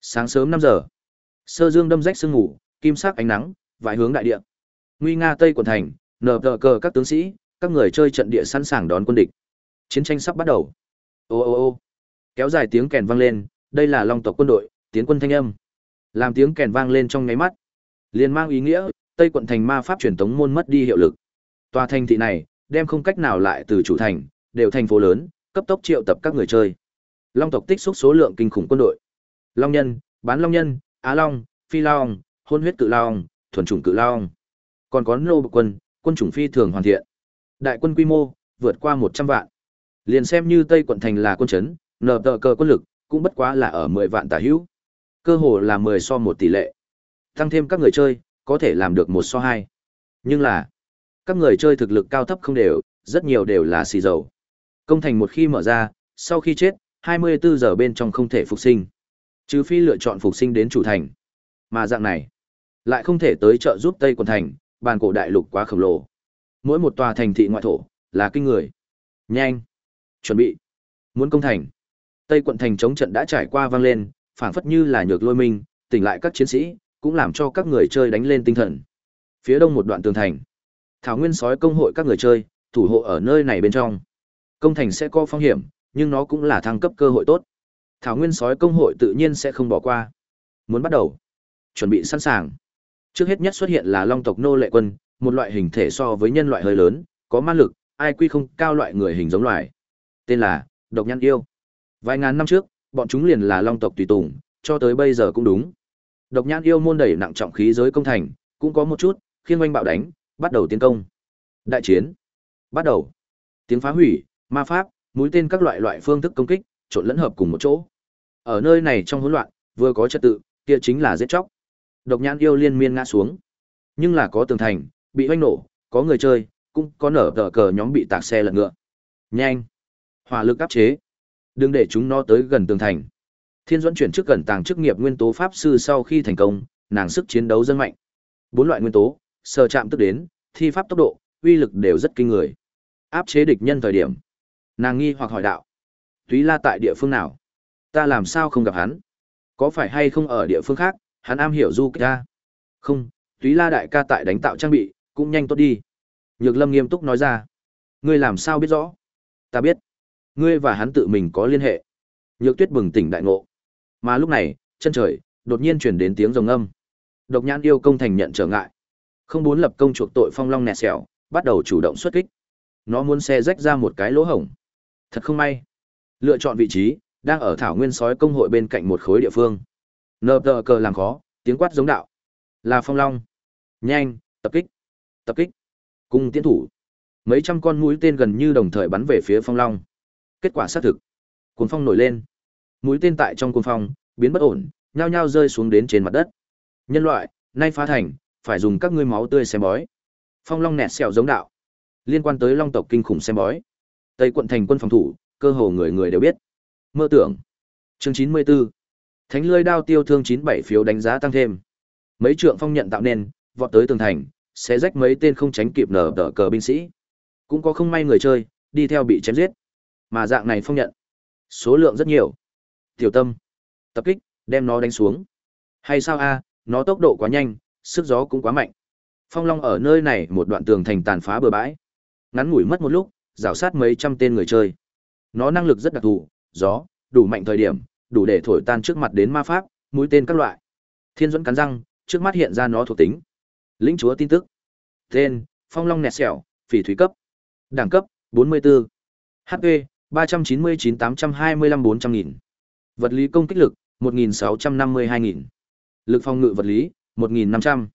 Sáng sớm năm giờ, sơ dương đâm rách sương ngủ, kim sắc ánh nắng, vãi hướng đại địa. Nguy nga tây quận thành, nở tờ cờ các tướng sĩ, các người chơi trận địa sẵn sàng đón quân địch. Chiến tranh sắp bắt đầu. Ô ô ô. Kéo dài tiếng kèn vang lên, đây là Long tộc quân đội, tiến quân thanh âm. Làm tiếng kèn vang lên trong nháy mắt, liền mang ý nghĩa, Tây quận thành ma pháp truyền tống môn mất đi hiệu lực. Tòa thành thị này, đem không cách nào lại từ chủ thành, đều thành phố lớn, cấp tốc triệu tập các người chơi. Long tộc tích xúc số lượng kinh khủng quân đội. Long nhân, bán long nhân, á long, phi long, hôn huyết cự long, thuần chủng cự long. Còn có nô bộc quân, quân chủng phi thường hoàn thiện. Đại quân quy mô vượt qua 100 vạn. Liền xem như Tây quận thành là quân trấn, nở tờ cờ quân lực cũng bất quá là ở 10 vạn tả hữu. Cơ hồ là 10 so 1 tỷ lệ. Tăng thêm các người chơi, có thể làm được 1 so 2. Nhưng là, các người chơi thực lực cao thấp không đều, rất nhiều đều là xì dầu. Công thành một khi mở ra, sau khi chết, 24 giờ bên trong không thể phục sinh. Trừ phi lựa chọn phục sinh đến chủ thành. Mà dạng này, lại không thể tới trợ giúp Tây quần thành, bàn cổ đại lục quá khổng lồ. Mỗi một tòa thành thị ngoại thổ, là kinh người. Nhanh! Chuẩn bị! Muốn công thành. Tây quận thành chống trận đã trải qua vang lên, phảng phất như là nhược lôi minh, tỉnh lại các chiến sĩ, cũng làm cho các người chơi đánh lên tinh thần. Phía đông một đoạn tường thành. Thảo Nguyên sói công hội các người chơi, thủ hộ ở nơi này bên trong. Công thành sẽ có phong hiểm, nhưng nó cũng là thăng cấp cơ hội tốt. Thảo Nguyên sói công hội tự nhiên sẽ không bỏ qua. Muốn bắt đầu, chuẩn bị sẵn sàng. Trước hết nhất xuất hiện là Long tộc nô lệ quân, một loại hình thể so với nhân loại hơi lớn, có ma lực, ai quy không cao loại người hình giống loài. Tên là Độc Nhãn Yêu. Vài ngàn năm trước, bọn chúng liền là Long tộc tùy tùng, cho tới bây giờ cũng đúng. Độc Nhãn Yêu môn đẩy nặng trọng khí giới công thành, cũng có một chút, khiên oanh bạo đánh, bắt đầu tiến công. Đại chiến. Bắt đầu. Tiếng phá hủy, ma pháp, mũi tên các loại loại phương thức công kích, trộn lẫn hợp cùng một chỗ. Ở nơi này trong hỗn loạn, vừa có trật tự, kia chính là giết chóc. Độc nhãn yêu liên miên ngã xuống. Nhưng là có tường thành, bị oanh nổ, có người chơi, cũng có nở tờ cờ nhóm bị tạc xe lật ngựa. Nhanh! Hỏa lực áp chế. Đừng để chúng nó tới gần tường thành. Thiên Duẫn chuyển trước gần tàng chức nghiệp nguyên tố pháp sư sau khi thành công, nàng sức chiến đấu dân mạnh. Bốn loại nguyên tố, sờ chạm tức đến, thi pháp tốc độ, uy lực đều rất kinh người. Áp chế địch nhân thời điểm. Nàng nghi hoặc hỏi đạo. Túy la tại địa phương nào? Ta làm sao không gặp hắn? Có phải hay không ở địa phương khác, hắn am hiểu du kích ta? Không, túy la đại ca tại đánh tạo trang bị, cũng nhanh tốt đi. Nhược lâm nghiêm túc nói ra. Ngươi làm sao biết rõ? Ta biết. Ngươi và hắn tự mình có liên hệ. Nhược tuyết bừng tỉnh đại ngộ. Mà lúc này, chân trời, đột nhiên chuyển đến tiếng rồng âm. Độc nhãn yêu công thành nhận trở ngại. Không muốn lập công chuộc tội phong long nẹt xẻo, bắt đầu chủ động xuất kích. Nó muốn xe rách ra một cái lỗ hổng. Thật không may. Lựa chọn vị trí, đang ở thảo nguyên sói công hội bên cạnh một khối địa phương. Nờ tờ cờ làm khó, tiếng quát giống đạo. Là phong long. Nhanh, tập kích. Tập kích. Cung tiến thủ. Mấy trăm con mũi tên gần như đồng thời bắn về phía phong long. Kết quả xác thực. Cuốn phong nổi lên. Mũi tên tại trong cuốn phong, biến bất ổn, nhao nhao rơi xuống đến trên mặt đất. Nhân loại, nay phá thành, phải dùng các ngươi máu tươi xem bói. Phong long nẹt sẹo giống đạo. Liên quan tới long tộc kinh khủng xem bói. Tây quận thành quân phòng thủ, cơ hồ người người đều biết. Mơ tưởng. Chương 94. Thánh lưỡi đao tiêu thương 97 phiếu đánh giá tăng thêm. Mấy trượng phong nhận tạo nên, vọt tới tường thành, sẽ rách mấy tên không tránh kịp nở đỡ cờ binh sĩ. Cũng có không may người chơi, đi theo bị chém giết. Mà dạng này phong nhận, số lượng rất nhiều. Tiểu tâm, tập kích, đem nó đánh xuống. Hay sao a, nó tốc độ quá nhanh, sức gió cũng quá mạnh. Phong Long ở nơi này một đoạn tường thành tàn phá bừa bãi. Ngắn ngủi mất một lúc, rào sát mấy trăm tên người chơi. Nó năng lực rất đặc thù, gió, đủ mạnh thời điểm, đủ để thổi tan trước mặt đến ma pháp, mũi tên các loại. Thiên Duẫn cắn răng, trước mắt hiện ra nó thuộc tính. Lĩnh chúa tin tức. Tên: Phong Long nẹt sẹo, phỉ thủy cấp. Đẳng cấp: 44. HP: 399-825-400 nghìn. Vật lý công kích lực: 1.652 nghìn. Lực phòng ngự vật lý: 1.500.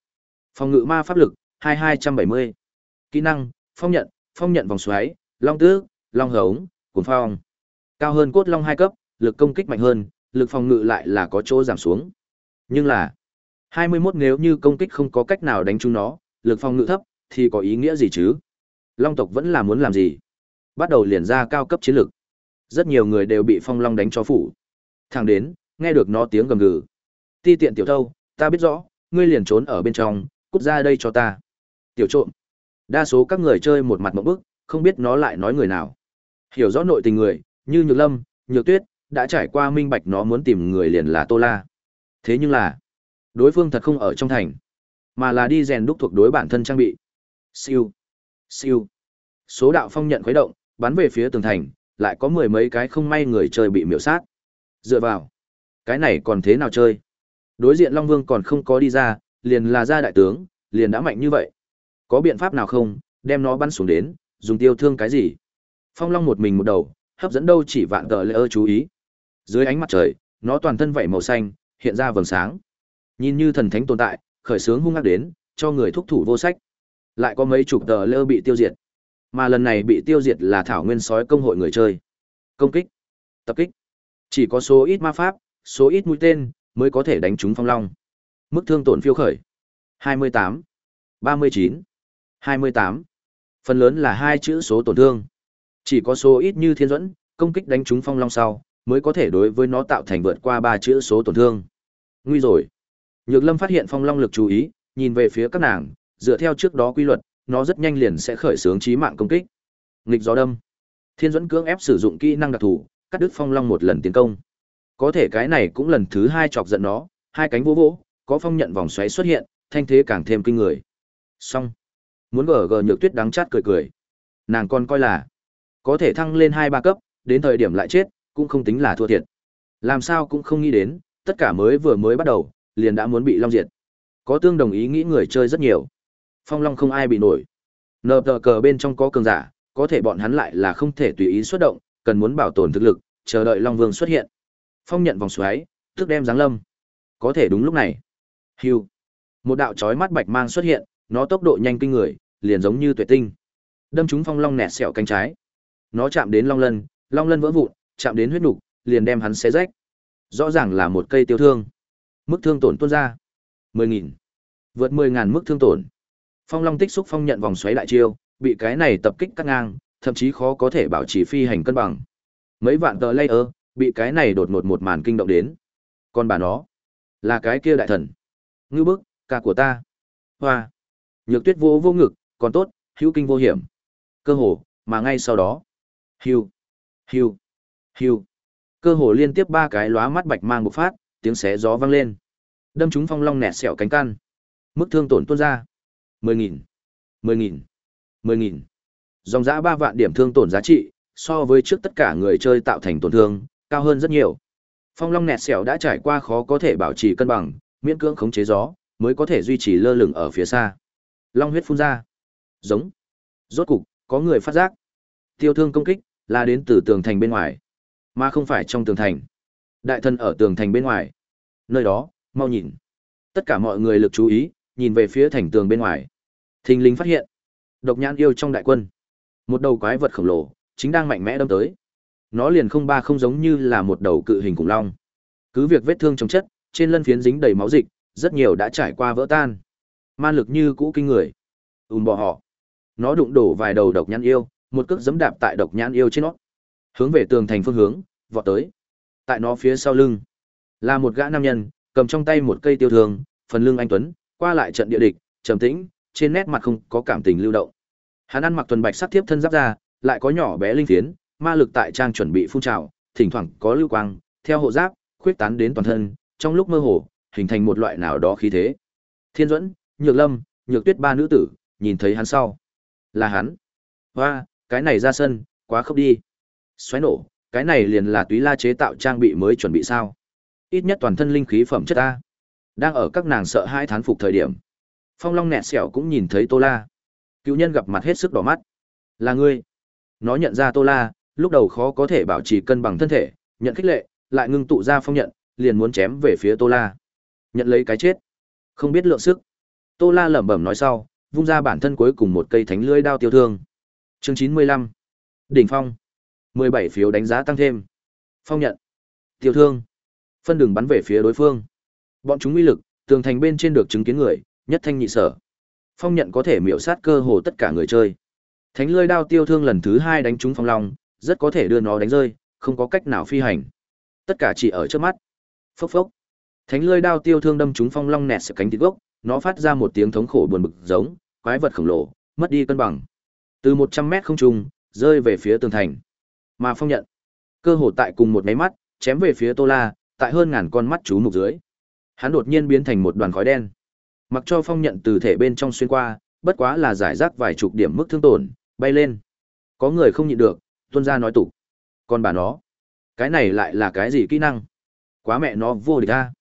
Phòng ngự ma pháp lực: 2270. Kỹ năng: Phong nhận, phong nhận vòng xoáy, long tước, long hống, cuốn phong. Cao hơn cốt long hai cấp, lực công kích mạnh hơn, lực phòng ngự lại là có chỗ giảm xuống. Nhưng là 21 nếu như công kích không có cách nào đánh trúng nó, lực phòng ngự thấp thì có ý nghĩa gì chứ? Long tộc vẫn là muốn làm gì? Bắt đầu liền ra cao cấp chiến lực. Rất nhiều người đều bị phong long đánh cho phủ. Thẳng đến, nghe được nó tiếng gầm gừ. Ti tiện tiểu thâu, ta biết rõ, ngươi liền trốn ở bên trong, cút ra đây cho ta. Tiểu trộm. Đa số các người chơi một mặt mộng bức, không biết nó lại nói người nào. Hiểu rõ nội tình người, như Nhược Lâm, Nhược Tuyết, đã trải qua minh bạch nó muốn tìm người liền là Tô La. Thế nhưng là, đối phương thật không ở trong thành, mà là đi rèn đúc thuộc đối bản thân trang bị. Siêu, siêu. Số đạo phong nhận khuấy động, bắn về phía tường thành, lại có mười mấy cái không may người chơi bị miểu sát. Dựa vào, cái này còn thế nào chơi? Đối diện Long Vương còn không có đi ra, liền là ra đại tướng, liền đã mạnh như vậy. Có biện pháp nào không, đem nó bắn xuống đến, dùng tiêu thương cái gì? Phong Long một mình một đầu, hấp dẫn đâu chỉ vạn tờ lỡ chú ý. Dưới ánh mặt trời, nó toàn thân vảy màu xanh, hiện ra vầng sáng. Nhìn như thần thánh tồn tại, khởi sướng hung ác đến, cho người thúc thủ vô sách. Lại có mấy chục tờ lơ bị tiêu diệt. Mà lần này bị tiêu diệt là thảo nguyên sói công hội người chơi. Công kích, tập kích. Chỉ có số ít ma pháp, số ít mũi tên mới có thể đánh trúng phong long. Mức thương tổn phiêu khởi. 28, 39, 28. Phần lớn là hai chữ số tổn thương. Chỉ có số ít như thiên dẫn, công kích đánh trúng phong long sau, mới có thể đối với nó tạo thành vượt qua ba chữ số tổn thương. Nguy rồi. Nhược Lâm phát hiện phong long lực chú ý, nhìn về phía các nàng, dựa theo trước đó quy luật, nó rất nhanh liền sẽ khởi xướng chí mạng công kích. Nghịch gió đâm. Thiên dẫn cưỡng ép sử dụng kỹ năng đặc thù, cắt đứt phong long một lần tiến công. Có thể cái này cũng lần thứ hai chọc giận nó, hai cánh vỗ vỗ, có phong nhận vòng xoáy xuất hiện, thanh thế càng thêm kinh người. Xong. Muốn gờ gờ nhược tuyết đắng chát cười cười. Nàng còn coi là có thể thăng lên hai ba cấp, đến thời điểm lại chết, cũng không tính là thua thiệt. Làm sao cũng không nghĩ đến, tất cả mới vừa mới bắt đầu, liền đã muốn bị long diệt. Có tương đồng ý nghĩ người chơi rất nhiều. Phong Long không ai bị nổi. Nờ tờ cờ bên trong có cường giả, có thể bọn hắn lại là không thể tùy ý xuất động, cần muốn bảo tồn thực lực, chờ đợi Long Vương xuất hiện. Phong nhận vòng xoáy, tức đem giáng lâm. Có thể đúng lúc này. Hưu. Một đạo chói mắt bạch mang xuất hiện, nó tốc độ nhanh kinh người, liền giống như tuệ tinh. Đâm trúng Phong Long nẹt sẹo cánh trái. Nó chạm đến Long Lân, Long Lân vỡ vụn, chạm đến huyết nục, liền đem hắn xé rách. Rõ ràng là một cây tiêu thương. Mức thương tổn tuôn ra. mười nghìn, Vượt mười ngàn mức thương tổn. Phong Long tích xúc phong nhận vòng xoáy đại chiêu, bị cái này tập kích cắt ngang, thậm chí khó có thể bảo trì phi hành cân bằng. Mấy vạn tờ layer, bị cái này đột ngột một màn kinh động đến. Còn bà nó, là cái kia đại thần. Ngư bức, ca của ta. Hoa. Nhược tuyết vô vô ngực, còn tốt, hữu kinh vô hiểm. Cơ hồ, mà ngay sau đó hiu hiu hiu Cơ hồ liên tiếp ba cái lóa mắt bạch mang bộc phát, tiếng xé gió vang lên. Đâm chúng phong long nẹt sẹo cánh căn. Mức thương tổn tuôn ra. mười nghìn mười nghìn mười nghìn Dòng giã ba vạn điểm thương tổn giá trị, so với trước tất cả người chơi tạo thành tổn thương, cao hơn rất nhiều. Phong long nẹt sẹo đã trải qua khó có thể bảo trì cân bằng, miễn cưỡng khống chế gió, mới có thể duy trì lơ lửng ở phía xa. Long huyết phun ra. Giống. Rốt cục, có người phát giác. Tiêu thương công kích, là đến từ tường thành bên ngoài, mà không phải trong tường thành. Đại thần ở tường thành bên ngoài. Nơi đó, mau nhìn. Tất cả mọi người lực chú ý, nhìn về phía thành tường bên ngoài. Thình lình phát hiện. Độc nhãn yêu trong đại quân. Một đầu quái vật khổng lồ, chính đang mạnh mẽ đâm tới. Nó liền không ba không giống như là một đầu cự hình khủng long. Cứ việc vết thương trong chất, trên lân phiến dính đầy máu dịch, rất nhiều đã trải qua vỡ tan. Man lực như cũ kinh người. Ùm bò họ. Nó đụng đổ vài đầu độc nhãn yêu, một cước giẫm đạp tại độc nhãn yêu trên nó. Hướng về tường thành phương hướng, vọt tới. Tại nó phía sau lưng, là một gã nam nhân, cầm trong tay một cây tiêu thương, phần lưng anh tuấn, qua lại trận địa địch, trầm tĩnh, trên nét mặt không có cảm tình lưu động. Hắn ăn mặc tuần bạch sắc thiếp thân giáp ra, lại có nhỏ bé linh phiến, ma lực tại trang chuẩn bị phun trào, thỉnh thoảng có lưu quang, theo hộ giáp, khuyết tán đến toàn thân, trong lúc mơ hồ, hình thành một loại nào đó khí thế. Thiên Duẫn, Nhược Lâm, Nhược Tuyết ba nữ tử, nhìn thấy hắn sau, là hắn. Hoa, cái này ra sân, quá khốc đi. Xoáy nổ, cái này liền là túy la chế tạo trang bị mới chuẩn bị sao? Ít nhất toàn thân linh khí phẩm chất a. Đang ở các nàng sợ hai thán phục thời điểm, Phong Long nẹt sẹo cũng nhìn thấy Tô La. Cựu nhân gặp mặt hết sức đỏ mắt. Là ngươi. Nó nhận ra Tô La, lúc đầu khó có thể bảo trì cân bằng thân thể, nhận khích lệ, lại ngưng tụ ra phong nhận, liền muốn chém về phía Tô La. Nhận lấy cái chết. Không biết lượng sức. Tô La lẩm bẩm nói sau, vung ra bản thân cuối cùng một cây thánh lưỡi đao tiêu thương. Chương chín mươi lăm Đỉnh phong. mười bảy phiếu đánh giá tăng thêm. Phong nhận. Tiêu thương. Phân đường bắn về phía đối phương. Bọn chúng uy lực, tường thành bên trên được chứng kiến người, nhất thanh nhị sở. Phong nhận có thể miểu sát cơ hồ tất cả người chơi. Thánh lơi đao tiêu thương lần thứ hai đánh trúng phong long, rất có thể đưa nó đánh rơi, không có cách nào phi hành. Tất cả chỉ ở trước mắt. Phốc phốc. Thánh lơi đao tiêu thương đâm trúng phong long nẹt sập cánh thịt gốc, nó phát ra một tiếng thống khổ buồn bực giống, quái vật khổng lồ, mất đi cân bằng. Từ 100 mét không trung, rơi về phía tường thành. Mà phong nhận, cơ hồ tại cùng một máy mắt, chém về phía Tô La, tại hơn ngàn con mắt chú mục dưới. Hắn đột nhiên biến thành một đoàn khói đen. Mặc cho phong nhận từ thể bên trong xuyên qua, bất quá là giải rác vài chục điểm mức thương tổn, bay lên. Có người không nhịn được, tuân ra nói tục. Còn bà nó, cái này lại là cái gì kỹ năng? Quá mẹ nó vô địch a.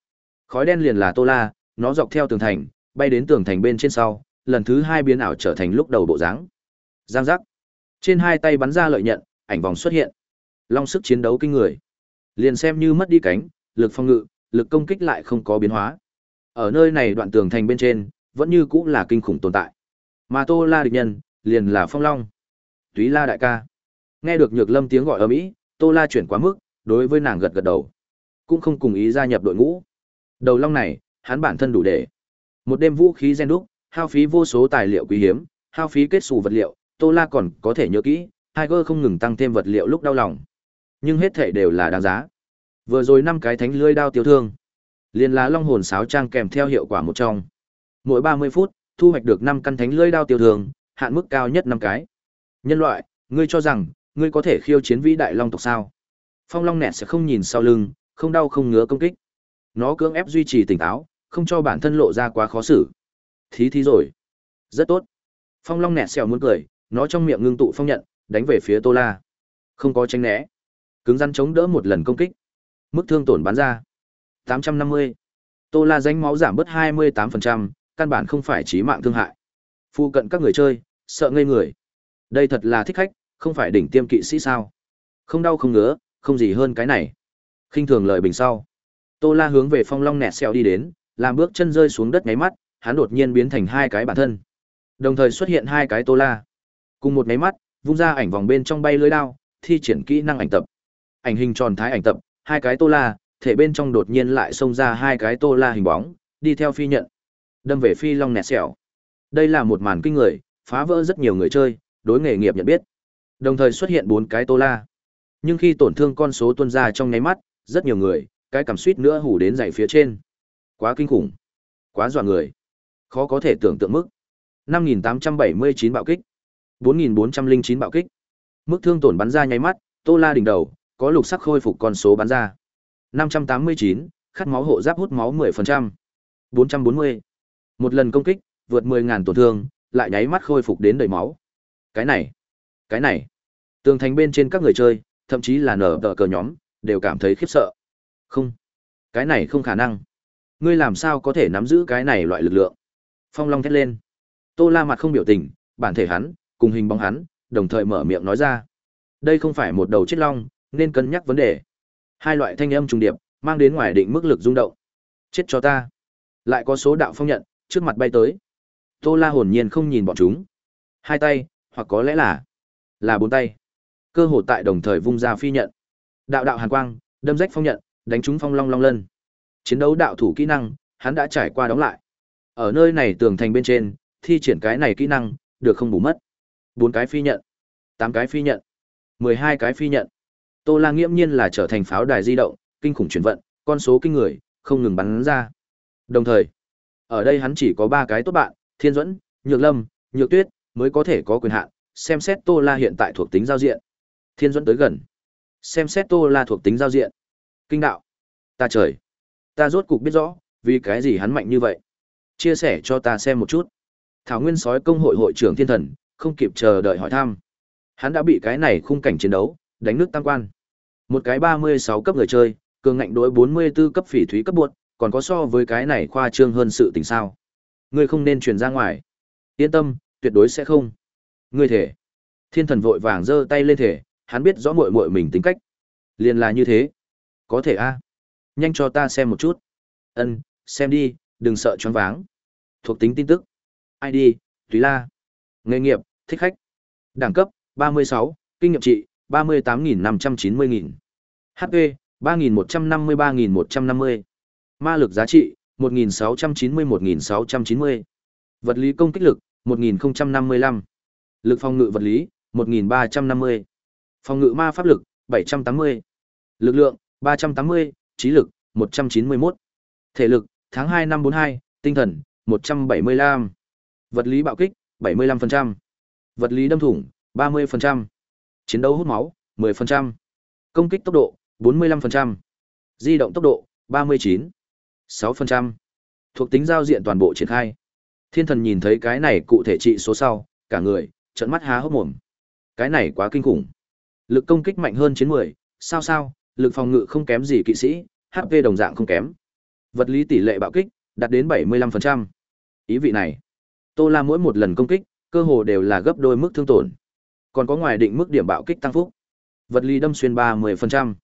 Khói đen liền là Tô La, nó dọc theo tường thành, bay đến tường thành bên trên sau, lần thứ hai biến ảo trở thành lúc đầu bộ dáng. Giang giác. Trên hai tay bắn ra lợi nhận, ảnh vòng xuất hiện. Long sức chiến đấu kinh người. Liền xem như mất đi cánh, lực phòng ngự, lực công kích lại không có biến hóa. Ở nơi này đoạn tường thành bên trên, vẫn như cũng là kinh khủng tồn tại. Mà Tô La địch nhân, liền là Phong Long. Túy La đại ca. Nghe được Nhược Lâm tiếng gọi ầm ĩ, Tô La chuyển quá mức, đối với nàng gật gật đầu. Cũng không cùng ý gia nhập đội ngũ. Đầu long này, hắn bản thân đủ để. Một đêm vũ khí gen đúc, hao phí vô số tài liệu quý hiếm, hao phí kết xù vật liệu, Tô La còn có thể nhớ kỹ, Tiger không ngừng tăng thêm vật liệu lúc đau lòng. Nhưng hết thảy đều là đáng giá. Vừa rồi năm cái thánh lưỡi đao tiêu thương, liền lá long hồn sáo trang kèm theo hiệu quả một trong. Mỗi 30 phút, thu hoạch được 5 căn thánh lưỡi đao tiêu thương, hạn mức cao nhất 5 cái. Nhân loại, ngươi cho rằng ngươi có thể khiêu chiến vĩ đại long tộc sao? Phong long nẹt sẽ không nhìn sau lưng, không đau không ngứa công kích. Nó cưỡng ép duy trì tỉnh táo, không cho bản thân lộ ra quá khó xử. Thí thí rồi. Rất tốt. Phong long nẹt sẹo muốn cười, nó trong miệng ngưng tụ phong nhận, đánh về phía Tô La. Không có tránh né. Cứng rắn chống đỡ một lần công kích. Mức thương tổn bắn ra. 850. Tô La danh máu giảm bớt 28%, căn bản không phải chí mạng thương hại. Phu cận các người chơi, sợ ngây người. Đây thật là thích khách, không phải đỉnh tiêm kỵ sĩ sao? Không đau không ngứa, không gì hơn cái này. Khinh thường lời bình sau. Tô La hướng về Phong Long nẹt xèo đi đến, làm bước chân rơi xuống đất nháy mắt, hắn đột nhiên biến thành hai cái bản thân. Đồng thời xuất hiện hai cái Tô La. Cùng một máy mắt, vung ra ảnh vòng bên trong bay lưới đao, thi triển kỹ năng ảnh tập. Ảnh hình tròn thái ảnh tập, hai cái Tô La, thể bên trong đột nhiên lại xông ra hai cái Tô La hình bóng, đi theo phi nhận. Đâm về phi long nẹt xẻo. Đây là một màn kinh người, phá vỡ rất nhiều người chơi, đối nghề nghiệp nhận biết. Đồng thời xuất hiện bốn cái Tô La. Nhưng khi tổn thương con số tuôn ra trong nháy mắt, rất nhiều người, cái cảm suýt nữa hủ đến dày phía trên. Quá kinh khủng, quá dọa người. Khó có thể tưởng tượng mức. 5879 bạo kích, 4409 bạo kích. Mức thương tổn bắn ra nháy mắt, Tô La đỉnh đầu, có lục sắc khôi phục con số bắn ra. 589, khát máu hộ giáp hút máu 10%. 440. Một lần công kích, vượt 10.000 tổn thương, lại nháy mắt khôi phục đến đầy máu. Cái này, cái này. Tường thành bên trên các người chơi, thậm chí là nở tờ cờ nhóm, đều cảm thấy khiếp sợ. Không, cái này không khả năng. Ngươi làm sao có thể nắm giữ cái này loại lực lượng? Phong Long thét lên. Tô La mặt không biểu tình, bản thể hắn, cùng hình bóng hắn, đồng thời mở miệng nói ra. Đây không phải một đầu chết long, nên cân nhắc vấn đề. Hai loại thanh âm trùng điệp, mang đến ngoài định mức lực rung động. Chết cho ta. Lại có số đạo phong nhận, trước mặt bay tới. Tô La hồn nhiên không nhìn bọn chúng. Hai tay, hoặc có lẽ là là bốn tay. Cơ hồ tại đồng thời vung ra phi nhận. Đạo đạo hàn quang, đâm rách phong nhận, đánh trúng phong long long lân. Chiến đấu đạo thủ kỹ năng, hắn đã trải qua đóng lại. Ở nơi này tường thành bên trên, thi triển cái này kỹ năng, được không bù mất. Bốn cái phi nhận, tám cái phi nhận, mười hai cái phi nhận. Tô La nghiễm nhiên là trở thành pháo đài di động, kinh khủng chuyển vận, con số kinh người, không ngừng bắn ra. Đồng thời, ở đây hắn chỉ có ba cái tốt bạn, Thiên Duẫn, Nhược Lâm, Nhược Tuyết mới có thể có quyền hạn xem xét Tô La hiện tại thuộc tính giao diện. Thiên Duẫn tới gần, xem xét Tô La thuộc tính giao diện. Kinh đạo, ta trời, ta rốt cục biết rõ, vì cái gì hắn mạnh như vậy. Chia sẻ cho ta xem một chút. Thảo Nguyên Sói công hội hội trưởng Thiên Thần, không kịp chờ đợi hỏi thăm. Hắn đã bị cái này khung cảnh chiến đấu, đánh nước tăng quan. Một cái 36 cấp người chơi, cường ngạnh đối 44 cấp phỉ thúy cấp buộc, còn có so với cái này khoa trương hơn sự tình sao. Ngươi không nên truyền ra ngoài. Yên tâm, tuyệt đối sẽ không. Ngươi thể. Thiên thần vội vàng giơ tay lên thể, hắn biết rõ muội muội mình tính cách. Liền là như thế. Có thể a. Nhanh cho ta xem một chút. Ân, xem đi, đừng sợ choáng váng. Thuộc tính tin tức. ID, Tùy La. Nghề nghiệp, thích khách. Đẳng cấp, 36, kinh nghiệm trị, 38.590.000. HP, 3.150-3.150. Ma lực giá trị, 1.691.690, Vật lý công kích lực, 1.055. Lực phòng ngự vật lý, 1.350. Phòng ngự ma pháp lực, 780. Lực lượng, 380. Trí lực, 191. Thể lực, tháng 2 năm 42, tinh thần, 175. Vật lý bạo kích, 75%. Vật lý đâm thủng, 30%. Chiến đấu hút máu, 10%. Công kích tốc độ, 45%. Di động tốc độ, 39. 6%. Thuộc tính giao diện toàn bộ triển khai. Thiên thần nhìn thấy cái này cụ thể trị số sau, cả người, trận mắt há hốc mồm. Cái này quá kinh khủng. Lực công kích mạnh hơn chiến 10, sao sao, lực phòng ngự không kém gì kỵ sĩ, HP đồng dạng không kém. Vật lý tỷ lệ bạo kích, đạt đến 75%. Ý vị này, Tô La mỗi một lần công kích, cơ hồ đều là gấp đôi mức thương tổn. Còn có ngoài định mức điểm bạo kích tăng phúc. Vật lý đâm xuyên 30%.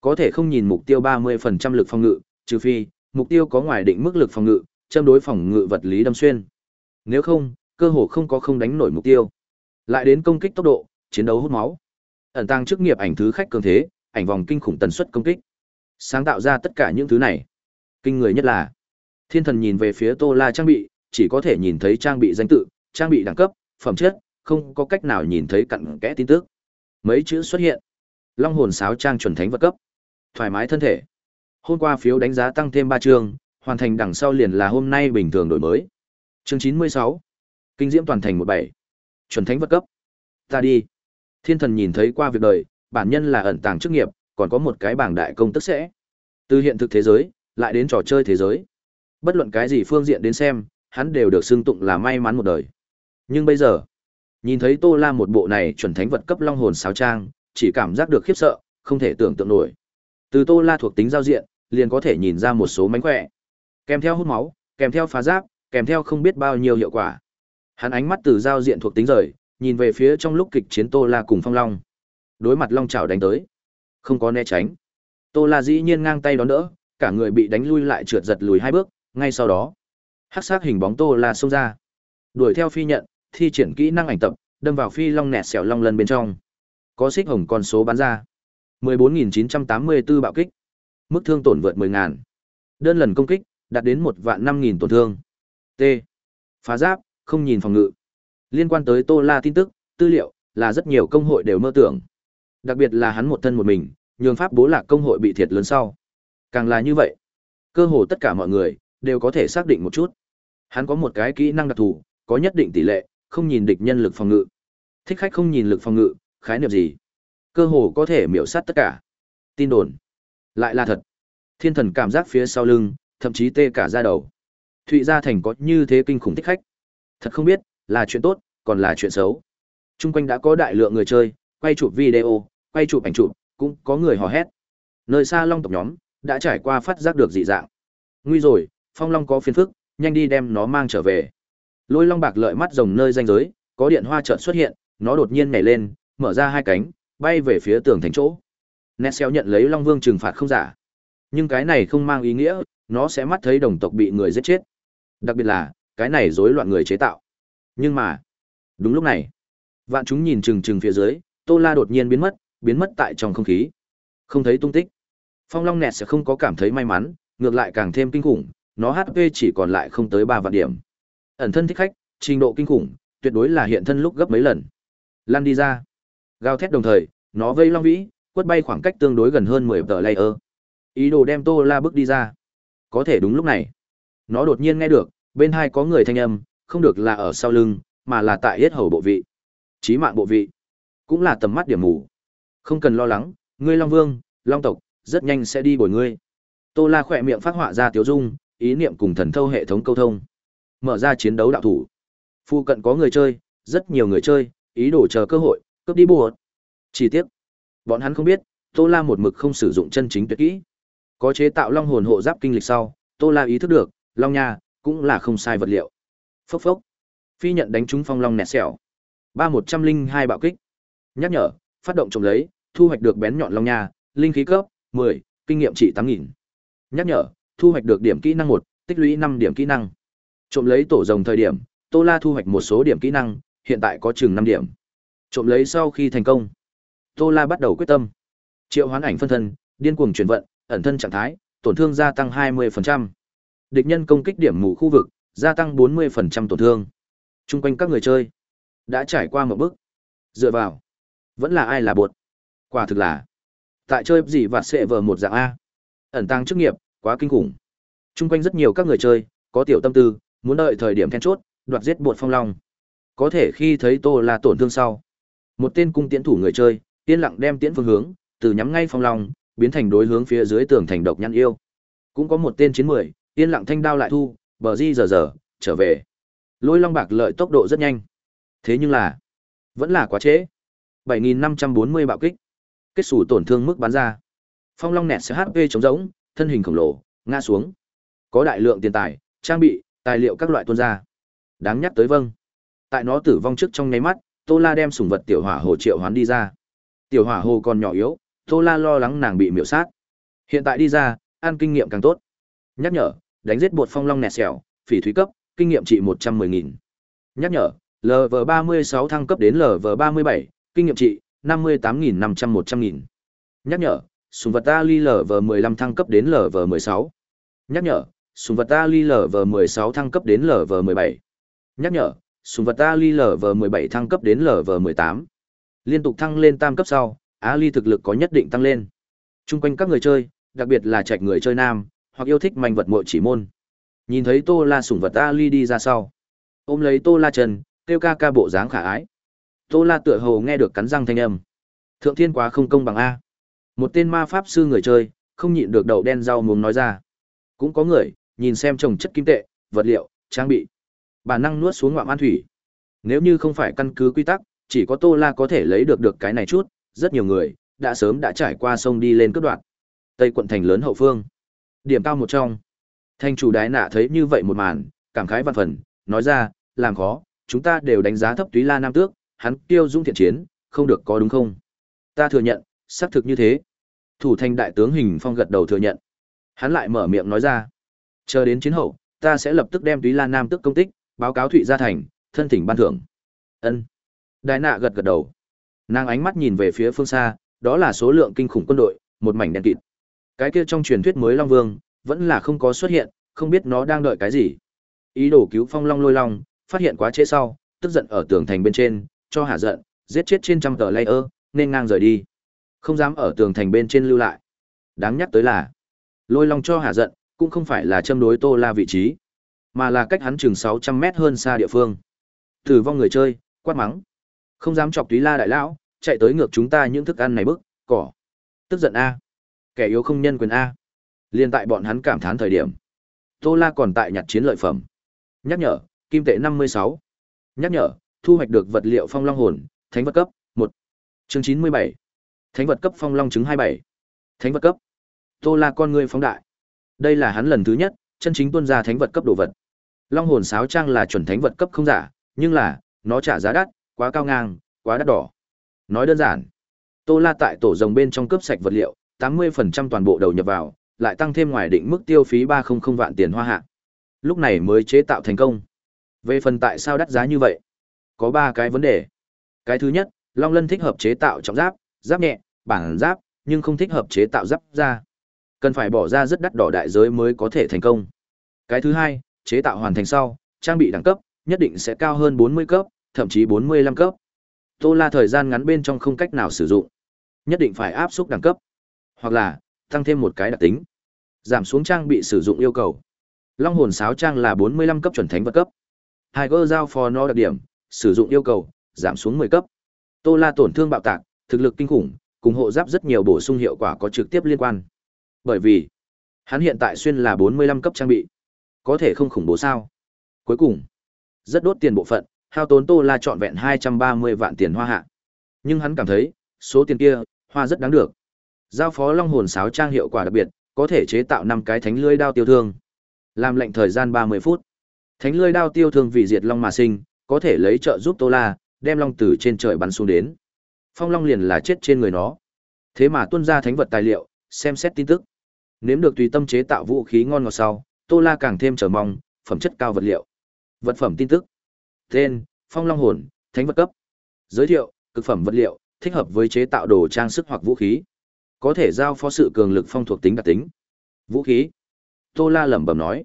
Có thể không nhìn mục tiêu 30% lực phòng ngự, trừ phi mục tiêu có ngoài định mức lực phòng ngự, châm đối phòng ngự vật lý đâm xuyên. Nếu không, cơ hồ không có không đánh nổi mục tiêu. Lại đến công kích tốc độ, chiến đấu hút máu. Ẩn tăng chức nghiệp ảnh thứ khách cường thế, ảnh vòng kinh khủng tần suất công kích. Sáng tạo ra tất cả những thứ này. Kinh người nhất là, Thiên Thần nhìn về phía Tô La trang bị, chỉ có thể nhìn thấy trang bị danh tự, trang bị đẳng cấp, phẩm chất, không có cách nào nhìn thấy cặn kẽ tin tức. Mấy chữ xuất hiện. Long hồn sáo trang chuẩn thánh vật cấp. Thoải mái thân thể. Hôm qua phiếu đánh giá tăng thêm 3 chương, hoàn thành đằng sau liền là hôm nay bình thường đổi mới. Chương 96. Kinh diễm toàn thành 17. Chuẩn thánh vật cấp. Ta đi. Thiên thần nhìn thấy qua việc đời, bản nhân là ẩn tàng chức nghiệp, còn có một cái bảng đại công tức sẽ. Từ hiện thực thế giới, lại đến trò chơi thế giới. Bất luận cái gì phương diện đến xem, hắn đều được xưng tụng là may mắn một đời. Nhưng bây giờ, nhìn thấy Tô La một bộ này chuẩn thánh vật cấp long hồn sáo trang, chỉ cảm giác được khiếp sợ, không thể tưởng tượng nổi. Từ Tô La thuộc tính giao diện, liền có thể nhìn ra một số mánh khỏe. Kèm theo hút máu, kèm theo phá giáp, kèm theo không biết bao nhiêu hiệu quả. Hắn ánh mắt từ giao diện thuộc tính rời, nhìn về phía trong lúc kịch chiến Tô La cùng Phong Long. Đối mặt Long Chảo đánh tới, không có né tránh. Tô La dĩ nhiên ngang tay đón đỡ, cả người bị đánh lui lại trượt giật lùi hai bước, ngay sau đó, hắc sát hình bóng Tô La xông ra, đuổi theo phi nhận, thi triển kỹ năng ảnh tập, đâm vào phi long nẹt xẻo long lần bên trong. Có xích hồng con số bắn ra. 14.984 bạo kích. Mức thương tổn vượt 10.000. Đơn lần công kích, đạt đến một vạn 5.000 tổn thương. T. Phá giáp, không nhìn phòng ngự. Liên quan tới Tô La tin tức, tư liệu, là rất nhiều công hội đều mơ tưởng. Đặc biệt là hắn một thân một mình, nhường pháp bố lạc công hội bị thiệt lớn sau. Càng là như vậy, cơ hồ tất cả mọi người đều có thể xác định một chút. Hắn có một cái kỹ năng đặc thù, có nhất định tỷ lệ, không nhìn địch nhân lực phòng ngự. Thích khách không nhìn lực phòng ngự, khái niệm gì? Cơ hồ có thể miểu sát tất cả. Tin đồn. Lại là thật. Thiên thần cảm giác phía sau lưng, thậm chí tê cả da đầu. Thụy Gia Thành có như thế kinh khủng thích khách. Thật không biết, là chuyện tốt, còn là chuyện xấu. Trung quanh đã có đại lượng người chơi, quay chụp video, quay chụp ảnh chụp, cũng có người hò hét. Nơi xa long tộc nhóm, đã trải qua phát giác được dị dạng. Nguy rồi, phong long có phiền phức, nhanh đi đem nó mang trở về. Lôi long bạc lợi mắt rồng nơi danh giới, có điện hoa chợt xuất hiện, nó đột nhiên nhảy lên, mở ra hai cánh, bay về phía tường thành chỗ. Nét xéo nhận lấy Long Vương trừng phạt không giả. Nhưng cái này không mang ý nghĩa, nó sẽ mắt thấy đồng tộc bị người giết chết. Đặc biệt là, cái này rối loạn người chế tạo. Nhưng mà, đúng lúc này, vạn chúng nhìn chừng chừng phía dưới, Tô La đột nhiên biến mất, biến mất tại trong không khí. Không thấy tung tích. Phong Long Nẹt sẽ không có cảm thấy may mắn, ngược lại càng thêm kinh khủng, nó HP chỉ còn lại không tới 3 vạn điểm. Ẩn thân thích khách, trình độ kinh khủng, tuyệt đối là hiện thân lúc gấp mấy lần. Lăn đi ra. Gào thét đồng thời, nó vây long vĩ, quất bay khoảng cách tương đối gần hơn 10 tờ layer. Ý đồ đem Tô La bước đi ra. Có thể đúng lúc này, nó đột nhiên nghe được, bên hai có người thanh âm, không được là ở sau lưng, mà là tại yết hầu bộ vị. Chí mạng bộ vị, cũng là tầm mắt điểm mù. Không cần lo lắng, ngươi Long Vương, Long tộc, rất nhanh sẽ đi bồi ngươi. Tô La khỏe miệng phát họa ra tiểu dung, ý niệm cùng thần thâu hệ thống câu thông. Mở ra chiến đấu đạo thủ. phụ cận có người chơi, rất nhiều người chơi, ý đồ chờ cơ hội, cướp đi bùa. chi tiết bọn hắn không biết, Tô La một mực không sử dụng chân chính tuyệt kỹ. Có chế tạo long hồn hộ giáp kinh lịch sau, Tô La ý thức được, long nha cũng là không sai vật liệu. Phốc phốc. Phi nhận đánh trúng phong long nẹt xẻo. Ba một trăm linh hai bạo kích. Nhắc nhở, phát động trồng lấy, thu hoạch được bén nhọn long nha, linh khí cấp mười kinh nghiệm trị tám nghìn Nhắc nhở, thu hoạch được điểm kỹ năng một tích lũy năm điểm kỹ năng. Trộm lấy tổ rồng thời điểm, Tô La thu hoạch một số điểm kỹ năng, hiện tại có chừng năm điểm. Trộm lấy sau khi thành công, Tô La bắt đầu quyết tâm. Triệu hoán ảnh phân thân, điên cuồng chuyển vận, ẩn thân trạng thái, tổn thương gia tăng 20%. Địch nhân công kích điểm mù khu vực, gia tăng 40% tổn thương. Trung quanh các người chơi đã trải qua một bước. Dựa vào, vẫn là ai là bột. Quả thực là tại chơi gì và sẽ vờ một dạng a. Ẩn tăng chức nghiệp, quá kinh khủng. Trung quanh rất nhiều các người chơi có tiểu tâm tư, muốn đợi thời điểm then chốt, đoạt giết bột phong long. Có thể khi thấy Tô La tổn thương sau, một tên cung tiễn thủ người chơi, yên lặng đem tiễn phương hướng, từ nhắm ngay phong long, biến thành đối hướng phía dưới tường thành độc nhăn yêu. Cũng có một tên chiến mười, Yên lặng thanh đao lại thu, bờ di giờ giờ, trở về. Lôi long bạc lợi tốc độ rất nhanh. Thế nhưng là, vẫn là quá trễ. 7.540 bạo kích. Kết xù tổn thương mức bán ra. Phong long nẹt sẽ HP chống rỗng, thân hình khổng lồ, ngã xuống. Có đại lượng tiền tài, trang bị, tài liệu các loại tuôn ra. Đáng nhắc tới vâng. Tại nó tử vong trước trong nháy mắt, Tô La đem sủng vật tiểu hỏa hồ triệu hoán đi ra. Tiểu hỏa hồ còn nhỏ yếu, Tô La lo lắng nàng bị miểu sát. Hiện tại đi ra, ăn kinh nghiệm càng tốt. Nhắc nhở, đánh giết bột phong long nẹt xẻo, phỉ thúy cấp, kinh nghiệm trị 110.000. Nhắc nhở, LV36 thăng cấp đến LV37, kinh nghiệm trị 58.500-100.000. Nhắc nhở, sùng vật Ali LV15 thăng cấp đến LV16. Nhắc nhở, sùng vật Ali LV16 thăng cấp đến LV17. Nhắc nhở, sùng vật Ali LV17 thăng cấp đến LV18. Liên tục thăng lên tam cấp sau, Ali thực lực có nhất định tăng lên. Trung quanh các người chơi, đặc biệt là trạch người chơi nam, hoặc yêu thích manh vật mộ chỉ môn. Nhìn thấy Tô La sủng vật Ali đi ra sau, ôm lấy Tô La Trần, kêu ca ca bộ dáng khả ái. Tô La tựa hồ nghe được cắn răng thanh âm. Thượng thiên quá không công bằng a. Một tên ma pháp sư người chơi, không nhịn được đầu đen rau muống nói ra. Cũng có người, nhìn xem trồng chất kim tệ, vật liệu, trang bị. Bản năng nuốt xuống ngoạm an thủy. Nếu như không phải căn cứ quy tắc, chỉ có Tô La có thể lấy được được cái này chút, rất nhiều người đã sớm đã trải qua sông đi lên cướp đoạn. Tây quận thành lớn hậu phương. Điểm cao một trong. Thành chủ đái nạ thấy như vậy một màn, cảm khái văn phần, nói ra, làm khó, chúng ta đều đánh giá thấp túy la nam tước, hắn tiêu dung thiện chiến, không được có đúng không? Ta thừa nhận, xác thực như thế. Thủ thành đại tướng hình phong gật đầu thừa nhận. Hắn lại mở miệng nói ra, chờ đến chiến hậu, ta sẽ lập tức đem túy la nam tước công tích, báo cáo thụy gia thành, thân thỉnh ban thưởng. Ân. đại nạ gật gật đầu. Nàng ánh mắt nhìn về phía phương xa, đó là số lượng kinh khủng quân đội, một mảnh đen kịt. Cái kia trong truyền thuyết mới Long Vương, vẫn là không có xuất hiện, không biết nó đang đợi cái gì. Ý đồ cứu Phong Long Lôi Long, phát hiện quá trễ sau, tức giận ở tường thành bên trên, cho hạ giận, giết chết trên trăm tờ layer, nên ngang rời đi. Không dám ở tường thành bên trên lưu lại. Đáng nhắc tới là, Lôi Long cho hạ giận, cũng không phải là châm đối Tô La vị trí, mà là cách hắn chừng 600 mét hơn xa địa phương. Tử vong người chơi, quát mắng. Không dám chọc Túy La đại lão, chạy tới ngược chúng ta những thức ăn này bức, cỏ. Tức giận a. Kẻ yếu không nhân quyền a. Liên tại bọn hắn cảm thán thời điểm, Tô La còn tại nhặt chiến lợi phẩm. Nhắc nhở, kim tệ 56. Nhắc nhở, thu hoạch được vật liệu phong long hồn, thánh vật cấp, 1. Chương 97. Thánh vật cấp phong long chứng 27. Thánh vật cấp. Tô La con người phóng đại. Đây là hắn lần thứ nhất, chân chính tuân ra thánh vật cấp đồ vật. Long hồn sáo trang là chuẩn thánh vật cấp không giả, nhưng là, nó trả giá đắt, quá cao ngang, quá đắt đỏ. Nói đơn giản, Tô La tại tổ rồng bên trong cướp sạch vật liệu, 80% toàn bộ đầu nhập vào, lại tăng thêm ngoài định mức tiêu phí 300 vạn tiền hoa hạ. Lúc này mới chế tạo thành công. Về phần tại sao đắt giá như vậy? Có 3 cái vấn đề. Cái thứ nhất, Long Lân thích hợp chế tạo trọng giáp, giáp nhẹ, bản giáp, nhưng không thích hợp chế tạo giáp ra, Cần phải bỏ ra rất đắt đỏ đại giới mới có thể thành công. Cái thứ hai, chế tạo hoàn thành sau, trang bị đẳng cấp nhất định sẽ cao hơn 40 cấp, thậm chí 45 cấp. Tô La thời gian ngắn bên trong không cách nào sử dụng. Nhất định phải áp suất đẳng cấp. Hoặc là, tăng thêm một cái đặc tính. Giảm xuống trang bị sử dụng yêu cầu. Long hồn sáo trang là 45 cấp chuẩn thánh vật cấp. Tiger giao for nó đặc điểm, sử dụng yêu cầu, giảm xuống 10 cấp. Tô La tổn thương bạo tạc, thực lực kinh khủng, cùng hộ giáp rất nhiều bổ sung hiệu quả có trực tiếp liên quan. Bởi vì, hắn hiện tại xuyên là 45 cấp trang bị. Có thể không khủng bố sao? Cuối cùng, rất đốt tiền bộ phận, hao tốn Tô La trọn vẹn 230 vạn tiền hoa hạ. Nhưng hắn cảm thấy, số tiền kia, hoa rất đáng được. Giao phó Long hồn sáo trang hiệu quả đặc biệt, có thể chế tạo năm cái thánh lưỡi đao tiêu thương. Làm lệnh thời gian 30 phút. Thánh lưỡi đao tiêu thương vì diệt long mà sinh, có thể lấy trợ giúp Tô La, đem long từ trên trời bắn xuống đến. Phong long liền là chết trên người nó. Thế mà tuân ra thánh vật tài liệu, xem xét tin tức. Nếm được tùy tâm chế tạo vũ khí ngon ngọt sau, Tô La càng thêm chờ mong, phẩm chất cao vật liệu. Vật phẩm tin tức. Tên: Phong Long hồn, thánh vật cấp. Giới thiệu: Cực phẩm vật liệu, thích hợp với chế tạo đồ trang sức hoặc vũ khí. Có thể giao phó sự cường lực phong thuộc tính đặc tính. Vũ khí. Tô La lẩm bẩm nói.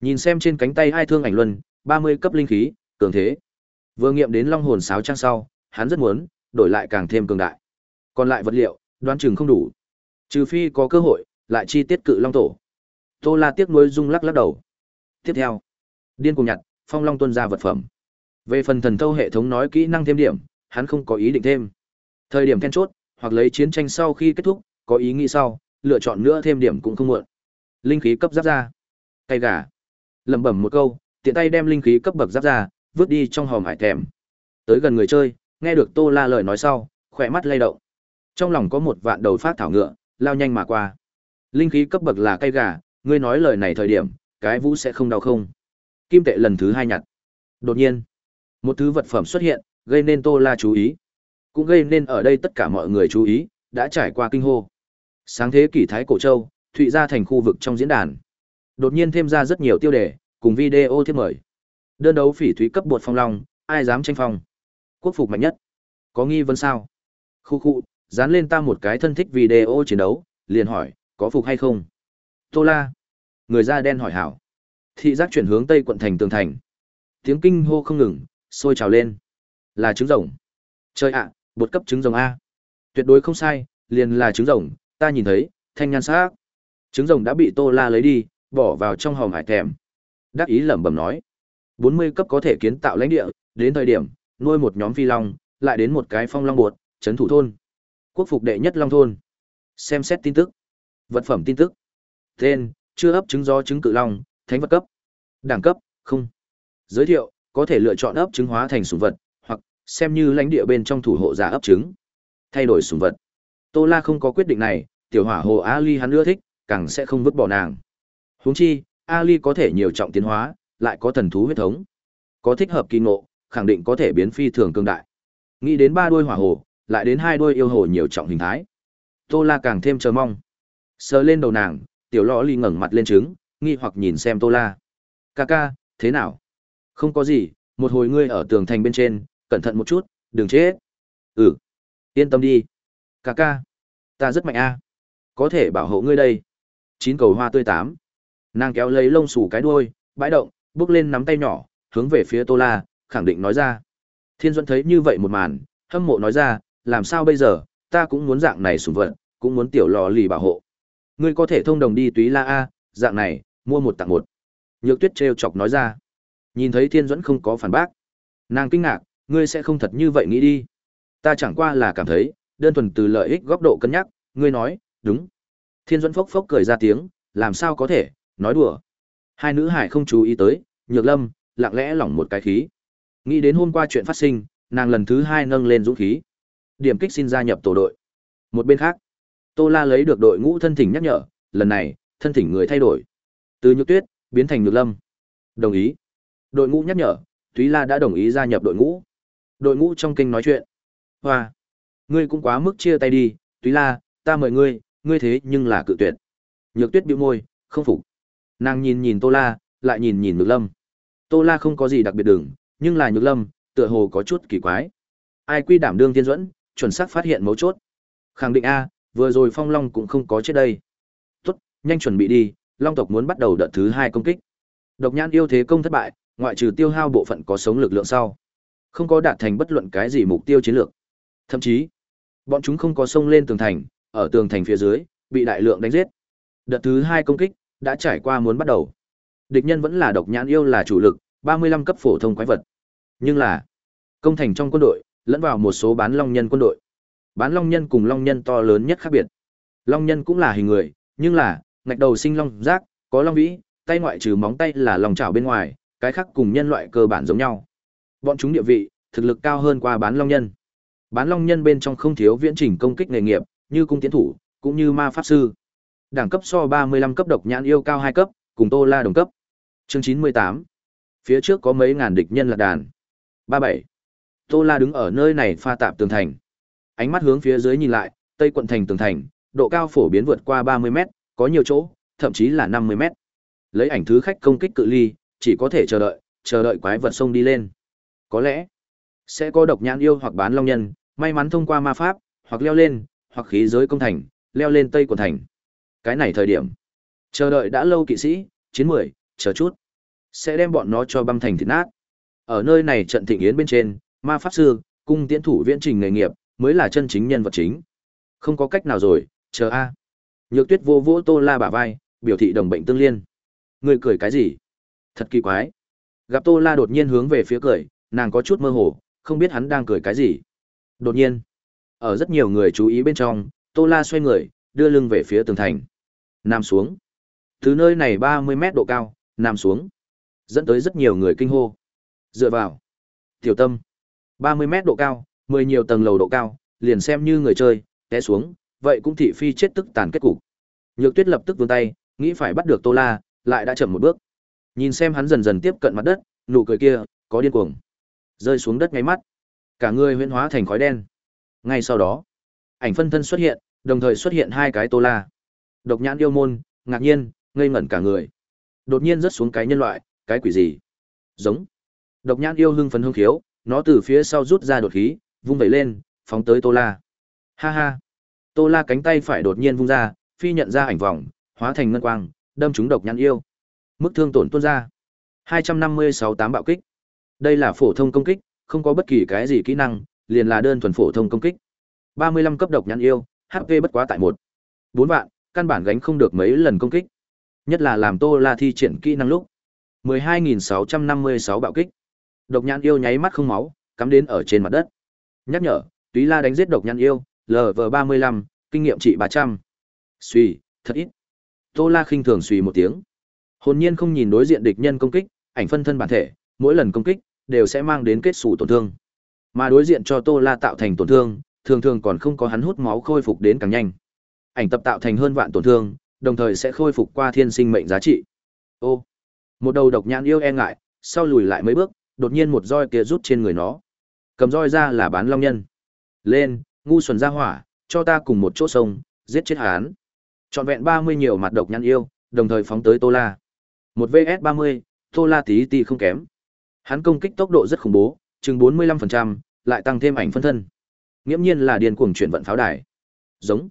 Nhìn xem trên cánh tay hai thương ảnh luân, 30 cấp linh khí, cường thế. Vừa nghiệm đến long hồn sáo trang sau, hắn rất muốn đổi lại càng thêm cường đại. Còn lại vật liệu, đoán chừng không đủ. Trừ phi có cơ hội, lại chi tiết cự long tổ. Tô La tiếc nuối rung lắc lắc đầu. Tiếp theo, điên cùng nhặt, phong long tuân ra vật phẩm. Về phần thần thâu hệ thống nói kỹ năng thêm điểm, hắn không có ý định thêm. Thời điểm then chốt, hoặc lấy chiến tranh sau khi kết thúc, có ý nghĩ sau, lựa chọn nữa thêm điểm cũng không muộn. Linh khí cấp giáp ra. cay gà. Lẩm bẩm một câu, tiện tay đem linh khí cấp bậc giáp ra, vứt đi trong hòm hải thèm. Tới gần người chơi, nghe được Tô La lời nói sau, khỏe mắt lay động. Trong lòng có một vạn đầu phát thảo ngựa, lao nhanh mà qua. Linh khí cấp bậc là cây gà, ngươi nói lời này thời điểm, cái vũ sẽ không đau không? Kim tệ lần thứ hai nhặt. Đột nhiên, một thứ vật phẩm xuất hiện, gây nên Tô La chú ý. Cũng gây nên ở đây tất cả mọi người chú ý, đã trải qua kinh hô. Sáng thế kỷ Thái Cổ Châu, Thụy ra thành khu vực trong diễn đàn. Đột nhiên thêm ra rất nhiều tiêu đề, cùng video thiết mời. Đơn đấu phỉ thúy cấp bột phong long, ai dám tranh phong? Quốc phục mạnh nhất. Có nghi vấn sao? Khu khu, dán lên ta một cái thân thích video chiến đấu, liền hỏi, có phục hay không? Tô La. Người da đen hỏi hảo. Thị giác chuyển hướng tây quận thành tường thành. Tiếng kinh hô không ngừng, sôi trào lên. Là trứng rồng. Chơi ạ, bột cấp trứng rồng A. Tuyệt đối không sai, liền là trứng rồng, ta nhìn thấy, thanh nhan sắc. Trứng rồng đã bị Tô La lấy đi, bỏ vào trong hòm hải thèm. Đắc ý lẩm bẩm nói. 40 cấp có thể kiến tạo lãnh địa, đến thời điểm, nuôi một nhóm phi long, lại đến một cái phong long bột, trấn thủ thôn. Quốc phục đệ nhất long thôn. Xem xét tin tức. Vật phẩm tin tức. Tên, chưa ấp trứng do trứng cự long, thánh vật cấp. Đẳng cấp, không. Giới thiệu, có thể lựa chọn ấp trứng hóa thành sủng vật, hoặc xem như lãnh địa bên trong thủ hộ giả ấp trứng. Thay đổi sủng vật. Tô La không có quyết định này, tiểu hỏa hồ Ali hắn ưa thích, càng sẽ không vứt bỏ nàng. Huống chi, Ali có thể nhiều trọng tiến hóa, lại có thần thú huyết thống. Có thích hợp kỳ ngộ, khẳng định có thể biến phi thường cường đại. Nghĩ đến ba đuôi hỏa hồ, lại đến hai đuôi yêu hồ nhiều trọng hình thái. Tô La càng thêm chờ mong. Sờ lên đầu nàng, tiểu lọ ly ngẩng mặt lên trứng, nghi hoặc nhìn xem Tô La. Ca ca, thế nào? Không có gì, một hồi ngươi ở tường thành bên trên, cẩn thận một chút, đừng chết. Ừ, yên tâm đi. Ca ca, ta rất mạnh a, có thể bảo hộ ngươi đây. Chín cầu hoa tươi tám. Nàng kéo lấy lông xù cái đuôi, bãi động, bước lên nắm tay nhỏ, hướng về phía Tô La, khẳng định nói ra. Thiên Duẫn thấy như vậy một màn, hâm mộ nói ra, làm sao bây giờ, ta cũng muốn dạng này sủng vật, cũng muốn tiểu lò lì bảo hộ. Ngươi có thể thông đồng đi túy la a, dạng này, mua một tặng một. Nhược Tuyết trêu chọc nói ra. Nhìn thấy Thiên Duẫn không có phản bác, nàng kinh ngạc, ngươi sẽ không thật như vậy nghĩ đi. Ta chẳng qua là cảm thấy, đơn thuần từ lợi ích góc độ cân nhắc, ngươi nói, đúng. Thiên Duẫn phốc phốc cười ra tiếng, làm sao có thể, nói đùa. Hai nữ hải không chú ý tới, Nhược Lâm lặng lẽ lỏng một cái khí. Nghĩ đến hôm qua chuyện phát sinh, nàng lần thứ hai nâng lên dũng khí. Điểm kích xin gia nhập tổ đội. Một bên khác, Tô La lấy được đội ngũ thân thỉnh nhắc nhở, lần này, thân thỉnh người thay đổi. Từ Nhược Tuyết biến thành Nhược Lâm. Đồng ý. Đội ngũ nhắc nhở, thúy La đã đồng ý gia nhập đội ngũ. Đội ngũ trong kinh nói chuyện. Hoa, ngươi cũng quá mức chia tay đi, thúy La, ta mời ngươi, ngươi thế nhưng là cự tuyệt. Nhược Tuyết bĩu môi, không phục. Nàng nhìn nhìn Tô La, lại nhìn nhìn Nhược Lâm. Tô La không có gì đặc biệt đừng, nhưng là Nhược Lâm, tựa hồ có chút kỳ quái. Ai quy đảm đương tiên duẫn chuẩn xác phát hiện mấu chốt. Khẳng định a, vừa rồi Phong Long cũng không có chết đây. Tốt, nhanh chuẩn bị đi, Long tộc muốn bắt đầu đợt thứ hai công kích. Độc Nhãn yêu thế công thất bại, ngoại trừ tiêu hao bộ phận có sống lực lượng sau, không có đạt thành bất luận cái gì mục tiêu chiến lược. Thậm chí, bọn chúng không có xông lên tường thành, ở tường thành phía dưới, bị đại lượng đánh giết. Đợt thứ hai công kích đã trải qua muốn bắt đầu. Địch nhân vẫn là độc nhãn yêu là chủ lực, 35 cấp phổ thông quái vật. Nhưng là, công thành trong quân đội, lẫn vào một số bán long nhân quân đội. Bán long nhân cùng long nhân to lớn nhất khác biệt. Long nhân cũng là hình người, nhưng là, ngạch đầu sinh long giác, có long vĩ, tay ngoại trừ móng tay là lòng chảo bên ngoài, cái khác cùng nhân loại cơ bản giống nhau. Bọn chúng địa vị, thực lực cao hơn qua bán long nhân. Bán long nhân bên trong không thiếu viễn trình công kích nghề nghiệp, như cung tiến thủ, cũng như ma pháp sư. Đẳng cấp so 35 cấp độc nhãn yêu cao 2 cấp, cùng Tô La đồng cấp. Chương 98. Phía trước có mấy ngàn địch nhân là đàn. 37. Tô La đứng ở nơi này pha tạp tường thành. Ánh mắt hướng phía dưới nhìn lại, tây quận thành tường thành, độ cao phổ biến vượt qua 30 mét, có nhiều chỗ, thậm chí là 50 mét. Lấy ảnh thứ khách công kích cự ly, chỉ có thể chờ đợi, chờ đợi quái vật sông đi lên. Có lẽ, sẽ có độc nhãn yêu hoặc bán long nhân, may mắn thông qua ma pháp, hoặc leo lên, hoặc khí giới công thành, leo lên tây quận thành. Cái này thời điểm, chờ đợi đã lâu kỵ sĩ, chiến mười, chờ chút, sẽ đem bọn nó cho băm thành thịt nát. Ở nơi này trận thịnh yến bên trên, ma pháp sư, cung tiễn thủ viễn trình nghề nghiệp, mới là chân chính nhân vật chính. Không có cách nào rồi, chờ a. Nhược Tuyết vô vỗ Tô La bả vai, biểu thị đồng bệnh tương liên. Người cười cái gì? Thật kỳ quái. Gặp Tô La đột nhiên hướng về phía cười, nàng có chút mơ hồ, không biết hắn đang cười cái gì. Đột nhiên, ở rất nhiều người chú ý bên trong, Tô La xoay người, đưa lưng về phía tường thành. Nằm xuống. Từ nơi này 30 mét độ cao, nằm xuống. Dẫn tới rất nhiều người kinh hô. Dựa vào. Tiểu tâm. 30 mét độ cao, 10 nhiều tầng lầu độ cao, liền xem như người chơi, té xuống, vậy cũng thị phi chết tức tàn kết cục. Nhược Tuyết lập tức vươn tay, nghĩ phải bắt được Tô La, lại đã chậm một bước. Nhìn xem hắn dần dần tiếp cận mặt đất, nụ cười kia, có điên cuồng. Rơi xuống đất ngay mắt. Cả người huyễn hóa thành khói đen. Ngay sau đó, ảnh phân thân xuất hiện, đồng thời xuất hiện hai cái Tô La. Độc nhãn yêu môn, ngạc nhiên, ngây ngẩn cả người. Đột nhiên rớt xuống cái nhân loại, cái quỷ gì? Giống. Độc nhãn yêu hưng phấn hưng khiếu, nó từ phía sau rút ra đột khí, vung vẩy lên, phóng tới Tô La. Ha ha. Tô La cánh tay phải đột nhiên vung ra, phi nhận ra ảnh vòng, hóa thành ngân quang, đâm trúng độc nhãn yêu. Mức thương tổn tuôn ra. 256 tám bạo kích. Đây là phổ thông công kích, không có bất kỳ cái gì kỹ năng, liền là đơn thuần phổ thông công kích. 35 cấp độc nhãn yêu, HP bất quá tại một. bốn vạn, căn bản gánh không được mấy lần công kích. Nhất là làm Tô La thi triển kỹ năng lúc. 12656 bạo kích. Độc nhãn yêu nháy mắt không máu, cắm đến ở trên mặt đất. Nhắc nhở, Túy La đánh giết độc nhãn yêu, LV35, kinh nghiệm trị 300. Suy, thật ít. Tô La khinh thường suy một tiếng. Hồn nhiên không nhìn đối diện địch nhân công kích, ảnh phân thân bản thể, mỗi lần công kích đều sẽ mang đến kết sủ tổn thương. Mà đối diện cho Tô La tạo thành tổn thương, thường thường còn không có hắn hút máu khôi phục đến càng nhanh. Ảnh tập tạo thành hơn vạn tổn thương, đồng thời sẽ khôi phục qua thiên sinh mệnh giá trị. Ô, một đầu độc nhãn yêu e ngại, sau lùi lại mấy bước, đột nhiên một roi kia rút trên người nó. Cầm roi ra là bán long nhân. Lên, ngu xuẩn ra hỏa, cho ta cùng một chỗ sông, giết chết hắn. Trọn vẹn 30 nhiều mặt độc nhãn yêu, đồng thời phóng tới Tô La. Một VS 30, Tô La tí tí không kém. Hắn công kích tốc độ rất khủng bố, chừng 45%, lại tăng thêm ảnh phân thân. Nghiễm nhiên là điên cuồng chuyển vận pháo đài. Giống.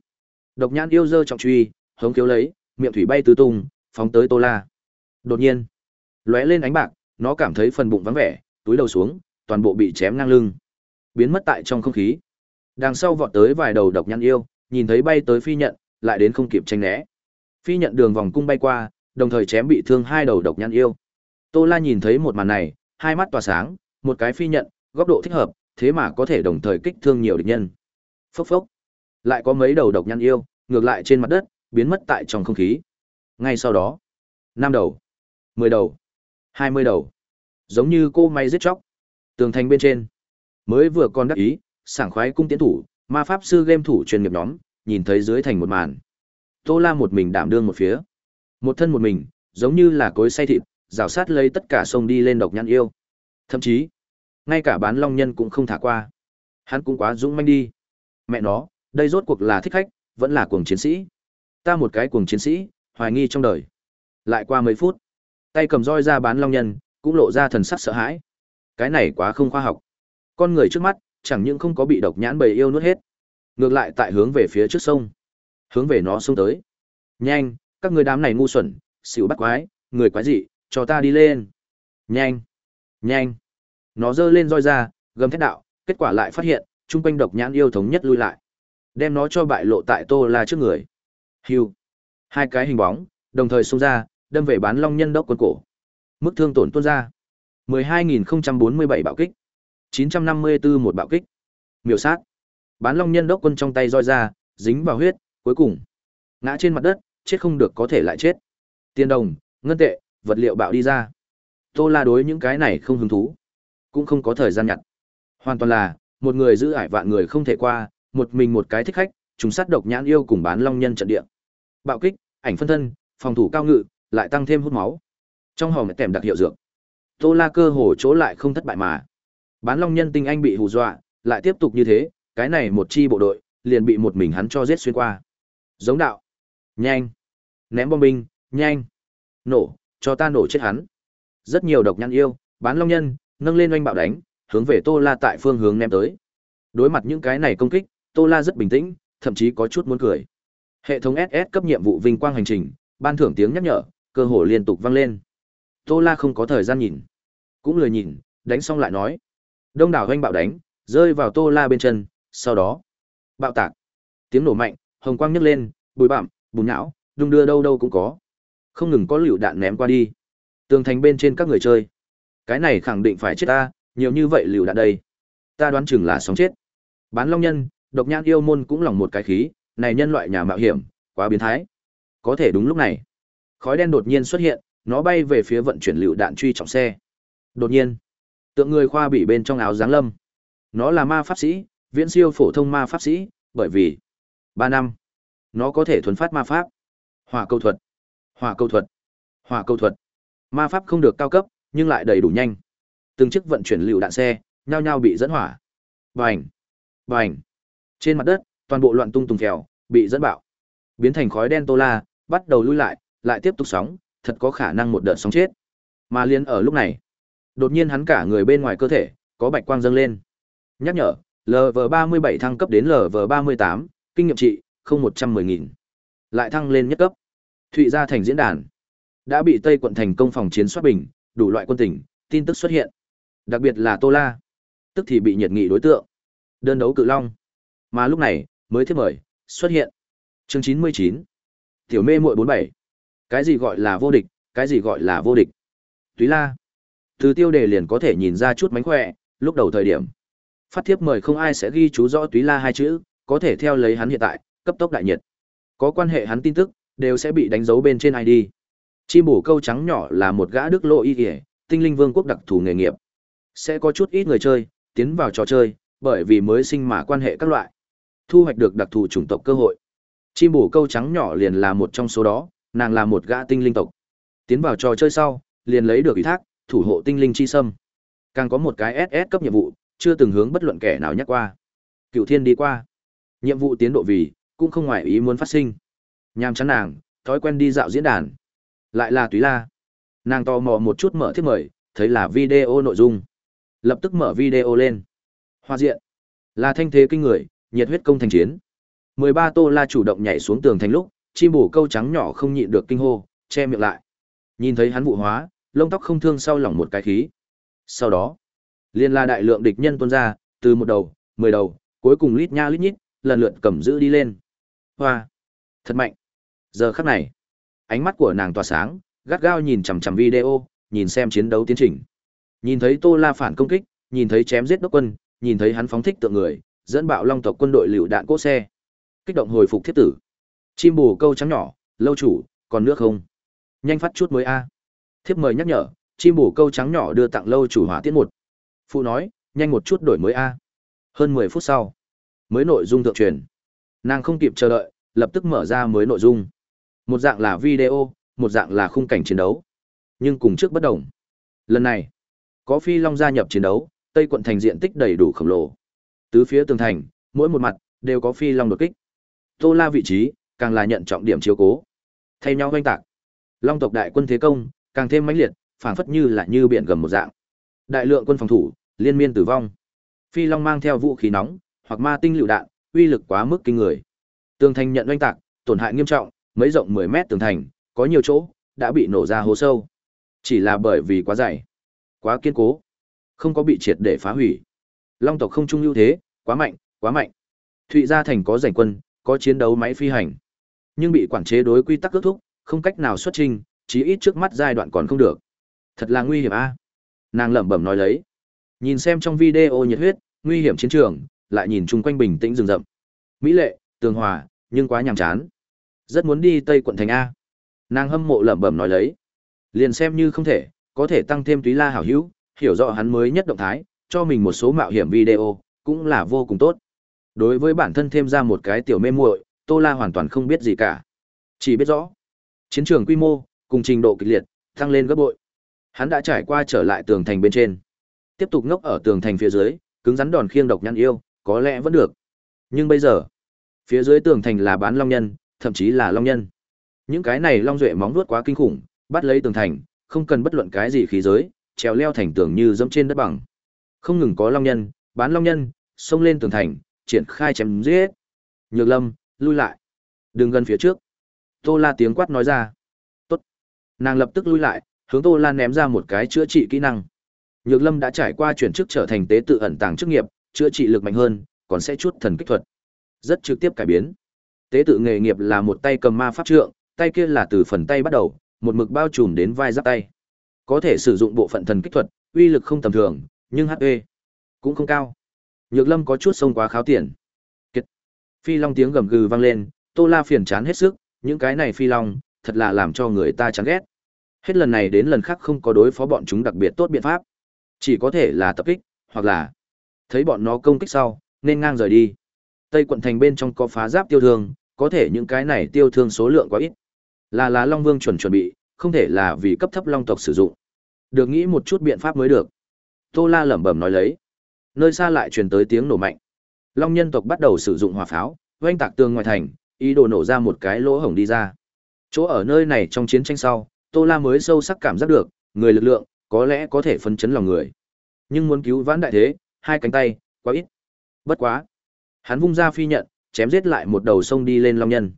Độc nhãn yêu dơ trọng truy, hống khiếu lấy, miệng thủy bay tứ tung, phóng tới Tô La. Đột nhiên, lóe lên ánh bạc, nó cảm thấy phần bụng vắng vẻ, túi đầu xuống, toàn bộ bị chém ngang lưng, biến mất tại trong không khí. Đằng sau vọt tới vài đầu độc nhăn yêu, nhìn thấy bay tới phi nhận, lại đến không kịp tranh né. Phi nhận đường vòng cung bay qua, đồng thời chém bị thương hai đầu độc nhăn yêu. Tô La nhìn thấy một màn này, hai mắt tỏa sáng, một cái phi nhận, góc độ thích hợp, thế mà có thể đồng thời kích thương nhiều địch nhân. Phốc phốc. Lại có mấy đầu độc nhăn yêu, ngược lại trên mặt đất, biến mất tại trong không khí. Ngay sau đó, năm đầu, mười đầu, hai mươi đầu. Giống như cô may giết chóc. Tường thành bên trên, mới vừa còn đắc ý, sảng khoái cung tiến thủ, ma pháp sư game thủ chuyên nghiệp nhóm, nhìn thấy dưới thành một màn. Tô La một mình đảm đương một phía. Một thân một mình, giống như là cối xay thịt, rào sát lấy tất cả sông đi lên độc nhăn yêu. Thậm chí, ngay cả bán long nhân cũng không thả qua. Hắn cũng quá dũng manh đi. Mẹ nó, đây rốt cuộc là thích khách, vẫn là cuồng chiến sĩ. Ta một cái cuồng chiến sĩ, hoài nghi trong đời. Lại qua mấy phút, tay cầm roi ra bán long nhân, cũng lộ ra thần sắc sợ hãi. Cái này quá không khoa học. Con người trước mắt, chẳng những không có bị độc nhãn bầy yêu nuốt hết, ngược lại tại hướng về phía trước sông. Hướng về nó sông tới. Nhanh, các người đám này ngu xuẩn, xỉu bắt quái, người quái dị, cho ta đi lên. Nhanh, nhanh. Nó giơ lên roi ra, gầm thét đạo, kết quả lại phát hiện, trung quanh độc nhãn yêu thống nhất lui lại. Đem nó cho bại lộ tại Tô La trước người. Hưu. Hai cái hình bóng, đồng thời xông ra, đâm về bán long nhân đốc quân cổ. Mức thương tổn tuôn ra. 12.047 bạo kích. 954 một bạo kích. Miểu sát. Bán long nhân đốc quân trong tay roi ra, dính vào huyết, cuối cùng. Ngã trên mặt đất, chết không được có thể lại chết. Tiền đồng, ngân tệ, vật liệu bạo đi ra. Tô La đối những cái này không hứng thú, cũng không có thời gian nhặt. Hoàn toàn là, một người giữ ải vạn người không thể qua, một mình một cái thích khách, chúng sát độc nhãn yêu cùng bán long nhân trận địa. Bạo kích, ảnh phân thân, phòng thủ cao ngự, lại tăng thêm hút máu. Trong hòm tèm đặc hiệu dược. Tô La cơ hồ chỗ lại không thất bại mà. Bán long nhân tinh anh bị hù dọa, lại tiếp tục như thế, cái này một chi bộ đội, liền bị một mình hắn cho giết xuyên qua. Giống đạo. Nhanh. Ném bom binh, nhanh. Nổ, cho ta nổ chết hắn. Rất nhiều độc nhăn yêu, bán long nhân, nâng lên oanh bạo đánh, hướng về Tô La tại phương hướng ném tới. Đối mặt những cái này công kích, Tô La rất bình tĩnh, thậm chí có chút muốn cười. Hệ thống SS cấp nhiệm vụ vinh quang hành trình, ban thưởng tiếng nhắc nhở, cơ hồ liên tục vang lên. Tô La không có thời gian nhìn, cũng lười nhìn, đánh xong lại nói. Đông đảo hoanh bạo đánh, rơi vào Tô La bên chân, sau đó, bạo tạc. Tiếng nổ mạnh, hồng quang nhấc lên, bụi bặm, bùn nhão, đung đưa đâu đâu cũng có. Không ngừng có lựu đạn ném qua đi. Tường thành bên trên các người chơi. Cái này khẳng định phải chết ta, nhiều như vậy lựu đạn đây. Ta đoán chừng là sống chết. Bán Long Nhân, độc nhãn yêu môn cũng lòng một cái khí, này nhân loại nhà mạo hiểm, quá biến thái. Có thể đúng lúc này, khói đen đột nhiên xuất hiện, nó bay về phía vận chuyển lựu đạn truy trọng xe. Đột nhiên, tượng người khoa bị bên trong áo giáng lâm. Nó là ma pháp sĩ, viễn siêu phổ thông ma pháp sĩ, bởi vì ba năm, nó có thể thuần phát ma pháp. Hỏa câu thuật, hỏa câu thuật, hỏa câu thuật. Ma pháp không được cao cấp, nhưng lại đầy đủ nhanh. Từng chiếc vận chuyển lựu đạn xe, nhao nhao bị dẫn hỏa. Bành, bành. Trên mặt đất, toàn bộ loạn tung tùng phèo, bị dẫn bạo. Biến thành khói đen tô la, bắt đầu lui lại, lại tiếp tục sóng, thật có khả năng một đợt sóng chết. Mà liên ở lúc này, đột nhiên hắn cả người bên ngoài cơ thể, có bạch quang dâng lên. Nhắc nhở, LV37 thăng cấp đến LV38, kinh nghiệm trị, không một trăm mười nghìn Lại thăng lên nhất cấp. Thụy gia thành diễn đàn. Đã bị Tây quận thành công phòng chiến soát bình, đủ loại quân tỉnh, tin tức xuất hiện. Đặc biệt là Tô La. Tức thì bị nhiệt nghị đối tượng. Đơn đấu cự long. Mà lúc này, mới thiết mời, xuất hiện. Chương chín mươi chín Tiểu mê muội bảy cái gì gọi là vô địch, cái gì gọi là vô địch. Túy La. Từ tiêu đề liền có thể nhìn ra chút mánh khỏe, lúc đầu thời điểm. Phát thiếp mời không ai sẽ ghi chú rõ Túy La hai chữ, có thể theo lấy hắn hiện tại, cấp tốc đại nhiệt. Có quan hệ hắn tin tức, đều sẽ bị đánh dấu bên trên ID. Chim bổ câu trắng nhỏ là một gã đức lộ y kìa, tinh linh vương quốc đặc thù nghề nghiệp. Sẽ có chút ít người chơi, tiến vào trò chơi, bởi vì mới sinh mà quan hệ các loại. Thu hoạch được đặc thù chủng tộc cơ hội. Chim bổ câu trắng nhỏ liền là một trong số đó, nàng là một gã tinh linh tộc. Tiến vào trò chơi sau, liền lấy được ủy thác, thủ hộ tinh linh chi sâm. Càng có một cái SS cấp nhiệm vụ, chưa từng hướng bất luận kẻ nào nhắc qua. Cựu Thiên đi qua. Nhiệm vụ tiến độ vì, cũng không ngoài ý muốn phát sinh. Nhàm chán nàng, thói quen đi dạo diễn đàn. Lại là Túy La. Nàng tò mò một chút mở thiết mời, thấy là video nội dung. Lập tức mở video lên. Hoa diện. Là thanh thế kinh người, nhiệt huyết công thành chiến. 13 Tô La chủ động nhảy xuống tường thành lúc, chim bổ câu trắng nhỏ không nhịn được kinh hô, che miệng lại. Nhìn thấy hắn vụ hóa, lông tóc không thương sau lỏng một cái khí. Sau đó, liên la đại lượng địch nhân tuôn ra, từ một đầu, mười đầu, cuối cùng lít nha lít nhít, lần lượt cầm giữ đi lên. Hoa, thật mạnh. Giờ khắc này, ánh mắt của nàng tỏa sáng, gắt gao nhìn chằm chằm video, nhìn xem chiến đấu tiến trình. Nhìn thấy Tô La phản công kích, nhìn thấy chém giết đốc quân, nhìn thấy hắn phóng thích tượng người, dẫn bạo long tộc quân đội liều đạn cỗ xe. Kích động hồi phục thiết tử. Chim bù câu trắng nhỏ, lâu chủ, còn nước không? Nhanh phát chút mới a. Thiếp mời nhắc nhở, chim bù câu trắng nhỏ đưa tặng lâu chủ hỏa tiễn một. Phụ nói, nhanh một chút đổi mới a. Hơn 10 phút sau, mới nội dung thượng truyền. Nàng không kịp chờ đợi, lập tức mở ra mới nội dung. Một dạng là video, một dạng là khung cảnh chiến đấu. Nhưng cùng trước bất đồng. Lần này, có phi long gia nhập chiến đấu, Tây quận thành diện tích đầy đủ khổng lồ. Tứ phía tường thành, mỗi một mặt đều có phi long đột kích. Tô La vị trí, càng là nhận trọng điểm chiếu cố. Thay nhau oanh tạc. Long tộc đại quân thế công, càng thêm mãnh liệt, phảng phất như là như biển gầm một dạng. Đại lượng quân phòng thủ, liên miên tử vong. Phi long mang theo vũ khí nóng, hoặc ma tinh lựu đạn, uy lực quá mức kinh người. Tường thành nhận oanh tạc, tổn hại nghiêm trọng, mấy rộng 10 mét tường thành, có nhiều chỗ đã bị nổ ra hố sâu. Chỉ là bởi vì quá dày, quá kiên cố, không có bị triệt để phá hủy. Long tộc không trung ưu thế, quá mạnh, quá mạnh. Thụy gia thành có giành quân, có chiến đấu máy phi hành, nhưng bị quản chế đối quy tắc kết thúc, không cách nào xuất trình, chí ít trước mắt giai đoạn còn không được. Thật là nguy hiểm a. Nàng lẩm bẩm nói lấy. Nhìn xem trong video nhiệt huyết, nguy hiểm chiến trường, lại nhìn chung quanh bình tĩnh rừng rậm. Mỹ lệ, tường hòa, nhưng quá nhàm chán. Rất muốn đi Tây quận thành A. Nàng hâm mộ lẩm bẩm nói lấy. Liền xem như không thể, có thể tăng thêm túy la hảo hữu, hiểu rõ hắn mới nhất động thái, cho mình một số mạo hiểm video, cũng là vô cùng tốt. Đối với bản thân thêm ra một cái tiểu mê muội, Tô La hoàn toàn không biết gì cả. Chỉ biết rõ, chiến trường quy mô, cùng trình độ kịch liệt, tăng lên gấp bội. Hắn đã trải qua trở lại tường thành bên trên. Tiếp tục ngốc ở tường thành phía dưới, cứng rắn đòn khiêng độc nhăn yêu, có lẽ vẫn được. Nhưng bây giờ, phía dưới tường thành là bán long nhân, thậm chí là long nhân. Những cái này long duệ móng vuốt quá kinh khủng, bắt lấy tường thành, không cần bất luận cái gì khí giới, trèo leo thành tường như dẫm trên đất bằng. Không ngừng có long nhân, bán long nhân, xông lên tường thành, triển khai chém giết. Nhược Lâm, lui lại. Đừng gần phía trước. Tô La tiếng quát nói ra. Tốt. Nàng lập tức lui lại, hướng Tô La ném ra một cái chữa trị kỹ năng. Nhược Lâm đã trải qua chuyển chức trở thành tế tự ẩn tàng chức nghiệp, chữa trị lực mạnh hơn, còn sẽ chút thần kích thuật. Rất trực tiếp cải biến. Tế tự nghề nghiệp là một tay cầm ma pháp trượng, tay kia là từ phần tay bắt đầu, một mực bao trùm đến vai giáp tay. Có thể sử dụng bộ phận thần kích thuật, uy lực không tầm thường, nhưng HP cũng không cao. Nhược Lâm có chút sông quá kháo tiền. Phi Long tiếng gầm gừ vang lên, Tô La phiền chán hết sức, những cái này Phi Long, thật là làm cho người ta chán ghét. Hết lần này đến lần khác không có đối phó bọn chúng đặc biệt tốt biện pháp. Chỉ có thể là tập kích, hoặc là thấy bọn nó công kích sau, nên ngang rời đi. Tây quận thành bên trong có phá giáp tiêu thương, có thể những cái này tiêu thương số lượng quá ít. Là là Long Vương chuẩn chuẩn bị, không thể là vì cấp thấp long tộc sử dụng. Được nghĩ một chút biện pháp mới được. Tô La lẩm bẩm nói lấy. Nơi xa lại truyền tới tiếng nổ mạnh. Long nhân tộc bắt đầu sử dụng hỏa pháo, oanh tạc tường ngoài thành, ý đồ nổ ra một cái lỗ hổng đi ra. Chỗ ở nơi này trong chiến tranh sau, Tô La mới sâu sắc cảm giác được, người lực lượng, có lẽ có thể phân chấn lòng người. Nhưng muốn cứu vãn đại thế, hai cánh tay, quá ít. Bất quá. Hắn vung ra phi nhận, chém giết lại một đầu sông đi lên long nhân.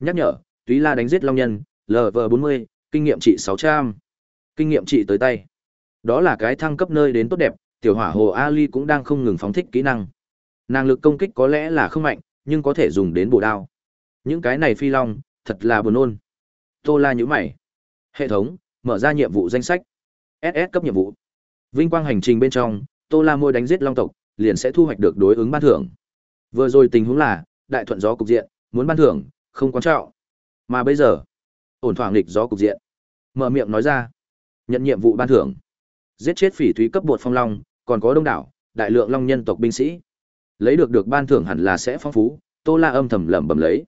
Nhắc nhở, Túy La đánh giết long nhân, LV40, kinh nghiệm trị 600. Kinh nghiệm trị tới tay. Đó là cái thăng cấp nơi đến tốt đẹp, tiểu hỏa hồ Ali cũng đang không ngừng phóng thích kỹ năng. Năng lực công kích có lẽ là không mạnh, nhưng có thể dùng đến bổ đao. Những cái này phi long, thật là buồn ôn. Tô La nhíu mày. Hệ thống, mở ra nhiệm vụ danh sách. SS cấp nhiệm vụ. Vinh quang hành trình bên trong, Tô La môi đánh giết long tộc, liền sẽ thu hoạch được đối ứng ban thưởng. Vừa rồi tình huống là, đại thuận gió cục diện, muốn ban thưởng, không quan trọng. Mà bây giờ, ổn thỏa nghịch gió cục diện. Mở miệng nói ra, nhận nhiệm vụ ban thưởng. Giết chết phỉ thúy cấp bột phong long, còn có đông đảo, đại lượng long nhân tộc binh sĩ. Lấy được được ban thưởng hẳn là sẽ phong phú, Tô La âm thầm lẩm bẩm lấy.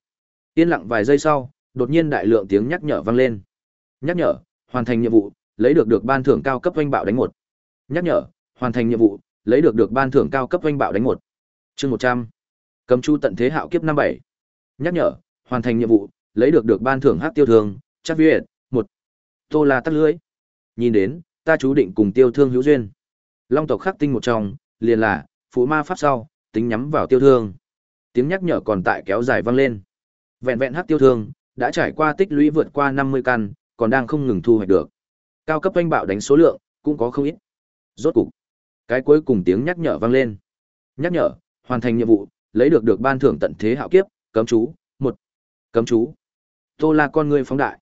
Yên lặng vài giây sau, đột nhiên đại lượng tiếng nhắc nhở vang lên. Nhắc nhở, hoàn thành nhiệm vụ, lấy được được ban thưởng cao cấp oanh bạo đánh một. Nhắc nhở, hoàn thành nhiệm vụ, lấy được được ban thưởng cao cấp oanh bạo đánh một. Chương một trăm Cấm chu tận thế hạo kiếp năm bảy. Nhắc nhở, hoàn thành nhiệm vụ, lấy được được ban thưởng hắc tiêu thương, chắc việt, một. Tô La tắt lưới. Nhìn đến, ta chú định cùng tiêu thương hữu duyên. Long tộc khắc tinh một trong, liền là, phụ ma pháp sau, tính nhắm vào tiêu thương. Tiếng nhắc nhở còn tại kéo dài vang lên. Vẹn vẹn hắc tiêu thương, đã trải qua tích lũy vượt qua 50 căn, còn đang không ngừng thu hoạch được. Cao cấp oanh bạo đánh số lượng, cũng có không ít. Rốt cục, cái cuối cùng tiếng nhắc nhở vang lên. Nhắc nhở, hoàn thành nhiệm vụ, lấy được được ban thưởng tận thế hạo kiếp, cấm chú, một Cấm chú. Tô La con người phóng đại.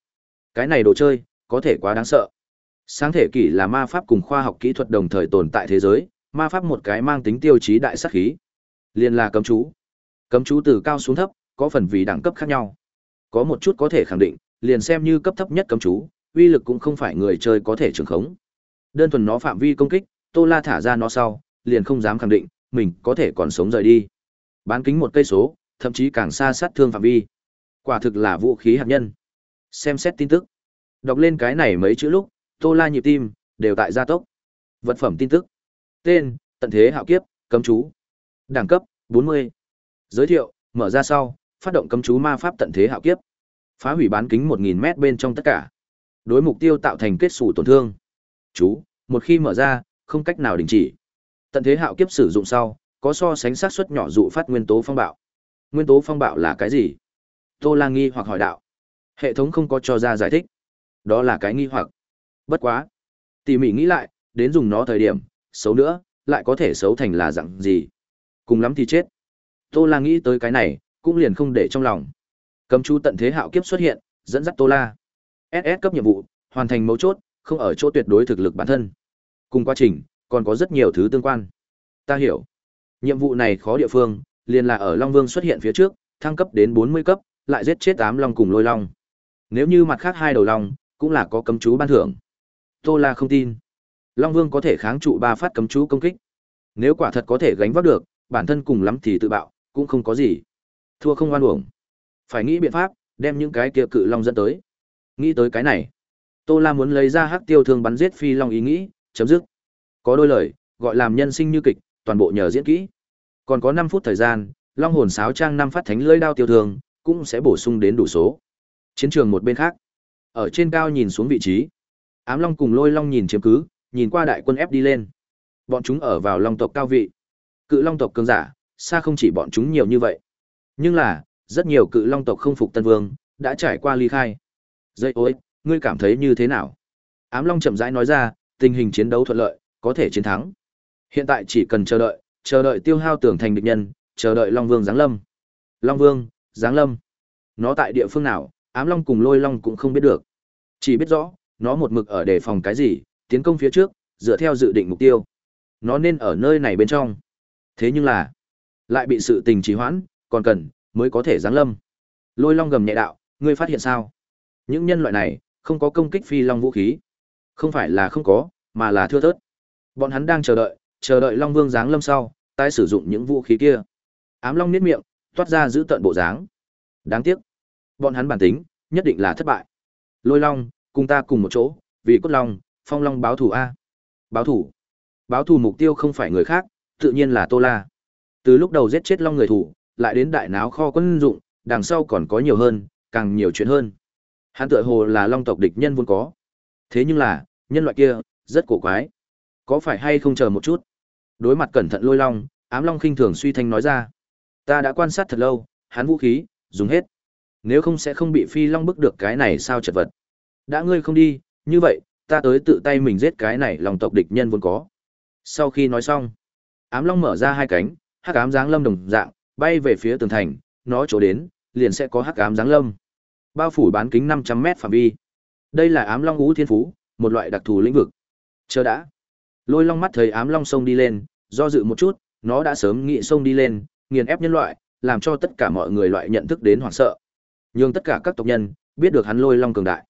Cái này đồ chơi, có thể quá đáng sợ. Sáng thể kỷ là ma pháp cùng khoa học kỹ thuật đồng thời tồn tại thế giới, ma pháp một cái mang tính tiêu chí đại sát khí liền là cấm chú. Cấm chú từ cao xuống thấp, có phần vì đẳng cấp khác nhau. Có một chút có thể khẳng định, liền xem như cấp thấp nhất cấm chú, uy lực cũng không phải người chơi có thể trường khống. Đơn thuần nó phạm vi công kích, Tô La thả ra nó sau, liền không dám khẳng định, mình có thể còn sống rời đi. Bán kính một cây số, thậm chí càng xa sát thương phạm vi. Quả thực là vũ khí hạt nhân. Xem xét tin tức. Đọc lên cái này mấy chữ lúc, Tô La nhịp tim đều tại gia tốc. Vật phẩm tin tức. Tên: Tận thế hạo kiếp, cấm chú. Đẳng cấp: 40. Giới thiệu: Mở ra sau, phát động cấm chú ma pháp tận thế hạo kiếp. Phá hủy bán kính 1000 mét bên trong tất cả. Đối mục tiêu tạo thành kết sủ tổn thương. Chú: Một khi mở ra, không cách nào đình chỉ. Tận thế hạo kiếp sử dụng sau, có so sánh xác suất nhỏ dụ phát nguyên tố phong bạo. Nguyên tố phong bạo là cái gì? Tô lang nghi hoặc hỏi đạo. Hệ thống không có cho ra giải thích. Đó là cái nghi hoặc. Bất quá. Tỉ mỉ nghĩ lại, đến dùng nó thời điểm, xấu nữa, lại có thể xấu thành là dạng gì. Cùng lắm thì chết. Tô La nghĩ tới cái này, cũng liền không để trong lòng. Cầm chú tận thế hạo kiếp xuất hiện, dẫn dắt Tô La. SS cấp nhiệm vụ, hoàn thành mấu chốt, không ở chỗ tuyệt đối thực lực bản thân. Cùng quá trình, còn có rất nhiều thứ tương quan. Ta hiểu. Nhiệm vụ này khó địa phương, liền là ở Long Vương xuất hiện phía trước, thăng cấp đến 40 cấp, lại giết chết tám long cùng lôi long. Nếu như mặt khác hai đầu long, cũng là có cấm chú ban thưởng. Tô La không tin. Long Vương có thể kháng trụ ba phát cấm chú công kích. Nếu quả thật có thể gánh vác được, bản thân cùng lắm thì tự bạo, cũng không có gì. Thua không oan uổng. Phải nghĩ biện pháp, đem những cái kia cự long dẫn tới. Nghĩ tới cái này, Tô La muốn lấy ra hắc tiêu thương bắn giết phi long ý nghĩ, chấm dứt. Có đôi lời, gọi làm nhân sinh như kịch, toàn bộ nhờ diễn kỹ. Còn có 5 phút thời gian, Long hồn sáo trang năm phát thánh lưỡi đao tiêu thương, cũng sẽ bổ sung đến đủ số. Chiến trường một bên khác, ở trên cao nhìn xuống vị trí, Ám Long cùng Lôi Long nhìn chiếm cứ, nhìn qua đại quân ép đi lên. Bọn chúng ở vào Long tộc cao vị. Cự Long tộc cường giả, xa không chỉ bọn chúng nhiều như vậy. Nhưng là, rất nhiều cự Long tộc không phục Tân Vương, đã trải qua ly khai. Dây ối, ngươi cảm thấy như thế nào? Ám Long chậm rãi nói ra, tình hình chiến đấu thuận lợi, có thể chiến thắng. Hiện tại chỉ cần chờ đợi, chờ đợi tiêu hao tưởng thành địch nhân, chờ đợi Long Vương giáng lâm. Long Vương, giáng lâm. Nó tại địa phương nào, Ám Long cùng Lôi Long cũng không biết được. Chỉ biết rõ, nó một mực ở đề phòng cái gì, tiến công phía trước, dựa theo dự định mục tiêu. Nó nên ở nơi này bên trong. Thế nhưng là, lại bị sự tình trì hoãn, còn cần, mới có thể giáng lâm. Lôi Long gầm nhẹ đạo, ngươi phát hiện sao? Những nhân loại này, Không có công kích phi long vũ khí. Không phải là không có, mà là thưa thớt. Bọn hắn đang chờ đợi, chờ đợi Long Vương giáng lâm sau, tái sử dụng những vũ khí kia. Ám Long niết miệng, toát ra giữ tận bộ dáng. Đáng tiếc, bọn hắn bản tính, nhất định là thất bại. Lôi Long, cùng ta cùng một chỗ, vì cốt long, phong long báo thủ a. Báo thủ. Báo thủ mục tiêu không phải người khác, tự nhiên là Tô La. Từ lúc đầu giết chết long người thủ, lại đến đại náo kho quân dụng, đằng sau còn có nhiều hơn, càng nhiều chuyện hơn. Hắn tựa hồ là long tộc địch nhân vốn có. Thế nhưng là, nhân loại kia, rất cổ quái. Có phải hay không chờ một chút? Đối mặt cẩn thận lôi long, ám long khinh thường suy thanh nói ra. Ta đã quan sát thật lâu, hắn vũ khí, dùng hết. Nếu không sẽ không bị phi long bức được cái này sao chật vật. Đã ngươi không đi, như vậy, ta tới tự tay mình giết cái này lòng tộc địch nhân vốn có. Sau khi nói xong, ám long mở ra hai cánh, hắc ám giáng lâm đồng dạng, bay về phía tường thành, nó chỗ đến, liền sẽ có hắc ám giáng lâm. Bao phủ bán kính 500 mét phạm vi. Đây là ám long ngũ thiên phú, một loại đặc thù lĩnh vực. Chờ đã. Lôi long mắt thấy ám long sông đi lên, do dự một chút, nó đã sớm nghĩ sông đi lên, nghiền ép nhân loại, làm cho tất cả mọi người loại nhận thức đến hoảng sợ. Nhưng tất cả các tộc nhân biết được hắn lôi long cường đại.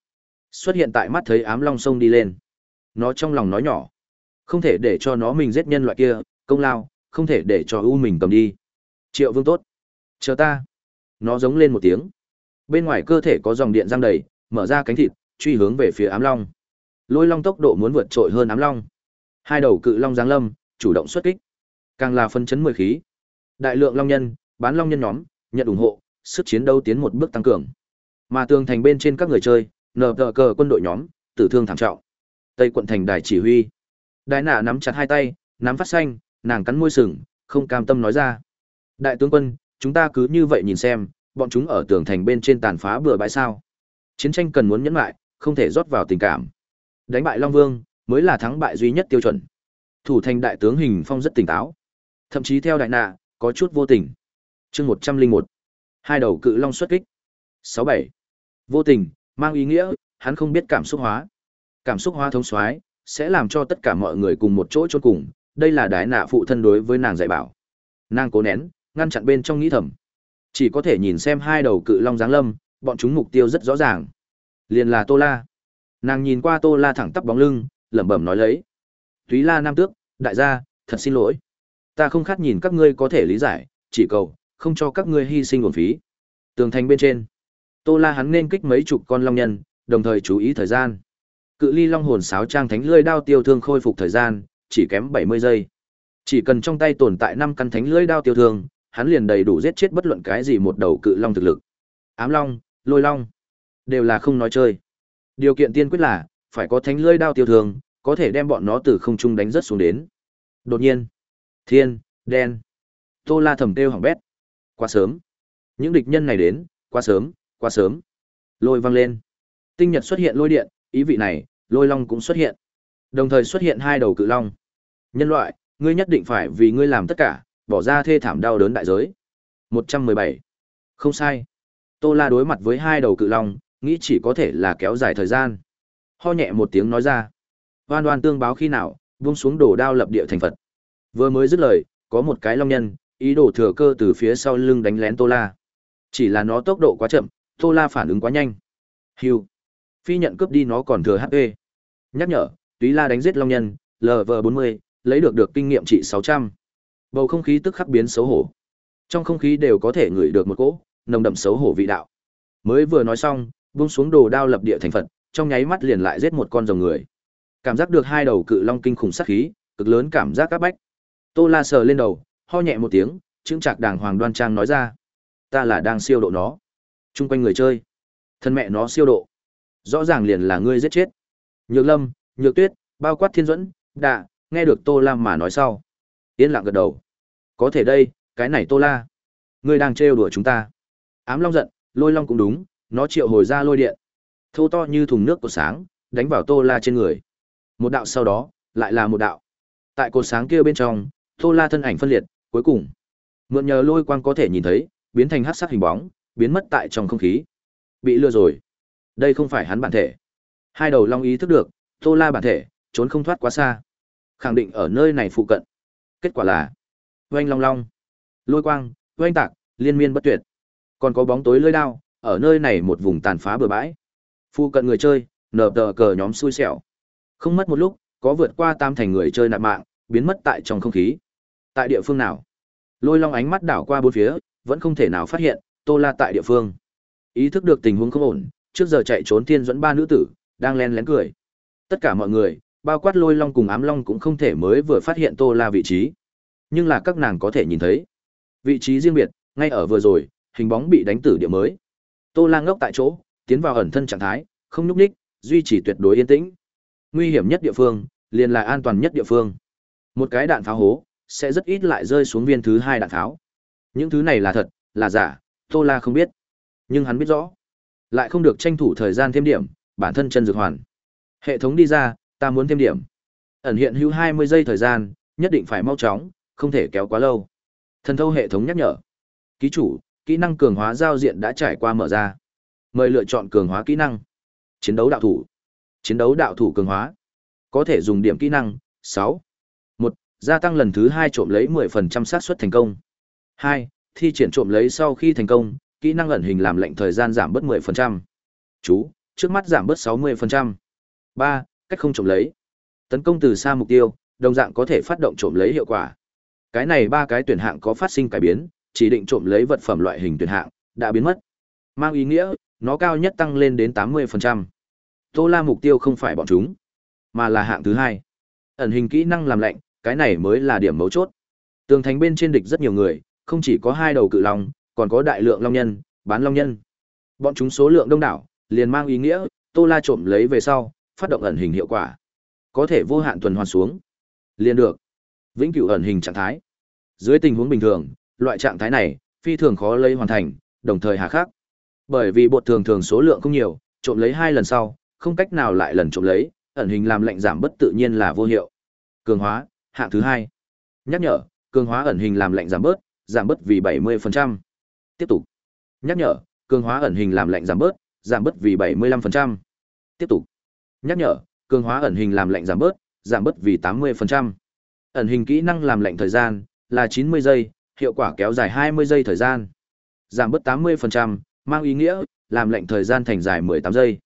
Xuất hiện tại mắt thấy ám long sông đi lên. Nó trong lòng nói nhỏ, không thể để cho nó mình giết nhân loại kia, công lao, không thể để cho ưu mình cầm đi. Triệu Vương tốt, chờ ta. Nó giống lên một tiếng. Bên ngoài cơ thể có dòng điện giăng đầy, mở ra cánh thịt, truy hướng về phía ám long. Lôi long tốc độ muốn vượt trội hơn ám long. Hai đầu cự long giáng lâm, chủ động xuất kích. Càng là phân chấn mười khí. Đại lượng long nhân, bán long nhân nhóm, nhận ủng hộ, sức chiến đấu tiến một bước tăng cường. Mà tường thành bên trên các người chơi, nờ tờ cờ quân đội nhóm, tử thương thảm trọng. Tây quận thành đài chỉ huy. Đại nạ nắm chặt hai tay, nắm phát xanh, nàng cắn môi sừng, không cam tâm nói ra. Đại tướng quân, chúng ta cứ như vậy nhìn xem, bọn chúng ở tường thành bên trên tàn phá bừa bãi sao. Chiến tranh cần muốn nhẫn lại, không thể rót vào tình cảm. Đánh bại Long Vương, mới là thắng bại duy nhất tiêu chuẩn. Thủ thành đại tướng Hình Phong rất tỉnh táo. Thậm chí theo đại nạ, có chút vô tình. chương một trăm linh một Hai đầu cự long xuất kích. sáu bảy Vô tình, mang ý nghĩa, hắn không biết cảm xúc hóa. Cảm xúc hóa thống soái sẽ làm cho tất cả mọi người cùng một chỗ chôn cùng, đây là đái nạ phụ thân đối với nàng dạy bảo. Nàng cố nén, ngăn chặn bên trong nghĩ thầm. Chỉ có thể nhìn xem hai đầu cự long giáng lâm, bọn chúng mục tiêu rất rõ ràng. Liền là Tô La. Nàng nhìn qua Tô La thẳng tắp bóng lưng, lẩm bẩm nói lấy. Túy La Nam Tước, đại gia, thật xin lỗi. Ta không khát nhìn các ngươi có thể lý giải, chỉ cầu, không cho các ngươi hy sinh uổng phí. Tường thành bên trên. Tô La hắn nên kích mấy chục con long nhân, đồng thời chú ý thời gian. Cự ly long hồn sáo trang thánh lưỡi đao tiêu thương khôi phục thời gian, chỉ kém 70 giây. Chỉ cần trong tay tồn tại 5 căn thánh lưỡi đao tiêu thương, hắn liền đầy đủ giết chết bất luận cái gì một đầu cự long thực lực. Ám long, lôi long, đều là không nói chơi. Điều kiện tiên quyết là phải có thánh lưỡi đao tiêu thương, có thể đem bọn nó từ không trung đánh rất xuống đến. Đột nhiên, thiên, đen. Tô La thầm kêu hỏng bét. Quá sớm. Những địch nhân này đến, quá sớm, quá sớm. Lôi vang lên. Tinh nhật xuất hiện lôi điện, ý vị này, lôi long cũng xuất hiện. Đồng thời xuất hiện hai đầu cự long. Nhân loại, ngươi nhất định phải vì ngươi làm tất cả, bỏ ra thê thảm đau đớn đại giới. 117. Không sai. Tô La đối mặt với hai đầu cự long, nghĩ chỉ có thể là kéo dài thời gian. Ho nhẹ một tiếng nói ra. Hoan đoan tương báo khi nào, buông xuống đổ đao lập địa thành Phật. Vừa mới dứt lời, có một cái long nhân, ý đồ thừa cơ từ phía sau lưng đánh lén Tô La. Chỉ là nó tốc độ quá chậm, Tô La phản ứng quá nhanh. Hưu. Phi nhận cướp đi nó còn thừa HP. Nhắc nhở, Túy La đánh giết long nhân, LV40, lấy được được kinh nghiệm trị 600. Bầu không khí tức khắc biến xấu hổ. Trong không khí đều có thể ngửi được một cỗ nồng đậm xấu hổ vị đạo. Mới vừa nói xong, buông xuống đồ đao lập địa thành Phật, trong nháy mắt liền lại giết một con rồng người. Cảm giác được hai đầu cự long kinh khủng sát khí, cực lớn cảm giác các bách. Tô La sờ lên đầu, ho nhẹ một tiếng, trưng trạc đàng hoàng đoan trang nói ra. Ta là đang siêu độ nó. Trung quanh người chơi. Thân mẹ nó siêu độ. Rõ ràng liền là ngươi giết chết. Nhược lâm, nhược tuyết, bao quát thiên duẫn, đạ, nghe được Tô La mà nói sau. Yên lặng gật đầu. Có thể đây, cái này Tô La. Ngươi đang trêu đùa chúng ta. Ám long giận, lôi long cũng đúng, nó triệu hồi ra lôi điện. Thô to như thùng nước của sáng, đánh vào Tô La trên người. Một đạo sau đó, lại là một đạo. Tại cột sáng kia bên trong, Tô La thân ảnh phân liệt, cuối cùng, mượn nhờ lôi quang có thể nhìn thấy, biến thành hắc sắc hình bóng, biến mất tại trong không khí. Bị lừa rồi. Đây không phải hắn bản thể. Hai đầu long ý thức được, Tô La bản thể, trốn không thoát quá xa. Khẳng định ở nơi này phụ cận. Kết quả là, oanh long long, lôi quang, oanh tạc, liên miên bất tuyệt. Còn có bóng tối lưỡi đao, ở nơi này một vùng tàn phá bừa bãi. Phụ cận người chơi, nở tờ cờ nhóm xui xẻo. Không mất một lúc, có vượt qua tam thành người chơi nạp mạng, biến mất tại trong không khí. Tại địa phương nào? Lôi Long ánh mắt đảo qua bốn phía, vẫn không thể nào phát hiện Tô La tại địa phương. Ý thức được tình huống không ổn, trước giờ chạy trốn thiên dẫn ba nữ tử, đang len lén cười. Tất cả mọi người, bao quát Lôi Long cùng Ám Long cũng không thể mới vừa phát hiện Tô La vị trí. Nhưng là các nàng có thể nhìn thấy. Vị trí riêng biệt, ngay ở vừa rồi, hình bóng bị đánh tử địa mới. Tô La ngốc tại chỗ, tiến vào ẩn thân trạng thái, không nhúc nhích, duy trì tuyệt đối yên tĩnh. Nguy hiểm nhất địa phương, liền là an toàn nhất địa phương. Một cái đạn pháo hố, sẽ rất ít lại rơi xuống viên thứ hai đạn pháo. Những thứ này là thật, là giả, Tô La không biết. Nhưng hắn biết rõ. Lại không được tranh thủ thời gian thêm điểm, bản thân chân dược hoàn. Hệ thống đi ra, ta muốn thêm điểm. Ẩn hiện hữu 20 giây thời gian, nhất định phải mau chóng, không thể kéo quá lâu. Thần thâu hệ thống nhắc nhở. Ký chủ, kỹ năng cường hóa giao diện đã trải qua mở ra. Mời lựa chọn cường hóa kỹ năng. Chiến đấu đạo thủ. Chiến đấu đạo thủ cường hóa. Có thể dùng điểm kỹ năng 6. 1. Gia tăng lần thứ hai trộm lấy 10% xác suất thành công. Hai, Thi triển trộm lấy sau khi thành công, kỹ năng ẩn hình làm lệnh thời gian giảm bớt 10%. Chú, trước mắt giảm bớt 60%. 3. Cách không trộm lấy. Tấn công từ xa mục tiêu, đồng dạng có thể phát động trộm lấy hiệu quả. Cái này ba cái tuyển hạng có phát sinh cải biến, chỉ định trộm lấy vật phẩm loại hình tuyển hạng, đã biến mất. Mang ý nghĩa, nó cao nhất tăng lên đến 80%. Tô La mục tiêu không phải bọn chúng, mà là hạng thứ hai. Ẩn hình kỹ năng làm lạnh, cái này mới là điểm mấu chốt. Tường thành bên trên địch rất nhiều người, không chỉ có hai đầu cự long, còn có đại lượng long nhân, bán long nhân. Bọn chúng số lượng đông đảo, liền mang ý nghĩa, Tô La trộm lấy về sau, phát động ẩn hình hiệu quả. Có thể vô hạn tuần hoàn xuống. Liền được. Vĩnh cửu ẩn hình trạng thái. Dưới tình huống bình thường, loại trạng thái này phi thường khó lấy hoàn thành, đồng thời hà khắc. Bởi vì bột thường thường số lượng không nhiều, trộm lấy hai lần sau, không cách nào lại lần trộm lấy, ẩn hình làm lệnh giảm bất tự nhiên là vô hiệu. Cường hóa, hạng thứ hai. Nhắc nhở, cường hóa ẩn hình làm lệnh giảm bớt, giảm bớt vì 70%. Tiếp tục. Nhắc nhở, cường hóa ẩn hình làm lệnh giảm bớt, giảm bớt vì 75%. Tiếp tục. Nhắc nhở, cường hóa ẩn hình làm lệnh giảm bớt, giảm bớt vì 80%. Ẩn hình kỹ năng làm lệnh thời gian là 90 giây, hiệu quả kéo dài 20 giây thời gian. Giảm bớt 80%, mang ý nghĩa làm lệnh thời gian thành dài 18 giây.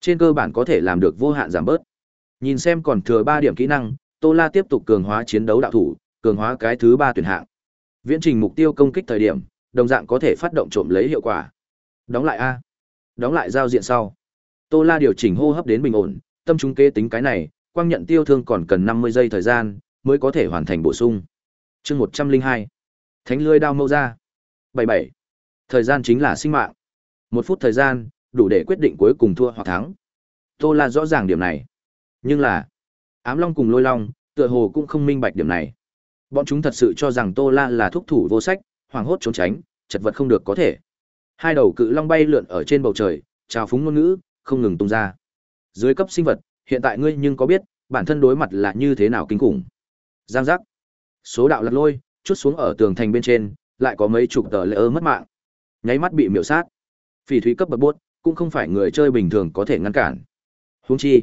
Trên cơ bản có thể làm được vô hạn giảm bớt. Nhìn xem còn thừa 3 điểm kỹ năng, Tô La tiếp tục cường hóa chiến đấu đạo thủ, cường hóa cái thứ 3 tuyển hạng. Viễn trình mục tiêu công kích thời điểm, đồng dạng có thể phát động trộm lấy hiệu quả. Đóng lại a. Đóng lại giao diện sau. Tô La điều chỉnh hô hấp đến bình ổn, tâm trung kế tính cái này, quang nhận tiêu thương còn cần 50 giây thời gian mới có thể hoàn thành bổ sung. Chương 102. Thánh lưới đao mâu ra. 77. Thời gian chính là sinh mạng. Một phút thời gian, đủ để quyết định cuối cùng thua hoặc thắng. Tô La rõ ràng điểm này. Nhưng là, Ám Long cùng Lôi Long, tựa hồ cũng không minh bạch điểm này. Bọn chúng thật sự cho rằng Tô La là thúc thủ vô sách, hoảng hốt trốn tránh, chật vật không được có thể. Hai đầu cự long bay lượn ở trên bầu trời, chào phúng ngôn ngữ, không ngừng tung ra. Dưới cấp sinh vật, hiện tại ngươi nhưng có biết, bản thân đối mặt là như thế nào kinh khủng. Giang giác. Số đạo lật lôi, chút xuống ở tường thành bên trên, lại có mấy chục tờ lệ ơ mất mạng. Nháy mắt bị miểu sát. Phỉ thúy cấp bậc buốt, cũng không phải người chơi bình thường có thể ngăn cản. Huống chi,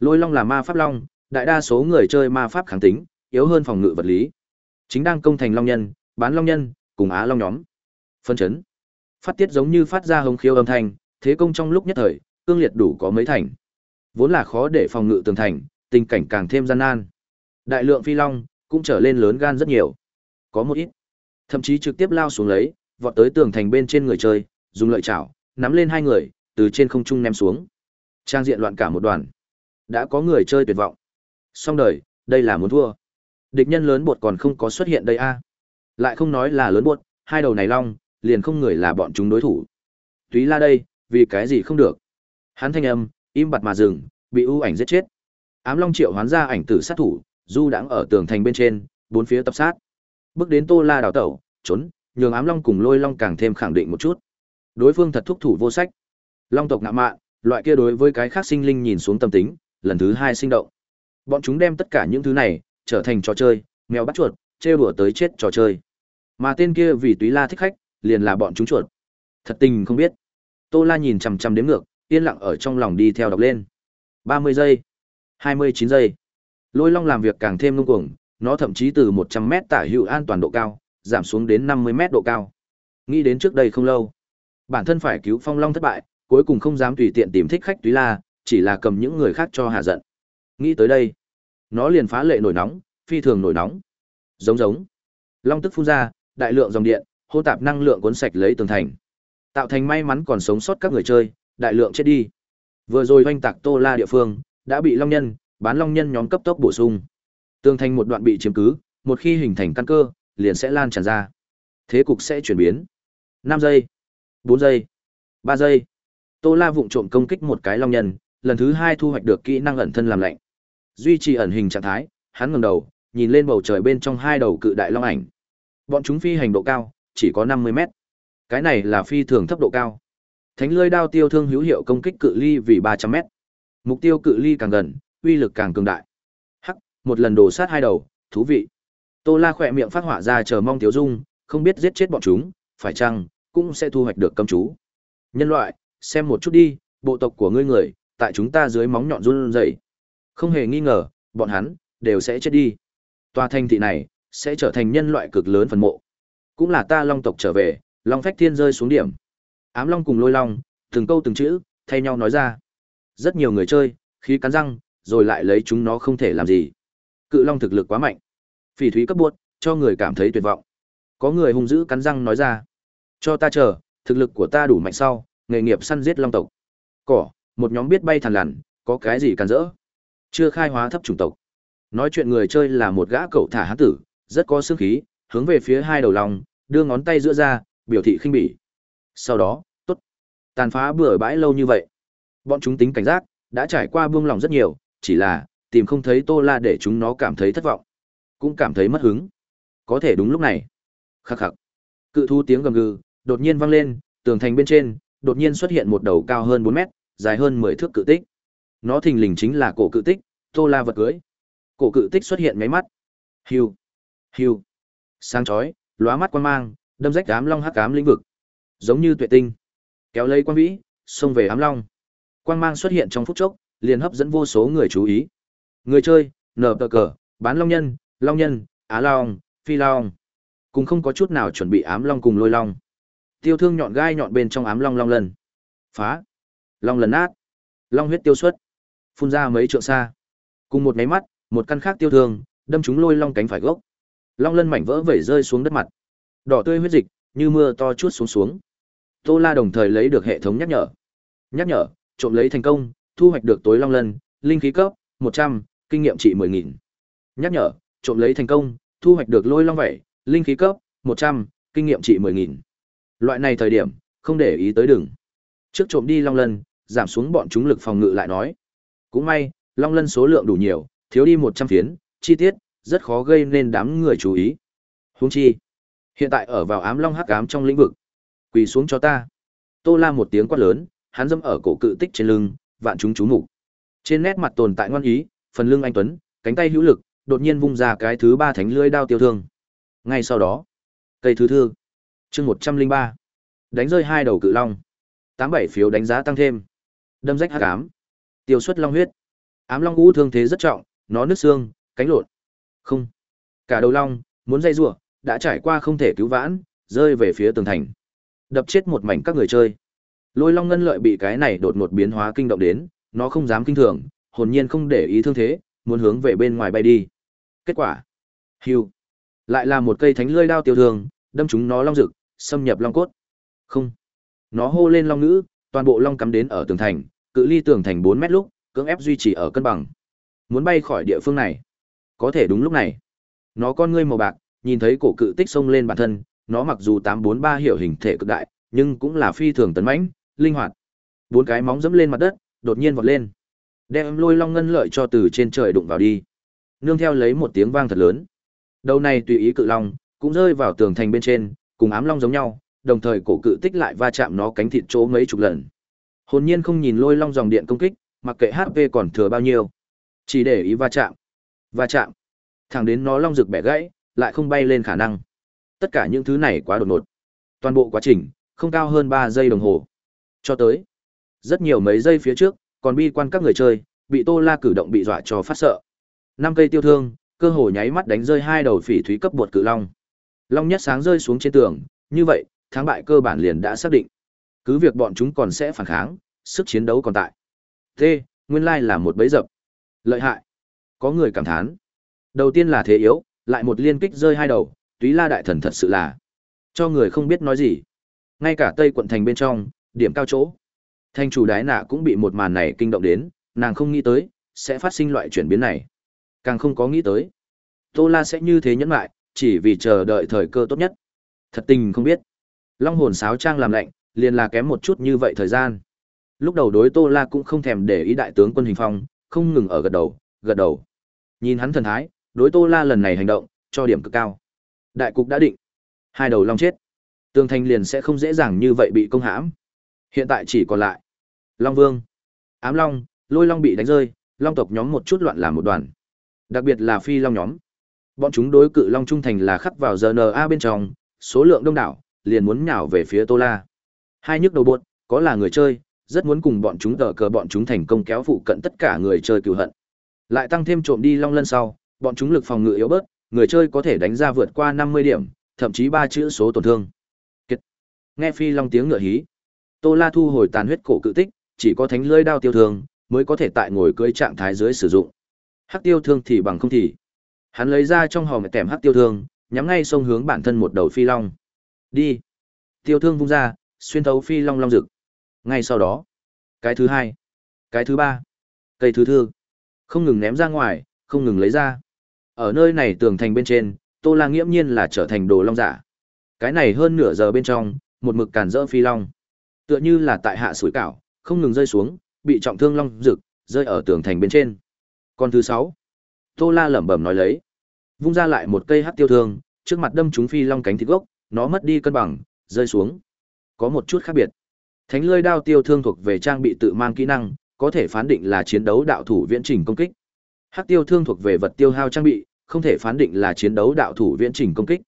Lôi Long là ma pháp long, đại đa số người chơi ma pháp kháng tính, yếu hơn phòng ngự vật lý. Chính đang công thành long nhân, bán long nhân, cùng á long nhóm. Phân chấn. Phát tiết giống như phát ra hồng khiêu âm thanh, thế công trong lúc nhất thời, cương liệt đủ có mấy thành. Vốn là khó để phòng ngự tường thành, tình cảnh càng thêm gian nan. Đại lượng phi long cũng trở lên lớn gan rất nhiều. Có một ít, thậm chí trực tiếp lao xuống lấy, vọt tới tường thành bên trên người chơi, dùng lợi chảo, nắm lên hai người, từ trên không trung ném xuống. Trang diện loạn cả một đoàn. Đã có người chơi tuyệt vọng. Xong đời, đây là muốn thua. Địch nhân lớn bột còn không có xuất hiện đây a. Lại không nói là lớn bột, hai đầu này long, liền không người là bọn chúng đối thủ. Túy la đây, vì cái gì không được. Hắn thanh âm, im bặt mà dừng, bị ưu ảnh giết chết. Ám long triệu hoán ra ảnh tử sát thủ, du đãng ở tường thành bên trên, bốn phía tập sát. Bước đến Tô La đào tẩu, trốn, nhường ám long cùng lôi long càng thêm khẳng định một chút. Đối phương thật thúc thủ vô sách. Long tộc ngạ mạn, loại kia đối với cái khác sinh linh nhìn xuống tâm tính, lần thứ hai sinh động. Bọn chúng đem tất cả những thứ này trở thành trò chơi, mèo bắt chuột, trêu đùa tới chết trò chơi. Mà tên kia vì Túy La thích khách, liền là bọn chúng chuột. Thật tình không biết. Tô La nhìn chằm chằm đếm ngược, yên lặng ở trong lòng đi theo đọc lên. 30 giây, 29 giây. Lôi Long làm việc càng thêm ngông cuồng, nó thậm chí từ 100 mét tả hữu an toàn độ cao, giảm xuống đến 50 mét độ cao. Nghĩ đến trước đây không lâu, bản thân phải cứu Phong Long thất bại, cuối cùng không dám tùy tiện tìm thích khách Túy La, chỉ là cầm những người khác cho hạ giận. Nghĩ tới đây, nó liền phá lệ nổi nóng, phi thường nổi nóng. Giống giống. Long tức phun ra, đại lượng dòng điện, hô tạp năng lượng cuốn sạch lấy tường thành. Tạo thành may mắn còn sống sót các người chơi, đại lượng chết đi. Vừa rồi doanh tạc Tô La địa phương, đã bị long nhân, bán long nhân nhóm cấp tốc bổ sung. Tương thành một đoạn bị chiếm cứ, một khi hình thành căn cơ, liền sẽ lan tràn ra. Thế cục sẽ chuyển biến. 5 giây, 4 giây, 3 giây. Tô La vụng trộm công kích một cái long nhân, lần thứ hai thu hoạch được kỹ năng ẩn thân làm lạnh. Duy trì ẩn hình trạng thái, hắn ngẩng đầu, nhìn lên bầu trời bên trong hai đầu cự đại long ảnh. Bọn chúng phi hành độ cao chỉ có 50 mét. Cái này là phi thường thấp độ cao. Thánh lưỡi đao tiêu thương hữu hiệu công kích cự ly vì 300 mét. Mục tiêu cự ly càng gần, uy lực càng cường đại. Hắc, một lần đổ sát hai đầu, thú vị. Tô La khỏe miệng phát họa ra chờ mong Tiếu dung, không biết giết chết bọn chúng, phải chăng cũng sẽ thu hoạch được cấm chú. Nhân loại, xem một chút đi, bộ tộc của ngươi người, tại chúng ta dưới móng nhọn run rẩy. Không hề nghi ngờ, bọn hắn đều sẽ chết đi. Tòa thành thị này sẽ trở thành nhân loại cực lớn phần mộ. Cũng là ta long tộc trở về, long phách thiên rơi xuống điểm. Ám long cùng lôi long, từng câu từng chữ, thay nhau nói ra. Rất nhiều người chơi, khí cắn răng, rồi lại lấy chúng nó không thể làm gì. Cự long thực lực quá mạnh. Phỉ thúy cấp buộc, cho người cảm thấy tuyệt vọng. Có người hung dữ cắn răng nói ra. Cho ta chờ, thực lực của ta đủ mạnh sau, nghề nghiệp săn giết long tộc. Cỏ, một nhóm biết bay thằn lằn, có cái gì cắn rỡ. Chưa khai hóa thấp chủng tộc. Nói chuyện người chơi là một gã cậu thả hán tử, rất có xương khí, hướng về phía hai đầu lòng, đưa ngón tay giữa ra, biểu thị khinh bỉ. Sau đó, tốt. Tàn phá bừa bãi lâu như vậy. Bọn chúng tính cảnh giác, đã trải qua buông lòng rất nhiều, chỉ là, tìm không thấy Tô La để chúng nó cảm thấy thất vọng. Cũng cảm thấy mất hứng. Có thể đúng lúc này. Khắc khắc. Cự thu tiếng gầm gừ, đột nhiên vang lên, tường thành bên trên, đột nhiên xuất hiện một đầu cao hơn bốn mét, dài hơn 10 thước cự tích. Nó thình lình chính là cổ cự tích, Tô La vật cưới. Cổ cự tích xuất hiện mấy mắt. hiu, hiu, Sáng chói, lóa mắt quan mang, đâm rách cám long hắc cám lĩnh vực. Giống như tuệ tinh. Kéo lấy quang vĩ, xông về ám long. Quang mang xuất hiện trong phút chốc, liền hấp dẫn vô số người chú ý. Người chơi, nở tờ cờ, bán long nhân, long nhân, á long, phi long. Cùng không có chút nào chuẩn bị ám long cùng lôi long. Tiêu thương nhọn gai nhọn bên trong ám long long lần. Phá. Long lần nát. Long huyết tiêu xuất. Phun ra mấy trượng xa. Cùng một máy mắt, một căn khác tiêu thương, đâm trúng lôi long cánh phải gốc. Long lân mảnh vỡ vẩy rơi xuống đất mặt. Đỏ tươi huyết dịch, như mưa to chút xuống xuống. Tô La đồng thời lấy được hệ thống nhắc nhở. Nhắc nhở, trộm lấy thành công, thu hoạch được tối long lân, linh khí cấp 100, kinh nghiệm trị 10000. Nhắc nhở, trộm lấy thành công, thu hoạch được lôi long vảy, linh khí cấp 100, kinh nghiệm trị 10000. Loại này thời điểm, không để ý tới đừng. Trước trộm đi long lân, giảm xuống bọn chúng lực phòng ngự lại nói. Cũng may, long lân số lượng đủ nhiều, thiếu đi 100 phiến, chi tiết, rất khó gây nên đám người chú ý. Huống chi, hiện tại ở vào ám long hắc ám trong lĩnh vực. Quỳ xuống cho ta. Tô La một tiếng quát lớn, hắn dâm ở cổ cự tích trên lưng, vạn chúng chú mục. Trên nét mặt tồn tại ngoan ý, phần lưng anh tuấn, cánh tay hữu lực, đột nhiên vung ra cái thứ ba thánh lưỡi đao tiêu thương. Ngay sau đó, cây thứ thư, chương 103, đánh rơi hai đầu cự long. Tám bảy phiếu đánh giá tăng thêm. Đâm rách hắc ám, tiêu xuất long huyết. Ám long ngũ thương thế rất trọng, nó nứt xương, cánh lột Không, cả đầu long muốn dây giụa đã trải qua không thể cứu vãn, rơi về phía tường thành. Đập chết một mảnh các người chơi. Lôi Long Ngân Lợi bị cái này đột ngột biến hóa kinh động đến, nó không dám kinh thường, hồn nhiên không để ý thương thế, muốn hướng về bên ngoài bay đi. Kết quả, hưu, lại là một cây thánh lưỡi đao tiêu thường, đâm trúng nó long rực, xâm nhập long cốt. Không, nó hô lên long ngữ, toàn bộ long cắm đến ở tường thành, cự ly tường thành 4 mét lúc, cưỡng ép duy trì ở cân bằng. Muốn bay khỏi địa phương này, có thể đúng lúc này, nó con ngươi màu bạc, nhìn thấy cổ cự tích xông lên bản thân, nó mặc dù 843 hiệu hình thể cực đại, nhưng cũng là phi thường tấn mãnh, linh hoạt. Bốn cái móng dẫm lên mặt đất, đột nhiên vọt lên. Đem lôi long ngân lợi cho từ trên trời đụng vào đi. Nương theo lấy một tiếng vang thật lớn. Đầu này tùy ý cự long, cũng rơi vào tường thành bên trên, cùng ám long giống nhau, đồng thời cổ cự tích lại va chạm nó cánh thịt chỗ mấy chục lần. Hồn nhiên không nhìn lôi long dòng điện công kích, mặc kệ HP còn thừa bao nhiêu, chỉ để ý va chạm. Va chạm. Thẳng đến nó long rực bẻ gãy, lại không bay lên khả năng. Tất cả những thứ này quá đột ngột. Toàn bộ quá trình không cao hơn 3 giây đồng hồ. Cho tới, rất nhiều mấy giây phía trước, còn bi quan các người chơi, bị Tô La cử động bị dọa cho phát sợ. Năm cây tiêu thương, cơ hồ nháy mắt đánh rơi hai đầu phỉ thúy cấp bột cự long. Long nhất sáng rơi xuống trên tường, như vậy, thắng bại cơ bản liền đã xác định. Cứ việc bọn chúng còn sẽ phản kháng, sức chiến đấu còn tại. T, nguyên lai là một bẫy dập. Lợi hại. Có người cảm thán. Đầu tiên là thế yếu, lại một liên kích rơi hai đầu, túy la đại thần thật sự là cho người không biết nói gì. Ngay cả Tây quận thành bên trong, điểm cao chỗ. Thanh chủ đái nạ cũng bị một màn này kinh động đến, nàng không nghĩ tới, sẽ phát sinh loại chuyển biến này. Càng không có nghĩ tới. Tô La sẽ như thế nhẫn lại, chỉ vì chờ đợi thời cơ tốt nhất. Thật tình không biết. Long hồn sáo trang làm lạnh, liền là kém một chút như vậy thời gian. Lúc đầu đối Tô La cũng không thèm để ý đại tướng quân hình phong, không ngừng ở gật đầu, gật đầu. Nhìn hắn thần thái, đối Tô La lần này hành động, cho điểm cực cao. Đại cục đã định. Hai đầu long chết. Tương Thanh liền sẽ không dễ dàng như vậy bị công hãm. Hiện tại chỉ còn lại Long Vương, Ám Long, Lôi Long bị đánh rơi, Long tộc nhóm một chút loạn làm một đoàn. Đặc biệt là Phi Long nhóm. Bọn chúng đối cự Long trung thành là khắc vào GNA bên trong, số lượng đông đảo, liền muốn nhào về phía Tô La. Hai nhức đầu buột, có là người chơi, rất muốn cùng bọn chúng tờ cờ bọn chúng thành công kéo phụ cận tất cả người chơi cựu hận. Lại tăng thêm trộm đi long lân sau, bọn chúng lực phòng ngự yếu bớt, người chơi có thể đánh ra vượt qua 50 điểm, thậm chí ba chữ số tổn thương. Kết. Nghe phi long tiếng ngựa hí, Tô La thu hồi tàn huyết cổ cự tích, chỉ có thánh lưỡi đao tiêu thương mới có thể tại ngồi cưỡi trạng thái dưới sử dụng. Hắc tiêu thương thì bằng không thì. Hắn lấy ra trong hòm tèm hắc tiêu thương, nhắm ngay sông hướng bản thân một đầu phi long. Đi. Tiêu thương vung ra, xuyên thấu phi long long rực. Ngay sau đó, cái thứ hai, cái thứ ba, cây thứ thư, không ngừng ném ra ngoài, không ngừng lấy ra. Ở nơi này tường thành bên trên, Tô La nghiễm nhiên là trở thành đồ long giả. Cái này hơn nửa giờ bên trong, một mực càn rỡ phi long. Tựa như là tại hạ sủi cảo, không ngừng rơi xuống, bị trọng thương long rực, rơi ở tường thành bên trên. Còn thứ sáu, Tô La lẩm bẩm nói lấy, vung ra lại một cây hắc tiêu thương, trước mặt đâm trúng phi long cánh thịt gốc, nó mất đi cân bằng, rơi xuống. Có một chút khác biệt. Thánh lưỡi đao tiêu thương thuộc về trang bị tự mang kỹ năng, có thể phán định là chiến đấu đạo thủ viễn trình công kích. Hắc tiêu thương thuộc về vật tiêu hao trang bị, không thể phán định là chiến đấu đạo thủ viễn trình công kích.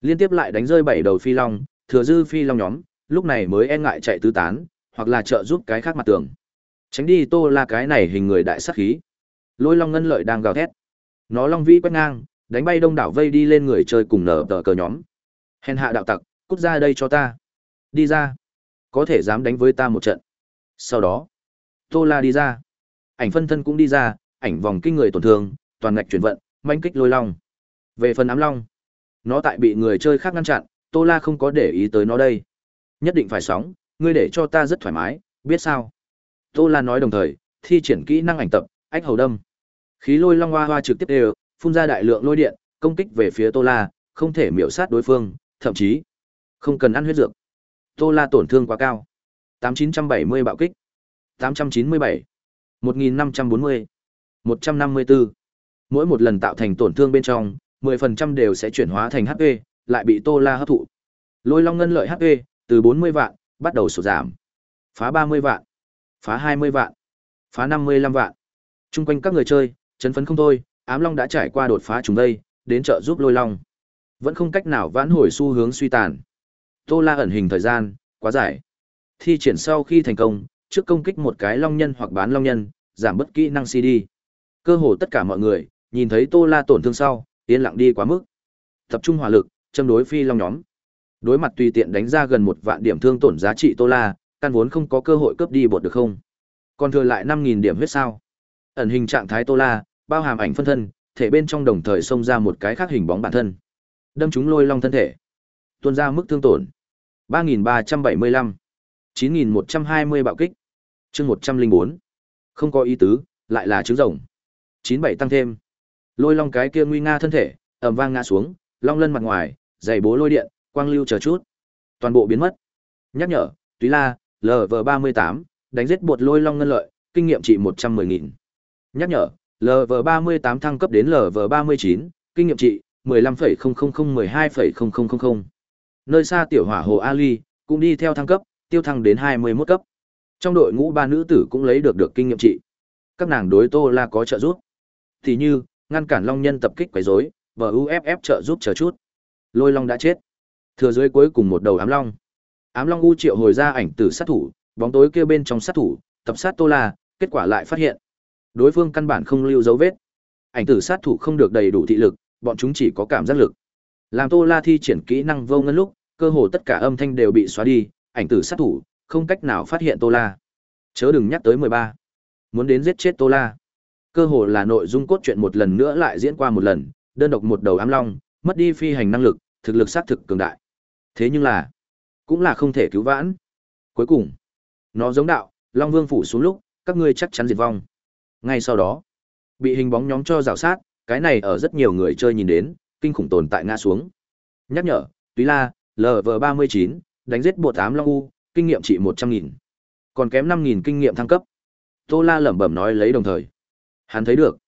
Liên tiếp lại đánh rơi bảy đầu phi long, thừa dư phi long nhóm, lúc này mới e ngại chạy tứ tán, hoặc là trợ giúp cái khác mặt tường. Tránh đi Tô La cái này hình người đại sát khí. Lôi Long ngân lợi đang gào thét. Nó long vĩ quét ngang, đánh bay đông đảo vây đi lên người chơi cùng nở tờ cờ nhóm. Hèn hạ đạo tặc, cút ra đây cho ta. Đi ra. Có thể dám đánh với ta một trận. Sau đó, Tô La đi ra. Ảnh phân thân cũng đi ra, ảnh vòng kinh người tổn thương, toàn ngạch chuyển vận, manh kích lôi long. Về phần ám long, nó tại bị người chơi khác ngăn chặn, Tô La không có để ý tới nó đây. Nhất định phải sóng, ngươi để cho ta rất thoải mái, biết sao? Tô La nói đồng thời, thi triển kỹ năng ảnh tập, ách hầu đâm. Khí lôi long hoa hoa trực tiếp đều, phun ra đại lượng lôi điện, công kích về phía Tô La, không thể miểu sát đối phương, thậm chí không cần ăn huyết dược. Tô La tổn thương quá cao. 8970 bạo kích. 897. 1540. 154. Mỗi một lần tạo thành tổn thương bên trong, 10% đều sẽ chuyển hóa thành HP, lại bị Tô La hấp thụ. Lôi Long ngân lợi HP từ 40 vạn bắt đầu sụt giảm. Phá 30 vạn, phá 20 vạn, phá 55 vạn. Trung quanh các người chơi, chấn phấn không thôi, Ám Long đã trải qua đột phá chúng đây, đến trợ giúp Lôi Long. Vẫn không cách nào vãn hồi xu hướng suy tàn. Tô La ẩn hình thời gian quá dài. Thi triển sau khi thành công, trước công kích một cái long nhân hoặc bán long nhân, giảm bất kỹ năng CD. Cơ hồ tất cả mọi người, nhìn thấy Tô La tổn thương sau, yên lặng đi quá mức. Tập trung hỏa lực, châm đối phi long nhóm. Đối mặt tùy tiện đánh ra gần một vạn điểm thương tổn giá trị Tô La, căn vốn không có cơ hội cướp đi bột được không? Còn thừa lại 5000 điểm huyết sao? Ẩn hình trạng thái Tô La, bao hàm ảnh phân thân, thể bên trong đồng thời xông ra một cái khác hình bóng bản thân. Đâm chúng lôi long thân thể. Tuôn ra mức thương tổn. 3375. 9120 bạo kích. Chương 104. Không có ý tứ, lại là trứng rồng. 97 tăng thêm. Lôi long cái kia nguy nga thân thể, ầm vang ngã xuống, long lân mặt ngoài, dày bố lôi điện, quang lưu chờ chút. Toàn bộ biến mất. Nhắc nhở, Túy La, LV38, đánh giết bột lôi long ngân lợi, kinh nghiệm trị 110.000. Nhắc nhở, LV38 thăng cấp đến LV39, kinh nghiệm trị 15,000-12,000. Nơi xa tiểu hỏa hồ Ali, cũng đi theo thăng cấp, tiêu thăng đến 21 cấp. Trong đội ngũ ba nữ tử cũng lấy được được kinh nghiệm trị. Các nàng đối Tô La có trợ giúp. Thì như, ngăn cản Long Nhân tập kích quấy rối, và UFF trợ giúp chờ chút. Lôi Long đã chết. Thừa dưới cuối cùng một đầu ám long. Ám long u triệu hồi ra ảnh tử sát thủ, bóng tối kia bên trong sát thủ, tập sát Tô La, kết quả lại phát hiện, đối phương căn bản không lưu dấu vết. Ảnh tử sát thủ không được đầy đủ thị lực, bọn chúng chỉ có cảm giác lực. Làm Tô La thi triển kỹ năng vô ngân lúc, cơ hồ tất cả âm thanh đều bị xóa đi, ảnh tử sát thủ không cách nào phát hiện Tô La. Chớ đừng nhắc tới 13. muốn đến giết chết Tô La. Cơ hồ là nội dung cốt truyện một lần nữa lại diễn qua một lần, đơn độc một đầu ám long, mất đi phi hành năng lực, thực lực xác thực cường đại. Thế nhưng là, cũng là không thể cứu vãn. Cuối cùng, nó giống đạo, Long Vương phủ xuống lúc, các ngươi chắc chắn diệt vong. Ngay sau đó, bị hình bóng nhóm cho rào sát, cái này ở rất nhiều người chơi nhìn đến, kinh khủng tồn tại ngã xuống. Nhắc nhở, Túy La, LV39, đánh giết bộ tám Long U, kinh nghiệm trị 100.000. Còn kém 5.000 kinh nghiệm thăng cấp. Tô La lẩm bẩm nói lấy đồng thời. Hắn thấy được,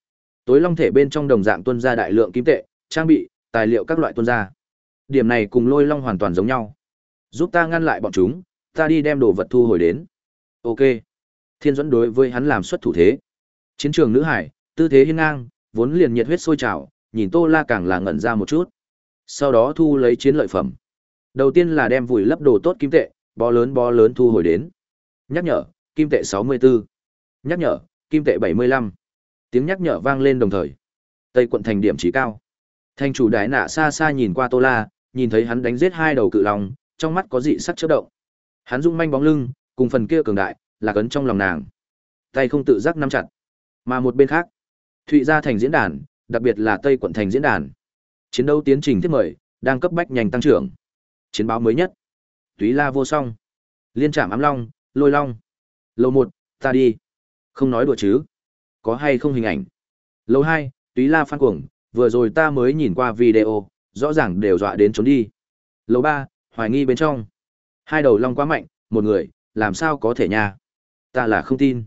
tối long thể bên trong đồng dạng tuân ra đại lượng kim tệ, trang bị, tài liệu các loại tuân ra. Điểm này cùng lôi long hoàn toàn giống nhau. Giúp ta ngăn lại bọn chúng, ta đi đem đồ vật thu hồi đến. Ok. Thiên dẫn đối với hắn làm xuất thủ thế. Chiến trường nữ hải, tư thế hiên ngang, vốn liền nhiệt huyết sôi trào, nhìn Tô La càng là ngẩn ra một chút. Sau đó thu lấy chiến lợi phẩm. Đầu tiên là đem vùi lấp đồ tốt kim tệ, bó lớn bó lớn thu hồi đến. Nhắc nhở, kim tệ 64. Nhắc nhở, kim tệ 75. Tiếng nhắc nhở vang lên đồng thời. Tây quận thành điểm trí cao. Thành chủ đại nạ xa xa nhìn qua Tô La, nhìn thấy hắn đánh giết hai đầu cự long, trong mắt có dị sắc chớp động. Hắn rung manh bóng lưng, cùng phần kia cường đại, là cấn trong lòng nàng. Tay không tự giác nắm chặt. Mà một bên khác, Thụy gia thành diễn đàn, đặc biệt là Tây quận thành diễn đàn. Chiến đấu tiến trình thiết mời, đang cấp bách nhanh tăng trưởng. Chiến báo mới nhất. Túy La vô song. Liên trạm ám long, lôi long. Lầu một, ta đi. Không nói đùa chứ. Có hay không hình ảnh. lâu hai, Túy La phan cuồng, vừa rồi ta mới nhìn qua video, rõ ràng đều dọa đến trốn đi. lâu ba, hoài nghi bên trong. Hai đầu long quá mạnh, một người, làm sao có thể nha. Ta là không tin.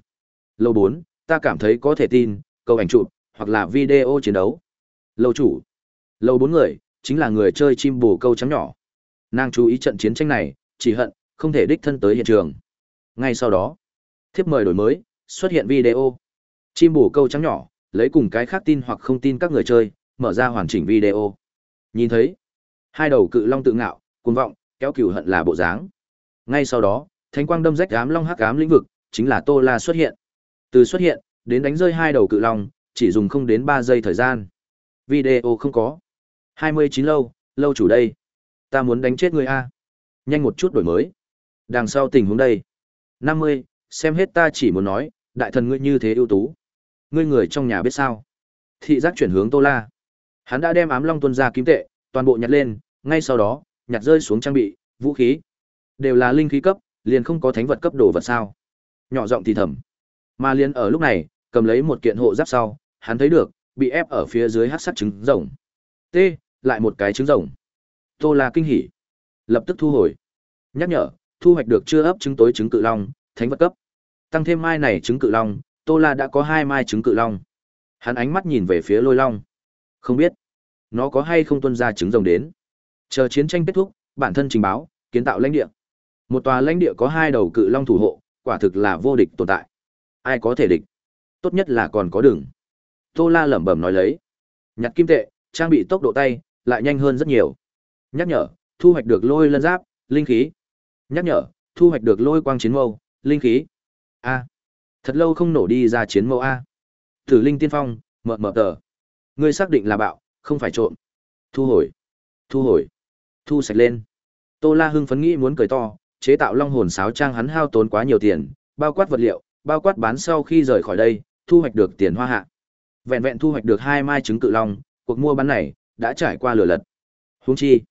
lâu bốn, ta cảm thấy có thể tin, câu ảnh chụp, hoặc là video chiến đấu. lâu chủ. lâu bốn người, chính là người chơi chim bồ câu trắng nhỏ. Nàng chú ý trận chiến tranh này, chỉ hận, không thể đích thân tới hiện trường. Ngay sau đó, thiếp mời đổi mới, xuất hiện video. Chim bổ câu trắng nhỏ, lấy cùng cái khác tin hoặc không tin các người chơi, mở ra hoàn chỉnh video. Nhìn thấy, hai đầu cự long tự ngạo, cuồng vọng, kéo cừu hận là bộ dáng. Ngay sau đó, thánh quang đâm rách ám long hắc ám lĩnh vực, chính là Tô La xuất hiện. Từ xuất hiện, đến đánh rơi hai đầu cự long, chỉ dùng không đến 3 giây thời gian. Video không có. 29 lâu, lâu chủ đây. Ta muốn đánh chết người A. Nhanh một chút đổi mới. Đằng sau tình huống đây. 50, xem hết ta chỉ muốn nói, đại thần ngươi như thế ưu tú. Ngươi người trong nhà biết sao. Thị giác chuyển hướng Tô La. Hắn đã đem ám long tuân ra kim tệ, toàn bộ nhặt lên, ngay sau đó, nhặt rơi xuống trang bị, vũ khí. Đều là linh khí cấp, liền không có thánh vật cấp đồ vật sao. Nhỏ giọng thì thầm. Mà liền ở lúc này, cầm lấy một kiện hộ giáp sau, hắn thấy được, bị ép ở phía dưới hát sắt trứng rồng. T, lại một cái trứng rồng. Tô La kinh hỉ. Lập tức thu hồi. Nhắc nhở, thu hoạch được chưa ấp trứng tối trứng cự long, thánh vật cấp. Tăng thêm mai này trứng cự long, Tô La đã có hai mai trứng cự long. Hắn ánh mắt nhìn về phía lôi long. Không biết, nó có hay không tuân ra trứng rồng đến. Chờ chiến tranh kết thúc, bản thân trình báo, kiến tạo lãnh địa. Một tòa lãnh địa có hai đầu cự long thủ hộ, quả thực là vô địch tồn tại. Ai có thể địch? Tốt nhất là còn có đường. Tô La lẩm bẩm nói lấy. Nhặt kim tệ, trang bị tốc độ tay, lại nhanh hơn rất nhiều. Nhắc nhở, thu hoạch được lôi lân giáp, linh khí. Nhắc nhở, thu hoạch được lôi quang chiến mâu, linh khí. A. Thật lâu không nổ đi ra chiến mẫu A. Tử linh tiên phong, mờ mờ tờ. Ngươi xác định là bạo, không phải trộm. Thu hồi. Thu hồi. Thu sạch lên. Tô La hưng phấn nghĩ muốn cười to, chế tạo long hồn sáo trang hắn hao tốn quá nhiều tiền, bao quát vật liệu, bao quát bán sau khi rời khỏi đây, thu hoạch được tiền hoa hạ. Vẹn vẹn thu hoạch được hai mai trứng cự long, cuộc mua bán này đã trải qua lửa lật. Huống chi,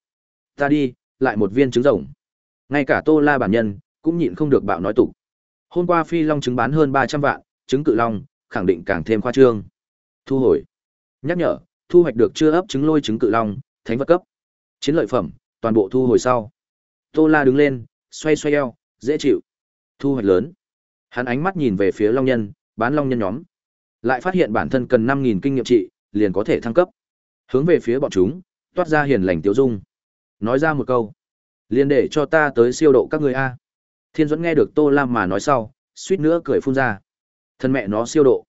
ta đi, lại một viên trứng rồng. Ngay cả Tô La bản nhân cũng nhịn không được bạo nói tục. Hôm qua phi long trứng bán hơn 300 vạn, trứng cự long khẳng định càng thêm khoa trương. Thu hồi. Nhắc nhở, thu hoạch được chưa ấp trứng lôi trứng cự long, thánh vật cấp. Chiến lợi phẩm, toàn bộ thu hồi sau. Tô La đứng lên, xoay xoay eo, dễ chịu. Thu hoạch lớn. Hắn ánh mắt nhìn về phía long nhân, bán long nhân nhóm. Lại phát hiện bản thân cần 5000 kinh nghiệm trị, liền có thể thăng cấp. Hướng về phía bọn chúng, toát ra hiền lành tiêu dung. Nói ra một câu, liền để cho ta tới siêu độ các người a. Thiên Duẫn nghe được Tô Lam mà nói sau, suýt nữa cười phun ra. Thân mẹ nó siêu độ.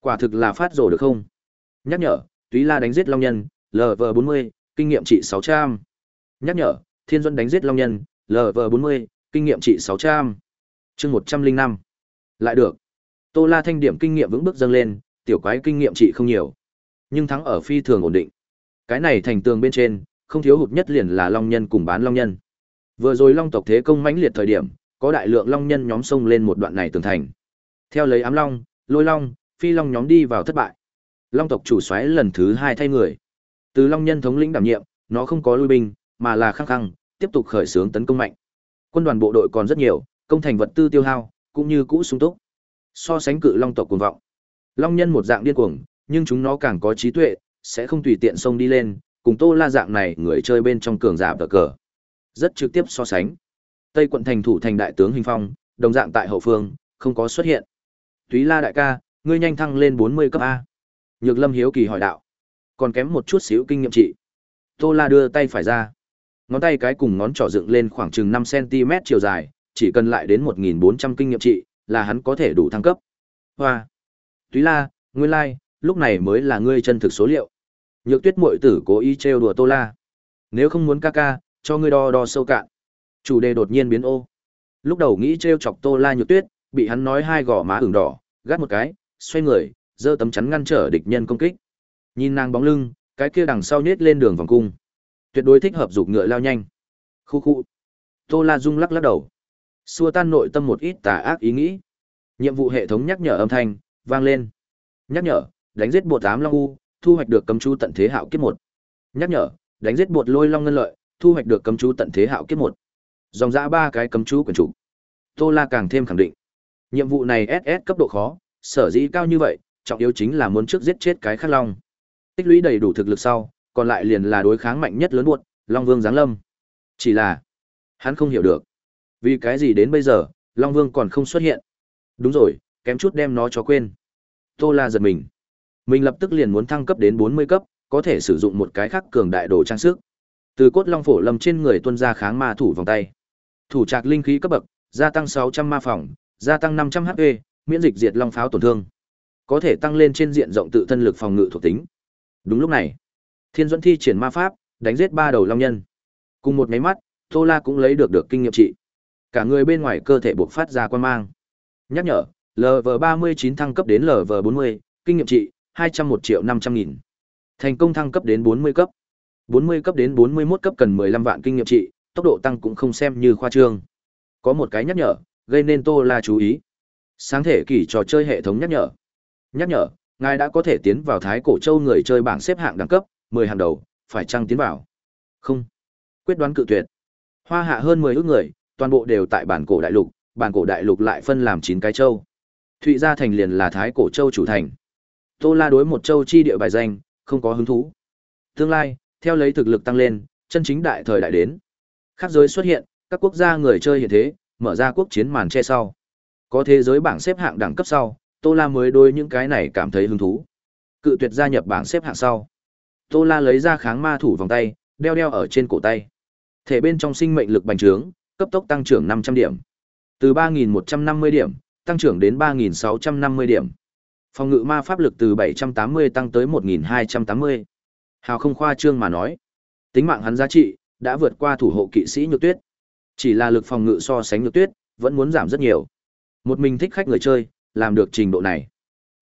Quả thực là phát rổ được không? Nhắc nhở, Túy La đánh giết Long Nhân, LV40, kinh nghiệm trị 600. Nhắc nhở, Thiên Duẫn đánh giết Long Nhân, LV40, kinh nghiệm trị 600. Chương 105. Lại được. Tô La thanh điểm kinh nghiệm vững bước dâng lên, tiểu quái kinh nghiệm trị không nhiều, nhưng thắng ở phi thường ổn định. Cái này thành tường bên trên, không thiếu hụt nhất liền là long nhân cùng bán long nhân. Vừa rồi long tộc thế công mãnh liệt thời điểm, có đại lượng long nhân nhóm sông lên một đoạn này tường thành. Theo lấy ám long, Lôi Long, Phi Long nhóm đi vào thất bại. Long tộc chủ soái lần thứ hai thay người. Từ Long nhân thống lĩnh đảm nhiệm, nó không có lui binh, mà là khăng khăng, tiếp tục khởi xướng tấn công mạnh. Quân đoàn bộ đội còn rất nhiều, công thành vật tư tiêu hao, cũng như cũ sung túc. So sánh cự Long tộc cuồng vọng. Long nhân một dạng điên cuồng, nhưng chúng nó càng có trí tuệ, sẽ không tùy tiện xông đi lên, cùng Tô La dạng này người chơi bên trong cường giả tờ cờ. Rất trực tiếp so sánh. Tây quận thành thủ thành đại tướng Hình Phong, đồng dạng tại hậu phương, không có xuất hiện. Túy La đại ca, ngươi nhanh thăng lên 40 cấp A. Nhược Lâm hiếu kỳ hỏi đạo. Còn kém một chút xíu kinh nghiệm trị. Tô La đưa tay phải ra. Ngón tay cái cùng ngón trỏ dựng lên khoảng chừng 5 cm chiều dài, chỉ cần lại đến 1400 kinh nghiệm trị, là hắn có thể đủ thăng cấp. Hoa. Túy La, nguyên lai, like, lúc này mới là ngươi chân thực số liệu. Nhược Tuyết muội tử cố ý trêu đùa Tô La. Nếu không muốn ca ca, cho ngươi đo đo sâu cạn. Chủ đề đột nhiên biến ô. Lúc đầu nghĩ trêu chọc Tô La Nhược Tuyết, bị hắn nói hai gò má ửng đỏ, gắt một cái, xoay người, giơ tấm chắn ngăn trở địch nhân công kích. Nhìn nàng bóng lưng, cái kia đằng sau nhếch lên đường vòng cung. Tuyệt đối thích hợp giục ngựa lao nhanh. Khu khu. Tô La rung lắc lắc đầu. Xua tan nội tâm một ít tà ác ý nghĩ. Nhiệm vụ hệ thống nhắc nhở âm thanh vang lên. Nhắc nhở, đánh giết bột tám long u, thu hoạch được cấm chú tận thế hạo kiếp một. Nhắc nhở, đánh giết bột lôi long ngân lợi, thu hoạch được cấm chú tận thế hạo kiếp một. Dòng dã ba cái cấm chú quyền chủ. Tô La càng thêm khẳng định. Nhiệm vụ này SS cấp độ khó, sở dĩ cao như vậy, trọng yếu chính là muốn trước giết chết cái khắc long. Tích lũy đầy đủ thực lực sau, còn lại liền là đối kháng mạnh nhất lớn buột, Long Vương giáng lâm. Chỉ là, hắn không hiểu được. Vì cái gì đến bây giờ, Long Vương còn không xuất hiện. Đúng rồi, kém chút đem nó cho quên. Tô La giật mình. Mình lập tức liền muốn thăng cấp đến 40 cấp, có thể sử dụng một cái khác cường đại đồ trang sức. Từ cốt long phổ lâm trên người tuân ra kháng ma thủ vòng tay. Thủ trạc linh khí cấp bậc, gia tăng 600 ma phòng, gia tăng 500 HP, miễn dịch diệt long pháo tổn thương. Có thể tăng lên trên diện rộng tự thân lực phòng ngự thuộc tính. Đúng lúc này, Thiên Duẫn thi triển ma pháp, đánh giết ba đầu long nhân. Cùng một máy mắt, Tô La cũng lấy được được kinh nghiệm trị. Cả người bên ngoài cơ thể bộc phát ra quan mang. Nhắc nhở, LV39 thăng cấp đến LV40, kinh nghiệm trị 201 triệu 500 nghìn. Thành công thăng cấp đến 40 cấp. 40 cấp đến 41 cấp cần 15 vạn kinh nghiệm trị, tốc độ tăng cũng không xem như khoa trương. Có một cái nhắc nhở, gây nên Tô La chú ý. Sáng thể kỷ trò chơi hệ thống nhắc nhở. Nhắc nhở, ngài đã có thể tiến vào Thái Cổ Châu người chơi bảng xếp hạng đẳng cấp, 10 hàng đầu, phải chăng tiến vào? Không. Quyết đoán cự tuyệt. Hoa hạ hơn 10 ước người, toàn bộ đều tại bản cổ đại lục, bản cổ đại lục lại phân làm 9 cái châu. Thụy Gia thành liền là Thái Cổ Châu chủ thành. Tô La đối một châu chi địa bài danh, không có hứng thú. Tương lai, theo lấy thực lực tăng lên, chân chính đại thời đại đến. Khác giới xuất hiện, các quốc gia người chơi hiện thế, mở ra quốc chiến màn che sau. Có thế giới bảng xếp hạng đẳng cấp sau, Tô La mới đối những cái này cảm thấy hứng thú. Cự tuyệt gia nhập bảng xếp hạng sau. Tô La lấy ra kháng ma thủ vòng tay, đeo đeo ở trên cổ tay. Thể bên trong sinh mệnh lực bành trướng, cấp tốc tăng trưởng 500 điểm. Từ 3150 điểm, tăng trưởng đến 3650 điểm. Phòng ngự ma pháp lực từ 780 tăng tới 1280. Hào không khoa trương mà nói, tính mạng hắn giá trị đã vượt qua thủ hộ kỵ sĩ Nhược Tuyết. Chỉ là lực phòng ngự so sánh Nhược Tuyết, vẫn muốn giảm rất nhiều. Một mình thích khách người chơi, làm được trình độ này.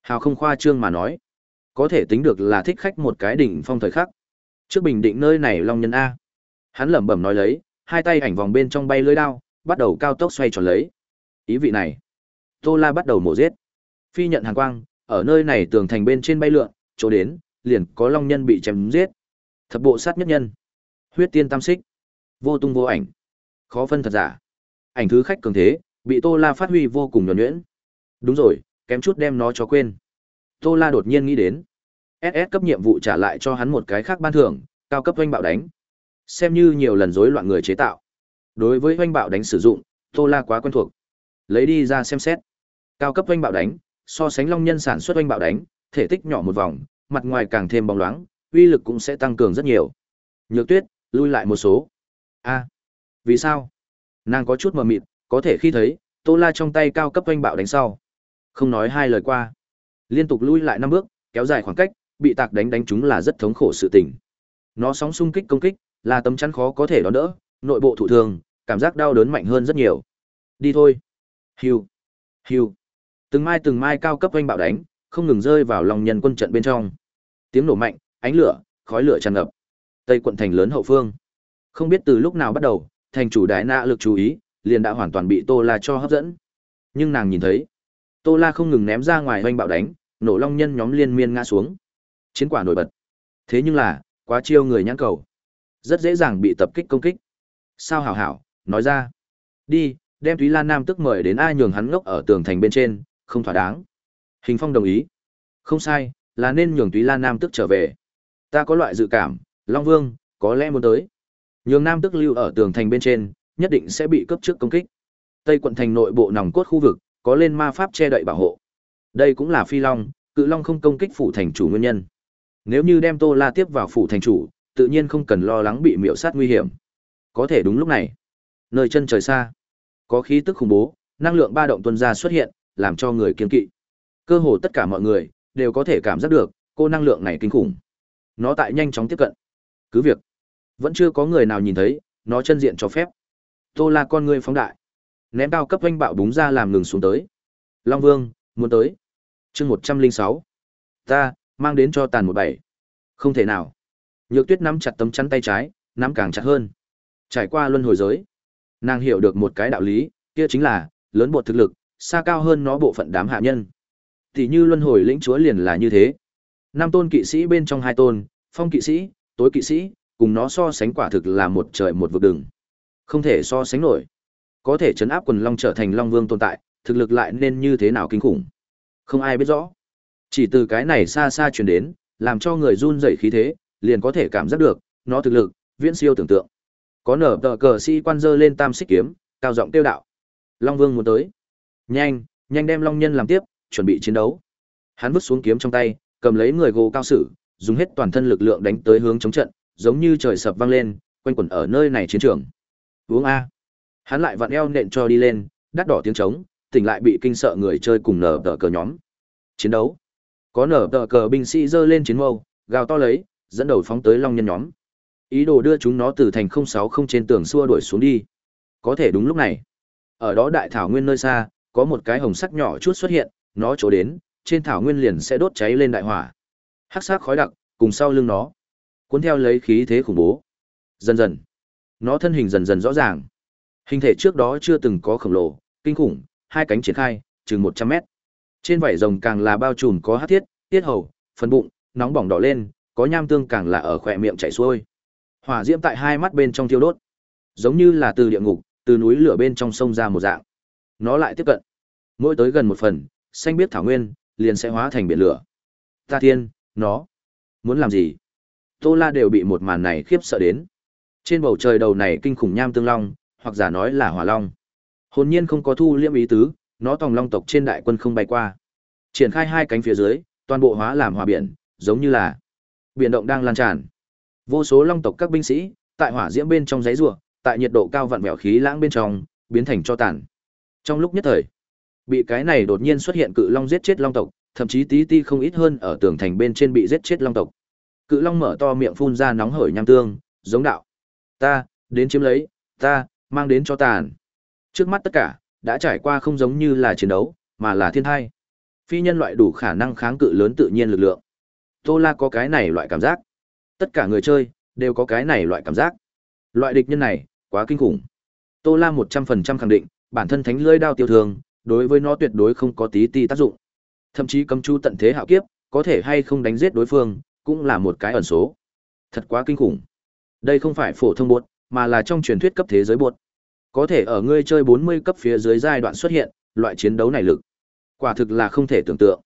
Hào không khoa trương mà nói, có thể tính được là thích khách một cái đỉnh phong thời khắc. Trước bình định nơi này Long Nhân A. Hắn lẩm bẩm nói lấy, hai tay ảnh vòng bên trong bay lưới đao, bắt đầu cao tốc xoay tròn lấy. Ý vị này, Tô La bắt đầu mổ giết. Phi nhận hàn quang, ở nơi này tường thành bên trên bay lượn, chỗ đến, liền có long nhân bị chém giết. Thập bộ sát nhất nhân, huyết tiên tam xích, vô tung vô ảnh, khó phân thật giả. Ảnh thứ khách cường thế, bị Tô La phát huy vô cùng nhuần nhuyễn. Đúng rồi, kém chút đem nó cho quên. Tô La đột nhiên nghĩ đến, SS cấp nhiệm vụ trả lại cho hắn một cái khác ban thưởng, cao cấp doanh bạo đánh. Xem như nhiều lần rối loạn người chế tạo. Đối với doanh bạo đánh sử dụng, Tô La quá quen thuộc. Lấy đi ra xem xét. Cao cấp doanh bạo đánh, so sánh long nhân sản xuất doanh bạo đánh, thể tích nhỏ một vòng, mặt ngoài càng thêm bóng loáng, uy lực cũng sẽ tăng cường rất nhiều. Nhược Tuyết, lui lại một số. A, vì sao? Nàng có chút mờ mịt, có thể khi thấy, Tô La trong tay cao cấp oanh bạo đánh sau. Không nói hai lời qua, liên tục lui lại năm bước, kéo dài khoảng cách, bị tạc đánh đánh chúng là rất thống khổ sự tình. Nó sóng xung kích công kích, là tấm chắn khó có thể đón đỡ, nội bộ thụ thường, cảm giác đau đớn mạnh hơn rất nhiều. Đi thôi. hiu hiu Từng mai từng mai cao cấp oanh bạo đánh, không ngừng rơi vào lòng nhân quân trận bên trong. Tiếng nổ mạnh, ánh lửa, khói lửa tràn ngập. Tây quận thành lớn hậu phương. Không biết từ lúc nào bắt đầu, thành chủ đại nạ lực chú ý, liền đã hoàn toàn bị Tô La cho hấp dẫn. Nhưng nàng nhìn thấy, Tô La không ngừng ném ra ngoài hoanh bạo đánh, nổ long nhân nhóm liên miên ngã xuống. Chiến quả nổi bật. Thế nhưng là, quá chiêu người nhãn cầu. Rất dễ dàng bị tập kích công kích. Sao hảo hảo, nói ra. Đi, đem Túy Lan Nam tức mời đến ai nhường hắn ngốc ở tường thành bên trên, không thỏa đáng. Hình Phong đồng ý. Không sai, là nên nhường Túy Lan Nam tức trở về. Ta có loại dự cảm, Long Vương, có lẽ muốn tới. Nhường Nam tức lưu ở tường thành bên trên, nhất định sẽ bị cấp trước công kích. Tây quận thành nội bộ nòng cốt khu vực, có lên ma pháp che đậy bảo hộ. Đây cũng là Phi Long, Cự Long không công kích phủ thành chủ nguyên nhân. Nếu như đem Tô La tiếp vào phủ thành chủ, tự nhiên không cần lo lắng bị miểu sát nguy hiểm. Có thể đúng lúc này, nơi chân trời xa, có khí tức khủng bố, năng lượng ba động tuôn ra xuất hiện, làm cho người kiên kỵ. Cơ hồ tất cả mọi người đều có thể cảm giác được cô năng lượng này kinh khủng. Nó tại nhanh chóng tiếp cận. Cứ việc vẫn chưa có người nào nhìn thấy, nó chân diện cho phép. Tô La con người phóng đại, ném cao cấp anh bạo búng ra làm ngừng xuống tới. Long Vương, muốn tới. Chương một trăm linh sáu Ta, mang đến cho tàn một bảy. Không thể nào. Nhược Tuyết nắm chặt tấm chắn tay trái, nắm càng chặt hơn. Trải qua luân hồi giới, nàng hiểu được một cái đạo lý, kia chính là lớn bột thực lực, xa cao hơn nó bộ phận đám hạ nhân. Tỷ như luân hồi lĩnh chúa liền là như thế. Năm tôn kỵ sĩ bên trong hai tôn, phong kỵ sĩ, tối kỵ sĩ, cùng nó so sánh quả thực là một trời một vực đường. Không thể so sánh nổi. Có thể chấn áp quần long trở thành long vương tồn tại, thực lực lại nên như thế nào kinh khủng. Không ai biết rõ. Chỉ từ cái này xa xa truyền đến, làm cho người run rẩy khí thế, liền có thể cảm giác được, nó thực lực, viễn siêu tưởng tượng. Có nở tờ cờ sĩ quan dơ lên tam xích kiếm, cao giọng tiêu đạo. Long Vương muốn tới. Nhanh, nhanh đem Long Nhân làm tiếp, chuẩn bị chiến đấu. Hắn vứt xuống kiếm trong tay, cầm lấy người gồ cao sử, dùng hết toàn thân lực lượng đánh tới hướng chống trận, giống như trời sập vang lên, quanh quẩn ở nơi này chiến trường. Uống a. Hắn lại vặn eo nện cho đi lên, đắt đỏ tiếng trống, tỉnh lại bị kinh sợ người chơi cùng nở tờ cờ nhóm. Chiến đấu. Có nở tờ cờ binh sĩ giơ lên chiến mâu, gào to lấy, dẫn đầu phóng tới long nhân nhóm. Ý đồ đưa chúng nó từ thành 060 trên tường xua đuổi xuống đi. Có thể đúng lúc này, ở đó đại thảo nguyên nơi xa, có một cái hồng sắc nhỏ chút xuất hiện, nó chỗ đến, trên thảo nguyên liền sẽ đốt cháy lên đại hỏa. Hắc sắc khói đặc, cùng sau lưng nó, cuốn theo lấy khí thế khủng bố. Dần dần, nó thân hình dần dần rõ ràng. Hình thể trước đó chưa từng có khổng lồ, kinh khủng, hai cánh triển khai, chừng 100 mét. Trên vảy rồng càng là bao trùm có hắc thiết, tiết hầu, phần bụng, nóng bỏng đỏ lên, có nham tương càng là ở khỏe miệng chảy xuôi. Hỏa diễm tại hai mắt bên trong thiêu đốt, giống như là từ địa ngục, từ núi lửa bên trong sông ra một dạng. Nó lại tiếp cận. Mỗi tới gần một phần, xanh biết thảo nguyên, liền sẽ hóa thành biển lửa. Ta thiên, nó muốn làm gì? Tô La đều bị một màn này khiếp sợ đến. Trên bầu trời đầu này kinh khủng nham tương long, hoặc giả nói là hỏa long. Hồn nhiên không có thu liễm ý tứ, nó tòng long tộc trên đại quân không bay qua. Triển khai hai cánh phía dưới, toàn bộ hóa làm hỏa biển, giống như là biển động đang lan tràn. Vô số long tộc các binh sĩ, tại hỏa diễm bên trong giấy rùa, tại nhiệt độ cao vặn vẹo khí lãng bên trong, biến thành cho tàn. Trong lúc nhất thời, bị cái này đột nhiên xuất hiện cự long giết chết long tộc, thậm chí tí ti không ít hơn ở tường thành bên trên bị giết chết long tộc. Cự long mở to miệng phun ra nóng hởi nham tương, giống đạo: "Ta, đến chiếm lấy, ta, mang đến cho tàn." Trước mắt tất cả đã trải qua không giống như là chiến đấu, mà là thiên thai. Phi nhân loại đủ khả năng kháng cự lớn tự nhiên lực lượng. Tô La có cái này loại cảm giác. Tất cả người chơi đều có cái này loại cảm giác. Loại địch nhân này, quá kinh khủng. Tô La 100% khẳng định, bản thân thánh lưỡi đao tiêu thường, đối với nó tuyệt đối không có tí ti tác dụng. Thậm chí cấm chú tận thế hạo kiếp, có thể hay không đánh giết đối phương, cũng là một cái ẩn số. Thật quá kinh khủng. Đây không phải phổ thông bột, mà là trong truyền thuyết cấp thế giới bột. Có thể ở ngươi chơi 40 cấp phía dưới giai đoạn xuất hiện, loại chiến đấu này lực. Quả thực là không thể tưởng tượng.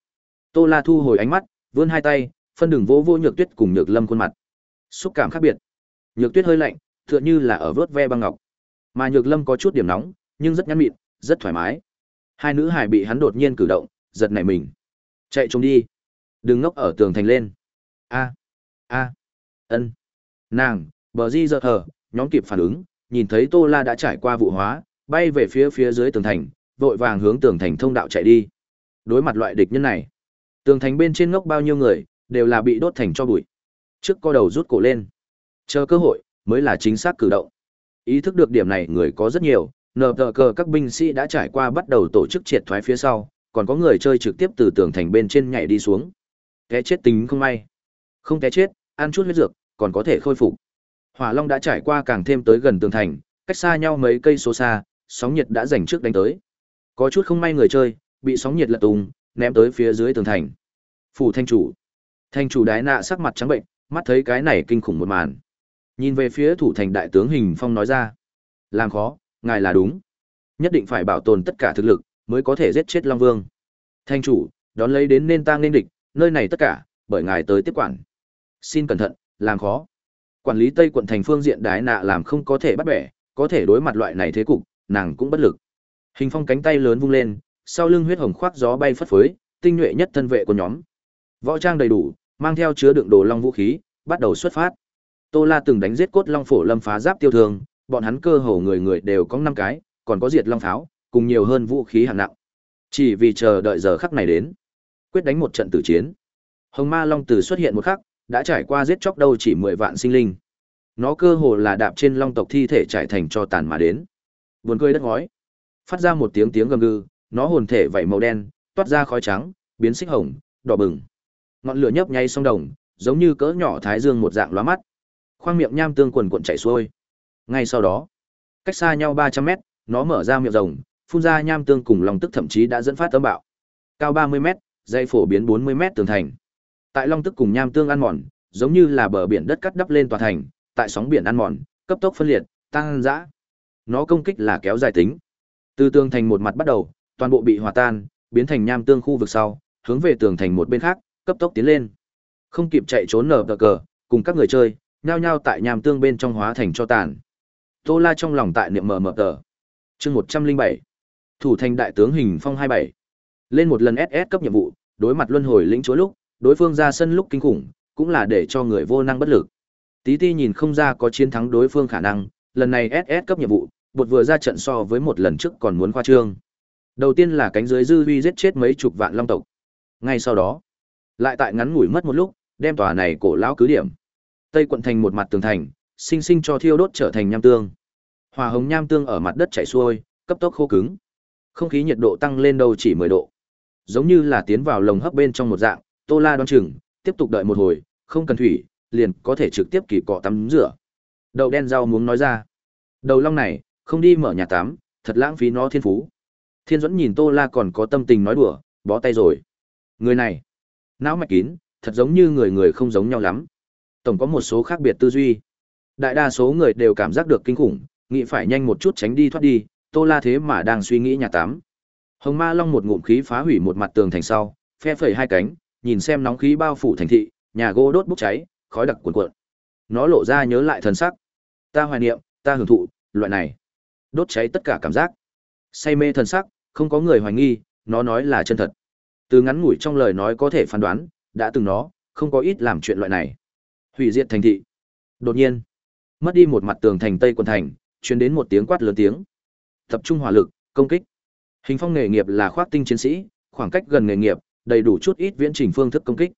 Tô La thu hồi ánh mắt, vươn hai tay, phân đường vỗ vô nhược tuyết cùng nhược lâm khuôn mặt. Xúc cảm khác biệt. Nhược tuyết hơi lạnh, tựa như là ở vớt ve băng ngọc. Mà nhược lâm có chút điểm nóng, nhưng rất nhắn mịn, rất thoải mái. Hai nữ hải bị hắn đột nhiên cử động, giật nảy mình. Chạy trốn đi. Đừng ngốc ở tường thành lên. A. A. Ân. Nàng, bờ di giật thở, nhóm kịp phản ứng, nhìn thấy Tô La đã trải qua vụ hóa, bay về phía phía dưới tường thành, vội vàng hướng tường thành thông đạo chạy đi. Đối mặt loại địch nhân này, tường thành bên trên ngốc bao nhiêu người, đều là bị đốt thành cho bụi. Trước co đầu rút cổ lên, chờ cơ hội mới là chính xác cử động. Ý thức được điểm này người có rất nhiều, nờ tờ cờ các binh sĩ đã trải qua bắt đầu tổ chức triệt thoái phía sau, còn có người chơi trực tiếp từ tường thành bên trên nhảy đi xuống. Té chết tính không may. Không té chết, ăn chút huyết dược, còn có thể khôi phục. Hỏa Long đã trải qua càng thêm tới gần tường thành, cách xa nhau mấy cây số xa, sóng nhiệt đã dành trước đánh tới. Có chút không may người chơi, bị sóng nhiệt lật tung, ném tới phía dưới tường thành. Phủ thanh chủ. Thanh chủ đái nạ sắc mặt trắng bệnh, mắt thấy cái này kinh khủng một màn. Nhìn về phía thủ thành đại tướng Hình Phong nói ra. Làm khó, ngài là đúng. Nhất định phải bảo tồn tất cả thực lực, mới có thể giết chết Long Vương. Thanh chủ, đón lấy đến nên tang nên địch, nơi này tất cả, bởi ngài tới tiếp quản. Xin cẩn thận, làm khó. Quản lý Tây quận thành phương diện đái nạ làm không có thể bắt bẻ, có thể đối mặt loại này thế cục, nàng cũng bất lực. Hình Phong cánh tay lớn vung lên, sau lưng huyết hồng khoác gió bay phất phới, tinh nhuệ nhất thân vệ của nhóm. Võ trang đầy đủ, mang theo chứa đựng đồ long vũ khí, bắt đầu xuất phát. Tô La từng đánh giết cốt long phổ lâm phá giáp tiêu thường, bọn hắn cơ hồ người người đều có năm cái, còn có diệt long pháo, cùng nhiều hơn vũ khí hạng nặng. Chỉ vì chờ đợi giờ khắc này đến, quyết đánh một trận tử chiến. Hồng Ma Long Tử xuất hiện một khắc, đã trải qua giết chóc đâu chỉ 10 vạn sinh linh. Nó cơ hồ là đạp trên long tộc thi thể trải thành cho tàn mà đến. Buồn cười đất ngói. Phát ra một tiếng tiếng gầm gừ, nó hồn thể vảy màu đen, toát ra khói trắng, biến xích hồng, đỏ bừng. Ngọn lửa nhấp nháy song đồng, giống như cỡ nhỏ thái dương một dạng lóa mắt. Khoang miệng nham tương quần cuộn chảy xuôi. Ngay sau đó, cách xa nhau 300 mét, nó mở ra miệng rồng, phun ra nham tương cùng long tức thậm chí đã dẫn phát tấm bạo. Cao 30 mét, dây phổ biến 40 mét tường thành. Tại long tức cùng nham tương ăn mòn, giống như là bờ biển đất cắt đắp lên tòa thành, tại sóng biển ăn mòn, cấp tốc phân liệt, tăng dã. Nó công kích là kéo dài tính. Từ tường thành một mặt bắt đầu, toàn bộ bị hòa tan, biến thành nham tương khu vực sau, hướng về tường thành một bên khác, cấp tốc tiến lên. Không kịp chạy trốn nở cờ cờ, cùng các người chơi, nhao nhao tại nham tương bên trong hóa thành cho tàn. Tô La trong lòng tại niệm mờ mờ tờ. Chương 107. Thủ thành đại tướng hình phong 27. Lên một lần SS cấp nhiệm vụ, đối mặt luân hồi lĩnh chúa lúc, đối phương ra sân lúc kinh khủng, cũng là để cho người vô năng bất lực. Tí ti nhìn không ra có chiến thắng đối phương khả năng, lần này SS cấp nhiệm vụ, bột vừa ra trận so với một lần trước còn muốn khoa trương. Đầu tiên là cánh dưới dư huy giết chết mấy chục vạn long tộc. Ngay sau đó, lại tại ngắn ngủi mất một lúc, đem tòa này cổ lão cứ điểm. Tây quận thành một mặt tường thành, sinh sinh cho thiêu đốt trở thành nham tương. hòa hồng nham tương ở mặt đất chảy xuôi, cấp tốc khô cứng. Không khí nhiệt độ tăng lên đâu chỉ 10 độ. Giống như là tiến vào lồng hấp bên trong một dạng, Tô La đoán chừng, tiếp tục đợi một hồi, không cần thủy, liền có thể trực tiếp kỳ cọ tắm rửa. Đầu đen rau muốn nói ra. Đầu long này, không đi mở nhà tắm, thật lãng phí nó thiên phú. Thiên Duẫn nhìn Tô La còn có tâm tình nói đùa, bó tay rồi. Người này, não mạch kín, thật giống như người người không giống nhau lắm. Tổng có một số khác biệt tư duy. Đại đa số người đều cảm giác được kinh khủng, nghĩ phải nhanh một chút tránh đi thoát đi, Tô La thế mà đang suy nghĩ nhà tắm. Hồng Ma Long một ngụm khí phá hủy một mặt tường thành sau, phe phẩy hai cánh, nhìn xem nóng khí bao phủ thành thị, nhà gỗ đốt bốc cháy, khói đặc cuồn cuộn. Nó lộ ra nhớ lại thần sắc. Ta hoài niệm, ta hưởng thụ, loại này đốt cháy tất cả cảm giác. Say mê thần sắc, không có người hoài nghi, nó nói là chân thật. Từ ngắn ngủi trong lời nói có thể phán đoán, đã từng nó, không có ít làm chuyện loại này. Hủy diệt thành thị. Đột nhiên, mất đi một mặt tường thành Tây quần thành, truyền đến một tiếng quát lớn tiếng. Tập trung hỏa lực, công kích. Hình phong nghề nghiệp là khoác tinh chiến sĩ, khoảng cách gần nghề nghiệp, đầy đủ chút ít viễn trình phương thức công kích.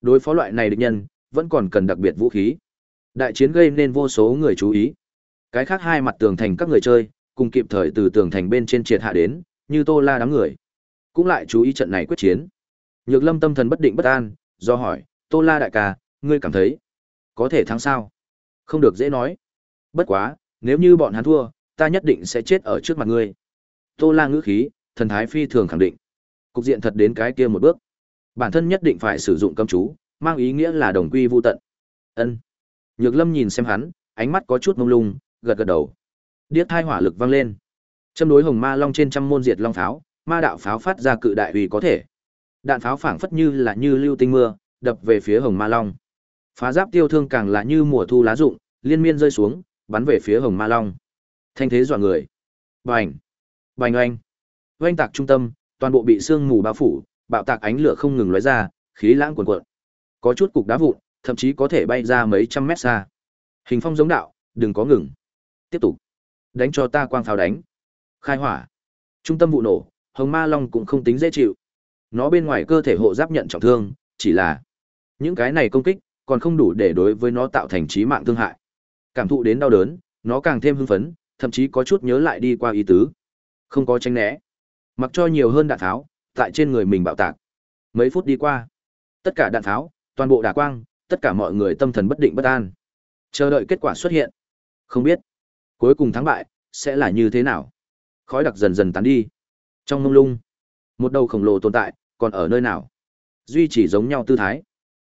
Đối phó loại này địch nhân, vẫn còn cần đặc biệt vũ khí. Đại chiến gây nên vô số người chú ý. Cái khác hai mặt tường thành các người chơi, cùng kịp thời từ tường thành bên trên triệt hạ đến, như Tô La đám người. Cũng lại chú ý trận này quyết chiến. Nhược Lâm tâm thần bất định bất an, do hỏi, Tô La đại ca, ngươi cảm thấy có thể thắng sao? Không được dễ nói. Bất quá, nếu như bọn hắn thua, ta nhất định sẽ chết ở trước mặt ngươi. Tô La ngữ khí, thần thái phi thường khẳng định. Cục diện thật đến cái kia một bước. Bản thân nhất định phải sử dụng cấm chú, mang ý nghĩa là đồng quy vu tận. Ân. Nhược Lâm nhìn xem hắn, ánh mắt có chút mông lung, gật gật đầu. Điếc thai hỏa lực vang lên. Châm đối hồng ma long trên trăm môn diệt long pháo, ma đạo pháo phát ra cự đại uy có thể. Đạn pháo phảng phất như là như lưu tinh mưa, đập về phía hồng ma long. Phá giáp tiêu thương càng là như mùa thu lá rụng, liên miên rơi xuống, bắn về phía hồng ma long. Thanh thế dọa người. Bành! Bành oanh! Oanh tạc trung tâm, toàn bộ bị sương mù bao phủ, bạo tạc ánh lửa không ngừng lóe ra, khí lãng cuồn cuộn. Có chút cục đá vụn, thậm chí có thể bay ra mấy trăm mét xa. Hình phong giống đạo, đừng có ngừng. Tiếp tục. Đánh cho ta quang pháo đánh. Khai hỏa. Trung tâm vụ nổ, hồng ma long cũng không tính dễ chịu. Nó bên ngoài cơ thể hộ giáp nhận trọng thương, chỉ là những cái này công kích còn không đủ để đối với nó tạo thành trí mạng thương hại. Cảm thụ đến đau đớn, nó càng thêm hưng phấn, thậm chí có chút nhớ lại đi qua ý tứ. Không có tránh né. Mặc cho nhiều hơn đạn tháo, tại trên người mình bạo tạc. Mấy phút đi qua, tất cả đạn tháo, toàn bộ đả quang, tất cả mọi người tâm thần bất định bất an. Chờ đợi kết quả xuất hiện. Không biết, cuối cùng thắng bại sẽ là như thế nào. Khói đặc dần dần tán đi. Trong mông lung, Một đầu khổng lồ tồn tại, còn ở nơi nào? Duy chỉ giống nhau tư thái.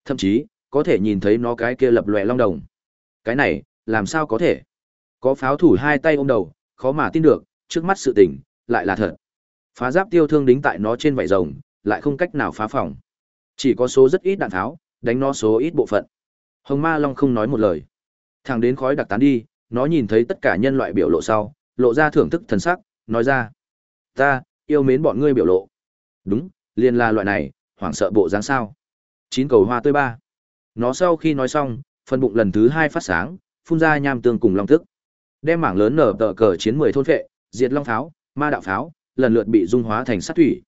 Thậm chí, có thể nhìn thấy nó cái kia lập lòe long đồng. Cái này, làm sao có thể? Có pháo thủ hai tay ôm đầu, khó mà tin được, trước mắt sự tình, lại là thật. Phá giáp tiêu thương đính tại nó trên vảy rồng, lại không cách nào phá phòng. Chỉ có số rất ít đạn tháo, đánh nó số ít bộ phận. Hồng Ma Long không nói một lời. Thằng đến khói đặc tán đi, nó nhìn thấy tất cả nhân loại biểu lộ sau, lộ ra thưởng thức thần sắc, nói ra: "Ta yêu mến bọn ngươi biểu lộ." Đúng, liền là loại này, hoảng sợ bộ dáng sao? Chín cầu hoa tươi ba. Nó sau khi nói xong, phần bụng lần thứ hai phát sáng, phun ra nham tương cùng long tức. Đem mảng lớn nở tờ cờ chiến mười thôn vệ, diệt long pháo, ma đạo pháo, lần lượt bị dung hóa thành sát thủy.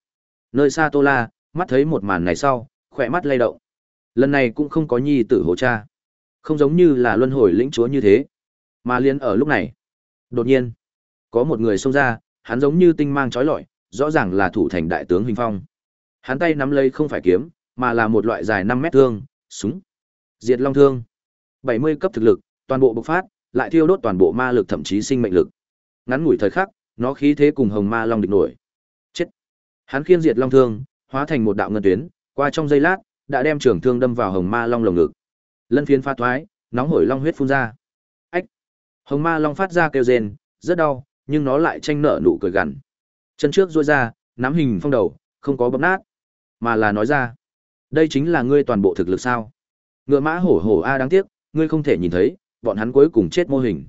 Nơi xa Tô La, mắt thấy một màn này sau, khỏe mắt lay động. Lần này cũng không có nhi tử hồ cha. Không giống như là luân hồi lĩnh chúa như thế. Mà liên ở lúc này, đột nhiên, có một người xông ra, hắn giống như tinh mang trói lọi, rõ ràng là thủ thành đại tướng Hình Phong. Hắn tay nắm lấy không phải kiếm, mà là một loại dài 5 mét thương, súng. Diệt Long thương. 70 cấp thực lực, toàn bộ bộc phát, lại thiêu đốt toàn bộ ma lực thậm chí sinh mệnh lực. Ngắn ngủi thời khắc, nó khí thế cùng Hồng Ma Long địch nổi. Chết. Hắn khiên diệt Long thương, hóa thành một đạo ngân tuyến, qua trong giây lát, đã đem trường thương đâm vào Hồng Ma Long lồng ngực. Lân phiến pha thoái, nóng hổi long huyết phun ra. Ách. Hồng Ma Long phát ra kêu rên, rất đau, nhưng nó lại tranh nợ nụ cười gằn. Chân trước duỗi ra, nắm hình phong đầu, không có bấm nát, mà là nói ra: "Đây chính là ngươi toàn bộ thực lực sao?" Ngựa mã hổ hổ a đáng tiếc, ngươi không thể nhìn thấy, bọn hắn cuối cùng chết mô hình.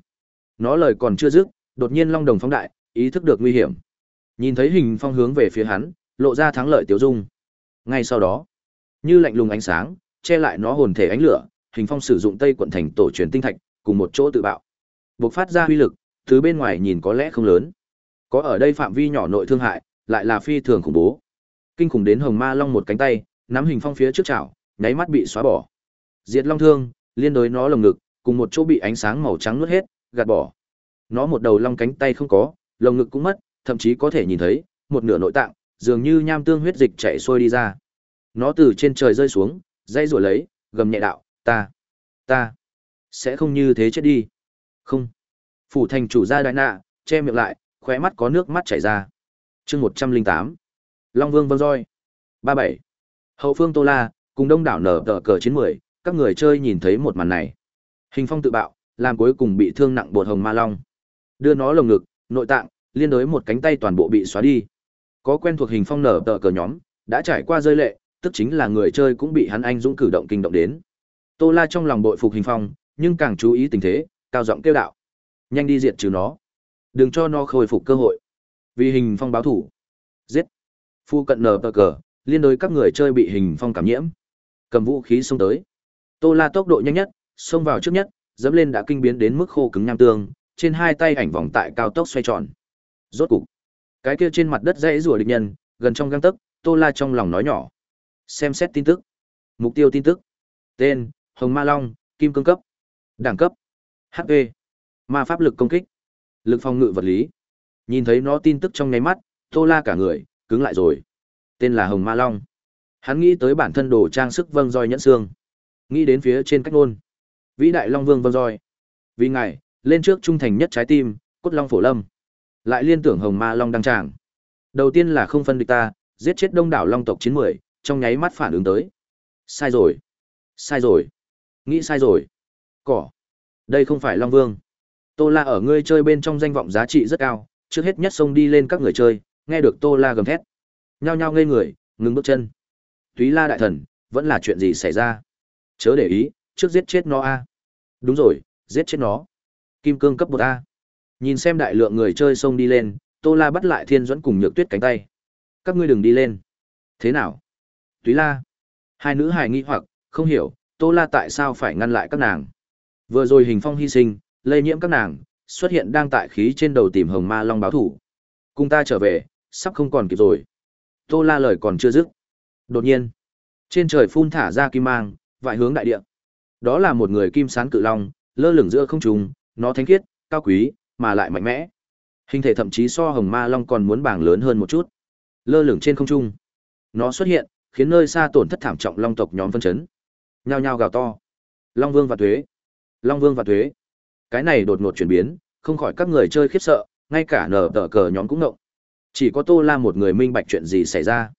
Nó lời còn chưa dứt, đột nhiên long đồng phóng đại, ý thức được nguy hiểm. Nhìn thấy hình phong hướng về phía hắn, lộ ra thắng lợi tiểu dung. Ngay sau đó, như lạnh lùng ánh sáng, che lại nó hồn thể ánh lửa, hình phong sử dụng tây quận thành tổ truyền tinh thạch, cùng một chỗ tự bạo. Bộc phát ra huy lực, thứ bên ngoài nhìn có lẽ không lớn. Có ở đây phạm vi nhỏ nội thương hại, lại là phi thường khủng bố. Kinh khủng đến hồng ma long một cánh tay, nắm hình phong phía trước chảo, nháy mắt bị xóa bỏ. Diệt long thương, liên đối nó lồng ngực, cùng một chỗ bị ánh sáng màu trắng nuốt hết, gạt bỏ. Nó một đầu long cánh tay không có, lồng ngực cũng mất, thậm chí có thể nhìn thấy một nửa nội tạng, dường như nham tương huyết dịch chảy xuôi đi ra. Nó từ trên trời rơi xuống, dây rủa lấy, gầm nhẹ đạo, "Ta, ta sẽ không như thế chết đi." Không. Phủ thành chủ gia đại nạ, che miệng lại, khóe mắt có nước mắt chảy ra. Chương một trăm linh tám Long Vương vâng roi. ba bảy Hậu phương Tô La, cùng đông đảo nở tờ cờ chín mười các người chơi nhìn thấy một màn này. Hình phong tự bạo, làm cuối cùng bị thương nặng bột hồng ma long. Đưa nó lồng ngực, nội tạng, liên đối một cánh tay toàn bộ bị xóa đi. Có quen thuộc hình phong nở tờ cờ nhóm, đã trải qua rơi lệ, tức chính là người chơi cũng bị hắn anh dũng cử động kinh động đến. Tô La trong lòng bội phục hình phong, nhưng càng chú ý tình thế, cao giọng kêu đạo: "Nhanh đi diệt trừ nó, đừng cho nó khôi phục cơ hội." Vì hình phong báo thủ. Giết. Phu cận nở tờ cờ, liên đối các người chơi bị hình phong cảm nhiễm. Cầm vũ khí xông tới. Tô La tốc độ nhanh nhất, xông vào trước nhất, dẫm lên đã kinh biến đến mức khô cứng nham tương, trên hai tay ảnh vòng tại cao tốc xoay tròn. Rốt cục, cái kia trên mặt đất dãy rùa địch nhân, gần trong gang tấc, Tô La trong lòng nói nhỏ. Xem xét tin tức. Mục tiêu tin tức. Tên: Hồng Ma Long, kim cương cấp. Đẳng cấp: HP. Ma pháp lực công kích. Lực phòng ngự vật lý. Nhìn thấy nó tin tức trong ngay mắt, Tô La cả người cứng lại rồi. Tên là Hồng Ma Long. Hắn nghĩ tới bản thân đồ trang sức vâng roi nhẫn xương nghĩ đến phía trên cách ngôn vĩ đại long vương vâng roi. Vì ngài lên trước trung thành nhất trái tim cốt long phổ lâm. Lại liên tưởng hồng ma long đăng tràng. Đầu tiên là không phân địch ta giết chết đông đảo long tộc chín mười trong nháy mắt phản ứng tới. Sai rồi. Sai rồi. Nghĩ sai rồi. Cỏ. Đây không phải long vương. Tô la ở ngươi chơi bên trong danh vọng giá trị rất cao trước hết nhất xông đi lên các người chơi nghe được tô la gầm thét. Nhao nhao ngây người ngừng bước chân. Túy la đại thần vẫn là chuyện gì xảy ra? Chớ để ý, trước giết chết nó a. Đúng rồi, giết chết nó. Kim cương cấp một a. Nhìn xem đại lượng người chơi xông đi lên, Tô La bắt lại Thiên Duẫn cùng Nhược Tuyết cánh tay. Các ngươi đừng đi lên. Thế nào? Túy La. Hai nữ hài nghi hoặc, không hiểu, Tô La tại sao phải ngăn lại các nàng. Vừa rồi hình phong hy sinh, lây nhiễm các nàng, xuất hiện đang tại khí trên đầu tìm hồng ma long báo thủ. Cùng ta trở về, sắp không còn kịp rồi. Tô La lời còn chưa dứt. Đột nhiên, trên trời phun thả ra kim mang, vại hướng đại địa. Đó là một người kim sán cự long, lơ lửng giữa không trung, nó thánh khiết, cao quý, mà lại mạnh mẽ. Hình thể thậm chí so hồng ma long còn muốn bảng lớn hơn một chút. Lơ lửng trên không trung. Nó xuất hiện, khiến nơi xa tổn thất thảm trọng long tộc nhóm phân chấn. Nhao nhao gào to. Long vương và thuế. Long vương và thuế. Cái này đột ngột chuyển biến, không khỏi các người chơi khiếp sợ, ngay cả nở tờ cờ nhóm cũng ngộng. Chỉ có Tô La một người minh bạch chuyện gì xảy ra.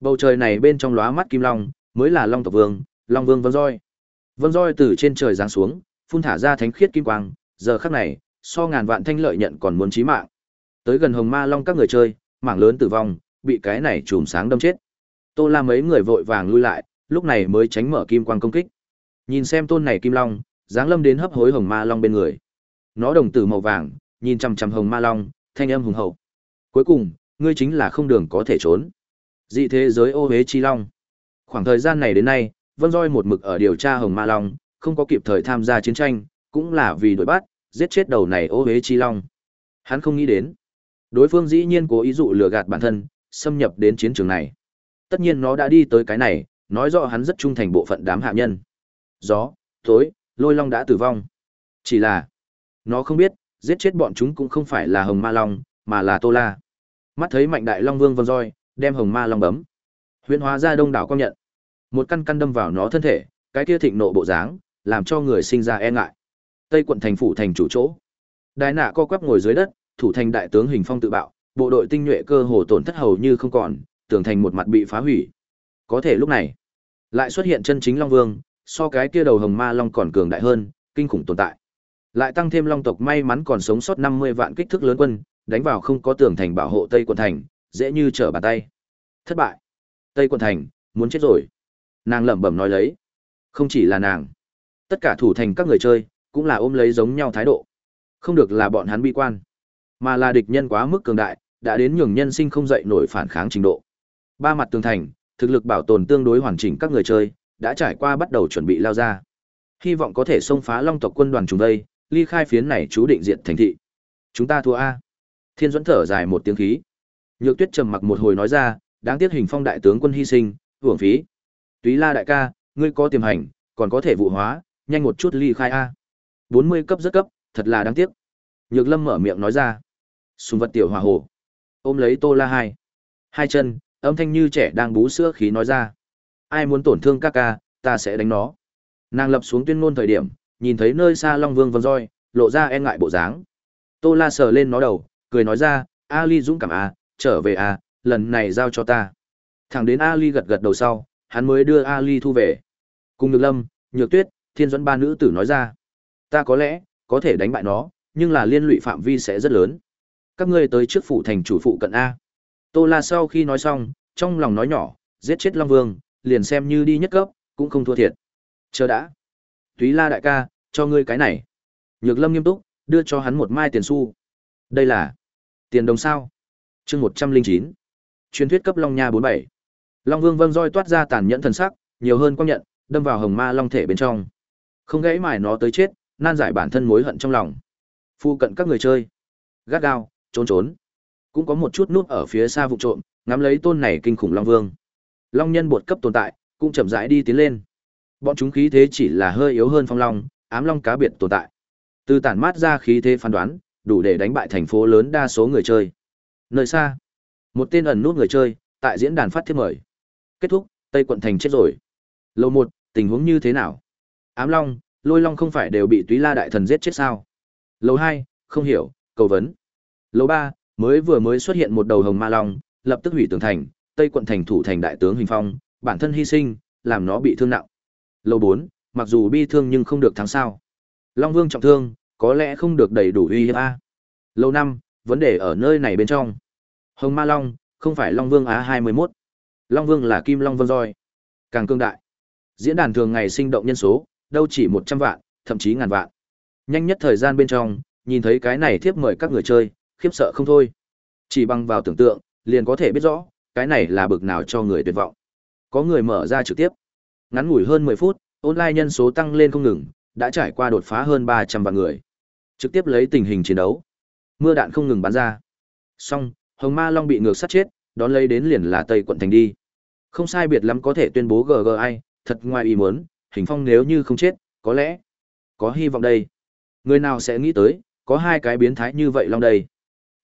Bầu trời này bên trong lóa mắt kim long, mới là Long tộc vương, Long vương vân roi. Vân roi từ trên trời giáng xuống, phun thả ra thánh khiết kim quang, giờ khắc này, so ngàn vạn thanh lợi nhận còn muốn chí mạng. Tới gần Hồng Ma Long các người chơi, mảng lớn tử vong, bị cái này chùm sáng đâm chết. Tô La mấy người vội vàng lui lại, lúc này mới tránh mở kim quang công kích. Nhìn xem tôn này kim long, dáng lâm đến hấp hối Hồng Ma Long bên người. Nó đồng tử màu vàng, nhìn chằm chằm Hồng Ma Long, thanh âm hùng hậu. Cuối cùng, ngươi chính là không đường có thể trốn. Dị thế giới ô hế chi long. Khoảng thời gian này đến nay, Vân Roi một mực ở điều tra Hồng Ma Long, không có kịp thời tham gia chiến tranh, cũng là vì đuổi bắt, giết chết đầu này ô hế chi long. Hắn không nghĩ đến, đối phương dĩ nhiên cố ý dụ lừa gạt bản thân, xâm nhập đến chiến trường này. Tất nhiên nó đã đi tới cái này, nói rõ hắn rất trung thành bộ phận đám hạ nhân. Gió, tối, lôi long đã tử vong. Chỉ là, nó không biết, giết chết bọn chúng cũng không phải là Hồng Ma Long, mà là Tô La. Mắt thấy Mạnh Đại Long Vương vân roi, đem Hồng Ma Long bấm. Huyễn hóa ra đông đảo công nhận. Một căn căn đâm vào nó thân thể, cái kia thịnh nộ bộ dáng, làm cho người sinh ra e ngại. Tây quận thành phủ thành chủ chỗ. Đại nạ co quắp ngồi dưới đất, thủ thành đại tướng hình phong tự bạo, bộ đội tinh nhuệ cơ hồ tổn thất hầu như không còn, tường thành một mặt bị phá hủy. Có thể lúc này, lại xuất hiện chân chính Long Vương, so cái kia đầu hồng ma long còn cường đại hơn, kinh khủng tồn tại. Lại tăng thêm long tộc may mắn còn sống sót 50 vạn kích thước lớn quân, đánh vào không có tường thành bảo hộ Tây quận thành, dễ như trở bàn tay. Thất bại. Tây quận thành, muốn chết rồi. Nàng lẩm bẩm nói lấy. Không chỉ là nàng, tất cả thủ thành các người chơi cũng là ôm lấy giống nhau thái độ. Không được là bọn hắn bi quan, mà là địch nhân quá mức cường đại, đã đến nhường nhân sinh không dậy nổi phản kháng trình độ. Ba mặt tường thành, thực lực bảo tồn tương đối hoàn chỉnh các người chơi, đã trải qua bắt đầu chuẩn bị lao ra. Hy vọng có thể xông phá Long tộc quân đoàn chúng đây, ly khai phiến này chú định diện thành thị. Chúng ta thua a. Thiên Duẫn thở dài một tiếng khí. Nhược Tuyết trầm mặc một hồi nói ra, đáng tiếc hình phong đại tướng quân hy sinh, hưởng phí. Túy La đại ca, ngươi có tiềm hành, còn có thể vụ hóa, nhanh một chút ly khai a. 40 cấp rất cấp, thật là đáng tiếc. Nhược Lâm mở miệng nói ra. Sùng vật tiểu hòa hồ. Ôm lấy Tô La hai. Hai chân, âm thanh như trẻ đang bú sữa khí nói ra. Ai muốn tổn thương ca ca, ta sẽ đánh nó. Nàng lập xuống tuyên ngôn thời điểm, nhìn thấy nơi xa Long Vương vân roi, lộ ra e ngại bộ dáng. Tô La sờ lên nó đầu, cười nói ra, Ali dũng cảm à, trở về à, lần này giao cho ta. Thẳng đến Ali gật gật đầu sau, hắn mới đưa Ali thu về. Cùng Nhược Lâm, Nhược Tuyết, Thiên Duẫn ba nữ tử nói ra, ta có lẽ có thể đánh bại nó, nhưng là liên lụy phạm vi sẽ rất lớn. Các ngươi tới trước phủ thành chủ phụ cận a. Tô La sau khi nói xong, trong lòng nói nhỏ, giết chết Long Vương, liền xem như đi nhất cấp, cũng không thua thiệt. Chờ đã. Túy La đại ca, cho ngươi cái này. Nhược Lâm nghiêm túc, đưa cho hắn một mai tiền xu. Đây là tiền đồng sao? Chương một trăm linh chín Truyền thuyết cấp Long Nha bốn bảy Long Vương vâng roi toát ra tàn nhẫn thần sắc, nhiều hơn công nhận, đâm vào hồng ma long thể bên trong. Không gãy mài nó tới chết, nan giải bản thân mối hận trong lòng. Phu cận các người chơi, gắt gao, trốn trốn. Cũng có một chút nút ở phía xa vụ trộm, ngắm lấy tôn này kinh khủng Long Vương. Long nhân bột cấp tồn tại, cũng chậm rãi đi tiến lên. Bọn chúng khí thế chỉ là hơi yếu hơn phong long, ám long cá biệt tồn tại. Từ tản mát ra khí thế phán đoán, đủ để đánh bại thành phố lớn đa số người chơi. Nơi xa, một tên ẩn nút người chơi, tại diễn đàn phát thiệp mời. Kết thúc, Tây quận thành chết rồi. Lầu một, tình huống như thế nào? Ám long, lôi long không phải đều bị túy la đại thần giết chết sao? Lầu hai, không hiểu, cầu vấn. Lầu ba, mới vừa mới xuất hiện một đầu hồng ma long, lập tức hủy tường thành, Tây quận thành thủ thành đại tướng Hình Phong, bản thân hy sinh, làm nó bị thương nặng. Lầu bốn, mặc dù bi thương nhưng không được thắng sao. Long Vương trọng thương, có lẽ không được đầy đủ uy hiếp a. Lầu năm, vấn đề ở nơi này bên trong. Hồng Ma Long, không phải Long Vương Á 21. Long Vương là Kim Long Vân Roi. Càng cương đại. Diễn đàn thường ngày sinh động nhân số, đâu chỉ 100 vạn, thậm chí ngàn vạn. Nhanh nhất thời gian bên trong, nhìn thấy cái này thiếp mời các người chơi, khiếp sợ không thôi. Chỉ bằng vào tưởng tượng, liền có thể biết rõ, cái này là bực nào cho người tuyệt vọng. Có người mở ra trực tiếp. Ngắn ngủi hơn 10 phút, online nhân số tăng lên không ngừng, đã trải qua đột phá hơn 300 vạn người. Trực tiếp lấy tình hình chiến đấu. Mưa đạn không ngừng bắn ra. Xong, Hồng Ma Long bị ngược sát chết, đón lấy đến liền là Tây quận thành đi. Không sai biệt lắm có thể tuyên bố GGI, thật ngoài ý muốn, Hình Phong nếu như không chết, có lẽ có hy vọng đây. Người nào sẽ nghĩ tới, có hai cái biến thái như vậy long đây.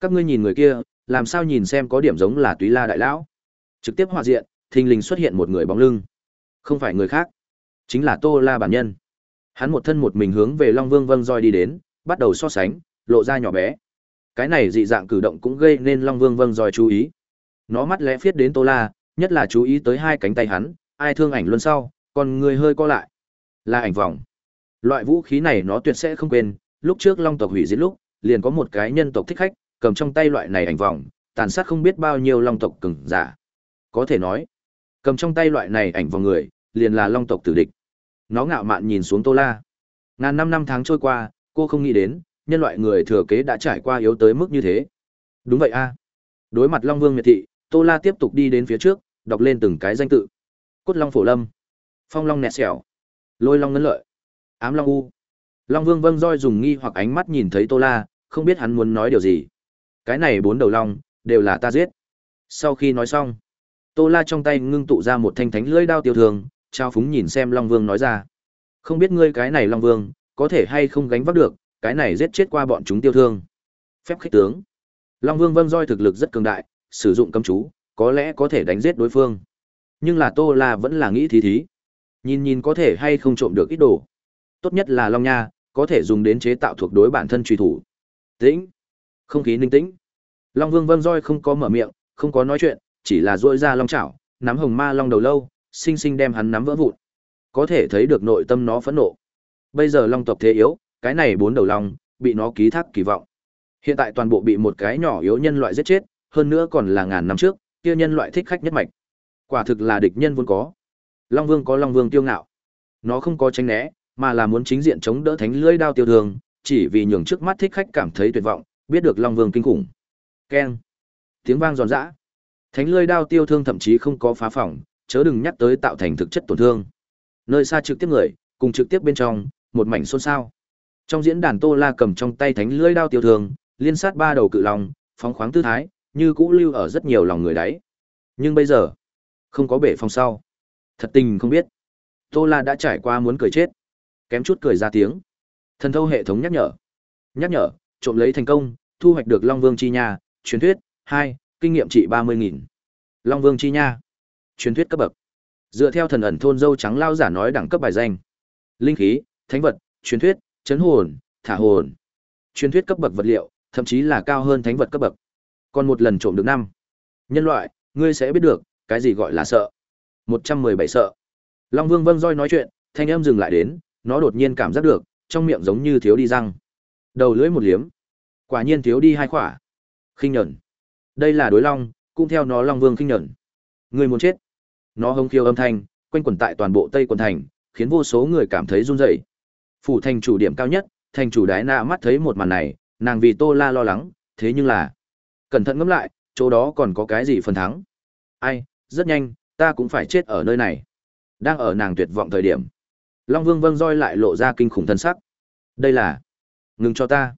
Các ngươi nhìn người kia, làm sao nhìn xem có điểm giống là Túy La đại lão. Trực tiếp họa diện, thình lình xuất hiện một người bóng lưng. Không phải người khác, chính là Tô La bản nhân. Hắn một thân một mình hướng về Long Vương Vâng roi đi đến, bắt đầu so sánh, lộ ra nhỏ bé. Cái này dị dạng cử động cũng gây nên Long Vương vâng roi chú ý. Nó mắt lẽ phiết đến Tô La, nhất là chú ý tới hai cánh tay hắn, ai thương ảnh luôn sau, còn người hơi co lại. Là ảnh vòng. Loại vũ khí này nó tuyệt sẽ không quên, lúc trước Long tộc hủy diệt lúc, liền có một cái nhân tộc thích khách, cầm trong tay loại này ảnh vòng, tàn sát không biết bao nhiêu Long tộc cường giả. Có thể nói, cầm trong tay loại này ảnh vòng người, liền là Long tộc tử địch. Nó ngạo mạn nhìn xuống Tô La. Ngàn năm năm tháng trôi qua, cô không nghĩ đến, nhân loại người thừa kế đã trải qua yếu tới mức như thế. Đúng vậy a. Đối mặt Long Vương Miệt Thị, Tô La tiếp tục đi đến phía trước, đọc lên từng cái danh tự. Cốt Long Phổ Lâm, Phong Long Nẹt Sẹo, Lôi Long Ngân Lợi, Ám Long U. Long Vương vâng roi dùng nghi hoặc ánh mắt nhìn thấy Tô La, không biết hắn muốn nói điều gì. Cái này bốn đầu long, đều là ta giết. Sau khi nói xong, Tô La trong tay ngưng tụ ra một thanh thánh lưỡi đao tiêu thường, trao phúng nhìn xem Long Vương nói ra. Không biết ngươi cái này Long Vương, có thể hay không gánh vác được, cái này giết chết qua bọn chúng tiêu thương. Phép khích tướng. Long Vương vâng roi thực lực rất cường đại, sử dụng cấm chú, có lẽ có thể đánh giết đối phương. Nhưng là Tô La vẫn là nghĩ thí thí. Nhìn nhìn có thể hay không trộm được ít đồ. Tốt nhất là Long Nha, có thể dùng đến chế tạo thuộc đối bản thân truy thủ. Tĩnh. Không khí ninh tĩnh. Long Vương vâng roi không có mở miệng, không có nói chuyện, chỉ là duỗi ra long chảo, nắm hồng ma long đầu lâu, sinh sinh đem hắn nắm vỡ vụn. Có thể thấy được nội tâm nó phẫn nộ. Bây giờ long tộc thế yếu, cái này bốn đầu long, bị nó ký thác kỳ vọng. Hiện tại toàn bộ bị một cái nhỏ yếu nhân loại giết chết, hơn nữa còn là ngàn năm trước, kia nhân loại thích khách nhất mạch. Quả thực là địch nhân vốn có. Long Vương có Long Vương tiêu ngạo. Nó không có tránh né, mà là muốn chính diện chống đỡ thánh lưỡi đao tiêu thường, chỉ vì nhường trước mắt thích khách cảm thấy tuyệt vọng, biết được Long Vương kinh khủng. Keng. Tiếng vang giòn giã. Thánh lưỡi đao tiêu thương thậm chí không có phá phỏng, chớ đừng nhắc tới tạo thành thực chất tổn thương. Nơi xa trực tiếp người, cùng trực tiếp bên trong, một mảnh xôn xao. Trong diễn đàn Tô La cầm trong tay thánh lưỡi đao tiêu thương, liên sát ba đầu cự long, phóng khoáng tư thái, như cũ lưu ở rất nhiều lòng người đấy. Nhưng bây giờ, không có bể phong sau. Thật tình không biết. Tô La đã trải qua muốn cười chết. Kém chút cười ra tiếng. Thần thâu hệ thống nhắc nhở. Nhắc nhở, trộm lấy thành công, thu hoạch được Long Vương chi nha, truyền thuyết, hai kinh nghiệm trị ba mươi nghìn Long Vương chi nha. Truyền thuyết cấp bậc. Dựa theo thần ẩn thôn dâu trắng lao giả nói đẳng cấp bài danh. Linh khí, thánh vật, truyền thuyết, chấn hồn, thả hồn. Truyền thuyết cấp bậc vật liệu, thậm chí là cao hơn thánh vật cấp bậc. Còn một lần trộm được năm. Nhân loại, ngươi sẽ biết được, cái gì gọi là sợ. một trăm mười bảy sợ. Long Vương vâng roi nói chuyện, thanh âm dừng lại đến, nó đột nhiên cảm giác được, trong miệng giống như thiếu đi răng. Đầu lưỡi một liếm. Quả nhiên thiếu đi hai khỏa. Khinh nhẫn. Đây là đối long, cũng theo nó Long Vương khinh nhẫn. Người muốn chết. Nó hông khiêu âm thanh, quanh quẩn tại toàn bộ Tây quần thành, khiến vô số người cảm thấy run rẩy. Phủ thành chủ điểm cao nhất, thành chủ đái na mắt thấy một màn này, nàng vì Tô La lo lắng, thế nhưng là cẩn thận ngẫm lại, chỗ đó còn có cái gì phần thắng? Ai, rất nhanh, ta cũng phải chết ở nơi này. Đang ở nàng tuyệt vọng thời điểm, Long Vương vâng roi lại lộ ra kinh khủng thân sắc. Đây là ngừng cho ta.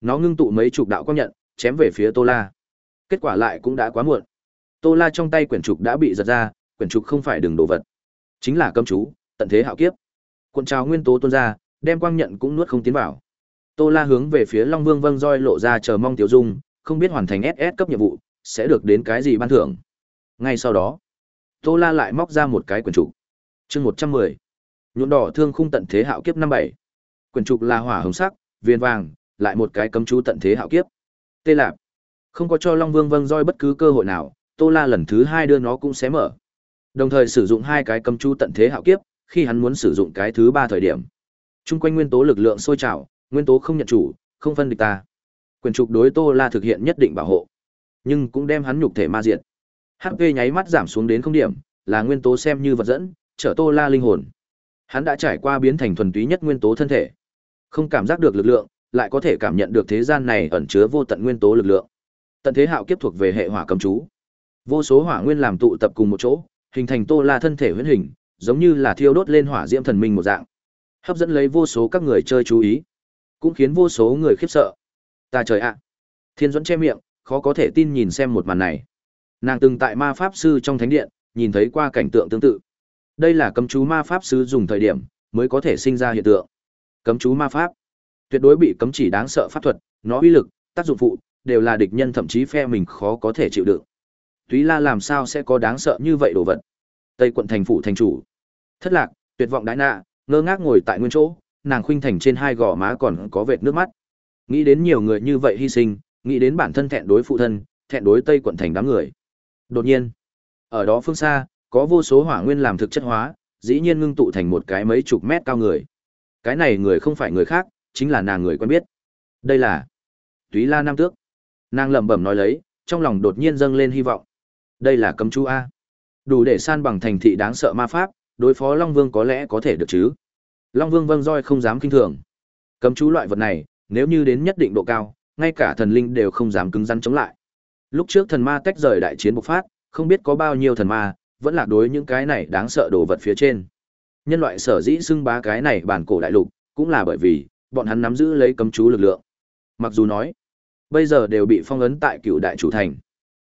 Nó ngưng tụ mấy chục đạo quang nhận, chém về phía Tô La. Kết quả lại cũng đã quá muộn. Tô La trong tay quyển trục đã bị giật ra, quyển trục không phải đường đồ vật, chính là cấm chú, tận thế hạo kiếp. Cuộn trào nguyên tố tuôn ra, đem quang nhận cũng nuốt không tiến vào. Tô La hướng về phía Long Vương vâng roi lộ ra chờ mong tiểu dung, không biết hoàn thành SS cấp nhiệm vụ sẽ được đến cái gì ban thưởng. Ngay sau đó, Tô La lại móc ra một cái quyển trục. Chương 110. Nhuộm đỏ thương khung tận thế hạo kiếp năm bảy. Quyển trục là hỏa hồng sắc, viên vàng, lại một cái cấm chú tận thế hạo kiếp. Tê Lạp. Không có cho Long Vương vâng roi bất cứ cơ hội nào, Tô La lần thứ hai đưa nó cũng sẽ mở. Đồng thời sử dụng hai cái cấm chú tận thế hạo kiếp, khi hắn muốn sử dụng cái thứ ba thời điểm. Trung quanh nguyên tố lực lượng sôi trào, nguyên tố không nhận chủ, không phân địch ta. Quyền trục đối Tô La thực hiện nhất định bảo hộ, nhưng cũng đem hắn nhục thể ma diệt. HP nháy mắt giảm xuống đến không điểm, là nguyên tố xem như vật dẫn, trở Tô La linh hồn. Hắn đã trải qua biến thành thuần túy nhất nguyên tố thân thể. Không cảm giác được lực lượng, lại có thể cảm nhận được thế gian này ẩn chứa vô tận nguyên tố lực lượng. Tận thế hạo kiếp thuộc về hệ hỏa cầm chú. Vô số hỏa nguyên làm tụ tập cùng một chỗ, hình thành Tô La thân thể huyễn hình, giống như là thiêu đốt lên hỏa diễm thần minh một dạng. Hấp dẫn lấy vô số các người chơi chú ý, cũng khiến vô số người khiếp sợ. Ta trời ạ. Thiên Duẫn che miệng, khó có thể tin nhìn xem một màn này. Nàng từng tại ma pháp sư trong thánh điện, nhìn thấy qua cảnh tượng tương tự. Đây là cấm chú ma pháp sư dùng thời điểm mới có thể sinh ra hiện tượng. Cấm chú ma pháp tuyệt đối bị cấm chỉ đáng sợ pháp thuật, nó uy lực, tác dụng phụ đều là địch nhân thậm chí phe mình khó có thể chịu đựng. Túy La làm sao sẽ có đáng sợ như vậy đồ vật? Tây quận thành phủ thành chủ. Thất lạc, tuyệt vọng đái nạ, ngơ ngác ngồi tại nguyên chỗ, nàng khuynh thành trên hai gò má còn có vệt nước mắt. Nghĩ đến nhiều người như vậy hy sinh, nghĩ đến bản thân thẹn đối phụ thân, thẹn đối Tây quận thành đám người. Đột nhiên, ở đó phương xa, có vô số hỏa nguyên làm thực chất hóa, dĩ nhiên ngưng tụ thành một cái mấy chục mét cao người. Cái này người không phải người khác, chính là nàng người quen biết. Đây là Túy La Nam Tước. Nàng lẩm bẩm nói lấy, trong lòng đột nhiên dâng lên hy vọng. Đây là cấm chú a. Đủ để san bằng thành thị đáng sợ ma pháp, đối phó Long Vương có lẽ có thể được chứ. Long Vương vâng roi không dám kinh thường. Cấm chú loại vật này, nếu như đến nhất định độ cao, ngay cả thần linh đều không dám cứng rắn chống lại. Lúc trước thần ma tách rời đại chiến bộc phát, không biết có bao nhiêu thần ma, vẫn lạc đối những cái này đáng sợ đồ vật phía trên. Nhân loại sở dĩ xưng bá cái này bản cổ đại lục, cũng là bởi vì bọn hắn nắm giữ lấy cấm chú lực lượng. Mặc dù nói, bây giờ đều bị phong ấn tại cựu đại chủ thành.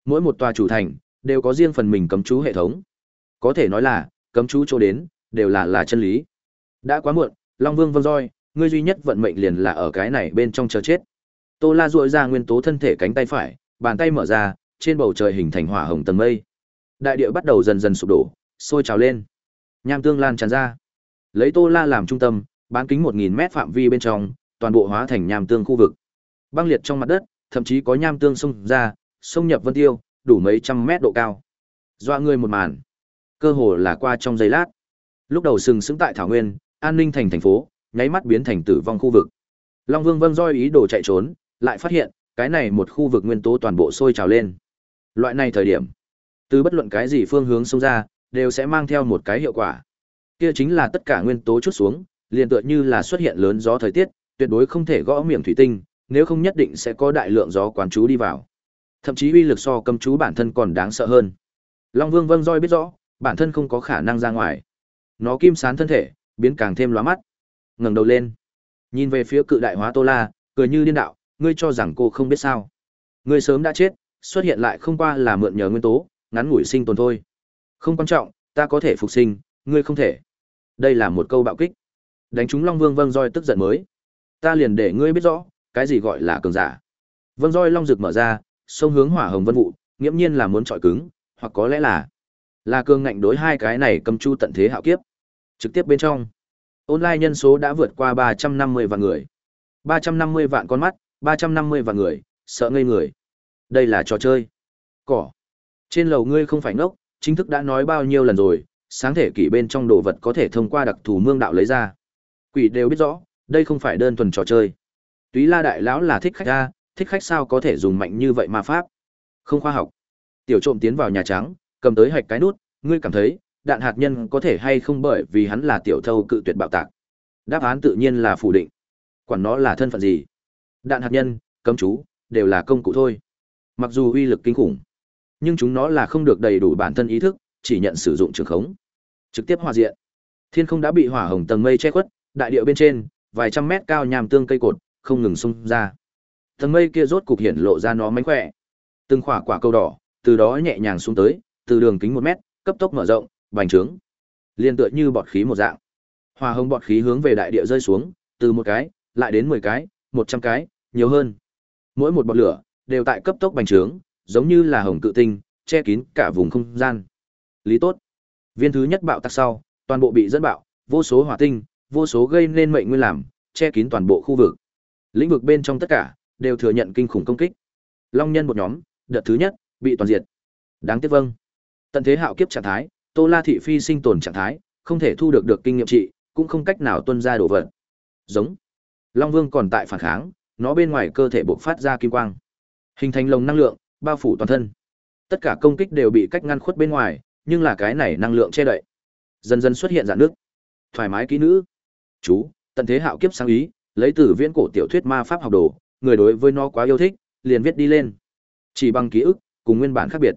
Mỗi một tòa chủ thành đều có riêng phần mình cấm chú hệ thống. Có thể nói là, cấm chú chỗ đến, đều là là chân lý. Đã quá muộn, Long Vương vâng roi, ngươi duy nhất vận mệnh liền là ở cái này bên trong chờ chết. Tô La duỗi ra nguyên tố thân thể cánh tay phải, bàn tay mở ra, trên bầu trời hình thành hỏa hồng tầng mây. Đại địa bắt đầu dần dần sụp đổ, sôi trào lên. Nham tương lan tràn ra. Lấy Tô La làm trung tâm, bán kính 1000 mét phạm vi bên trong, toàn bộ hóa thành nham tương khu vực. Băng liệt trong mặt đất, thậm chí có nham tương xông ra, xông nhập vân tiêu, đủ mấy trăm mét độ cao. Dọa người một màn, cơ hồ là qua trong giây lát. Lúc đầu sừng sững tại thảo nguyên, an ninh thành thành phố, nháy mắt biến thành tử vong khu vực. Long Vương vâng roi ý đồ chạy trốn, lại phát hiện, cái này một khu vực nguyên tố toàn bộ sôi trào lên. Loại này thời điểm, từ bất luận cái gì phương hướng xông ra, đều sẽ mang theo một cái hiệu quả. Kia chính là tất cả nguyên tố chút xuống, liền tựa như là xuất hiện lớn gió thời tiết, tuyệt đối không thể gõ miệng thủy tinh, nếu không nhất định sẽ có đại lượng gió quán chú đi vào. Thậm chí uy lực so cầm chú bản thân còn đáng sợ hơn. Long Vương vâng roi biết rõ, bản thân không có khả năng ra ngoài. Nó kim sán thân thể, biến càng thêm lóa mắt. Ngẩng đầu lên, nhìn về phía cự đại hóa Tô La, cười như điên đạo, ngươi cho rằng cô không biết sao? Ngươi sớm đã chết, xuất hiện lại không qua là mượn nhờ nguyên tố, ngắn ngủi sinh tồn thôi. Không quan trọng, ta có thể phục sinh, ngươi không thể. Đây là một câu bạo kích. Đánh trúng Long Vương vâng roi tức giận mới. Ta liền để ngươi biết rõ, cái gì gọi là cường giả. Vâng roi long rực mở ra, sông hướng hỏa hồng vân vụ, nghiễm nhiên là muốn trọi cứng, hoặc có lẽ là là cường ngạnh đối hai cái này cầm chu tận thế hạo kiếp. Trực tiếp bên trong, online nhân số đã vượt qua 350 vạn người. 350 vạn con mắt, 350 vạn người, sợ ngây người. Đây là trò chơi. Cỏ. Trên lầu ngươi không phải ngốc, chính thức đã nói bao nhiêu lần rồi, sáng thể kỷ bên trong đồ vật có thể thông qua đặc thù mương đạo lấy ra. Quỷ đều biết rõ, đây không phải đơn thuần trò chơi. Túy La đại lão là thích khách a, thích khách sao có thể dùng mạnh như vậy ma pháp? Không khoa học. Tiểu trộm tiến vào nhà trắng, cầm tới hạch cái nút, ngươi cảm thấy, đạn hạt nhân có thể hay không bởi vì hắn là tiểu thâu cự tuyệt bạo tạc. Đáp án tự nhiên là phủ định. Quản nó là thân phận gì? Đạn hạt nhân, cấm chú, đều là công cụ thôi. Mặc dù uy lực kinh khủng, nhưng chúng nó là không được đầy đủ bản thân ý thức, chỉ nhận sử dụng trường khống. Trực tiếp hòa diện. Thiên không đã bị hỏa hồng tầng mây che khuất, đại địa bên trên, vài trăm mét cao nhàm tương cây cột, không ngừng xung ra. Tầng mây kia rốt cục hiển lộ ra nó mánh khỏe. Từng khỏa quả cầu đỏ, từ đó nhẹ nhàng xuống tới, từ đường kính một mét, cấp tốc mở rộng, bành trướng. Liên tựa như bọt khí một dạng. hòa hồng bọt khí hướng về đại địa rơi xuống, từ một cái, lại đến mười cái, một trăm cái, nhiều hơn. Mỗi một bọt lửa đều tại cấp tốc bành trướng, giống như là hồng cự tinh, che kín cả vùng không gian. Lý tốt. Viên thứ nhất bạo tạc sau, toàn bộ bị dẫn bạo, vô số hỏa tinh, vô số gây nên mệnh nguyên làm, che kín toàn bộ khu vực. Lĩnh vực bên trong tất cả đều thừa nhận kinh khủng công kích. Long nhân một nhóm, đợt thứ nhất bị toàn diệt. Đáng tiếc vâng. Tận thế hạo kiếp trạng thái, Tô La thị phi sinh tồn trạng thái, không thể thu được được kinh nghiệm trị, cũng không cách nào tuân ra đồ vật. Giống. Long Vương còn tại phản kháng, nó bên ngoài cơ thể bộc phát ra kim quang, hình thành lồng năng lượng, bao phủ toàn thân. Tất cả công kích đều bị cách ngăn khuất bên ngoài, nhưng là cái này năng lượng che đậy. Dần dần xuất hiện dạng nước. Thoải mái kỹ nữ. Chú, tận thế hạo kiếp sáng ý, lấy từ viễn cổ tiểu thuyết ma pháp học đồ, người đối với nó quá yêu thích, liền viết đi lên. Chỉ bằng ký ức, cùng nguyên bản khác biệt.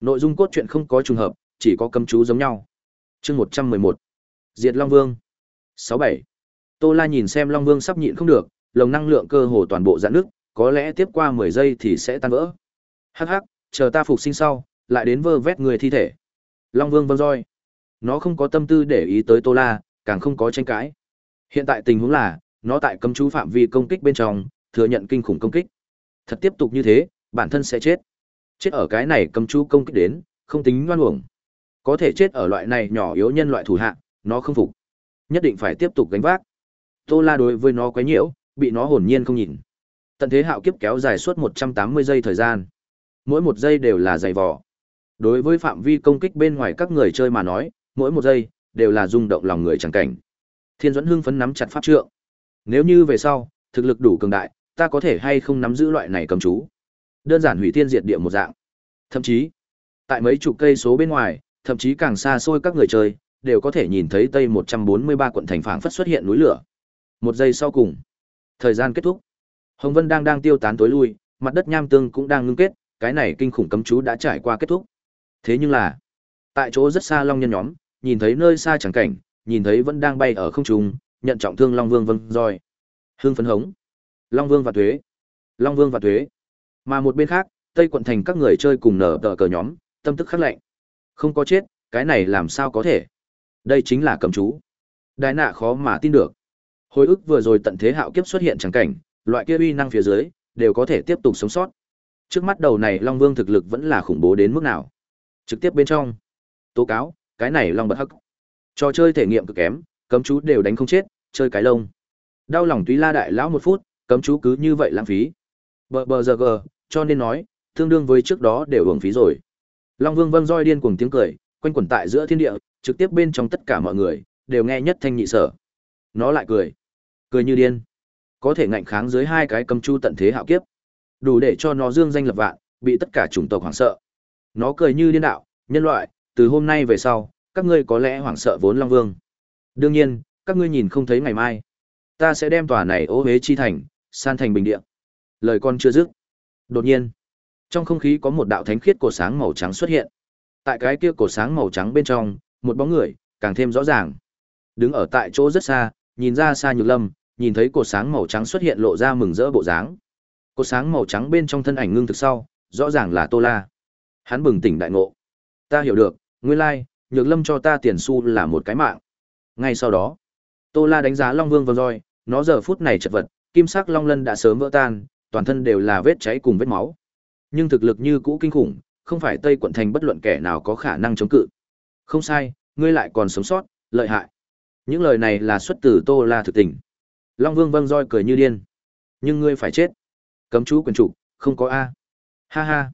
Nội dung cốt truyện không có trùng hợp, chỉ có cấm chú giống nhau. Chương 111. Diệt Long Vương. 67. Tô La nhìn xem Long Vương sắp nhịn không được, lồng năng lượng cơ hồ toàn bộ giãn nước, có lẽ tiếp qua 10 giây thì sẽ tan vỡ. Hắc hắc, chờ ta phục sinh sau, lại đến vơ vét người thi thể. Long Vương vâng roi. Nó không có tâm tư để ý tới Tô La, càng không có tranh cãi. Hiện tại tình huống là, nó tại cấm chú phạm vi công kích bên trong, thừa nhận kinh khủng công kích. Thật tiếp tục như thế, bản thân sẽ chết. Chết ở cái này cấm chú công kích đến, không tính ngoan uổng. Có thể chết ở loại này nhỏ yếu nhân loại thủ hạ, nó không phục. Nhất định phải tiếp tục gánh vác. Tô La đối với nó quấy nhiễu, bị nó hồn nhiên không nhìn. Tận thế hạo kiếp kéo dài suốt 180 giây thời gian. Mỗi một giây đều là dày vò. Đối với phạm vi công kích bên ngoài các người chơi mà nói, mỗi một giây đều là rung động lòng người chẳng cảnh. Thiên Duẫn hưng phấn nắm chặt pháp trượng. Nếu như về sau, thực lực đủ cường đại, ta có thể hay không nắm giữ loại này cầm chú. Đơn giản hủy thiên diệt địa một dạng. Thậm chí, tại mấy chục cây số bên ngoài, thậm chí càng xa xôi các người chơi, đều có thể nhìn thấy Tây 143 quận thành phảng phất xuất hiện núi lửa. Một giây sau cùng, thời gian kết thúc. Hồng Vân đang đang tiêu tán tối lui, mặt đất nham tương cũng đang ngưng kết, cái này kinh khủng cấm chú đã trải qua kết thúc. Thế nhưng là, tại chỗ rất xa long nhân nhóm, nhìn thấy nơi xa chẳng cảnh, nhìn thấy vẫn đang bay ở không trung, nhận trọng thương Long Vương vâng rồi Hương phấn hống. Long Vương và Tuế. Long Vương và Tuế. Mà một bên khác, Tây quận thành các người chơi cùng nở tờ cờ nhóm, tâm tức khắc lạnh. Không có chết, cái này làm sao có thể? Đây chính là cấm chú. Đại nạ khó mà tin được. Hồi ức vừa rồi tận thế hạo kiếp xuất hiện chẳng cảnh, loại kia uy năng phía dưới, đều có thể tiếp tục sống sót. Trước mắt đầu này Long Vương thực lực vẫn là khủng bố đến mức nào. Trực tiếp bên trong. Tố cáo, cái này Long bật hắc. Trò chơi thể nghiệm cực kém, cấm chú đều đánh không chết, chơi cái lông. Đau lòng túy la đại lão một phút, cấm chú cứ như vậy lãng phí. Bờ bờ giờ gờ, cho nên nói, tương đương với trước đó đều hưởng phí rồi. Long Vương vâng roi điên cuồng tiếng cười, quanh quẩn tại giữa thiên địa, trực tiếp bên trong tất cả mọi người, đều nghe nhất thanh nhị sở. Nó lại cười. Cười như điên. Có thể ngạnh kháng dưới hai cái cầm chu tận thế hạo kiếp. Đủ để cho nó dương danh lập vạn, bị tất cả chủng tộc hoảng sợ. Nó cười như điên đạo, nhân loại, từ hôm nay về sau, các ngươi có lẽ hoảng sợ vốn Long Vương. Đương nhiên, các ngươi nhìn không thấy ngày mai. Ta sẽ đem tòa này ô hế chi thành, san thành bình địa. Lời con chưa dứt. Đột nhiên, trong không khí có một đạo thánh khiết cột sáng màu trắng xuất hiện. Tại cái kia cột sáng màu trắng bên trong, một bóng người, càng thêm rõ ràng. Đứng ở tại chỗ rất xa, nhìn ra xa Nhược Lâm, nhìn thấy cột sáng màu trắng xuất hiện lộ ra mừng rỡ bộ dáng. Cột sáng màu trắng bên trong thân ảnh ngưng thực sau, rõ ràng là Tô La. Hắn bừng tỉnh đại ngộ. Ta hiểu được, nguyên lai, Nhược Lâm cho ta tiền xu là một cái mạng. Ngay sau đó, Tô La đánh giá Long Vương vâng roi, nó giờ phút này chật vật, kim sắc long lân đã sớm vỡ tan, toàn thân đều là vết cháy cùng vết máu. Nhưng thực lực như cũ kinh khủng, không phải Tây quận thành bất luận kẻ nào có khả năng chống cự. Không sai, ngươi lại còn sống sót, lợi hại. Những lời này là xuất từ Tô La thực tình. Long Vương vâng roi cười như điên. Nhưng ngươi phải chết. Cấm chú quyền chủ, không có a. Ha ha.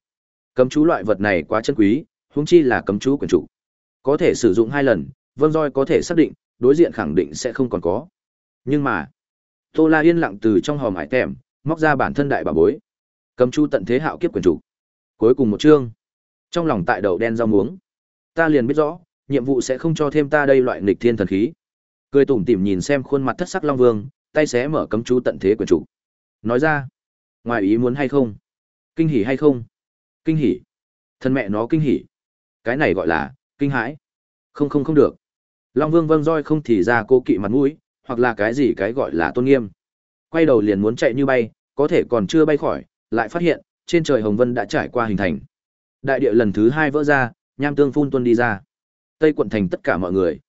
Cấm chú loại vật này quá chân quý, huống chi là cấm chú quyền chủ. Có thể sử dụng hai lần, vâng roi có thể xác định, đối diện khẳng định sẽ không còn có. Nhưng mà, Tô La yên lặng từ trong hòm hải tèm, móc ra bản thân đại bà bối. Cấm chú tận thế hạo kiếp quyền chủ. Cuối cùng một chương. Trong lòng tại đầu đen rau muống. Ta liền biết rõ, nhiệm vụ sẽ không cho thêm ta đây loại nghịch thiên thần khí. Cười tủm tỉm nhìn xem khuôn mặt thất sắc Long Vương, tay xé mở cấm chú tận thế quyền chủ. Nói ra, ngoài ý muốn hay không? Kinh hỉ hay không? Kinh hỉ. Thân mẹ nó kinh hỉ. Cái này gọi là kinh hãi. Không không không được. Long Vương vâng roi không thì ra cô kỵ mặt mũi, hoặc là cái gì cái gọi là tôn nghiêm. Quay đầu liền muốn chạy như bay, có thể còn chưa bay khỏi, lại phát hiện, trên trời Hồng Vân đã trải qua hình thành. Đại địa lần thứ hai vỡ ra, nham tương phun tuôn đi ra. Tây quận thành tất cả mọi người.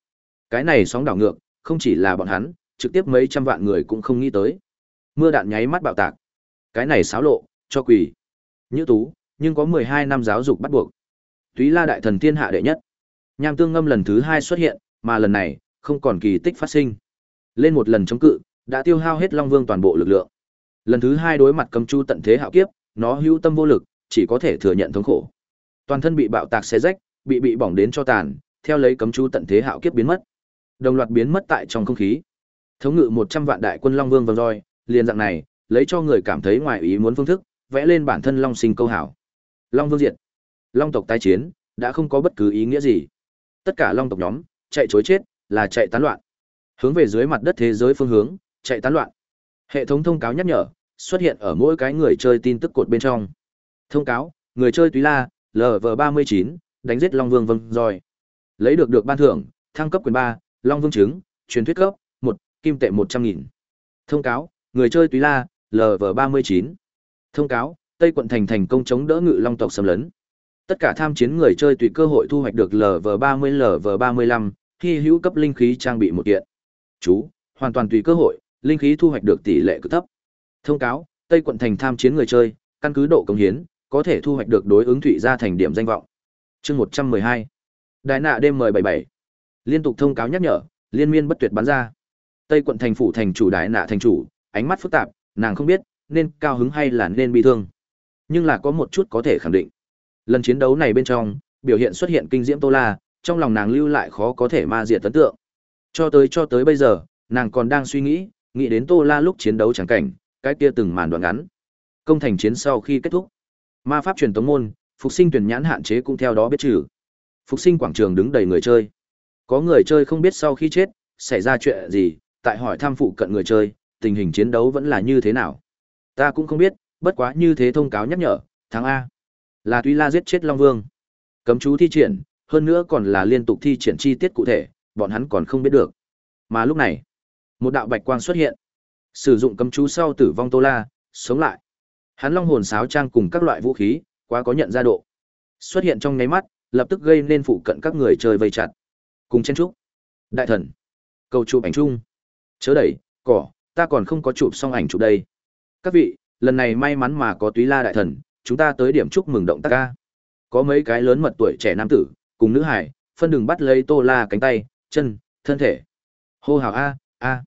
Cái này sóng đảo ngược, không chỉ là bọn hắn, trực tiếp mấy trăm vạn người cũng không nghĩ tới. Mưa đạn nháy mắt bạo tạc. Cái này xáo lộ, cho quỷ. Như tú, nhưng có 12 năm giáo dục bắt buộc. Túy La đại thần thiên hạ đệ nhất. Nham tương ngâm lần thứ hai xuất hiện, mà lần này, không còn kỳ tích phát sinh. Lên một lần chống cự, đã tiêu hao hết Long Vương toàn bộ lực lượng. Lần thứ hai đối mặt cầm chu tận thế hạo kiếp, nó hữu tâm vô lực, chỉ có thể thừa nhận thống khổ. Toàn thân bị bạo tạc xé rách, bị bị bỏng đến cho tàn, theo lấy cấm chú tận thế hạo kiếp biến mất. Đồng loạt biến mất tại trong không khí. Thống ngự 100 vạn đại quân Long Vương vòng roi, liền dạng này, lấy cho người cảm thấy ngoài ý muốn phương thức, vẽ lên bản thân Long sinh câu hảo. Long Vương diệt. Long tộc tái chiến, đã không có bất cứ ý nghĩa gì. Tất cả Long tộc nhóm, chạy chối chết, là chạy tán loạn. Hướng về dưới mặt đất thế giới phương hướng, chạy tán loạn. Hệ thống thông cáo nhắc nhở, xuất hiện ở mỗi cái người chơi tin tức cột bên trong. Thông cáo, người chơi Túy La, LV39, đánh giết Long Vương vâng rồi. Lấy được được ban thưởng, thăng cấp quyền ba Long Vương trứng, truyền thuyết cấp, một kim tệ 100.000. Thông cáo, người chơi Túy La, LV39. Thông cáo, Tây quận thành thành công chống đỡ ngự long tộc xâm lấn. Tất cả tham chiến người chơi tùy cơ hội thu hoạch được LV30 LV35, khi hữu cấp linh khí trang bị một kiện. Chú, hoàn toàn tùy cơ hội, linh khí thu hoạch được tỷ lệ cực thấp. Thông cáo, Tây quận thành tham chiến người chơi, căn cứ độ công hiến, có thể thu hoạch được đối ứng thủy gia thành điểm danh vọng. Chương 112. Đại nạ đêm 1077. Liên tục thông cáo nhắc nhở, liên miên bất tuyệt bắn ra. Tây quận thành phủ thành chủ đại nạ thành chủ, ánh mắt phức tạp, nàng không biết nên cao hứng hay là nên bị thương. Nhưng là có một chút có thể khẳng định. Lần chiến đấu này bên trong, biểu hiện xuất hiện kinh diễm Tô La, trong lòng nàng lưu lại khó có thể ma diệt ấn tượng. Cho tới cho tới bây giờ, nàng còn đang suy nghĩ, nghĩ đến Tô La lúc chiến đấu chẳng cảnh, cái kia từng màn đoạn ngắn. Công thành chiến sau khi kết thúc, ma pháp truyền tống môn, phục sinh tuyển nhãn hạn chế cũng theo đó biết trừ. Phục sinh quảng trường đứng đầy người chơi. Có người chơi không biết sau khi chết, xảy ra chuyện gì, tại hỏi tham phụ cận người chơi, tình hình chiến đấu vẫn là như thế nào. Ta cũng không biết, bất quá như thế thông cáo nhắc nhở, tháng A. Là Tuy La giết chết Long Vương. Cấm chú thi triển, hơn nữa còn là liên tục thi triển chi tiết cụ thể, bọn hắn còn không biết được. Mà lúc này, một đạo bạch quang xuất hiện. Sử dụng cấm chú sau tử vong Tô La, sống lại. Hắn long hồn sáo trang cùng các loại vũ khí, quá có nhận ra độ. Xuất hiện trong nháy mắt, lập tức gây nên phụ cận các người chơi vây chặt. Cùng chen trúc. Đại thần, cầu chụp ảnh chung. Chớ đẩy, cỏ, ta còn không có chụp xong ảnh chụp đây. Các vị, lần này may mắn mà có túy la đại thần, chúng ta tới điểm chúc mừng động tác ca. Có mấy cái lớn mật tuổi trẻ nam tử, cùng nữ hải, phân đường bắt lấy tô la cánh tay, chân, thân thể. Hô hào A, A.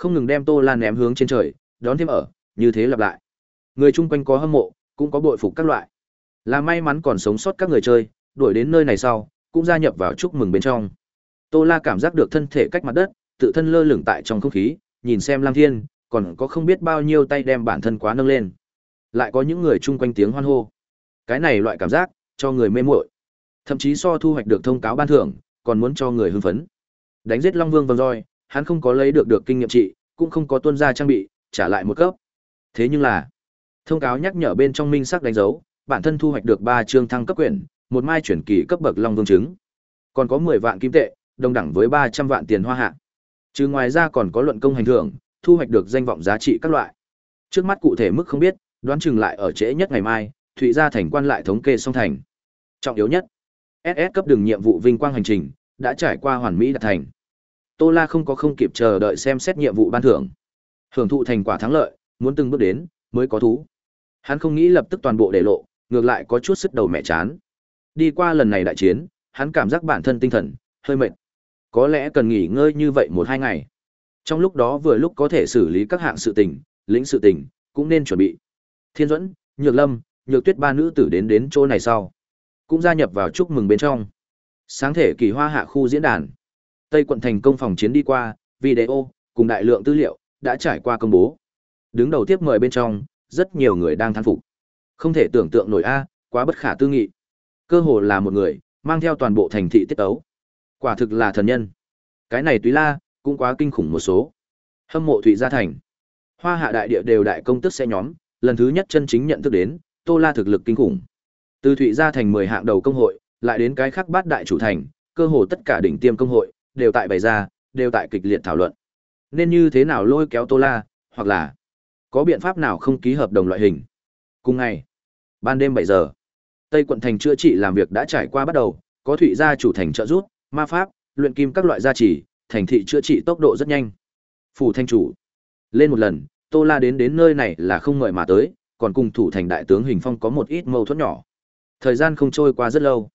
Không ngừng đem tô la ném hướng trên trời, đón thêm ở, như thế lặp lại. Người chung quanh có hâm mộ, cũng có bội phục các loại. Là may mắn còn sống sót các người chơi, đuổi đến nơi này sau, cũng gia nhập vào chúc mừng bên trong. Tô La cảm giác được thân thể cách mặt đất, tự thân lơ lửng tại trong không khí, nhìn xem Lam Thiên, còn có không biết bao nhiêu tay đem bản thân quá nâng lên. Lại có những người chung quanh tiếng hoan hô. Cái này loại cảm giác, cho người mê muội. Thậm chí so thu hoạch được thông cáo ban thưởng, còn muốn cho người hưng phấn. Đánh giết Long Vương vâng roi, hắn không có lấy được được kinh nghiệm trị, cũng không có tuân ra trang bị, trả lại một cấp. Thế nhưng là, thông cáo nhắc nhở bên trong minh sắc đánh dấu, bản thân thu hoạch được 3 chương thăng cấp quyền, một mai chuyển kỳ cấp bậc Long Vương chứng, Còn có 10 vạn kim tệ, đồng đẳng với 300 vạn tiền hoa hạ. Chứ ngoài ra còn có luận công hành thưởng, thu hoạch được danh vọng giá trị các loại. Trước mắt cụ thể mức không biết, đoán chừng lại ở trễ nhất ngày mai, Thụy gia thành quan lại thống kê xong thành. Trọng yếu nhất, SS cấp đường nhiệm vụ vinh quang hành trình đã trải qua hoàn mỹ đạt thành. Tô La không có không kịp chờ đợi xem xét nhiệm vụ ban thưởng. Hưởng thụ thành quả thắng lợi, muốn từng bước đến mới có thú. Hắn không nghĩ lập tức toàn bộ để lộ, ngược lại có chút sức đầu mẹ chán. Đi qua lần này đại chiến, hắn cảm giác bản thân tinh thần hơi mệt. Có lẽ cần nghỉ ngơi như vậy một hai ngày. Trong lúc đó vừa lúc có thể xử lý các hạng sự tình, lĩnh sự tình, cũng nên chuẩn bị. Thiên Duẫn, Nhược Lâm, Nhược Tuyết ba nữ tử đến đến chỗ này sau, cũng gia nhập vào chúc mừng bên trong. Sáng thể kỳ hoa hạ khu diễn đàn. Tây quận thành công phòng chiến đi qua, video, cùng đại lượng tư liệu, đã trải qua công bố. Đứng đầu tiếp mời bên trong, rất nhiều người đang thán phục. Không thể tưởng tượng nổi a, quá bất khả tư nghị. Cơ hồ là một người, mang theo toàn bộ thành thị tiết tấu. Quả thực là thần nhân. Cái này Túy La, cũng quá kinh khủng một số. Hâm mộ Thụy Gia Thành. Hoa hạ đại địa đều đại công tức sẽ nhóm, lần thứ nhất chân chính nhận thức đến, Tô La thực lực kinh khủng. Từ Thụy Gia Thành 10 hạng đầu công hội, lại đến cái khác bát đại chủ thành, cơ hồ tất cả đỉnh tiêm công hội, đều tại bày ra, đều tại kịch liệt thảo luận. Nên như thế nào lôi kéo Tô La, hoặc là có biện pháp nào không ký hợp đồng loại hình. Cùng ngày, ban đêm 7 giờ, Tây quận thành chữa trị làm việc đã trải qua bắt đầu, có thủy Gia chủ thành trợ giúp, ma pháp, luyện kim các loại gia trì, thành thị chữa trị tốc độ rất nhanh. Phủ thanh chủ, lên một lần, Tô La đến đến nơi này là không ngợi mà tới, còn cùng thủ thành đại tướng Hình Phong có một ít mâu thuẫn nhỏ. Thời gian không trôi qua rất lâu,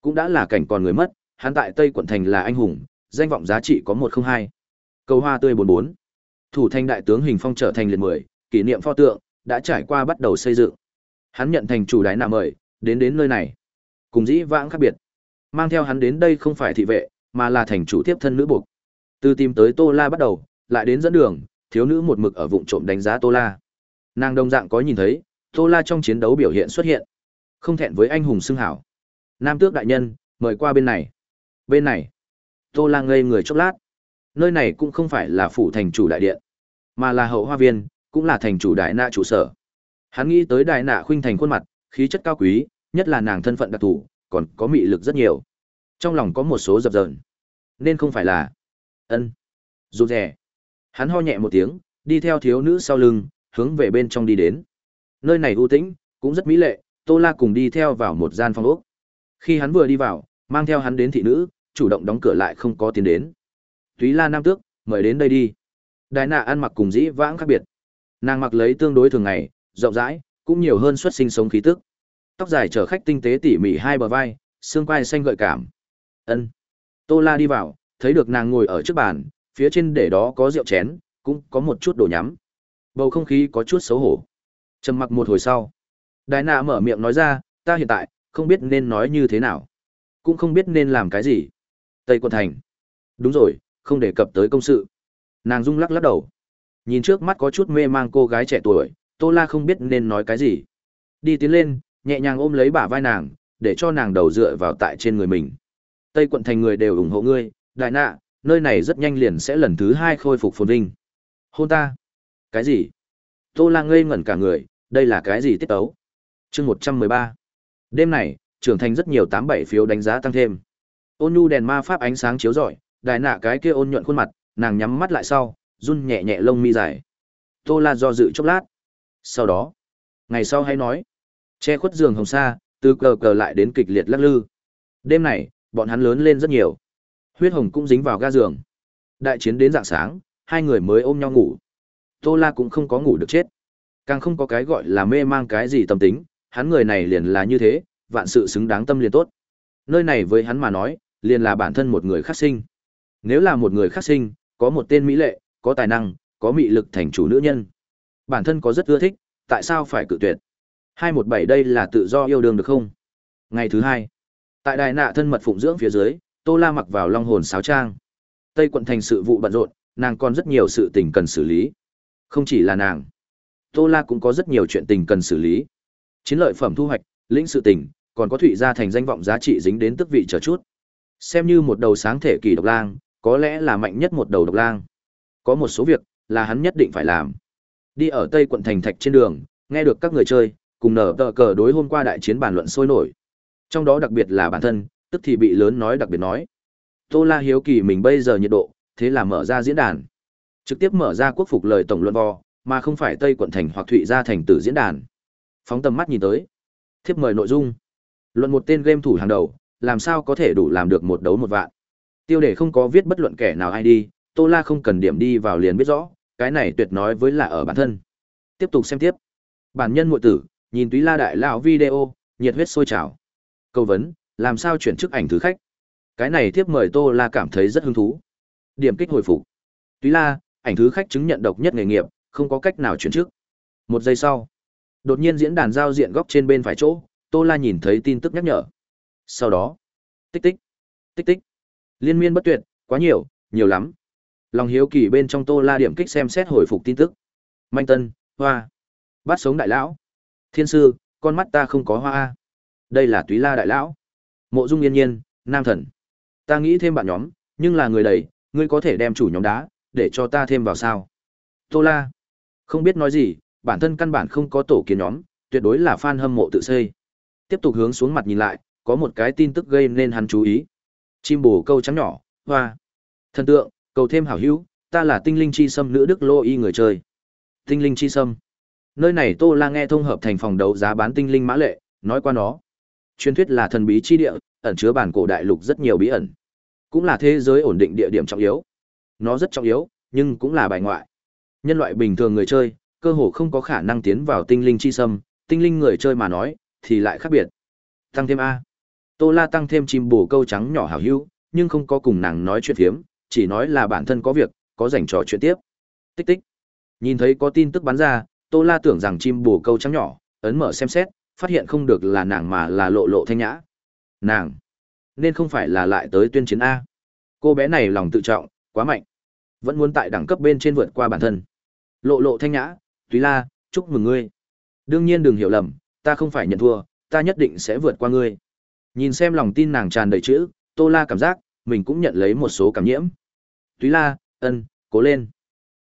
cũng đã là cảnh còn người mất, hắn tại Tây quận thành là anh hùng, danh vọng giá trị có một không hai. Cầu hoa tươi bốn bốn. Thủ thành đại tướng Hình Phong trở thành liệt mười, kỷ niệm pho tượng đã trải qua bắt đầu xây dựng. Hắn nhận thành chủ đái nạ mời, đến đến nơi này. Cùng dĩ vãng khác biệt. Mang theo hắn đến đây không phải thị vệ, mà là thành chủ tiếp thân nữ buộc. Từ tìm tới Tô La bắt đầu, lại đến dẫn đường, thiếu nữ một mực ở vụng trộm đánh giá Tô La. Nàng đồng dạng có nhìn thấy, Tô La trong chiến đấu biểu hiện xuất hiện. Không thẹn với anh hùng xưng hảo. Nam tước đại nhân, mời qua bên này. Bên này. Tô La ngây người chốc lát. Nơi này cũng không phải là phủ thành chủ đại điện, mà là hậu hoa viên, cũng là thành chủ đại nạ trụ sở. Hắn nghĩ tới đại nạ khuynh thành khuôn mặt, khí chất cao quý, nhất là nàng thân phận đặc thù, còn có mị lực rất nhiều. Trong lòng có một số dập dờn. Nên không phải là ân rụt rè hắn ho nhẹ một tiếng đi theo thiếu nữ sau lưng hướng về bên trong đi đến nơi này ưu tĩnh cũng rất mỹ lệ tô la cùng đi theo vào một gian phòng ốc khi hắn vừa đi vào mang theo hắn đến thị nữ chủ động đóng cửa lại không có tiến đến. Túy la nam tước mời đến đây đi. Đại nạ ăn mặc cùng dĩ vãng khác biệt. Nàng mặc lấy tương đối thường ngày rộng rãi cũng nhiều hơn xuất sinh sống khí tức. Tóc dài chở khách tinh tế tỉ mỉ hai bờ vai xương quai xanh gợi cảm. Ân. Tô la đi vào thấy được nàng ngồi ở trước bàn, phía trên để đó có rượu chén, cũng có một chút đồ nhắm. Bầu không khí có chút xấu hổ. trầm mặc một hồi sau đại nạ mở miệng nói ra ta hiện tại không biết nên nói như thế nào cũng không biết nên làm cái gì tây quận thành. Đúng rồi, không đề cập tới công sự. Nàng rung lắc lắc đầu. Nhìn trước mắt có chút mê mang cô gái trẻ tuổi, tô la không biết nên nói cái gì. Đi tiến lên, nhẹ nhàng ôm lấy bả vai nàng, để cho nàng đầu dựa vào tại trên người mình. Tây quận thành người đều ủng hộ ngươi, đại nạ, nơi này rất nhanh liền sẽ lần thứ hai khôi phục phồn vinh. Hôn ta. Cái gì? Tô la ngây ngẩn cả người, đây là cái gì tiết tấu? Chương một trăm mười ba. Đêm này, trưởng thành rất nhiều tám bảy phiếu đánh giá tăng thêm ôn nhu đèn ma pháp ánh sáng chiếu rọi đại nạ cái kia ôn nhuận khuôn mặt, nàng nhắm mắt lại sau, run nhẹ nhẹ lông mi dài. Tô la do dự chốc lát. Sau đó, ngày sau hay nói, che khuất giường hồng sa, từ cờ cờ lại đến kịch liệt lắc lư. Đêm này, bọn hắn lớn lên rất nhiều. Huyết hồng cũng dính vào ga giường. Đại chiến đến dạng sáng, hai người mới ôm nhau ngủ. Tô la cũng không có ngủ được chết. Càng không có cái gọi là mê mang cái gì tâm tính, hắn người này liền là như thế, vạn sự xứng đáng tâm liền tốt. Nơi này với hắn mà nói liền là bản thân một người khác sinh. Nếu là một người khác sinh, có một tên mỹ lệ, có tài năng, có mị lực thành chủ nữ nhân. Bản thân có rất ưa thích, tại sao phải cự tuyệt? Hai một bảy đây là tự do yêu đương được không? Ngày thứ hai, tại đài nạ thân mật phụng dưỡng phía dưới, tô la mặc vào long hồn sáo trang. Tây quận thành sự vụ bận rộn, nàng còn rất nhiều sự tình cần xử lý. Không chỉ là nàng, tô la cũng có rất nhiều chuyện tình cần xử lý. Chiến lợi phẩm thu hoạch, lĩnh sự tình, còn có thụy gia thành danh vọng giá trị dính đến tức vị chờ chút xem như một đầu sáng thể kỳ độc lang, có lẽ là mạnh nhất một đầu độc lang. Có một số việc là hắn nhất định phải làm. Đi ở tây quận thành thạch trên đường, nghe được các người chơi, cùng nở tờ cờ đối hôm qua đại chiến bàn luận sôi nổi. Trong đó đặc biệt là bản thân, tức thì bị lớn nói đặc biệt nói. Tô la hiếu kỳ mình bây giờ nhiệt độ, thế là mở ra diễn đàn. Trực tiếp mở ra quốc phục lời tổng luận vò, mà không phải tây quận thành hoặc thụy gia thành tử diễn đàn. Phóng tầm mắt nhìn tới. Thiếp mời nội dung. Luận một tên game thủ hàng đầu làm sao có thể đủ làm được một đấu một vạn? Tiêu đề không có viết bất luận kẻ nào ai đi, tô la không cần điểm đi vào liền biết rõ, cái này tuyệt nói với là ở bản thân. Tiếp tục xem tiếp. Bản nhân muội tử, nhìn túy la đại lão video, nhiệt huyết sôi trào. Câu vấn, làm sao chuyển chức ảnh thứ khách? Cái này tiếp mời tô la cảm thấy rất hứng thú. Điểm kích hồi phục. Túy la, ảnh thứ khách chứng nhận độc nhất nghề nghiệp, không có cách nào chuyển chức. Một giây sau, đột nhiên diễn đàn giao diện góc trên bên phải chỗ, tô la nhìn thấy tin tức nhắc nhở sau đó, tích tích tích tích. Liên miên bất tuyệt, quá nhiều nhiều lắm. Lòng hiếu kỳ bên trong tô la điểm kích xem xét hồi phục tin tức. Manh tân, hoa. Bắt sống đại lão. Thiên sư, con mắt ta không có hoa a. Đây là túy la đại lão. Mộ dung yên nhiên, nam thần. Ta nghĩ thêm bạn nhóm, nhưng là người đầy, ngươi có thể đem chủ nhóm đá, để cho ta thêm vào sao? Tô la. Không biết nói gì, bản thân căn bản không có tổ kiến nhóm, tuyệt đối là fan hâm mộ tự xây. Tiếp tục hướng xuống mặt nhìn lại có một cái tin tức gây nên hắn chú ý. Chim bồ câu trắng nhỏ, hoa. Thần tượng, cầu thêm hảo hữu, ta là tinh linh chi sâm nữ đức lô y người chơi. Tinh linh chi sâm. Nơi này tô la nghe thông hợp thành phòng đấu giá bán tinh linh mã lệ, nói qua nó. Truyền thuyết là thần bí chi địa, ẩn chứa bản cổ đại lục rất nhiều bí ẩn. Cũng là thế giới ổn định địa điểm trọng yếu. Nó rất trọng yếu, nhưng cũng là bài ngoại. Nhân loại bình thường người chơi, cơ hồ không có khả năng tiến vào tinh linh chi sâm. Tinh linh người chơi mà nói, thì lại khác biệt. Tăng thêm a tô la tăng thêm chim bồ câu trắng nhỏ hảo hữu nhưng không có cùng nàng nói chuyện thiếm, chỉ nói là bản thân có việc có dành trò chuyện tiếp. Tích tích. Nhìn thấy có tin tức bắn ra tô la tưởng rằng chim bồ câu trắng nhỏ ấn mở xem xét phát hiện không được là nàng mà là lộ lộ thanh nhã. Nàng. Nên không phải là lại tới tuyên chiến a. Cô bé này lòng tự trọng quá mạnh. Vẫn muốn tại đẳng cấp bên trên vượt qua bản thân. Lộ lộ thanh nhã túy la chúc mừng ngươi. Đương nhiên đừng hiểu lầm ta không phải nhận thua ta nhất định sẽ vượt qua ngươi nhìn xem lòng tin nàng tràn đầy chữ, tô la cảm giác mình cũng nhận lấy một số cảm nhiễm. Túy la, ân, cố lên.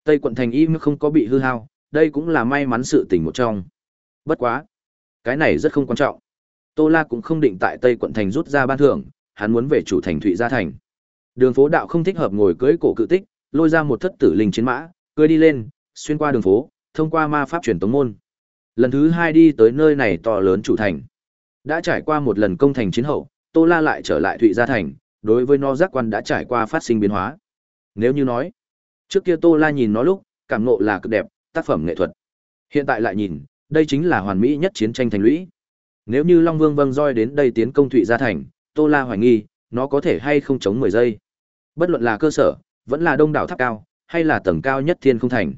Tây quận thành y không có bị hư hao, đây cũng là may mắn sự tình một trong. Bất quá, cái này rất không quan trọng. Tô la cũng không định tại tây quận thành rút ra ban thưởng, hắn muốn về chủ thành thụy gia thành. Đường phố đạo không thích hợp ngồi cưới cổ cự tích, lôi ra một thất tử linh chiến mã, cưỡi đi lên, xuyên qua đường phố, thông qua ma pháp truyền tống môn. Lần thứ hai đi tới nơi này to lớn chủ thành đã trải qua một lần công thành chiến hậu tô la lại trở lại thụy gia thành đối với nó giác quan đã trải qua phát sinh biến hóa. Nếu như nói trước kia tô la nhìn nó lúc cảm nộ là cực đẹp tác phẩm nghệ thuật. Hiện tại lại nhìn đây chính là hoàn mỹ nhất chiến tranh thành lũy. Nếu như long vương vâng roi đến đây tiến công thụy gia thành tô la hoài nghi nó có thể hay không chống mười giây. Bất luận là cơ sở vẫn là đông đảo tháp cao hay là tầng cao nhất thiên không thành.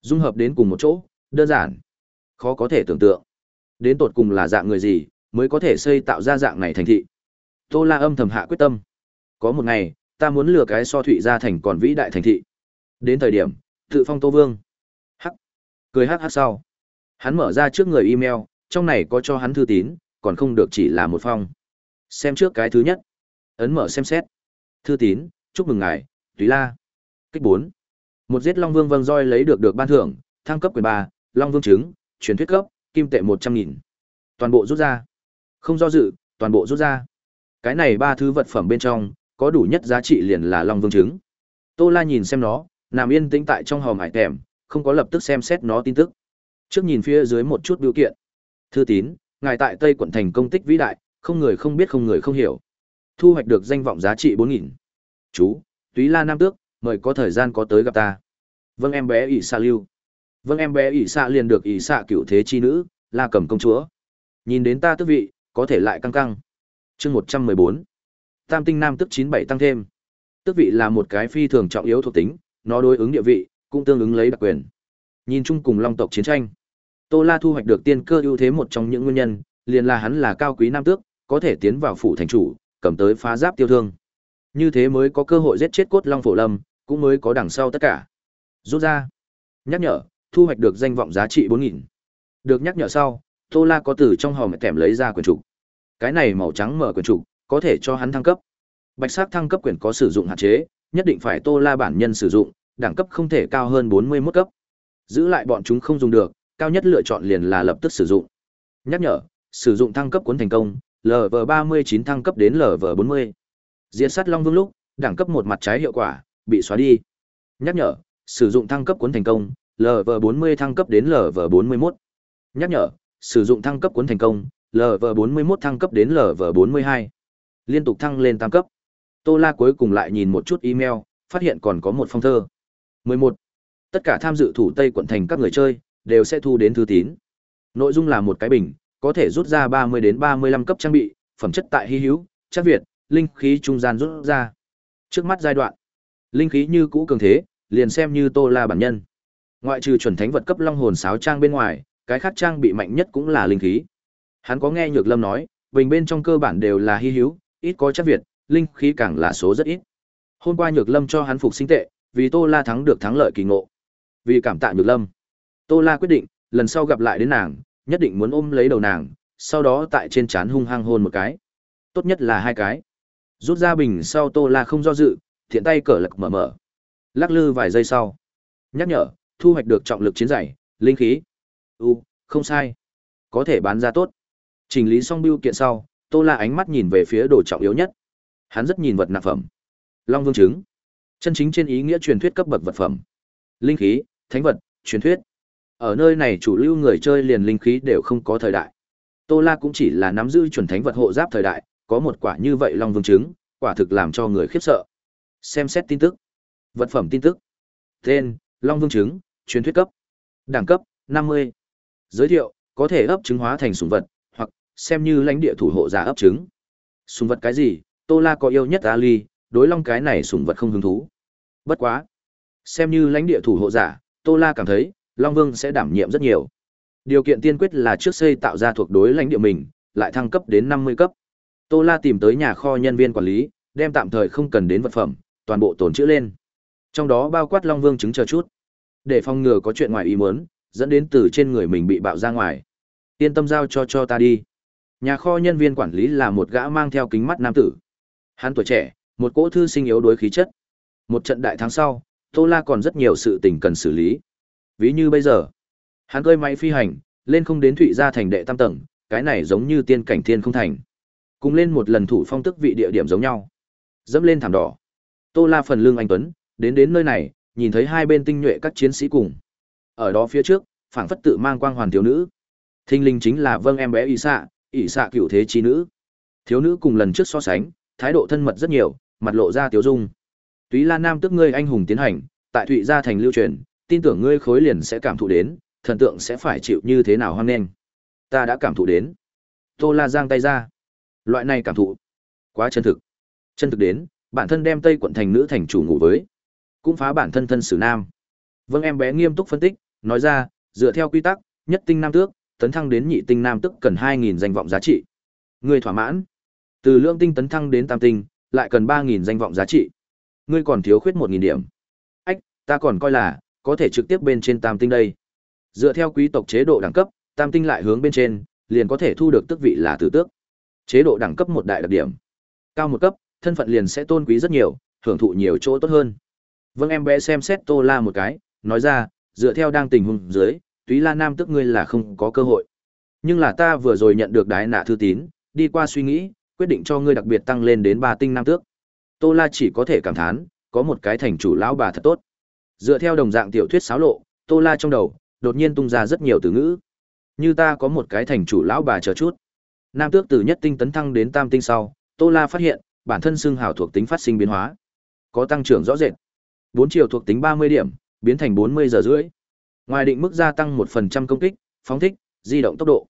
Dung hợp đến cùng một chỗ đơn giản Khó có thể tưởng tượng. Đến tột cùng là dạng người gì, mới có thể xây tạo ra dạng này thành thị. Tô La âm thầm hạ quyết tâm. Có một ngày, ta muốn lừa cái so thụy ra thành còn vĩ đại thành thị. Đến thời điểm, tự phong Tô Vương. Hắc. Cười hắc hắc sau. Hắn mở ra trước người email, trong này có cho hắn thư tín, còn không được chỉ là một phong. Xem trước cái thứ nhất. Ấn mở xem xét. Thư tín, chúc mừng ngài, Tùy La. Cách 4. Một giết Long Vương vâng roi lấy được được ban thưởng, thăng cấp quyền 3, Long Vương chứng, truyền thuyết cấp, kim tệ 100.000. Toàn bộ rút ra. Không do dự, toàn bộ rút ra. Cái này ba thứ vật phẩm bên trong, có đủ nhất giá trị liền là Long Vương trứng. Tô La nhìn xem nó, nằm yên tĩnh tại trong hòm hải tèm, không có lập tức xem xét nó tin tức. Trước nhìn phía dưới một chút biểu kiện. Thư tín, ngài tại Tây quận thành công tích vĩ đại, không người không biết không người không hiểu. Thu hoạch được danh vọng giá trị 4000. Chú, Túy La Nam Tước, mời có thời gian có tới gặp ta. Vâng em bé ỷ xạ lưu. Vâng em bé ỷ xạ liền được ỷ xạ cựu thế chi nữ, La Cầm công chúa. Nhìn đến ta tước vị, có thể lại căng căng. Chương 114. Tam tinh nam tức 97 tăng thêm. Tước vị là một cái phi thường trọng yếu thuộc tính, nó đối ứng địa vị, cũng tương ứng lấy đặc quyền. Nhìn chung cùng Long tộc chiến tranh, Tô La thu hoạch được tiên cơ ưu thế một trong những nguyên nhân, liền là hắn là cao quý nam tước, có thể tiến vào phủ thành chủ, cầm tới phá giáp tiêu thương. Như thế mới có cơ hội giết chết cốt Long Phổ Lâm, cũng mới có đằng sau tất cả. Rút ra. Nhắc nhở, thu hoạch được danh vọng giá trị 4000. Được nhắc nhở sau, Tô La có từ trong hòm kèm lấy ra quyển trục. Cái này màu trắng mở quyển trục, có thể cho hắn thăng cấp. Bạch sắc thăng cấp quyển có sử dụng hạn chế, nhất định phải Tô La bản nhân sử dụng, đẳng cấp không thể cao hơn 41 cấp. Giữ lại bọn chúng không dùng được, cao nhất lựa chọn liền là lập tức sử dụng. Nhắc nhở, sử dụng thăng cấp cuốn thành công, LV39 thăng cấp đến LV40. Diệt sát Long Vương lúc, đẳng cấp một mặt trái hiệu quả, bị xóa đi. Nhắc nhở, sử dụng thăng cấp cuốn thành công, LV40 thăng cấp đến LV41. Nhắc nhở, sử dụng thăng cấp cuốn thành công, LV41 thăng cấp đến LV42. Liên tục thăng lên tam cấp. Tô La cuối cùng lại nhìn một chút email, phát hiện còn có một phong thơ. 11. Tất cả tham dự thủ Tây quận thành các người chơi đều sẽ thu đến thư tín. Nội dung là một cái bình, có thể rút ra 30 đến 35 cấp trang bị, phẩm chất tại hi hữu, chắc Việt, linh khí trung gian rút ra. Trước mắt giai đoạn, linh khí như cũ cường thế, liền xem như Tô La bản nhân. Ngoại trừ chuẩn thánh vật cấp long hồn sáo trang bên ngoài, cái khác trang bị mạnh nhất cũng là linh khí. Hắn có nghe Nhược Lâm nói, bình bên trong cơ bản đều là hy hữu, ít có chắc Việt, linh khí càng là số rất ít. Hôm qua Nhược Lâm cho hắn phục sinh tệ, vì Tô La thắng được thắng lợi kỳ ngộ. Vì cảm tạ Nhược Lâm, Tô La quyết định, lần sau gặp lại đến nàng, nhất định muốn ôm lấy đầu nàng, sau đó tại trên trán hung hăng hôn một cái. Tốt nhất là hai cái. Rút ra bình sau Tô La không do dự, thiện tay cờ lực mở mở. Lắc lư vài giây sau. Nhắc nhở, thu hoạch được trọng lực chiến giải, linh khí. U, không sai. Có thể bán ra tốt. Trình lý xong biêu kiện sau, Tô La ánh mắt nhìn về phía đồ trọng yếu nhất. Hắn rất nhìn vật nạp phẩm. Long vương trứng. Chân chính trên ý nghĩa truyền thuyết cấp bậc vật phẩm. Linh khí, thánh vật, truyền thuyết. Ở nơi này chủ lưu người chơi liền linh khí đều không có thời đại. Tô La cũng chỉ là nắm giữ chuẩn thánh vật hộ giáp thời đại, có một quả như vậy long vương trứng, quả thực làm cho người khiếp sợ. Xem xét tin tức. Vật phẩm tin tức. Tên: Long vương trứng, truyền thuyết cấp. Đẳng cấp: 50. Giới thiệu: có thể ấp trứng hóa thành sủng vật, xem như lãnh địa thủ hộ giả ấp trứng. Sủng vật cái gì? Tô La có yêu nhất Ali, đối long cái này sủng vật không hứng thú. Bất quá, xem như lãnh địa thủ hộ giả, Tô La cảm thấy, Long Vương sẽ đảm nhiệm rất nhiều. Điều kiện tiên quyết là trước xây tạo ra thuộc đối lãnh địa mình, lại thăng cấp đến 50 cấp. Tô La tìm tới nhà kho nhân viên quản lý, đem tạm thời không cần đến vật phẩm, toàn bộ tồn trữ lên. Trong đó bao quát Long Vương chứng chờ chút. Để phòng ngừa có chuyện ngoài ý muốn, dẫn đến từ trên người mình bị bạo ra ngoài. Yên tâm giao cho cho ta đi. Nhà kho nhân viên quản lý là một gã mang theo kính mắt nam tử. Hắn tuổi trẻ, một cỗ thư sinh yếu đuối khí chất. Một trận đại thắng sau, Tô La còn rất nhiều sự tình cần xử lý. Ví như bây giờ, hắn cơi máy phi hành, lên không đến Thụy Gia thành đệ tam tầng, cái này giống như tiên cảnh thiên không thành. Cùng lên một lần thủ phong tức vị địa điểm giống nhau. Dẫm lên thảm đỏ. Tô La phần lương anh Tuấn, đến đến nơi này, nhìn thấy hai bên tinh nhuệ các chiến sĩ cùng. Ở đó phía trước, phảng phất tự mang quang hoàn thiếu nữ. Thinh linh chính là vâng em bé Y xạ, ỷ xạ cựu thế chi nữ. Thiếu nữ cùng lần trước so sánh, thái độ thân mật rất nhiều, mặt lộ ra tiếu dung. Túy La Nam tức ngươi anh hùng tiến hành, tại Thụy Gia thành lưu truyền, tin tưởng ngươi khối liền sẽ cảm thụ đến, thần tượng sẽ phải chịu như thế nào hoang nghênh. Ta đã cảm thụ đến. Tô La giang tay ra. Loại này cảm thụ, quá chân thực. Chân thực đến, bản thân đem Tây quận thành nữ thành chủ ngủ với, cũng phá bản thân thân xử nam. Vâng em bé nghiêm túc phân tích, nói ra, dựa theo quy tắc, nhất tinh nam tước, tấn thăng đến nhị tinh nam tước cần 2000 danh vọng giá trị. Ngươi thỏa mãn. Từ lượng tinh tấn thăng đến tam tinh, lại cần 3000 danh vọng giá trị. Ngươi còn thiếu khuyết 1000 điểm. Ách, ta còn coi là có thể trực tiếp bên trên tam tinh đây. Dựa theo quý tộc chế độ đẳng cấp, tam tinh lại hướng bên trên, liền có thể thu được tước vị là tử tước. Chế độ đẳng cấp một đại đặc điểm. Cao một cấp, thân phận liền sẽ tôn quý rất nhiều, hưởng thụ nhiều chỗ tốt hơn. Vâng em bé xem xét Tô La một cái, nói ra, dựa theo đang tình huống dưới, Túy La Nam tức ngươi là không có cơ hội. Nhưng là ta vừa rồi nhận được đái nạ thư tín, đi qua suy nghĩ, quyết định cho ngươi đặc biệt tăng lên đến ba tinh nam tước. Tô La chỉ có thể cảm thán, có một cái thành chủ lão bà thật tốt. Dựa theo đồng dạng tiểu thuyết xáo lộ, Tô La trong đầu đột nhiên tung ra rất nhiều từ ngữ. Như ta có một cái thành chủ lão bà chờ chút. Nam tước từ nhất tinh tấn thăng đến tam tinh sau, Tô La phát hiện, bản thân xương hào thuộc tính phát sinh biến hóa, có tăng trưởng rõ rệt. Bốn chiều thuộc tính ba mươi điểm, biến thành bốn mươi giờ rưỡi. Ngoài định mức gia tăng một phần trăm công kích, phóng thích, di động tốc độ.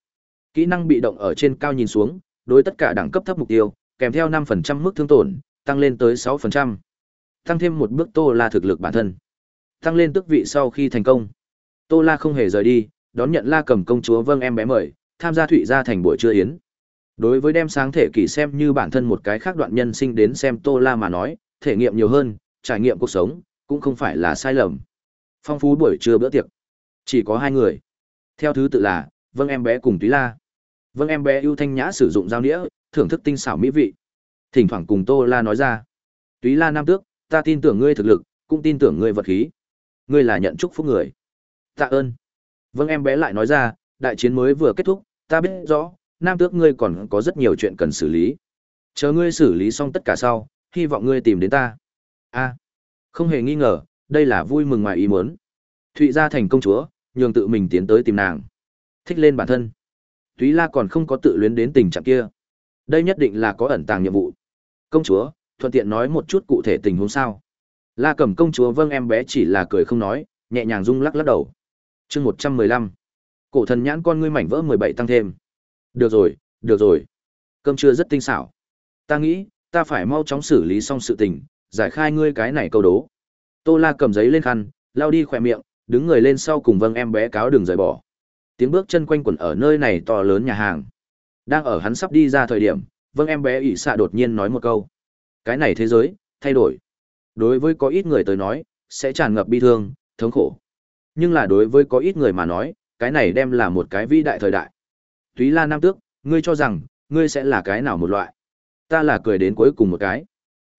Kỹ năng bị động ở trên cao nhìn xuống, đối tất cả đẳng cấp thấp mục tiêu, kèm theo năm phần trăm mức thương tổn, tăng lên tới sáu phần trăm. Tăng thêm một bước Tô La thực lực bản thân. Tăng lên tước vị sau khi thành công. Tô La không hề rời đi, đón nhận La Cầm công chúa vâng em bé mời, tham gia Thụy gia thành buổi trưa yến. Đối với đem sáng thể kỷ xem như bản thân một cái khác đoạn nhân sinh đến xem Tô La mà nói, thể nghiệm nhiều hơn, trải nghiệm cuộc sống, cũng không phải là sai lầm. Phong phú buổi trưa bữa tiệc. Chỉ có hai người. Theo thứ tự là, vâng em bé cùng Túy La. Vâng em bé ưu thanh nhã sử dụng dao nĩa, thưởng thức tinh xảo mỹ vị. Thỉnh thoảng cùng Tô La nói ra. Túy La Nam Tước, ta tin tưởng ngươi thực lực, cũng tin tưởng ngươi vật khí. Ngươi là nhận chúc phúc người. Tạ ơn. Vâng em bé lại nói ra, đại chiến mới vừa kết thúc, ta biết rõ, Nam Tước ngươi còn có rất nhiều chuyện cần xử lý. Chờ ngươi xử lý xong tất cả sau, hy vọng ngươi tìm đến ta. A, không hề nghi ngờ, đây là vui mừng ngoài ý muốn. Thụy gia thành công chúa, nhường tự mình tiến tới tìm nàng. Thích lên bản thân. Túy La còn không có tự luyến đến tình trạng kia. Đây nhất định là có ẩn tàng nhiệm vụ. Công chúa, thuận tiện nói một chút cụ thể tình huống sao. La Cẩm công chúa vâng em bé chỉ là cười không nói, nhẹ nhàng rung lắc lắc đầu. Chương một trăm mười lăm, Cổ thần nhãn con ngươi mảnh vỡ mười bảy tăng thêm. Được rồi, được rồi. Cơm trưa rất tinh xảo. Ta nghĩ, ta phải mau chóng xử lý xong sự tình, giải khai ngươi cái này câu đố. Tô La cầm giấy lên khăn, lao đi khỏe miệng, đứng người lên sau cùng vâng em bé cáo đường rời bỏ. Tiếng bước chân quanh quẩn ở nơi này to lớn nhà hàng. Đang ở hắn sắp đi ra thời điểm, vâng em bé ỷ xạ đột nhiên nói một câu. Cái này thế giới, thay đổi. Đối với có ít người tới nói, sẽ tràn ngập bi thương, thống khổ. Nhưng là đối với có ít người mà nói, cái này đem là một cái vĩ đại thời đại. Túy La Nam Tước, ngươi cho rằng, ngươi sẽ là cái nào một loại? Ta là cười đến cuối cùng một cái.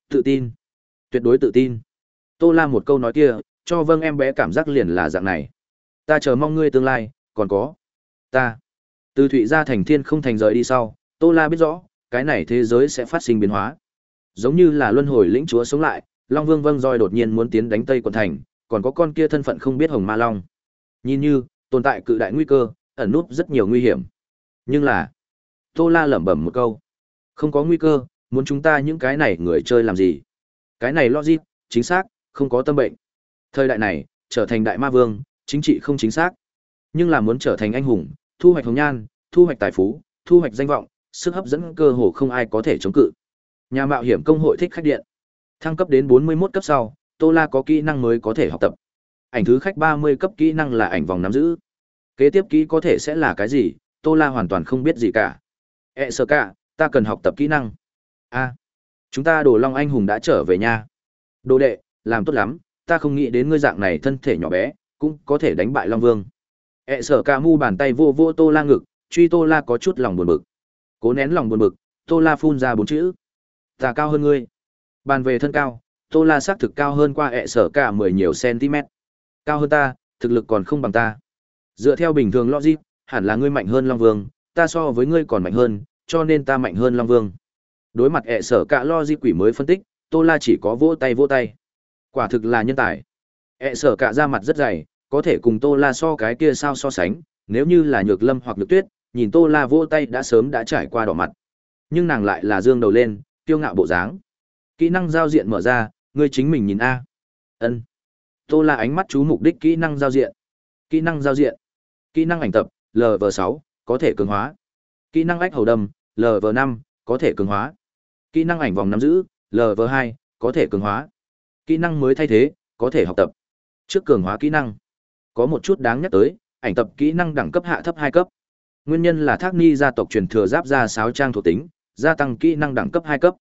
Tự tin. Tuyệt đối tự tin. Tô La một câu nói kia, cho vâng em bé cảm giác liền là dạng này. Ta chờ mong ngươi tương lai, còn có. Ta. Từ Thụy ra thành thiên không thành rời đi sau, Tô La biết rõ, cái này thế giới sẽ phát sinh biến hóa. Giống như là luân hồi lĩnh chúa sống lại, Long Vương Vâng Roi đột nhiên muốn tiến đánh Tây quận thành, còn có con kia thân phận không biết Hồng Ma Long. Nhìn như, tồn tại cự đại nguy cơ, ẩn núp rất nhiều nguy hiểm. Nhưng là, Tô La lẩm bẩm một câu. Không có nguy cơ, muốn chúng ta những cái này người chơi làm gì? Cái này logic, chính xác, không có tâm bệnh. Thời đại này, trở thành đại ma vương, chính trị không chính xác. Nhưng là muốn trở thành anh hùng, thu hoạch hồng nhan, thu hoạch tài phú, thu hoạch danh vọng, sức hấp dẫn cơ hồ không ai có thể chống cự. Nhà mạo hiểm công hội thích khách điện. Thăng cấp đến 41 cấp sau, Tô La có kỹ năng mới có thể học tập. Ảnh thứ khách 30 cấp kỹ năng là ảnh vòng nắm giữ. Kế tiếp kỹ có thể sẽ là cái gì, Tô La hoàn toàn không biết gì cả. E sơ cả, ta cần học tập kỹ năng. A, chúng ta đồ long anh hùng đã trở về nha. Đồ đệ, làm tốt lắm, ta không nghĩ đến ngươi dạng này thân thể nhỏ bé, cũng có thể đánh bại long vương. ẹ sở ca mu bàn tay vô vô tô la ngực, truy tô la có chút lòng buồn bực. Cố nén lòng buồn bực, tô la phun ra bốn chữ. Ta cao hơn ngươi. Bàn về thân cao, tô la xác thực cao hơn qua ẹ sở cả mười nhiều cm. Cao hơn ta, thực lực còn không bằng ta. Dựa theo bình thường logic, hẳn là ngươi mạnh hơn Long Vương, ta so với ngươi còn mạnh hơn, cho nên ta mạnh hơn Long Vương. Đối mặt ẹ sở cả lo di quỷ mới phân tích, Tô La chỉ có vỗ tay vỗ tay. Quả thực là nhân tài. ẹ sở cả da mặt rất dày, có thể cùng Tô La so cái kia sao so sánh, nếu như là Nhược Lâm hoặc Nhược Tuyết, nhìn Tô La vỗ tay đã sớm đã trải qua đỏ mặt. Nhưng nàng lại là dương đầu lên, kiêu ngạo bộ dáng. Kỹ năng giao diện mở ra, ngươi chính mình nhìn a. Ân. Tô La ánh mắt chú mục đích kỹ năng giao diện. Kỹ năng giao diện. Kỹ năng ảnh tập, LV6, có thể cường hóa. Kỹ năng ách hầu đâm, LV5, có thể cường hóa. Kỹ năng ảnh vòng nắm giữ, LV2, có thể cường hóa. Kỹ năng mới thay thế, có thể học tập. Trước cường hóa kỹ năng, có một chút đáng nhắc tới, ảnh tập kỹ năng đẳng cấp hạ thấp hai cấp. Nguyên nhân là Thác Ni gia tộc truyền thừa giáp ra sáo trang thuộc tính, gia tăng kỹ năng đẳng cấp hai cấp.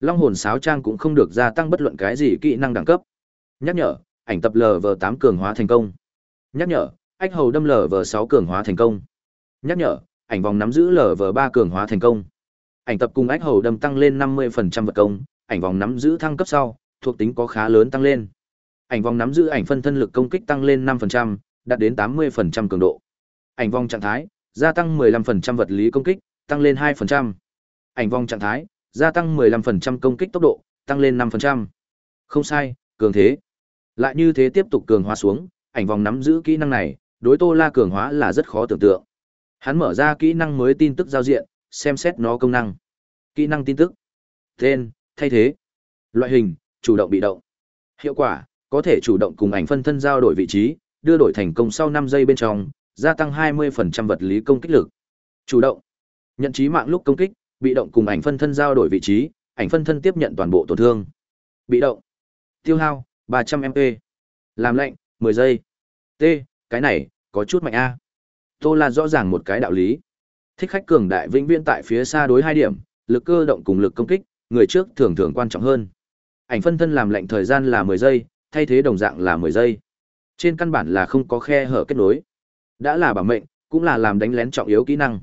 Long hồn sáo trang cũng không được gia tăng bất luận cái gì kỹ năng đẳng cấp. Nhắc nhở, ảnh tập lv tám cường hóa thành công. Nhắc nhở, ách hầu đâm lv sáu cường hóa thành công. Nhắc nhở, ảnh vòng nắm giữ lv ba cường hóa thành công. Ảnh tập cùng ách hầu đâm tăng lên 50% vật công, ảnh vòng nắm giữ thăng cấp sau, thuộc tính có khá lớn tăng lên. Ảnh vòng nắm giữ ảnh phân thân lực công kích tăng lên 5%, đạt đến 80% cường độ. Ảnh vòng trạng thái, gia tăng 15% vật lý công kích, tăng lên 2%. Ảnh vòng trạng thái, gia tăng 15% công kích tốc độ, tăng lên 5%. Không sai, cường thế. Lại như thế tiếp tục cường hóa xuống, ảnh vòng nắm giữ kỹ năng này, đối Tô La cường hóa là rất khó tưởng tượng. Hắn mở ra kỹ năng mới tin tức giao diện, xem xét nó công năng. Kỹ năng tin tức. Tên, thay thế. Loại hình, chủ động bị động. Hiệu quả, có thể chủ động cùng ảnh phân thân giao đổi vị trí, đưa đổi thành công sau 5 giây bên trong, gia tăng 20% vật lý công kích lực. Chủ động. Nhận trí mạng lúc công kích, bị động cùng ảnh phân thân giao đổi vị trí, ảnh phân thân tiếp nhận toàn bộ tổn thương. Bị động. Tiêu hao 300 MP. Làm lạnh 10 giây. T, cái này có chút mạnh a. Tô là rõ ràng một cái đạo lý. Thích khách cường đại vĩnh viễn tại phía xa đối hai điểm, lực cơ động cùng lực công kích, người trước thường thường quan trọng hơn. Ảnh phân thân làm lệnh thời gian là 10 giây, thay thế đồng dạng là 10 giây. Trên căn bản là không có khe hở kết nối. Đã là bảo mệnh, cũng là làm đánh lén trọng yếu kỹ năng.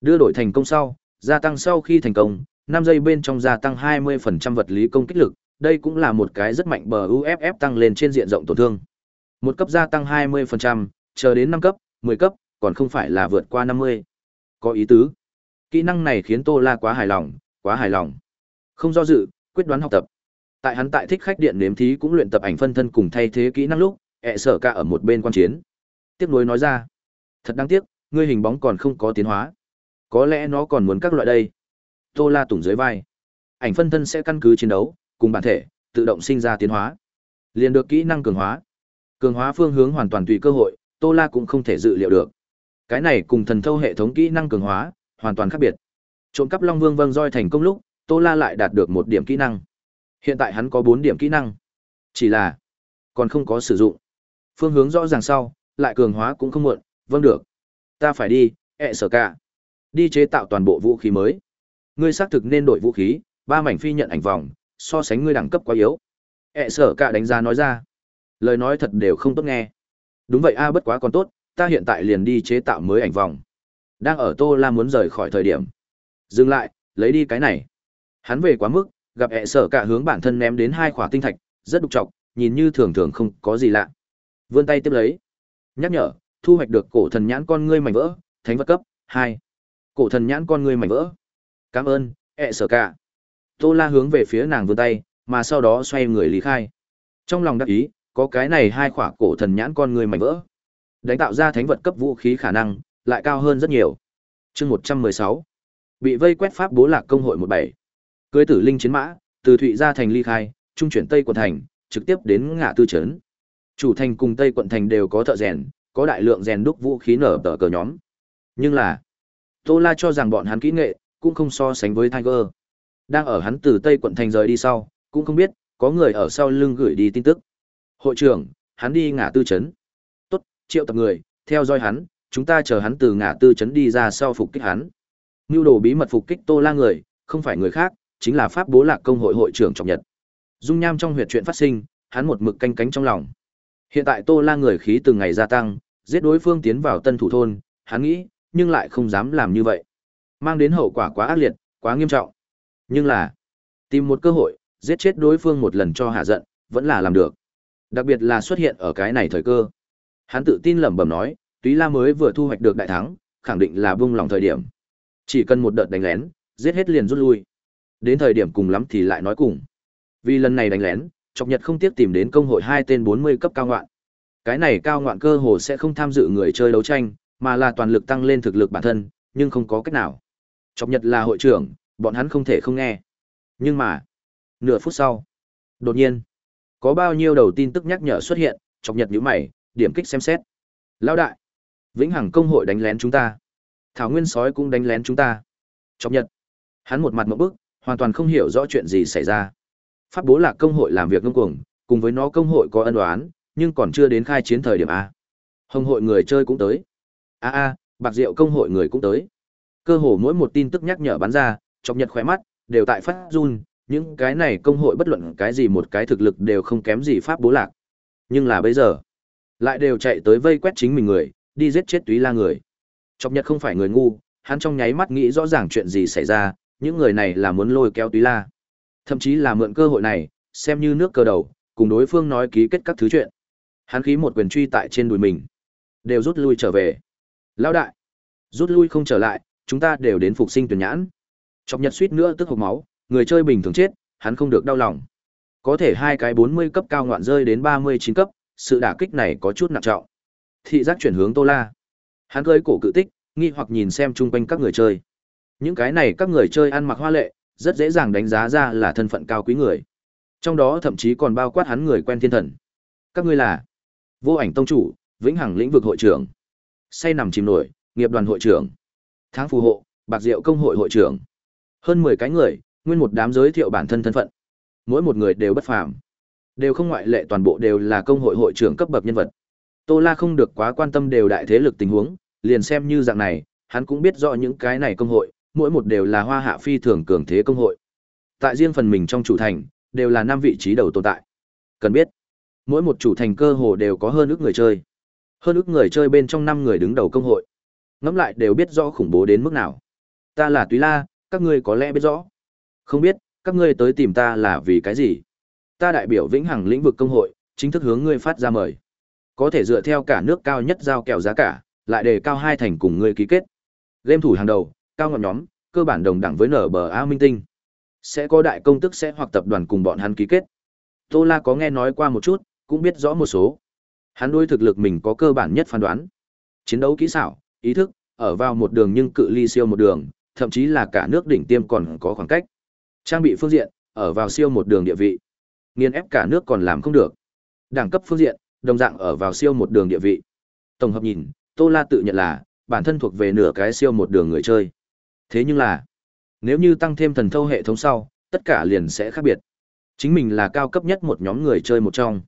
Đưa đổi thành công sau, gia tăng sau khi thành công, 5 giây bên trong gia tăng 20% vật lý công kích lực, đây cũng là một cái rất mạnh bờ UFF tăng lên trên diện rộng tổn thương. Một cấp gia tăng 20%, chờ đến 5 cấp, 10 cấp, còn không phải là vượt qua 50. Có ý tứ. Kỹ năng này khiến Tô La quá hài lòng, quá hài lòng. Không do dự, quyết đoán học tập. Tại hắn tại thích khách điện nếm thí cũng luyện tập ảnh phân thân cùng thay thế kỹ năng lúc, ẹ sở cả ở một bên quan chiến. Tiếp nối nói ra, thật đáng tiếc, ngươi hình bóng còn không có tiến hóa. Có lẽ nó còn muốn các loại đây. Tô La tủng dưới vai. Ảnh phân thân sẽ căn cứ chiến đấu, cùng bản thể, tự động sinh ra tiến hóa. Liền được kỹ năng cường hóa. Cường hóa phương hướng hoàn toàn tùy cơ hội, Tô La cũng không thể dự liệu được. Cái này cùng thần thâu hệ thống kỹ năng cường hóa, hoàn toàn khác biệt. Trộm cắp Long Vương vâng roi thành công lúc, Tô La lại đạt được một điểm kỹ năng. Hiện tại hắn có 4 điểm kỹ năng. Chỉ là còn không có sử dụng. Phương hướng rõ ràng sau, lại cường hóa cũng không muộn, vâng được. Ta phải đi, ẹ sở cả. Đi chế tạo toàn bộ vũ khí mới. Ngươi xác thực nên đổi vũ khí, ba mảnh phi nhận ảnh vòng, so sánh ngươi đẳng cấp quá yếu. ẹ sở cả đánh giá nói ra. Lời nói thật đều không tốt nghe. Đúng vậy a bất quá còn tốt, ta hiện tại liền đi chế tạo mới ảnh vòng. Đang ở Tô La muốn rời khỏi thời điểm. Dừng lại, lấy đi cái này. Hắn về quá mức, gặp ẹ sở cả hướng bản thân ném đến hai khỏa tinh thạch, rất đục trọc, nhìn như thường thường không có gì lạ. Vươn tay tiếp lấy. Nhắc nhở, thu hoạch được cổ thần nhãn con ngươi mảnh vỡ, thánh vật cấp, hai Cổ thần nhãn con ngươi mảnh vỡ. Cảm ơn, ẹ sở cả. Tô La hướng về phía nàng vươn tay, mà sau đó xoay người lý khai. Trong lòng đắc ý, có cái này hai khỏa cổ thần nhãn con ngươi mảnh vỡ. Đánh tạo ra thánh vật cấp vũ khí khả năng, lại cao hơn rất nhiều. chương một trăm mười sáu Bị vây quét pháp bố lạc công hội một bảy Cưới tử linh chiến mã, từ Thụy ra thành ly khai, trung chuyển Tây quận thành, trực tiếp đến ngã tư trấn. Chủ thành cùng Tây quận thành đều có thợ rèn, có đại lượng rèn đúc vũ khí nở tờ cờ nhóm. Nhưng là, Tô La cho rằng bọn hắn kỹ nghệ, cũng không so sánh với Tiger. Đang ở hắn từ Tây quận thành rời đi sau, cũng không biết, có người ở sau lưng gửi đi tin tức. Hội trưởng, hắn đi ngã tư trấn. Tốt, triệu tập người, theo dõi hắn, chúng ta chờ hắn từ ngã tư trấn đi ra sau phục kích hắn. Nưu đồ bí mật phục kích Tô La người, không phải người khác, chính là pháp bố lạc công hội hội trưởng trọng nhật. Dung nham trong huyệt chuyện phát sinh, hắn một mực canh cánh trong lòng. Hiện tại Tô La người khí từng ngày gia tăng, giết đối phương tiến vào tân thủ thôn, hắn nghĩ, nhưng lại không dám làm như vậy. Mang đến hậu quả quá ác liệt, quá nghiêm trọng. Nhưng là, tìm một cơ hội, giết chết đối phương một lần cho hạ giận, vẫn là làm được. Đặc biệt là xuất hiện ở cái này thời cơ. Hắn tự tin lẩm bẩm nói, Túy La mới vừa thu hoạch được đại thắng, khẳng định là vung lòng thời điểm. Chỉ cần một đợt đánh lén, giết hết liền rút lui. Đến thời điểm cùng lắm thì lại nói cùng. Vì lần này đánh lén, Chọc Nhật không tiếc tìm đến công hội hai tên 40 cấp cao ngoạn. Cái này cao ngoạn cơ hồ sẽ không tham dự người chơi đấu tranh, mà là toàn lực tăng lên thực lực bản thân, nhưng không có cách nào. Chọc Nhật là hội trưởng, bọn hắn không thể không nghe. Nhưng mà, nửa phút sau, đột nhiên, có bao nhiêu đầu tin tức nhắc nhở xuất hiện, Chọc Nhật nhíu mày, điểm kích xem xét. Lão đại, Vĩnh Hằng công hội đánh lén chúng ta. Thảo Nguyên sói cũng đánh lén chúng ta. Chọc Nhật, hắn một mặt ngộp bức, hoàn toàn không hiểu rõ chuyện gì xảy ra. Pháp bố lạc công hội làm việc ngưng cuồng, cùng với nó công hội có ân oán, nhưng còn chưa đến khai chiến thời điểm A. Hồng hội người chơi cũng tới. A a, bạc rượu công hội người cũng tới. Cơ hồ mỗi một tin tức nhắc nhở bắn ra, chọc nhật khỏe mắt, đều tại phát run, những cái này công hội bất luận cái gì một cái thực lực đều không kém gì pháp bố lạc. Nhưng là bây giờ, lại đều chạy tới vây quét chính mình người, đi giết chết túy la người. Chọc nhật không phải người ngu, hắn trong nháy mắt nghĩ rõ ràng chuyện gì xảy ra, những người này là muốn lôi kéo túy la. Thậm chí là mượn cơ hội này, xem như nước cơ đầu, cùng đối phương nói ký kết các thứ chuyện. Hắn khí một quyền truy tại trên đùi mình, đều rút lui trở về. Lão đại, rút lui không trở lại, chúng ta đều đến phục sinh tuyển nhãn. Chọc nhật suýt nữa tức hộc máu, người chơi bình thường chết, hắn không được đau lòng. Có thể hai cái 40 cấp cao ngoạn rơi đến 39 cấp, sự đả kích này có chút nặng trọng. Thị giác chuyển hướng Tô La. Hắn cưỡi cổ cự tích, nghi hoặc nhìn xem chung quanh các người chơi. Những cái này các người chơi ăn mặc hoa lệ, rất dễ dàng đánh giá ra là thân phận cao quý người. Trong đó thậm chí còn bao quát hắn người quen thiên thần. Các ngươi là Vô Ảnh tông chủ, Vĩnh Hằng lĩnh vực hội trưởng, Say nằm chìm nổi, nghiệp đoàn hội trưởng, Tháng phù hộ, Bạc Diệu công hội hội trưởng. Hơn 10 cái người, nguyên một đám giới thiệu bản thân thân phận. Mỗi một người đều bất phàm, đều không ngoại lệ toàn bộ đều là công hội hội trưởng cấp bậc nhân vật. Tô La không được quá quan tâm đều đại thế lực tình huống, liền xem như dạng này, hắn cũng biết rõ những cái này công hội, mỗi một đều là hoa hạ phi thường cường thế công hội. Tại riêng phần mình trong chủ thành, đều là năm vị trí đầu tồn tại. Cần biết, mỗi một chủ thành cơ hồ đều có hơn ước người chơi. Hơn ước người chơi bên trong năm người đứng đầu công hội. Ngẫm lại đều biết rõ khủng bố đến mức nào. Ta là Túy La, các ngươi có lẽ biết rõ. Không biết, các ngươi tới tìm ta là vì cái gì? Ta đại biểu Vĩnh Hằng lĩnh vực công hội, chính thức hướng ngươi phát ra mời. Có thể dựa theo cả nước cao nhất giao kèo giá cả, lại đề cao hai thành cùng ngươi ký kết. Game thủ hàng đầu, cao ngọn nhóm, cơ bản đồng đẳng với nở bờ A Minh Tinh. Sẽ có đại công tức sẽ hoặc tập đoàn cùng bọn hắn ký kết. Tô La có nghe nói qua một chút, cũng biết rõ một số. Hắn đôi thực lực mình có cơ bản nhất phán đoán. Chiến đấu kỹ xảo, ý thức, ở vào một đường nhưng cự ly siêu một đường, thậm chí là cả nước đỉnh tiêm còn có khoảng cách. Trang bị phương diện, ở vào siêu một đường địa vị. Nghiên ép cả nước còn làm không được. Đẳng cấp phương diện, đồng dạng ở vào siêu một đường địa vị. Tổng hợp nhìn, Tô La tự nhận là bản thân thuộc về nửa cái siêu một đường người chơi. Thế nhưng là, nếu như tăng thêm thần thâu hệ thống sau, tất cả liền sẽ khác biệt. Chính mình là cao cấp nhất một nhóm người chơi một trong.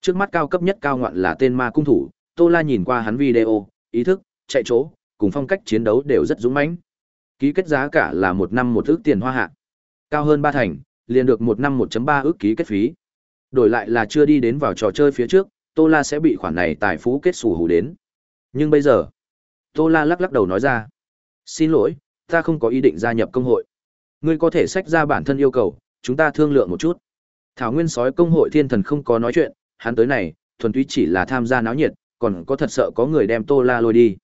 Trước mắt cao cấp nhất cao ngoạn là tên ma cung thủ, Tô La nhìn qua hắn video, ý thức, chạy chỗ, cùng phong cách chiến đấu đều rất dũng mãnh. Ký kết giá cả là một năm một ước tiền hoa hạ. Cao hơn ba thành, liền được một năm 1.3 ước ký kết phí. Đổi lại là chưa đi đến vào trò chơi phía trước, Tô La sẽ bị khoản này tài phú kết sủ hủ đến. Nhưng bây giờ, Tô La lắc lắc đầu nói ra. Xin lỗi, ta không có ý định gia nhập công hội. Ngươi có thể sách ra bản thân yêu cầu, chúng ta thương lượng một chút. Thảo Nguyên sói công hội thiên thần không có nói chuyện, hắn tới này, thuần túy chỉ là tham gia náo nhiệt, còn có thật sợ có người đem Tô La lôi đi.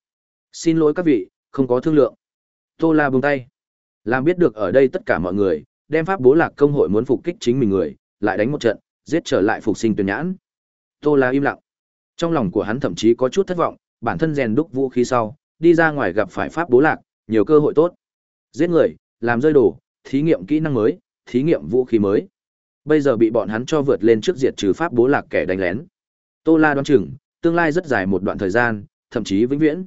Xin lỗi các vị, không có thương lượng. Tô La buông tay. Làm biết được ở đây tất cả mọi người, đem pháp bố lạc công hội muốn phục kích chính mình người, lại đánh một trận, giết trở lại phục sinh tuyển nhãn. Tô La im lặng. Trong lòng của hắn thậm chí có chút thất vọng, bản thân rèn đúc vũ khí sau, đi ra ngoài gặp phải pháp bố lạc, nhiều cơ hội tốt. Giết người, làm rơi đồ, thí nghiệm kỹ năng mới, thí nghiệm vũ khí mới. Bây giờ bị bọn hắn cho vượt lên trước diệt trừ pháp bố lạc kẻ đánh lén. Tô La đoán chừng, tương lai rất dài một đoạn thời gian, thậm chí vĩnh viễn.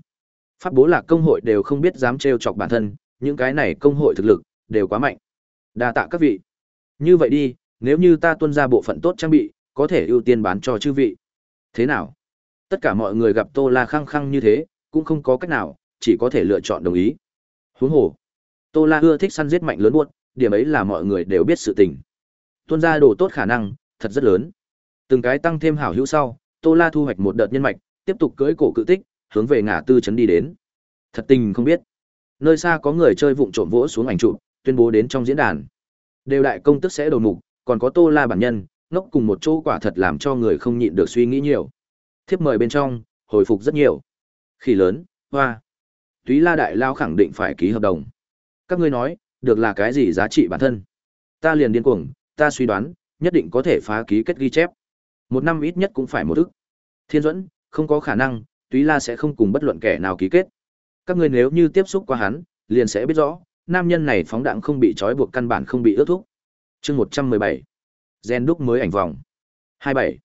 Pháp bố lạc công hội đều không biết dám trêu chọc bản thân, những cái này công hội thực lực đều quá mạnh. Đa tạ các vị. Như vậy đi, nếu như ta tuân ra bộ phận tốt trang bị, có thể ưu tiên bán cho chư vị. Thế nào? Tất cả mọi người gặp Tô La khăng khăng như thế, cũng không có cách nào, chỉ có thể lựa chọn đồng ý. Huống hồ, Tô La ưa thích săn giết mạnh lớn buốt, điểm ấy là mọi người đều biết sự tình. Tuân ra đồ tốt khả năng, thật rất lớn. Từng cái tăng thêm hảo hữu sau, Tô La thu hoạch một đợt nhân mạch, tiếp tục cưỡi cổ cự tích, hướng về ngã tư trấn đi đến. Thật tình không biết, nơi xa có người chơi vụng trộm vỗ xuống ảnh trụ, tuyên bố đến trong diễn đàn. Đều đại công tức sẽ đầu mục, còn có Tô La bản nhân, ngốc cùng một chỗ quả thật làm cho người không nhịn được suy nghĩ nhiều. Thiếp mời bên trong, hồi phục rất nhiều. Khi lớn, hoa. Túy La đại lao khẳng định phải ký hợp đồng. Các ngươi nói, được là cái gì giá trị bản thân? Ta liền điên cuồng, ta suy đoán, nhất định có thể phá ký kết ghi chép. Một năm ít nhất cũng phải một ức. Thiên Duẫn, không có khả năng, Túy La sẽ không cùng bất luận kẻ nào ký kết. Các ngươi nếu như tiếp xúc qua hắn, liền sẽ biết rõ, nam nhân này phóng đạn không bị trói buộc căn bản không bị ước thúc. Chương 117. Gen đúc mới ảnh vòng. 27.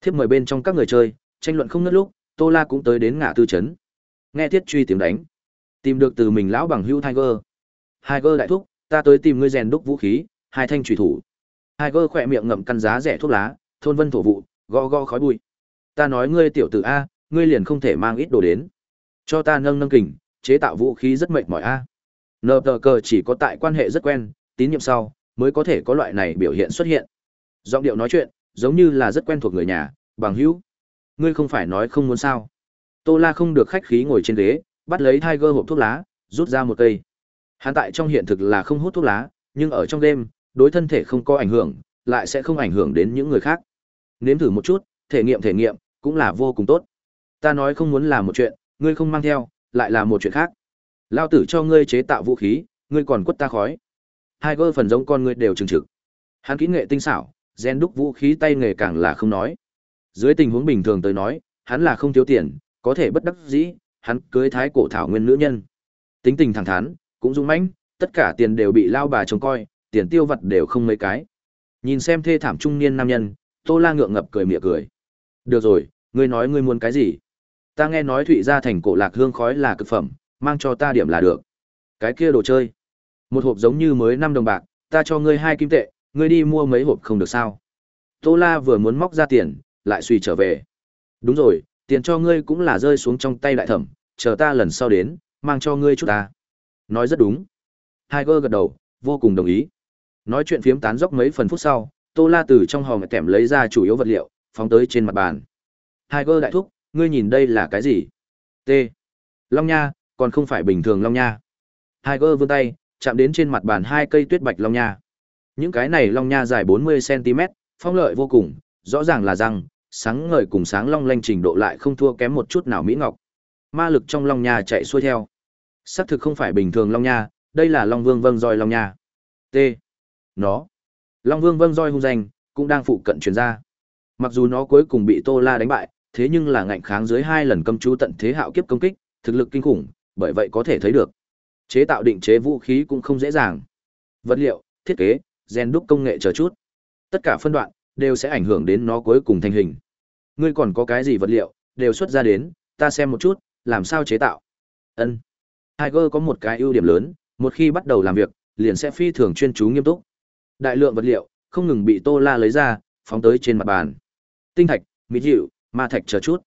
Thiếp mời bên trong các người chơi, tranh luận không ngất lúc, Tô La cũng tới đến ngã tư chấn. Nghe thiết truy tiếng đánh, tìm được từ mình lão bằng hưu Tiger. Tiger đại thúc, ta tới tìm ngươi rèn đúc vũ khí, hai thanh chủy thủ. Tiger khỏe miệng ngậm căn giá rẻ thuốc lá, thôn vân thổ vụ, gõ gõ khói bụi. Ta nói ngươi tiểu tử a, ngươi liền không thể mang ít đồ đến. Cho ta nâng nâng kình, chế tạo vũ khí rất mệt mỏi a. Nờ tờ cờ chỉ có tại quan hệ rất quen, tín nhiệm sau, mới có thể có loại này biểu hiện xuất hiện. Giọng điệu nói chuyện, giống như là rất quen thuộc người nhà, bằng hữu. Ngươi không phải nói không muốn sao. Tô La không được khách khí ngồi trên ghế, bắt lấy Tiger hộp thuốc lá, rút ra một cây. Hắn tại trong hiện thực là không hút thuốc lá, nhưng ở trong đêm, đối thân thể không có ảnh hưởng, lại sẽ không ảnh hưởng đến những người khác. Nếm thử một chút, thể nghiệm thể nghiệm, cũng là vô cùng tốt. Ta nói không muốn làm một chuyện, ngươi không mang theo, lại là một chuyện khác. Lao tử cho ngươi chế tạo vũ khí, ngươi còn quất ta khói. tiger phần giống con ngươi đều trừng trực. Hắn kỹ nghệ tinh xảo, gen đúc vũ khí tay nghề càng là không nói. Dưới tình huống bình thường tới nói, hắn là không thiếu tiền, có thể bất đắc dĩ, hắn cưới thái cổ thảo nguyên nữ nhân. Tính tình thẳng thắn, cũng dũng mãnh, tất cả tiền đều bị lao bà trông coi, tiền tiêu vật đều không mấy cái. Nhìn xem thê thảm trung niên nam nhân, Tô La ngượng ngập cười mỉa cười. Được rồi, ngươi nói ngươi muốn cái gì? Ta nghe nói Thụy gia thành cổ lạc hương khói là cực phẩm, mang cho ta điểm là được. Cái kia đồ chơi. Một hộp giống như mới năm đồng bạc, ta cho ngươi hai kim tệ, ngươi đi mua mấy hộp không được sao? Tô La vừa muốn móc ra tiền, lại suy trở về. Đúng rồi, tiền cho ngươi cũng là rơi xuống trong tay đại thẩm, chờ ta lần sau đến, mang cho ngươi chút ta. Nói rất đúng. Tiger gật đầu, vô cùng đồng ý. Nói chuyện phiếm tán dốc mấy phần phút sau, Tô La từ trong hòm kèm lấy ra chủ yếu vật liệu, phóng tới trên mặt bàn. Tiger đại thúc, ngươi nhìn đây là cái gì? T. Long nha, còn không phải bình thường long nha. Tiger vươn tay, chạm đến trên mặt bàn hai cây tuyết bạch long nha. Những cái này long nha dài 40 cm, phong lợi vô cùng, rõ ràng là răng, sáng ngời cùng sáng long lanh trình độ lại không thua kém một chút nào mỹ ngọc. Ma lực trong long nha chạy xuôi theo. Xác thực không phải bình thường long nha, đây là long vương vâng roi long nha. T. Nó. Long vương vâng roi hung danh, cũng đang phụ cận truyền ra. Mặc dù nó cuối cùng bị Tô La đánh bại, thế nhưng là ngạnh kháng dưới hai lần cầm chú tận thế hạo kiếp công kích, thực lực kinh khủng, bởi vậy có thể thấy được. Chế tạo định chế vũ khí cũng không dễ dàng. Vật liệu, thiết kế, gen đúc công nghệ chờ chút. Tất cả phân đoạn đều sẽ ảnh hưởng đến nó cuối cùng thành hình. Ngươi còn có cái gì vật liệu, đều xuất ra đến, ta xem một chút, làm sao chế tạo. Ân. Tiger có một cái ưu điểm lớn, một khi bắt đầu làm việc, liền sẽ phi thường chuyên chú nghiêm túc. Đại lượng vật liệu không ngừng bị Tô La lấy ra, phóng tới trên mặt bàn. Tinh thạch, mỹ dịu, ma thạch chờ chút.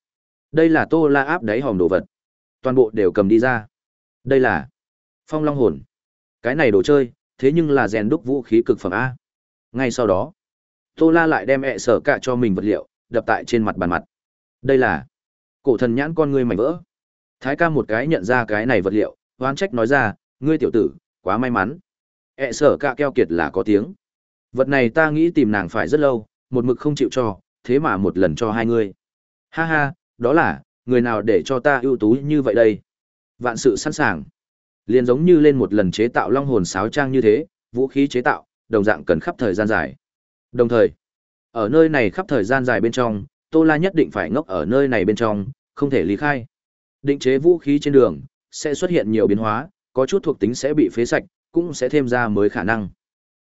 Đây là Tô La áp đáy hòm đồ vật. Toàn bộ đều cầm đi ra. Đây là Phong Long hồn. Cái này đồ chơi, thế nhưng là rèn đúc vũ khí cực phẩm a. Ngay sau đó, Tô La lại đem ẹ sở cả cho mình vật liệu, đập tại trên mặt bàn mặt. Đây là cổ thần nhãn con ngươi mảnh vỡ. Thái ca một cái nhận ra cái này vật liệu, hoán trách nói ra, ngươi tiểu tử, quá may mắn. ẹ sở cả keo kiệt là có tiếng. Vật này ta nghĩ tìm nàng phải rất lâu, một mực không chịu cho, thế mà một lần cho hai ngươi. Ha ha, đó là, người nào để cho ta ưu tú như vậy đây? Vạn sự sẵn sàng. Liền giống như lên một lần chế tạo long hồn sáo trang như thế, vũ khí chế tạo, đồng dạng cần khắp thời gian dài. Đồng thời, ở nơi này khắp thời gian dài bên trong, Tô La nhất định phải ngốc ở nơi này bên trong, không thể lý khai. Định chế vũ khí trên đường sẽ xuất hiện nhiều biến hóa, có chút thuộc tính sẽ bị phế sạch, cũng sẽ thêm ra mới khả năng.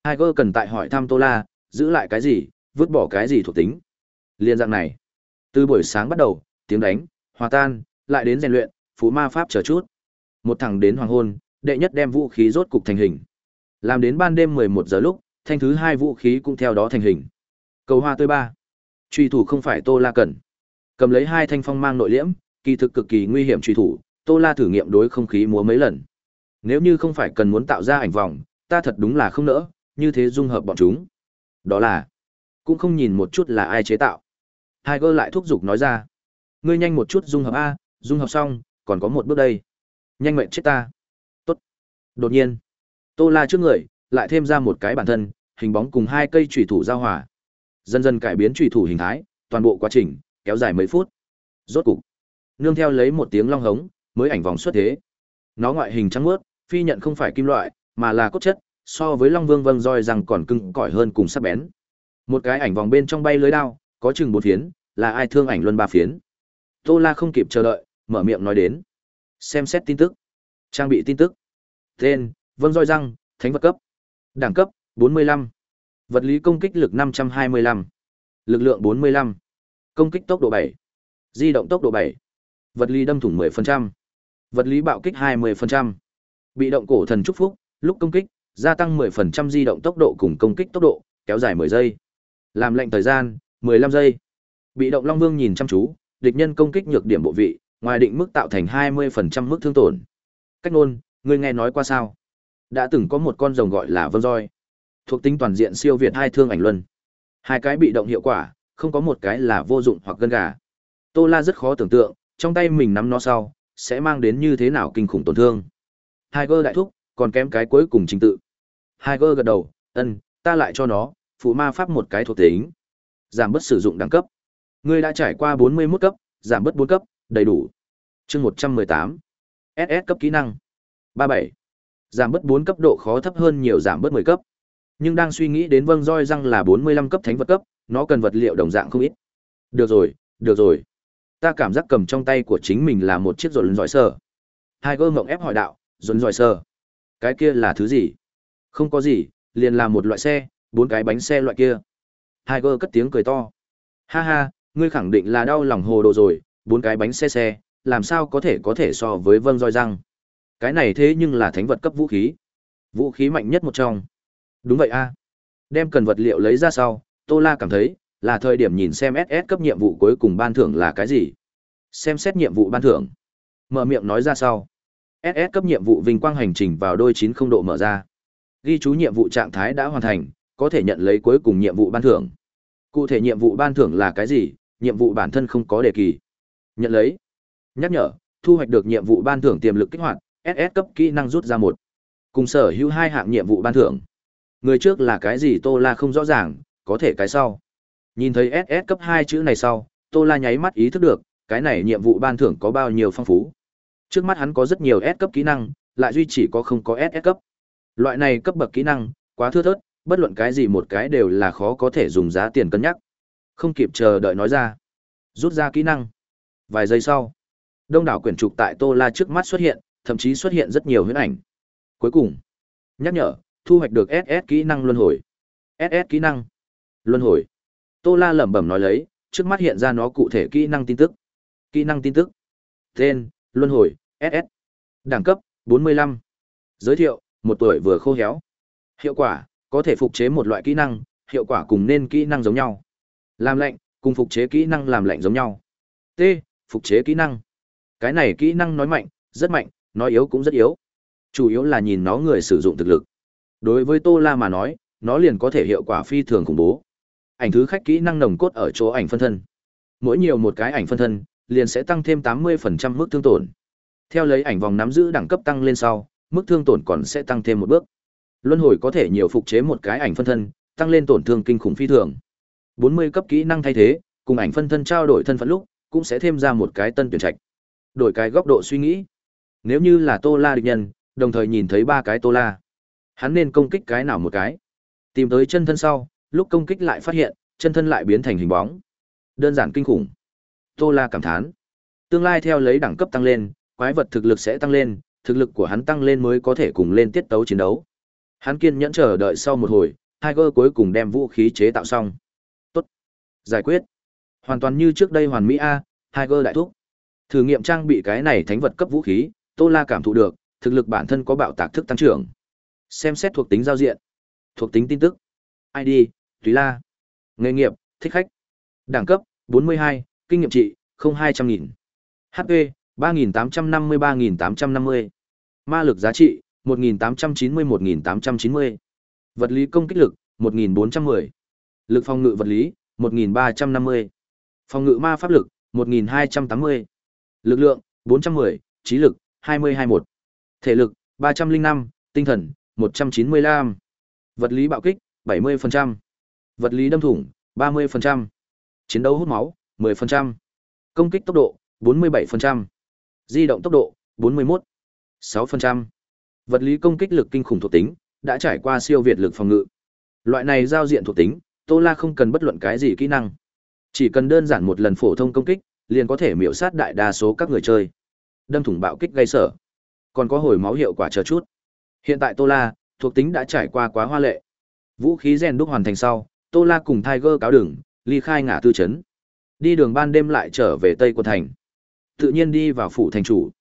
Tiger cần tại hỏi thăm Tô La, giữ lại cái gì, vứt bỏ cái gì thuộc tính. Liên dạng này, từ buổi sáng bắt đầu, tiếng đánh, hòa tan, lại đến rèn luyện, phú ma pháp chờ chút. Một thằng đến hoàng hôn, đệ nhất đem vũ khí rốt cục thành hình. Làm đến ban đêm 11 giờ lúc, thanh thứ hai vũ khí cũng theo đó thành hình. Cầu hoa tươi ba. Truy thủ không phải Tô La cần. Cầm lấy hai thanh phong mang nội liễm, kỳ thực cực kỳ nguy hiểm truy thủ, Tô La thử nghiệm đối không khí múa mấy lần. Nếu như không phải cần muốn tạo ra ảnh vòng, ta thật đúng là không nỡ, như thế dung hợp bọn chúng. Đó là, cũng không nhìn một chút là ai chế tạo. Tiger lại thúc giục nói ra. Ngươi nhanh một chút dung hợp A, dung hợp xong, còn có một bước đây. Nhanh mệnh chết ta. Tốt. Đột nhiên, Tô La trước người, lại thêm ra một cái bản thân, hình bóng cùng hai cây chủy thủ giao hòa. Dần dần cải biến chủy thủ hình thái, toàn bộ quá trình kéo dài mấy phút. Rốt cục, nương theo lấy một tiếng long hống, mới ảnh vòng xuất thế. Nó ngoại hình trắng muốt, phi nhận không phải kim loại, mà là cốt chất, so với Long Vương vâng roi rằng còn cứng cỏi hơn cùng sắc bén. Một cái ảnh vòng bên trong bay lưới đao, có chừng bốn phiến, là ai thương ảnh luân ba phiến. Tô La không kịp chờ đợi, mở miệng nói đến. Xem xét tin tức. Trang bị tin tức. Tên, vâng roi răng, thánh vật cấp. Đẳng cấp, 45. Vật lý công kích lực 525. Lực lượng 45. Công kích tốc độ 7. Di động tốc độ 7. Vật lý đâm thủng 10%. Vật lý bạo kích 20%. Bị động cổ thần chúc phúc, lúc công kích, gia tăng 10% di động tốc độ cùng công kích tốc độ, kéo dài 10 giây. Làm lệnh thời gian, 15 giây. Bị động Long Vương nhìn chăm chú, địch nhân công kích nhược điểm bộ vị, ngoài định mức tạo thành 20% mức thương tổn. Cách nôn, ngươi nghe nói qua sao? Đã từng có một con rồng gọi là vân roi. Thuộc tính toàn diện siêu việt hai thương ảnh luân. Hai cái bị động hiệu quả, không có một cái là vô dụng hoặc gân gà. Tô La rất khó tưởng tượng, trong tay mình nắm nó sau, sẽ mang đến như thế nào kinh khủng tổn thương. Tiger đại thúc, còn kém cái cuối cùng trình tự. Tiger gật đầu, ân, ta lại cho nó, phụ ma pháp một cái thuộc tính. Giảm bớt sử dụng đẳng cấp. Ngươi đã trải qua 41 cấp, giảm bớt 4 cấp, đầy đủ. Chương 118. SS cấp kỹ năng. 37. Giảm bớt 4 cấp độ khó thấp hơn nhiều giảm bớt 10 cấp. Nhưng đang suy nghĩ đến vâng roi răng là 45 cấp thánh vật cấp, nó cần vật liệu đồng dạng không ít. Được rồi, được rồi. Ta cảm giác cầm trong tay của chính mình là một chiếc rồn giỏi sơ. Tiger ngộng ép hỏi đạo, rồn giỏi sơ. Cái kia là thứ gì? Không có gì, liền là một loại xe, bốn cái bánh xe loại kia. Tiger cất tiếng cười to. Ha ha, ngươi khẳng định là đau lòng hồ đồ rồi, bốn cái bánh xe xe, làm sao có thể có thể so với vâng roi răng. Cái này thế nhưng là thánh vật cấp vũ khí. Vũ khí mạnh nhất một trong. Đúng vậy a. Đem cần vật liệu lấy ra sau, Tô La cảm thấy, là thời điểm nhìn xem SS cấp nhiệm vụ cuối cùng ban thưởng là cái gì. Xem xét nhiệm vụ ban thưởng. Mở miệng nói ra sau. SS cấp nhiệm vụ vinh quang hành trình vào đôi 90 độ mở ra. Ghi chú nhiệm vụ trạng thái đã hoàn thành, có thể nhận lấy cuối cùng nhiệm vụ ban thưởng. Cụ thể nhiệm vụ ban thưởng là cái gì, nhiệm vụ bản thân không có đề kỳ. Nhận lấy. Nhắc nhở, thu hoạch được nhiệm vụ ban thưởng tiềm lực kích hoạt, SS cấp kỹ năng rút ra một. Cùng sở hữu hai hạng nhiệm vụ ban thưởng. Người trước là cái gì Tô La không rõ ràng, có thể cái sau. Nhìn thấy SS cấp 2 chữ này sau, Tô La nháy mắt ý thức được, cái này nhiệm vụ ban thưởng có bao nhiêu phong phú. Trước mắt hắn có rất nhiều S cấp kỹ năng, lại duy chỉ có không có SS cấp. Loại này cấp bậc kỹ năng, quá thưa thớt, bất luận cái gì một cái đều là khó có thể dùng giá tiền cân nhắc. Không kịp chờ đợi nói ra. Rút ra kỹ năng. Vài giây sau, đông đảo quyển trục tại Tô La trước mắt xuất hiện, thậm chí xuất hiện rất nhiều huyễn ảnh. Cuối cùng, nhắc nhở, thu hoạch được SS kỹ năng luân hồi. SS kỹ năng. Luân hồi. Tô La lẩm bẩm nói lấy, trước mắt hiện ra nó cụ thể kỹ năng tin tức. Kỹ năng tin tức. Tên, Luân hồi, SS. Đẳng cấp, 45. Giới thiệu, một tuổi vừa khô héo. Hiệu quả, có thể phục chế một loại kỹ năng, hiệu quả cùng nên kỹ năng giống nhau. Làm lạnh, cùng phục chế kỹ năng làm lạnh giống nhau. T, phục chế kỹ năng. Cái này kỹ năng nói mạnh, rất mạnh, nói yếu cũng rất yếu. Chủ yếu là nhìn nó người sử dụng thực lực. Đối với Tô La mà nói, nó liền có thể hiệu quả phi thường khủng bố. Ảnh thứ khách kỹ năng nồng cốt ở chỗ ảnh phân thân. Mỗi nhiều một cái ảnh phân thân, liền sẽ tăng thêm 80% mức thương tổn. Theo lấy ảnh vòng nắm giữ đẳng cấp tăng lên sau, mức thương tổn còn sẽ tăng thêm một bước. Luân hồi có thể nhiều phục chế một cái ảnh phân thân, tăng lên tổn thương kinh khủng phi thường. 40 cấp kỹ năng thay thế, cùng ảnh phân thân trao đổi thân phận lúc, cũng sẽ thêm ra một cái tân tuyển trạch. Đổi cái góc độ suy nghĩ. Nếu như là Tô La địch nhân, đồng thời nhìn thấy ba cái Tô La, hắn nên công kích cái nào một cái? Tìm tới chân thân sau, lúc công kích lại phát hiện, chân thân lại biến thành hình bóng. Đơn giản kinh khủng. Tô La cảm thán. Tương lai theo lấy đẳng cấp tăng lên, quái vật thực lực sẽ tăng lên, thực lực của hắn tăng lên mới có thể cùng lên tiết tấu chiến đấu. Hắn kiên nhẫn chờ đợi sau một hồi, Tiger cuối cùng đem vũ khí chế tạo xong. Tốt. Giải quyết. Hoàn toàn như trước đây hoàn mỹ A, Tiger đại thúc. Thử nghiệm trang bị cái này thánh vật cấp vũ khí, Tô La cảm thụ được, thực lực bản thân có bạo tạc thức tăng trưởng. Xem xét thuộc tính giao diện. Thuộc tính tin tức. ID, Tùy La. Nghề nghiệp, thích khách. Đẳng cấp, 42, kinh nghiệm trị, không hai trăm nghìn. HP, 3850-3850. Ma lực giá trị, 1890-1890. Vật lý công kích lực, 1410. Lực phòng ngự vật lý, 1350. Phòng ngự ma pháp lực, 1280. Lực lượng, 410, trí lực, 2021. Thể lực, 305, tinh thần, 195. Vật lý bạo kích, 70%. Vật lý đâm thủng, 30%. Chiến đấu hút máu, 10%. Công kích tốc độ, 47%. Di động tốc độ, 41. 6%. Vật lý công kích lực kinh khủng thuộc tính, đã trải qua siêu việt lực phòng ngự. Loại này giao diện thuộc tính, Tô La không cần bất luận cái gì kỹ năng. Chỉ cần đơn giản một lần phổ thông công kích, liền có thể miểu sát đại đa số các người chơi. Đâm thủng bạo kích gây sở. Còn có hồi máu hiệu quả chờ chút. Hiện tại Tô La, thuộc tính đã trải qua quá hoa lệ. Vũ khí rèn đúc hoàn thành sau, Tô La cùng Tiger cáo đường, ly khai ngã tư chấn. Đi đường ban đêm lại trở về Tây Quân Thành. Tự nhiên đi vào phủ thành chủ.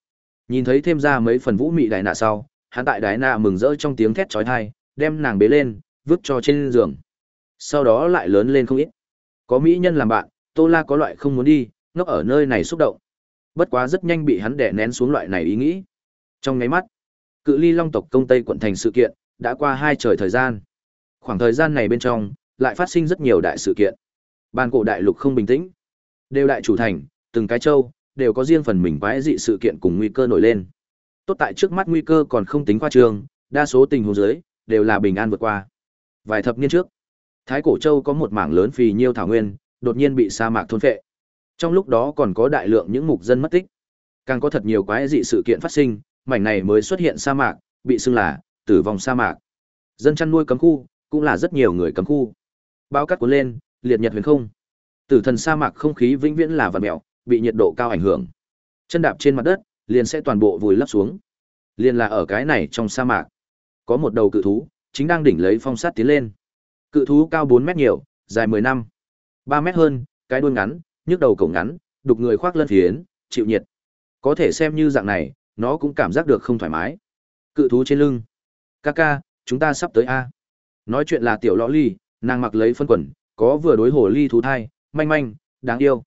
Nhìn thấy thêm ra mấy phần vũ mị đại nạ sau, hắn tại đại nạ mừng rỡ trong tiếng thét chói tai, đem nàng bế lên, vứt cho trên giường. Sau đó lại lớn lên không ít. Có mỹ nhân làm bạn, Tô La có loại không muốn đi, Ngốc ở nơi này xúc động. Bất quá rất nhanh bị hắn đè nén xuống loại này ý nghĩ. Trong nháy mắt, cự ly long tộc công tây quận thành sự kiện, đã qua hai trời thời gian. Khoảng thời gian này bên trong, lại phát sinh rất nhiều đại sự kiện. Ban cổ đại lục không bình tĩnh. Đều đại chủ thành, từng cái châu, đều có riêng phần mình quái dị sự kiện cùng nguy cơ nổi lên. Tốt tại trước mắt nguy cơ còn không tính qua trường, đa số tình huống dưới, đều là bình an vượt qua. Vài thập niên trước, Thái Cổ Châu có một mảng lớn phì nhiêu thảo nguyên, đột nhiên bị sa mạc thôn phệ. Trong lúc đó còn có đại lượng những mục dân mất tích. Càng có thật nhiều quái dị sự kiện phát sinh, mảnh này mới xuất hiện sa mạc, bị xưng là tử vong sa mạc. Dân chăn nuôi cấm khu, cũng là rất nhiều người cấm khu. Bão cát cuốn lên, liệt nhật huyền không. Tử thần sa mạc không khí vĩnh viễn là vật mèo, bị nhiệt độ cao ảnh hưởng. Chân đạp trên mặt đất, liền sẽ toàn bộ vùi lấp xuống. Liền là ở cái này trong sa mạc, có một đầu cự thú, chính đang đỉnh lấy phong sát tiến lên. Cự thú cao 4 mét nhiều, dài 10 năm. 3 mét hơn, cái đuôi ngắn, nhức đầu cổng ngắn, đục người khoác lân phiến, chịu nhiệt. Có thể xem như dạng này, nó cũng cảm giác được không thoải mái. Cự thú trên lưng. Kaka, chúng ta sắp tới A. Nói chuyện là tiểu lõ ly, nàng mặc lấy phân quần, có vừa đối hồ ly thú thai, manh manh, đáng yêu.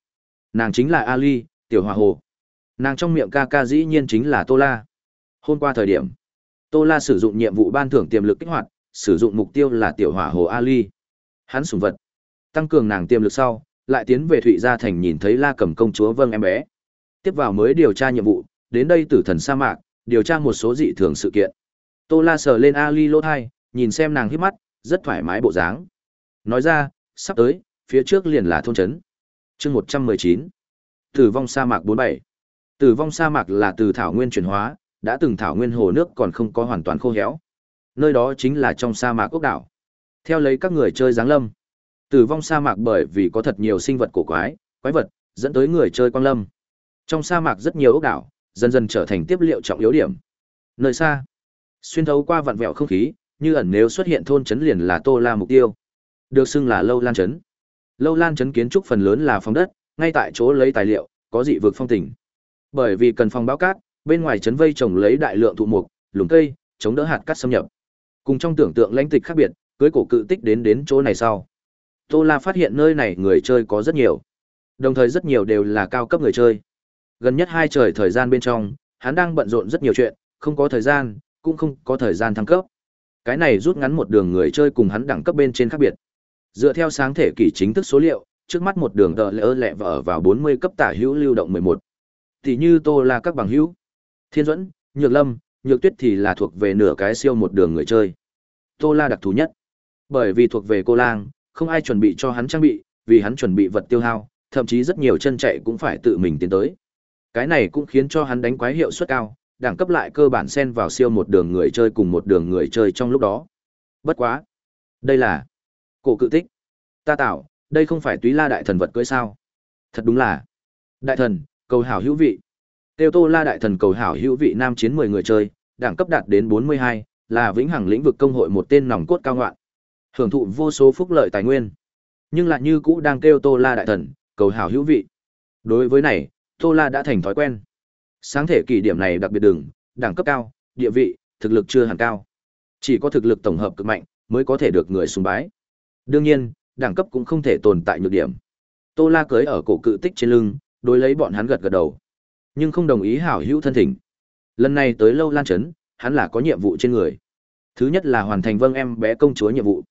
Nàng chính là Ali, tiểu hòa hồ. Nàng trong miệng Kaka dĩ nhiên chính là Tô La. Hôm qua thời điểm, Tô La sử dụng nhiệm vụ ban thưởng tiềm lực kích hoạt, sử dụng mục tiêu là tiểu hỏa hồ Ali. Hắn sủng vật, tăng cường nàng tiềm lực sau, lại tiến về Thụy Gia thành nhìn thấy La Cẩm công chúa vâng em bé. Tiếp vào mới điều tra nhiệm vụ, đến đây tử thần sa mạc, điều tra một số dị thường sự kiện. Tô La sờ lên Ali lỗ thai, nhìn xem nàng hít mắt, rất thoải mái bộ dáng. Nói ra, sắp tới, phía trước liền là thôn trấn. Chương 119. Tử vong sa mạc 47. Tử vong sa mạc là từ thảo nguyên chuyển hóa, đã từng thảo nguyên hồ nước còn không có hoàn toàn khô héo. Nơi đó chính là trong sa mạc quốc đảo. Theo lấy các người chơi giáng lâm. Tử vong sa mạc bởi vì có thật nhiều sinh vật cổ quái, quái vật, dẫn tới người chơi quang lâm. Trong sa mạc rất nhiều ốc đảo, dần dần trở thành tiếp liệu trọng yếu điểm. Nơi xa, xuyên thấu qua vặn vẹo không khí, như ẩn nếu xuất hiện thôn trấn liền là Tô La mục tiêu. Được xưng là Lâu Lan trấn. Lâu Lan trấn kiến trúc phần lớn là phòng đất, ngay tại chỗ lấy tài liệu, có dị vực phong tình. Bởi vì cần phòng báo cát, bên ngoài trấn vây trồng lấy đại lượng thụ mục, lùm cây, chống đỡ hạt cát xâm nhập. Cùng trong tưởng tượng lãnh tịch khác biệt, cưới cổ cự tích đến đến chỗ này sau. Tô La phát hiện nơi này người chơi có rất nhiều. Đồng thời rất nhiều đều là cao cấp người chơi. Gần nhất hai trời thời gian bên trong, hắn đang bận rộn rất nhiều chuyện, không có thời gian, cũng không có thời gian thăng cấp. Cái này rút ngắn một đường người chơi cùng hắn đẳng cấp bên trên khác biệt. Dựa theo sáng thể kỷ chính thức số liệu, trước mắt một đường đợi lỡ lẹ vở vào 40 cấp tả hữu lưu động 11. Tỷ như Tô là các bằng hữu. Thiên Duẫn, Nhược Lâm, Nhược Tuyết thì là thuộc về nửa cái siêu một đường người chơi. Tô La đặc thù nhất. Bởi vì thuộc về cô lang, không ai chuẩn bị cho hắn trang bị, vì hắn chuẩn bị vật tiêu hao, thậm chí rất nhiều chân chạy cũng phải tự mình tiến tới. Cái này cũng khiến cho hắn đánh quái hiệu suất cao, đẳng cấp lại cơ bản xen vào siêu một đường người chơi cùng một đường người chơi trong lúc đó. Bất quá. Đây là cổ cự tích. Ta tạo, đây không phải túy la đại thần vật cưới sao. Thật đúng là. Đại thần, cầu hảo hữu vị. Tiêu Tô La đại thần cầu hảo hữu vị nam chiến 10 người chơi, đẳng cấp đạt đến 42, là vĩnh hằng lĩnh vực công hội một tên nòng cốt cao ngoạn. Hưởng thụ vô số phúc lợi tài nguyên. Nhưng lại như cũ đang kêu Tô La đại thần, cầu hảo hữu vị. Đối với này, Tô La đã thành thói quen. Sáng thể kỷ điểm này đặc biệt đừng, đẳng cấp cao, địa vị, thực lực chưa hẳn cao. Chỉ có thực lực tổng hợp cực mạnh mới có thể được người sùng bái. Đương nhiên, đẳng cấp cũng không thể tồn tại nhược điểm. Tô La cưới ở cổ cự tích trên lưng, đối lấy bọn hắn gật gật đầu nhưng không đồng ý hảo hữu thân thỉnh. Lần này tới lâu lan trấn, hắn là có nhiệm vụ trên người. Thứ nhất là hoàn thành vâng em bé công chúa nhiệm vụ.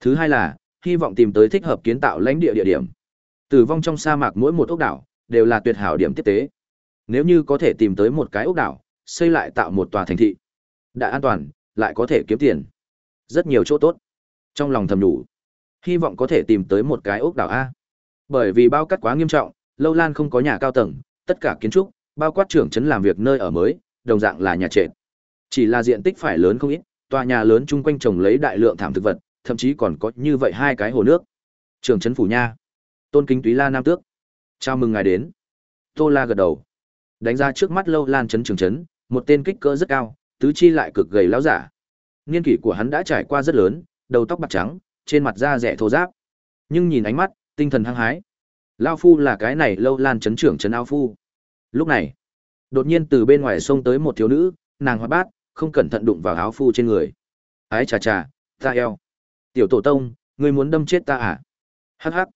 Thứ hai là hy vọng tìm tới thích hợp kiến tạo lãnh địa địa điểm. Tử vong trong sa mạc mỗi một ốc đảo đều là tuyệt hảo điểm tiếp tế. Nếu như có thể tìm tới một cái ốc đảo, xây lại tạo một tòa thành thị, đã an toàn, lại có thể kiếm tiền. Rất nhiều chỗ tốt. Trong lòng thầm đủ, hy vọng có thể tìm tới một cái ốc đảo a. Bởi vì bao cắt quá nghiêm trọng, Lâu Lan không có nhà cao tầng, tất cả kiến trúc bao quát trưởng trấn làm việc nơi ở mới, đồng dạng là nhà trệt. Chỉ là diện tích phải lớn không ít, tòa nhà lớn chung quanh trồng lấy đại lượng thảm thực vật, thậm chí còn có như vậy hai cái hồ nước. Trường trấn phủ nha. Tôn kính Túy La Nam Tước. Chào mừng ngài đến. Tô La gật đầu. Đánh ra trước mắt lâu lan trấn Trường trấn, một tên kích cỡ rất cao, tứ chi lại cực gầy lão giả. Niên kỷ của hắn đã trải qua rất lớn, đầu tóc bạc trắng, trên mặt da rẻ thô ráp. Nhưng nhìn ánh mắt, tinh thần hăng hái. Lao phu là cái này lâu lan trấn trưởng trấn ao phu. Lúc này, đột nhiên từ bên ngoài xông tới một thiếu nữ, nàng hoa bát, không cẩn thận đụng vào áo phu trên người. Ái chà chà, ta eo. Tiểu tổ tông, ngươi muốn đâm chết ta à? Hắc hắc.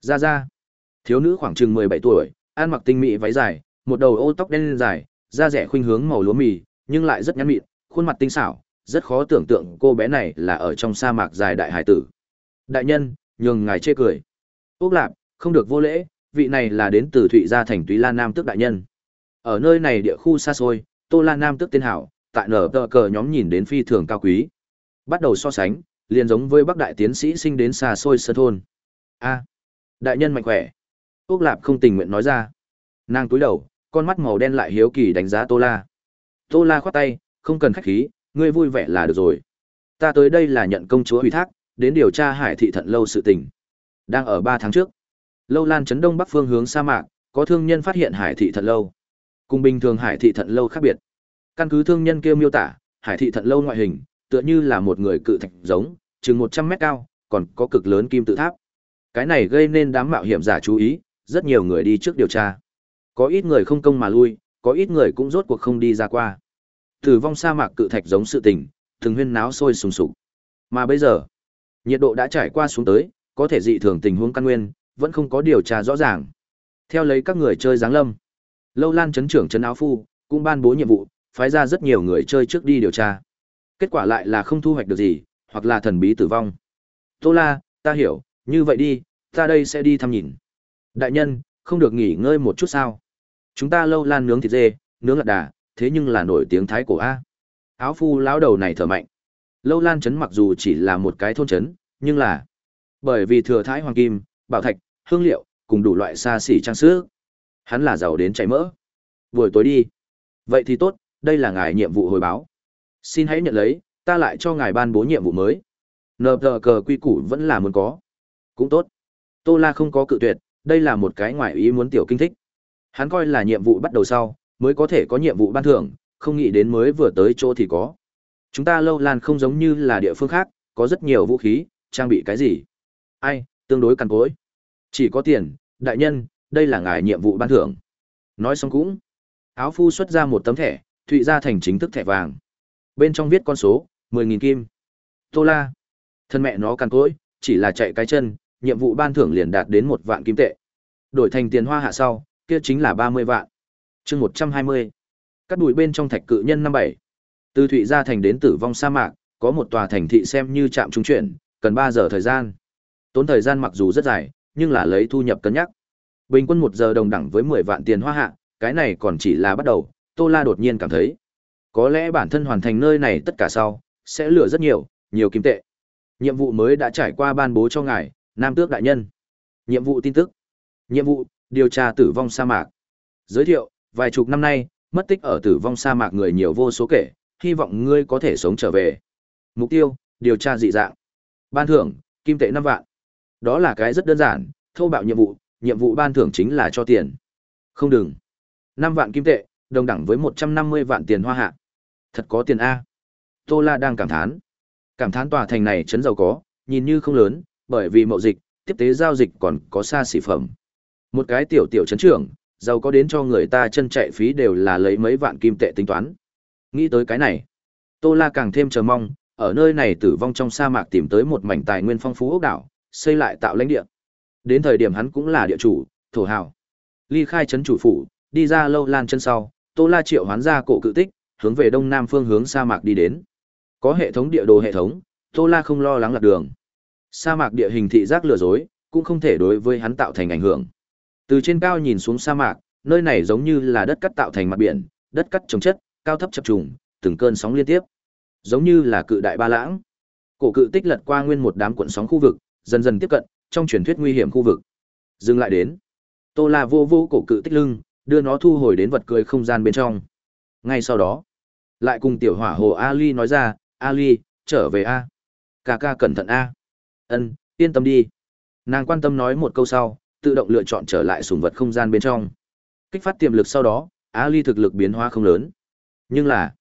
Ra ra. Thiếu nữ khoảng chừng mười bảy tuổi, ăn mặc tinh mỹ váy dài, một đầu ô tóc đen dài, da rẻ khuynh hướng màu lúa mì, nhưng lại rất nhắn mịn, khuôn mặt tinh xảo, rất khó tưởng tượng cô bé này là ở trong sa mạc dài đại hải tử. Đại nhân, nhường ngài chê cười. Úc Lạp, không được vô lễ, vị này là đến từ Thụy Gia thành Túy La Nam tước đại nhân. Ở nơi này địa khu xa xôi, Tô La Nam tước tên hảo, tại nở tờ cờ nhóm nhìn đến phi thường cao quý. Bắt đầu so sánh, liền giống với Bắc đại tiến sĩ sinh đến xa xôi sơ thôn. A, đại nhân mạnh khỏe. Úc Lạp không tình nguyện nói ra. Nàng túi đầu, con mắt màu đen lại hiếu kỳ đánh giá Tô La. Tô La khoát tay, không cần khách khí, ngươi vui vẻ là được rồi. Ta tới đây là nhận công chúa ủy thác, đến điều tra Hải thị thận lâu sự tình. Đang ở ba tháng trước, Lâu Lan chấn đông bắc phương hướng sa mạc, có thương nhân phát hiện Hải thị thận lâu. Cùng bình thường Hải thị thận lâu khác biệt. Căn cứ thương nhân kêu miêu tả, Hải thị thận lâu ngoại hình, tựa như là một người cự thạch giống, chừng 100 mét cao, còn có cực lớn kim tự tháp. Cái này gây nên đám mạo hiểm giả chú ý, rất nhiều người đi trước điều tra. Có ít người không công mà lui, có ít người cũng rốt cuộc không đi ra qua. Tử vong sa mạc cự thạch giống sự tình, thường huyên náo sôi sùng sục. Mà bây giờ, nhiệt độ đã trải qua xuống tới, có thể dị thường tình huống căn nguyên, vẫn không có điều tra rõ ràng. Theo lấy các người chơi giáng lâm, Lâu Lan chấn trưởng chấn áo phu cũng ban bố nhiệm vụ, phái ra rất nhiều người chơi trước đi điều tra. Kết quả lại là không thu hoạch được gì, hoặc là thần bí tử vong. Tô La, ta hiểu, như vậy đi, ta đây sẽ đi thăm nhìn. Đại nhân, không được nghỉ ngơi một chút sao? Chúng ta lâu lan nướng thịt dê, nướng lạc đà, thế nhưng là nổi tiếng thái cổ A. Áo phu lão đầu này thở mạnh. Lâu lan trấn mặc dù chỉ là một cái thôn trấn, nhưng là bởi vì thừa thái hoàng kim, bảo thạch, hương liệu, cùng đủ loại xa xỉ trang sức. Hắn là giàu đến chảy mỡ. Buổi tối đi. Vậy thì tốt, đây là ngài nhiệm vụ hồi báo. Xin hãy nhận lấy, ta lại cho ngài ban bố nhiệm vụ mới. Nờ tờ cờ quy củ vẫn là muốn có. Cũng tốt. Tô La không có cự tuyệt, đây là một cái ngoại ý muốn tiểu kinh thích. Hắn coi là nhiệm vụ bắt đầu sau, mới có thể có nhiệm vụ ban thưởng, không nghĩ đến mới vừa tới chỗ thì có. Chúng ta lâu lan không giống như là địa phương khác, có rất nhiều vũ khí, trang bị cái gì. Ai, tương đối cằn cối. Chỉ có tiền, đại nhân, đây là ngài nhiệm vụ ban thưởng. Nói xong cũng, áo phu xuất ra một tấm thẻ, thụy ra thành chính thức thẻ vàng. Bên trong viết con số, 10.000 kim. Tô la. Thân mẹ nó càn cỗi chỉ là chạy cái chân, nhiệm vụ ban thưởng liền đạt đến một vạn kim tệ. Đổi thành tiền hoa hạ sau, kia chính là 30 vạn. chương 120. Cắt đùi bên trong thạch cự nhân năm bảy Từ Thụy Gia thành đến tử vong sa mạc, có một tòa thành thị xem như trạm trung chuyển, cần 3 giờ thời gian. Tốn thời gian mặc dù rất dài, nhưng là lấy thu nhập cân nhắc. Bình quân một giờ đồng đẳng với 10 vạn tiền hoa hạ, cái này còn chỉ là bắt đầu, Tô La đột nhiên cảm thấy. Có lẽ bản thân hoàn thành nơi này tất cả sau, sẽ lừa rất nhiều, nhiều kim tệ. Nhiệm vụ mới đã trải qua ban bố cho ngài, Nam Tước Đại Nhân. Nhiệm vụ tin tức. Nhiệm vụ, điều tra tử vong sa mạc. Giới thiệu, vài chục năm nay, mất tích ở tử vong sa mạc người nhiều vô số kể, hy vọng ngươi có thể sống trở về. Mục tiêu, điều tra dị dạng. Ban thưởng, kim tệ năm vạn. Đó là cái rất đơn giản, thô bạo nhiệm vụ, nhiệm vụ ban thưởng chính là cho tiền. Không đừng. năm vạn kim tệ, đồng đẳng với một trăm năm mươi vạn tiền hoa hạ. Thật có tiền A. Tô La đang cảm thán. Cảm thán tòa thành này chấn giàu có, nhìn như không lớn, bởi vì mậu dịch, tiếp tế giao dịch còn có xa xỉ phẩm. Một cái tiểu tiểu chấn trưởng, giàu có đến cho người ta chân chạy phí đều là lấy mấy vạn kim tệ tính toán. Nghĩ tới cái này, Tô La càng thêm chờ mong, ở nơi này tử vong trong sa mạc tìm tới một mảnh tài nguyên phong phú ốc đảo, xây lại tạo lãnh địa. Đến thời điểm hắn cũng là địa chủ, thổ hào. Ly khai chấn chủ phủ, đi ra lâu lan chân sau, Tô La triệu hoán ra cổ cự tích, hướng về đông nam phương hướng sa mạc đi đến. Có hệ thống địa đồ hệ thống, Tô La không lo lắng lạc đường. Sa mạc địa hình thị giác lừa dối, cũng không thể đối với hắn tạo thành ảnh hưởng. Từ trên cao nhìn xuống sa mạc, nơi này giống như là đất cắt tạo thành mặt biển, đất cắt trồng chất, cao thấp chập trùng, từng cơn sóng liên tiếp. Giống như là cự đại ba lãng. Cổ cự tích lật qua nguyên một đám cuộn sóng khu vực, dần dần tiếp cận trong truyền thuyết nguy hiểm khu vực. Dừng lại đến. Tô La vô vô cổ cự tích lưng, đưa nó thu hồi đến vật cười không gian bên trong. Ngay sau đó, lại cùng tiểu hỏa hồ Ali nói ra, Ali, trở về A. Cà ca cẩn thận A. Ân, yên tâm đi. Nàng quan tâm nói một câu sau, tự động lựa chọn trở lại sùng vật không gian bên trong. Kích phát tiềm lực sau đó, Ali thực lực biến hóa không lớn. Nhưng là,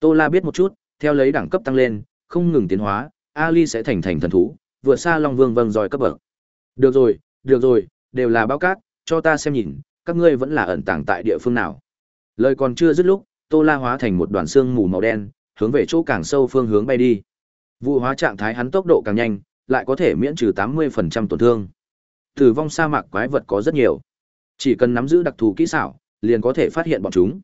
Tô La biết một chút, theo lấy đẳng cấp tăng lên, không ngừng tiến hóa, Ali sẽ thành thành thần thú, vượt xa Long Vương vâng dòi cấp bậc. Được rồi, được rồi, đều là báo cát, cho ta xem nhìn, các ngươi vẫn là ẩn tàng tại địa phương nào. Lời còn chưa dứt lúc, Tô La hóa thành một đoàn xương mù màu đen, hướng về chỗ càng sâu phương hướng bay đi. Vụ hóa trạng thái hắn tốc độ càng nhanh, lại có thể miễn trừ 80% tổn thương. Tử vong sa mạc quái vật có rất nhiều. Chỉ cần nắm giữ đặc thù kỹ xảo, liền có thể phát hiện bọn chúng.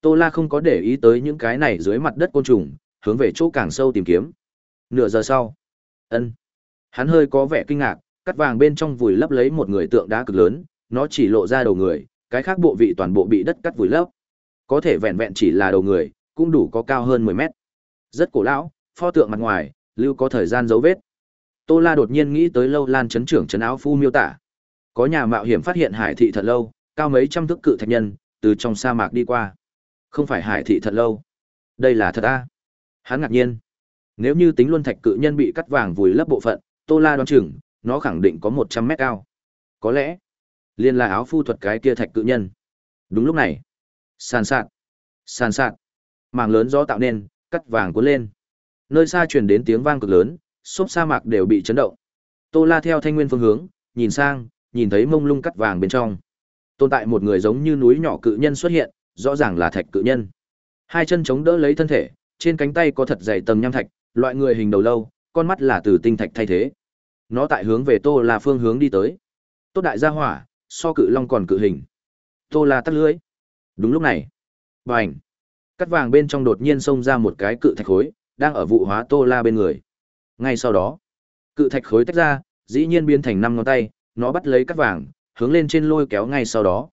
Tô La không có để ý tới những cái này dưới mặt đất côn trùng, hướng về chỗ càng sâu tìm kiếm. Nửa giờ sau, ân, hắn hơi có vẻ kinh ngạc, cắt vàng bên trong vùi lấp lấy một người tượng đá cực lớn, nó chỉ lộ ra đầu người, cái khác bộ vị toàn bộ bị đất cắt vùi lấp. Có thể vẹn vẹn chỉ là đầu người, cũng đủ có cao hơn 10 mét. Rất cổ lão, pho tượng mặt ngoài, lưu có thời gian dấu vết. Tô La đột nhiên nghĩ tới lâu lan chấn trưởng chấn áo phu miêu tả. Có nhà mạo hiểm phát hiện hải thị thật lâu, cao mấy trăm thước cự thạch nhân, từ trong sa mạc đi qua. Không phải hải thị thật lâu. Đây là thật a. Hắn ngạc nhiên. Nếu như tính luôn thạch cự nhân bị cắt vàng vùi lấp bộ phận, Tô La đoán chừng, nó khẳng định có 100 mét cao. Có lẽ, liên là áo phu thuật cái kia thạch cự nhân. Đúng lúc này, sàn sạt, sàn sạt, mảng lớn gió tạo nên, cắt vàng cuốn lên. Nơi xa truyền đến tiếng vang cực lớn, xốp sa mạc đều bị chấn động. Tô La theo thanh nguyên phương hướng, nhìn sang, nhìn thấy mông lung cắt vàng bên trong. Tồn tại một người giống như núi nhỏ cự nhân xuất hiện, rõ ràng là thạch cự nhân. Hai chân chống đỡ lấy thân thể, trên cánh tay có thật dày tầng nham thạch, loại người hình đầu lâu, con mắt là từ tinh thạch thay thế. Nó tại hướng về Tô La phương hướng đi tới. Tốt đại gia hỏa, so cự long còn cự hình. Tô La tắt lưới. Đúng lúc này, bành, cắt vàng bên trong đột nhiên xông ra một cái cự thạch khối, đang ở vụ hóa Tô La bên người. Ngay sau đó, cự thạch khối tách ra, dĩ nhiên biến thành năm ngón tay, nó bắt lấy cắt vàng, hướng lên trên lôi kéo ngay sau đó.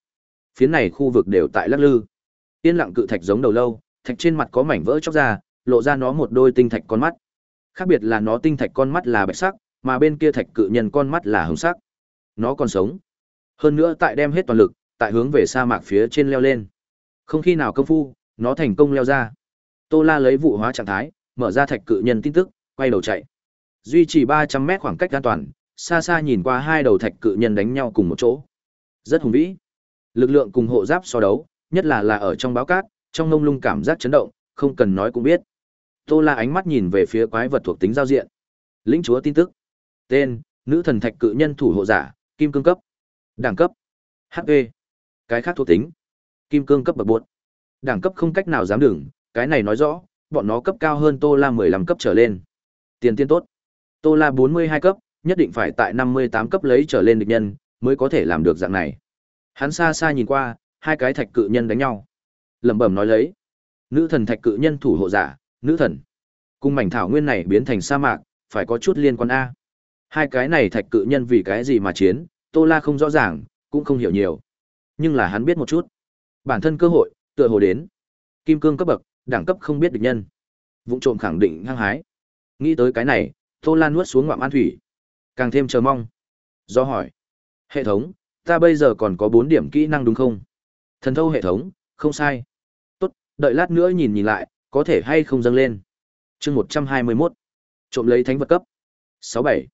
Phiến này khu vực đều tại lắc lư. Yên lặng cự thạch giống đầu lâu, thạch trên mặt có mảnh vỡ chóc ra, lộ ra nó một đôi tinh thạch con mắt. Khác biệt là nó tinh thạch con mắt là bạch sắc, mà bên kia thạch cự nhân con mắt là hồng sắc. Nó còn sống. Hơn nữa tại đem hết toàn lực, tại hướng về sa mạc phía trên leo lên. Không khi nào công phu, nó thành công leo ra. Tô La lấy vụ hóa trạng thái, mở ra thạch cự nhân tin tức, quay đầu chạy. Duy trì 300 mét khoảng cách an toàn, xa xa nhìn qua hai đầu thạch cự nhân đánh nhau cùng một chỗ. Rất hùng vĩ. Lực lượng cùng hộ giáp so đấu, nhất là là ở trong báo cát, trong ngông lung cảm giác chấn động, không cần nói cũng biết. Tô La ánh mắt nhìn về phía quái vật thuộc tính giao diện. Lĩnh chúa tin tức. Tên: Nữ thần thạch cự nhân thủ hộ giả, kim cương cấp. Đẳng cấp: HP. Cái khác thuộc tính: Kim cương cấp bậc bột Đẳng cấp không cách nào dám đừng, cái này nói rõ, bọn nó cấp cao hơn Tô La 15 cấp trở lên. Tiền tiên tốt. Tô La 42 cấp, nhất định phải tại 58 cấp lấy trở lên địch nhân, mới có thể làm được dạng này. Hắn xa xa nhìn qua, hai cái thạch cự nhân đánh nhau. Lẩm bẩm nói lấy, nữ thần thạch cự nhân thủ hộ giả, nữ thần. Cung mảnh thảo nguyên này biến thành sa mạc, phải có chút liên quan a. Hai cái này thạch cự nhân vì cái gì mà chiến, Tô La không rõ ràng, cũng không hiểu nhiều. Nhưng là hắn biết một chút. Bản thân cơ hội, tựa hồ đến. Kim cương cấp bậc, đẳng cấp không biết địch nhân. Vũng trộm khẳng định hăng hái. Nghĩ tới cái này, Tô La nuốt xuống ngoạm an thủy. Càng thêm chờ mong. Do hỏi. Hệ thống, ta bây giờ còn có 4 điểm kỹ năng đúng không? Thần thâu hệ thống, không sai. Tốt, đợi lát nữa nhìn nhìn lại, có thể hay không dâng lên. chương 121. Trộm lấy thánh vật cấp. 67.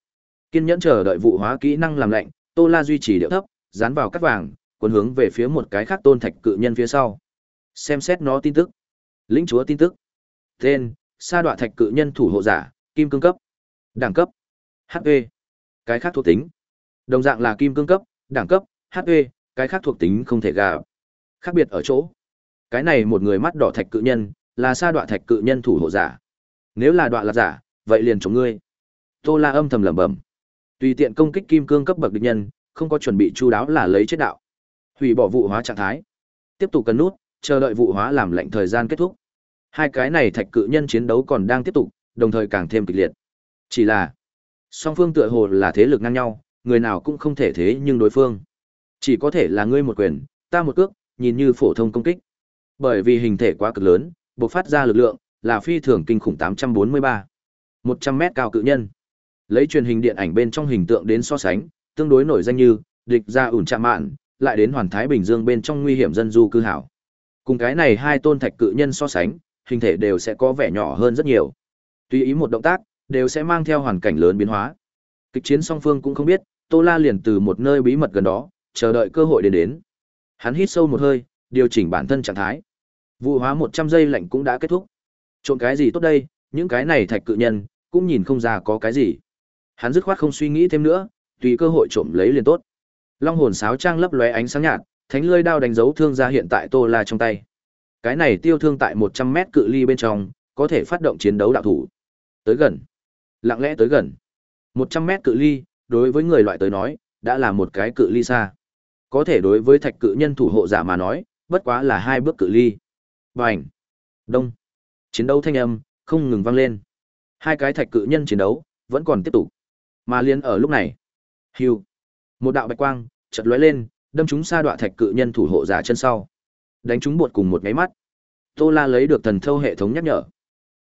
Kiên nhẫn chờ đợi vụ hóa kỹ năng làm lạnh, Tô La duy trì điệu thấp, dán vào cắt vàng, cuốn hướng về phía một cái khác tôn thạch cự nhân phía sau. Xem xét nó tin tức. Lĩnh chúa tin tức. Tên: Sa đoạ thạch cự nhân thủ hộ giả, kim cương cấp. Đẳng cấp: HP. Cái khác thuộc tính. Đồng dạng là kim cương cấp, đẳng cấp, HP, cái khác thuộc tính không thể gà. Khác biệt ở chỗ. Cái này một người mắt đỏ thạch cự nhân, là sa đoạ thạch cự nhân thủ hộ giả. Nếu là đoạ là giả, vậy liền chống ngươi. Tô La âm thầm lẩm bẩm. Tùy tiện công kích kim cương cấp bậc địch nhân, không có chuẩn bị chu đáo là lấy chết đạo. Hủy bỏ vụ hóa trạng thái. Tiếp tục cấn nút, chờ đợi vụ hóa làm lệnh thời gian kết thúc. Hai cái này thạch cự nhân chiến đấu còn đang tiếp tục, đồng thời càng thêm kịch liệt. Chỉ là song phương tựa hồ là thế lực ngang nhau, người nào cũng không thể thế nhưng đối phương. Chỉ có thể là ngươi một quyền, ta một cước, nhìn như phổ thông công kích. Bởi vì hình thể quá cực lớn, bộc phát ra lực lượng là phi thường kinh khủng 843. 100 mét cao cự nhân. Lấy truyền hình điện ảnh bên trong hình tượng đến so sánh, tương đối nổi danh như địch ra ủn chạm mạn, lại đến hoàn thái bình dương bên trong nguy hiểm dân du cư hảo. Cùng cái này hai tôn thạch cự nhân so sánh, hình thể đều sẽ có vẻ nhỏ hơn rất nhiều. Tùy ý một động tác, đều sẽ mang theo hoàn cảnh lớn biến hóa. Kịch chiến song phương cũng không biết, Tô La liền từ một nơi bí mật gần đó, chờ đợi cơ hội đến đến. Hắn hít sâu một hơi, điều chỉnh bản thân trạng thái. Vụ hóa 100 giây lạnh cũng đã kết thúc. Trộn cái gì tốt đây, những cái này thạch cự nhân, cũng nhìn không ra có cái gì. Hắn dứt khoát không suy nghĩ thêm nữa, tùy cơ hội trộm lấy liền tốt. Long hồn sáo trang lấp lóe ánh sáng nhạt, thánh lưỡi đao đánh dấu thương ra hiện tại Tô La trong tay. Cái này tiêu thương tại 100 mét cự ly bên trong, có thể phát động chiến đấu đạo thủ. Tới gần. Lặng lẽ tới gần. 100 mét cự ly, đối với người loại tới nói, đã là một cái cự ly xa. Có thể đối với thạch cự nhân thủ hộ giả mà nói, bất quá là hai bước cự ly. Bành! Đông! Chiến đấu thanh âm, không ngừng vang lên. Hai cái thạch cự nhân chiến đấu, vẫn còn tiếp tục. Mà liên ở lúc này, hưu, một đạo bạch quang chợt lóe lên, đâm trúng sa đoạn thạch cự nhân thủ hộ giả chân sau. Đánh trúng bột cùng một cái mắt. Tô La lấy được thần thâu hệ thống nhắc nhở.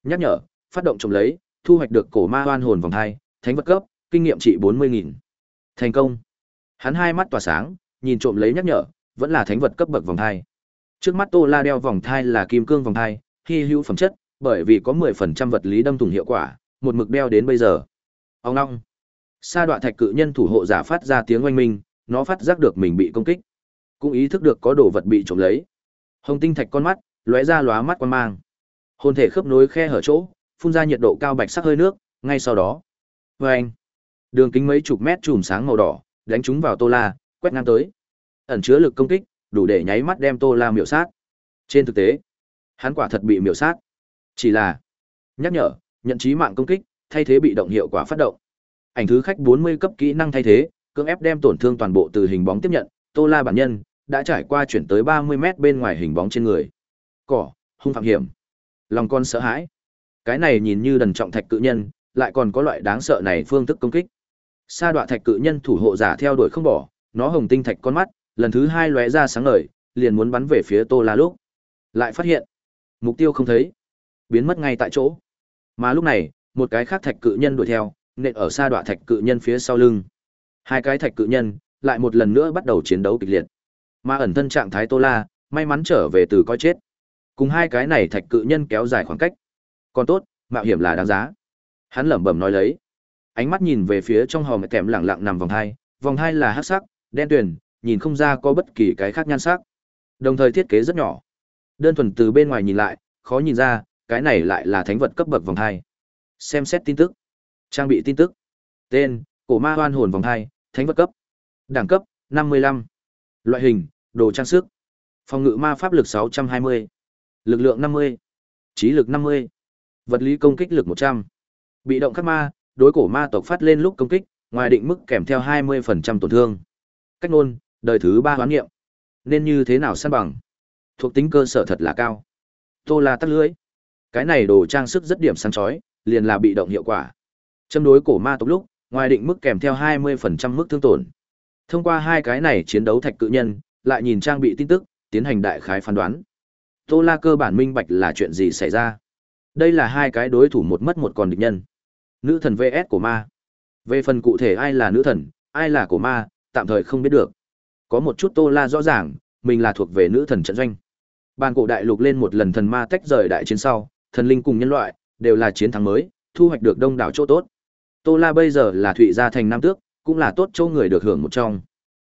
Nhắc nhở, phát động trồng lấy, thu hoạch được cổ ma oan hồn vòng hai, thánh vật cấp, kinh nghiệm trị 40.000. Thành công. Hắn hai mắt tỏa sáng, nhìn trộm lấy nhắc nhở, vẫn là thánh vật cấp bậc vòng thai. Trước mắt Tô La đeo vòng thai là kim cương vòng thai, hy hữu phẩm chất, bởi vì có 10% vật lý đâm thủng hiệu quả, một mực đeo đến bây giờ. Ông long. Sa đoạn thạch cự nhân thủ hộ giả phát ra tiếng oanh minh, nó phát giác được mình bị công kích, cũng ý thức được có đồ vật bị trộm lấy. Hồng tinh thạch con mắt lóe ra lóa mắt quan mang. Hồn thể khớp nối khe hở chỗ, phun ra nhiệt độ cao bạch sắc hơi nước, ngay sau đó. Oanh. Đường kính mấy chục mét chùm sáng màu đỏ, đánh chúng vào Tô La, quét ngang tới. Ẩn chứa lực công kích, đủ để nháy mắt đem Tô La miểu sát. Trên thực tế, hắn quả thật bị miểu sát. Chỉ là nhắc nhở, nhận trí mạng công kích, thay thế bị động hiệu quả phát động. Ảnh thứ khách 40 cấp kỹ năng thay thế, cưỡng ép đem tổn thương toàn bộ từ hình bóng tiếp nhận, Tô La bản nhân đã trải qua chuyển tới 30 mét bên ngoài hình bóng trên người. Cỏ, hung phạm hiểm. Lòng con sợ hãi. Cái này nhìn như đần trọng thạch cự nhân, lại còn có loại đáng sợ này phương thức công kích. Sa đoạn thạch cự nhân thủ hộ giả theo đuổi không bỏ, nó hồng tinh thạch con mắt, lần thứ hai lóe ra sáng ngời, liền muốn bắn về phía Tô La lúc. Lại phát hiện, mục tiêu không thấy, biến mất ngay tại chỗ. Mà lúc này, một cái khác thạch cự nhân đuổi theo, nện ở sa đoạn thạch cự nhân phía sau lưng. Hai cái thạch cự nhân lại một lần nữa bắt đầu chiến đấu kịch liệt. Mà ẩn thân trạng thái Tô La, may mắn trở về từ coi chết. Cùng hai cái này thạch cự nhân kéo dài khoảng cách. Còn tốt, mạo hiểm là đáng giá. Hắn lẩm bẩm nói lấy. Ánh mắt nhìn về phía trong hòm kèm lặng lặng nằm vòng hai, vòng hai là hắc sắc, đen tuyền, nhìn không ra có bất kỳ cái khác nhan sắc. Đồng thời thiết kế rất nhỏ. Đơn thuần từ bên ngoài nhìn lại, khó nhìn ra, cái này lại là thánh vật cấp bậc vòng hai. Xem xét tin tức. Trang bị tin tức. Tên, cổ ma hoan hồn vòng hai, thánh vật cấp. Đẳng cấp, 55. Loại hình, đồ trang sức. Phòng ngự ma pháp lực 620. Lực lượng 50. Trí lực 50. Vật lý công kích lực 100. Bị động khắc ma, đối cổ ma tộc phát lên lúc công kích, ngoài định mức kèm theo 20% tổn thương. Cách nôn, đời thứ ba hoán nghiệm. Nên như thế nào săn bằng? Thuộc tính cơ sở thật là cao. Tô La tắt lưới. Cái này đồ trang sức rất điểm sáng chói, liền là bị động hiệu quả. Châm đối cổ ma tộc lúc, ngoài định mức kèm theo 20% mức thương tổn. Thông qua hai cái này chiến đấu thạch cự nhân, lại nhìn trang bị tin tức, tiến hành đại khái phán đoán. Tô La cơ bản minh bạch là chuyện gì xảy ra. Đây là hai cái đối thủ một mất một còn địch nhân. Nữ thần VS của ma. Về phần cụ thể ai là nữ thần, ai là của ma, tạm thời không biết được. Có một chút Tô La rõ ràng, mình là thuộc về nữ thần trận doanh. Bàn cổ đại lục lên một lần thần ma tách rời đại chiến sau, thần linh cùng nhân loại đều là chiến thắng mới, thu hoạch được đông đảo chỗ tốt. Tô La bây giờ là Thụy gia thành nam tước, cũng là tốt chỗ người được hưởng một trong.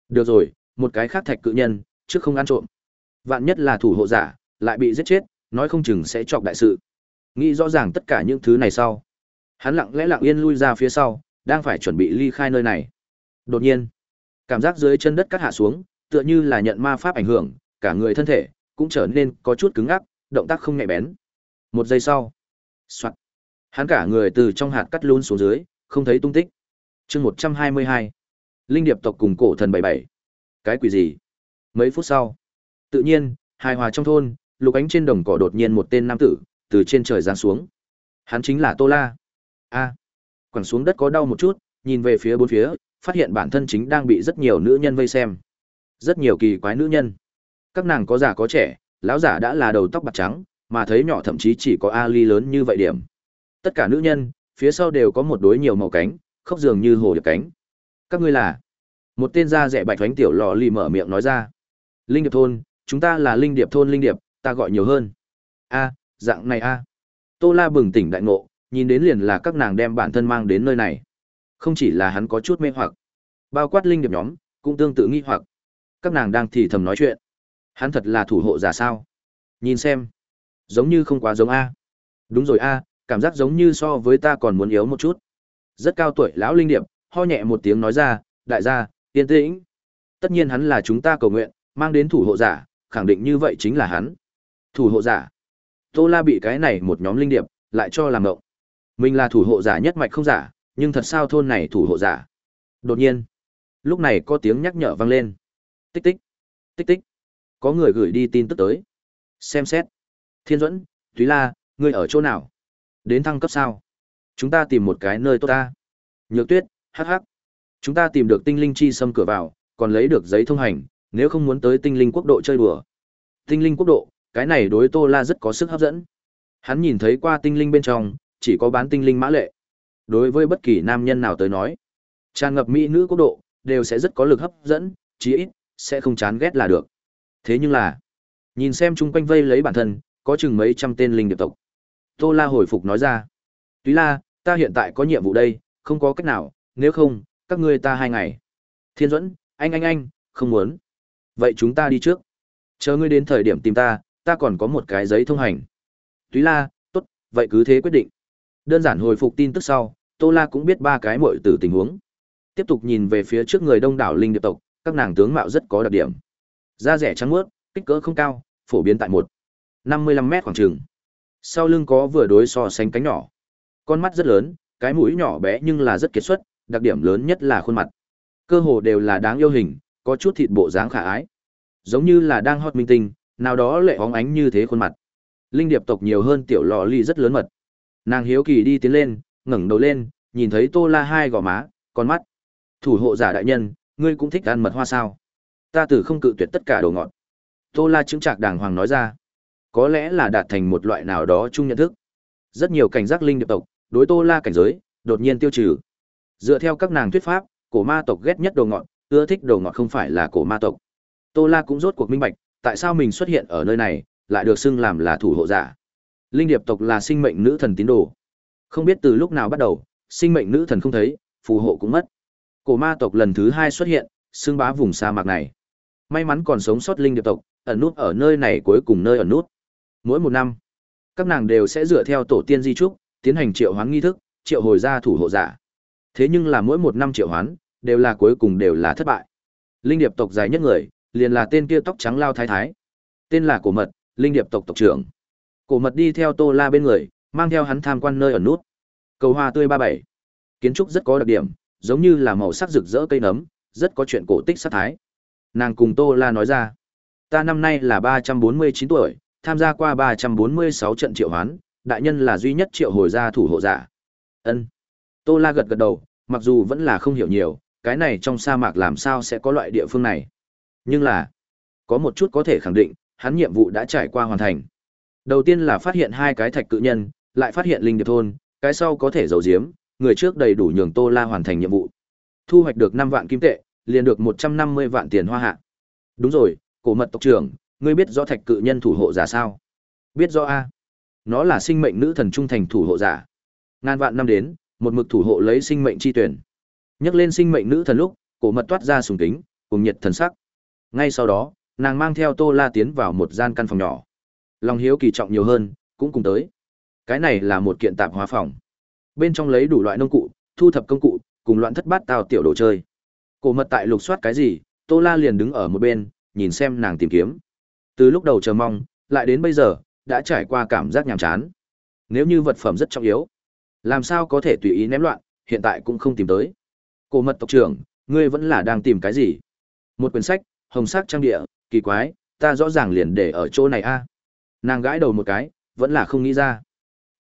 Được rồi, một cái khác thạch cự nhân, trước không ăn trộm. Vạn nhất là thủ hộ giả, lại bị giết chết, nói không chừng sẽ chọc đại sự. Nghĩ rõ ràng tất cả những thứ này sau. Hắn lặng lẽ lặng yên lui ra phía sau, đang phải chuẩn bị ly khai nơi này. Đột nhiên, cảm giác dưới chân đất cắt hạ xuống, tựa như là nhận ma pháp ảnh hưởng, cả người thân thể cũng trở nên có chút cứng ngắc, động tác không nhạy bén. Một giây sau, soạt, hắn cả người từ trong hạt cắt luôn xuống dưới, không thấy tung tích. Chương 122. Linh điệp tộc cùng cổ thần 77. Cái quỷ gì? Mấy phút sau, tự nhiên, hài hòa trong thôn, lục ánh trên đồng cỏ đột nhiên một tên nam tử từ trên trời giáng xuống. Hắn chính là Tô La. A. Quẳng xuống đất có đau một chút, nhìn về phía bốn phía, phát hiện bản thân chính đang bị rất nhiều nữ nhân vây xem. Rất nhiều kỳ quái nữ nhân. Các nàng có già có trẻ, lão giả đã là đầu tóc bạc trắng, mà thấy nhỏ thậm chí chỉ có Ali lớn như vậy điểm. Tất cả nữ nhân, phía sau đều có một đối nhiều màu cánh, khóc dường như hồ điệp cánh. Các ngươi là? Một tên da rẻ bạch thoánh tiểu lò lì mở miệng nói ra. Linh điệp thôn, chúng ta là linh điệp thôn linh điệp, ta gọi nhiều hơn. A, dạng này a. Tô La bừng tỉnh đại ngộ, nhìn đến liền là các nàng đem bản thân mang đến nơi này. Không chỉ là hắn có chút mê hoặc, bao quát linh điệp nhóm, cũng tương tự nghi hoặc. Các nàng đang thì thầm nói chuyện. Hắn thật là thủ hộ giả sao? Nhìn xem. Giống như không quá giống A. Đúng rồi A, cảm giác giống như so với ta còn muốn yếu một chút. Rất cao tuổi lão linh điệp, ho nhẹ một tiếng nói ra, đại gia, yên tĩnh. Tất nhiên hắn là chúng ta cầu nguyện, mang đến thủ hộ giả, khẳng định như vậy chính là hắn. Thủ hộ giả. Tô La bị cái này một nhóm linh điệp, lại cho làm ngộng. Mình là thủ hộ giả nhất mạch không giả, nhưng thật sao thôn này thủ hộ giả. Đột nhiên, lúc này có tiếng nhắc nhở vang lên. Tích tích, tích tích. Có người gửi đi tin tức tới. Xem xét. Thiên Duẫn, Túy La, ngươi ở chỗ nào? Đến thăng cấp sao? Chúng ta tìm một cái nơi tốt ta. Nhược Tuyết, hắc hắc. Chúng ta tìm được tinh linh chi xâm cửa vào, còn lấy được giấy thông hành, nếu không muốn tới tinh linh quốc độ chơi đùa. Tinh linh quốc độ, cái này đối Tô La rất có sức hấp dẫn. Hắn nhìn thấy qua tinh linh bên trong, chỉ có bán tinh linh mã lệ. Đối với bất kỳ nam nhân nào tới nói, tràn ngập mỹ nữ quốc độ, đều sẽ rất có lực hấp dẫn, chí ít, sẽ không chán ghét là được. Thế nhưng là, nhìn xem chung quanh vây lấy bản thân, có chừng mấy trăm tên linh điệp tộc. Tô La hồi phục nói ra, Túy La, ta hiện tại có nhiệm vụ đây, không có cách nào, nếu không, các ngươi ta hai ngày. Thiên Duẫn, anh anh anh, không muốn. Vậy chúng ta đi trước. Chờ ngươi đến thời điểm tìm ta, ta còn có một cái giấy thông hành. Túy La, tốt, vậy cứ thế quyết định. Đơn giản hồi phục tin tức sau, Tô La cũng biết ba cái muội tử tình huống. Tiếp tục nhìn về phía trước người đông đảo linh điệp tộc, các nàng tướng mạo rất có đặc điểm. Da rẻ trắng muốt, kích cỡ không cao, phổ biến tại một năm mươi lăm mét khoảng trường. Sau lưng có vừa đối so sánh cánh nhỏ. Con mắt rất lớn, cái mũi nhỏ bé nhưng là rất kiệt xuất, đặc điểm lớn nhất là khuôn mặt. Cơ hồ đều là đáng yêu hình, có chút thịt bộ dáng khả ái. Giống như là đang hot minh tinh, nào đó lệ hóng ánh như thế khuôn mặt. Linh điệp tộc nhiều hơn tiểu lọ ly rất lớn mật. Nàng hiếu kỳ đi tiến lên, ngẩng đầu lên, nhìn thấy Tô La hai gò má, con mắt. Thủ hộ giả đại nhân, ngươi cũng thích ăn mật hoa sao? Ta từ không cự tuyệt tất cả đồ ngọt. Tô La chứng trạc đàng hoàng nói ra. Có lẽ là đạt thành một loại nào đó chung nhận thức. Rất nhiều cảnh giác linh điệp tộc, đối Tô La cảnh giới, đột nhiên tiêu trừ. Dựa theo các nàng thuyết pháp, cổ ma tộc ghét nhất đồ ngọn, ưa thích đồ ngọn không phải là cổ ma tộc. Tô La cũng rốt cuộc minh bạch, tại sao mình xuất hiện ở nơi này, lại được xưng làm là thủ hộ giả. Linh điệp tộc là sinh mệnh nữ thần tín đồ. Không biết từ lúc nào bắt đầu, sinh mệnh nữ thần không thấy, phù hộ cũng mất. Cổ ma tộc lần thứ hai xuất hiện, xưng bá vùng sa mạc này. May mắn còn sống sót linh điệp tộc, ẩn nút ở nơi này cuối cùng nơi ẩn nút. Mỗi một năm, các nàng đều sẽ dựa theo tổ tiên di trúc, tiến hành triệu hoán nghi thức, triệu hồi ra thủ hộ giả. Thế nhưng là mỗi một năm triệu hoán, đều là cuối cùng đều là thất bại. Linh điệp tộc dài nhất người, liền là tên kia tóc trắng lao thái thái. Tên là Cổ Mật, linh điệp tộc tộc trưởng. Cổ Mật đi theo Tô La bên người, mang theo hắn tham quan nơi ở nút. Cầu hoa tươi ba bảy. Kiến trúc rất có đặc điểm, giống như là màu sắc rực rỡ cây nấm, rất có chuyện cổ tích sát thái. Nàng cùng Tô La nói ra, ta năm nay là ba trăm bốn mươi chín tuổi, tham gia qua ba trăm bốn mươi sáu trận triệu hoán, đại nhân là duy nhất triệu hồi gia thủ hộ giả. Ân. Tô La gật gật đầu, mặc dù vẫn là không hiểu nhiều, cái này trong sa mạc làm sao sẽ có loại địa phương này. Nhưng là, có một chút có thể khẳng định, hắn nhiệm vụ đã trải qua hoàn thành. Đầu tiên là phát hiện hai cái thạch cự nhân, lại phát hiện linh điệp thôn, cái sau có thể giấu giếm, người trước đầy đủ nhường Tô La hoàn thành nhiệm vụ. Thu hoạch được 5 vạn kim tệ, liền được 150 vạn tiền hoa hạ. Đúng rồi, cổ mật tộc trưởng, ngươi biết rõ thạch cự nhân thủ hộ giả sao? Biết rõ a. Nó là sinh mệnh nữ thần trung thành thủ hộ giả. Ngàn vạn năm đến, một mực thủ hộ lấy sinh mệnh chi tuyển. Nhắc lên sinh mệnh nữ thần lúc, cổ mật toát ra sùng kính, cùng nhiệt thần sắc. Ngay sau đó, nàng mang theo Tô La tiến vào một gian căn phòng nhỏ. Lòng hiếu kỳ trọng nhiều hơn, cũng cùng tới. Cái này là một kiện tạp hóa phòng. Bên trong lấy đủ loại nông cụ, thu thập công cụ, cùng loạn thất bát tào tiểu đồ chơi. Cổ mật tại lục soát cái gì, Tô La liền đứng ở một bên, nhìn xem nàng tìm kiếm. Từ lúc đầu chờ mong, lại đến bây giờ, đã trải qua cảm giác nhàm chán. Nếu như vật phẩm rất trọng yếu, làm sao có thể tùy ý ném loạn, hiện tại cũng không tìm tới. Cổ mật tộc trưởng, ngươi vẫn là đang tìm cái gì? Một quyển sách, hồng sắc trang địa, kỳ quái, ta rõ ràng liền để ở chỗ này a. Nàng gãi đầu một cái, vẫn là không nghĩ ra.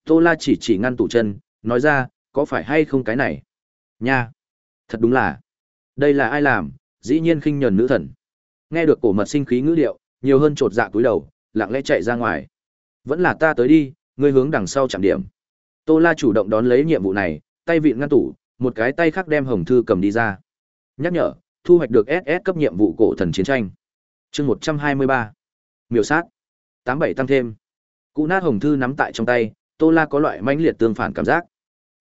Tô La chỉ chỉ ngăn tủ chân, nói ra, có phải hay không cái này? Nha, thật đúng là. Đây là ai làm, dĩ nhiên khinh nhẫn nữ thần. Nghe được cổ mật sinh khí ngữ điệu, nhiều hơn chột dạ cúi đầu, lặng lẽ chạy ra ngoài. Vẫn là ta tới đi, ngươi hướng đằng sau chạm điểm. Tô La chủ động đón lấy nhiệm vụ này, tay vịn ngăn tủ, một cái tay khác đem hồng thư cầm đi ra. Nhắc nhở, thu hoạch được SS cấp nhiệm vụ cổ thần chiến tranh. Chương 123. Miểu sát. 87 tăng thêm. Cụ nát hồng thư nắm tại trong tay, Tô La có loại mãnh liệt tương phản cảm giác.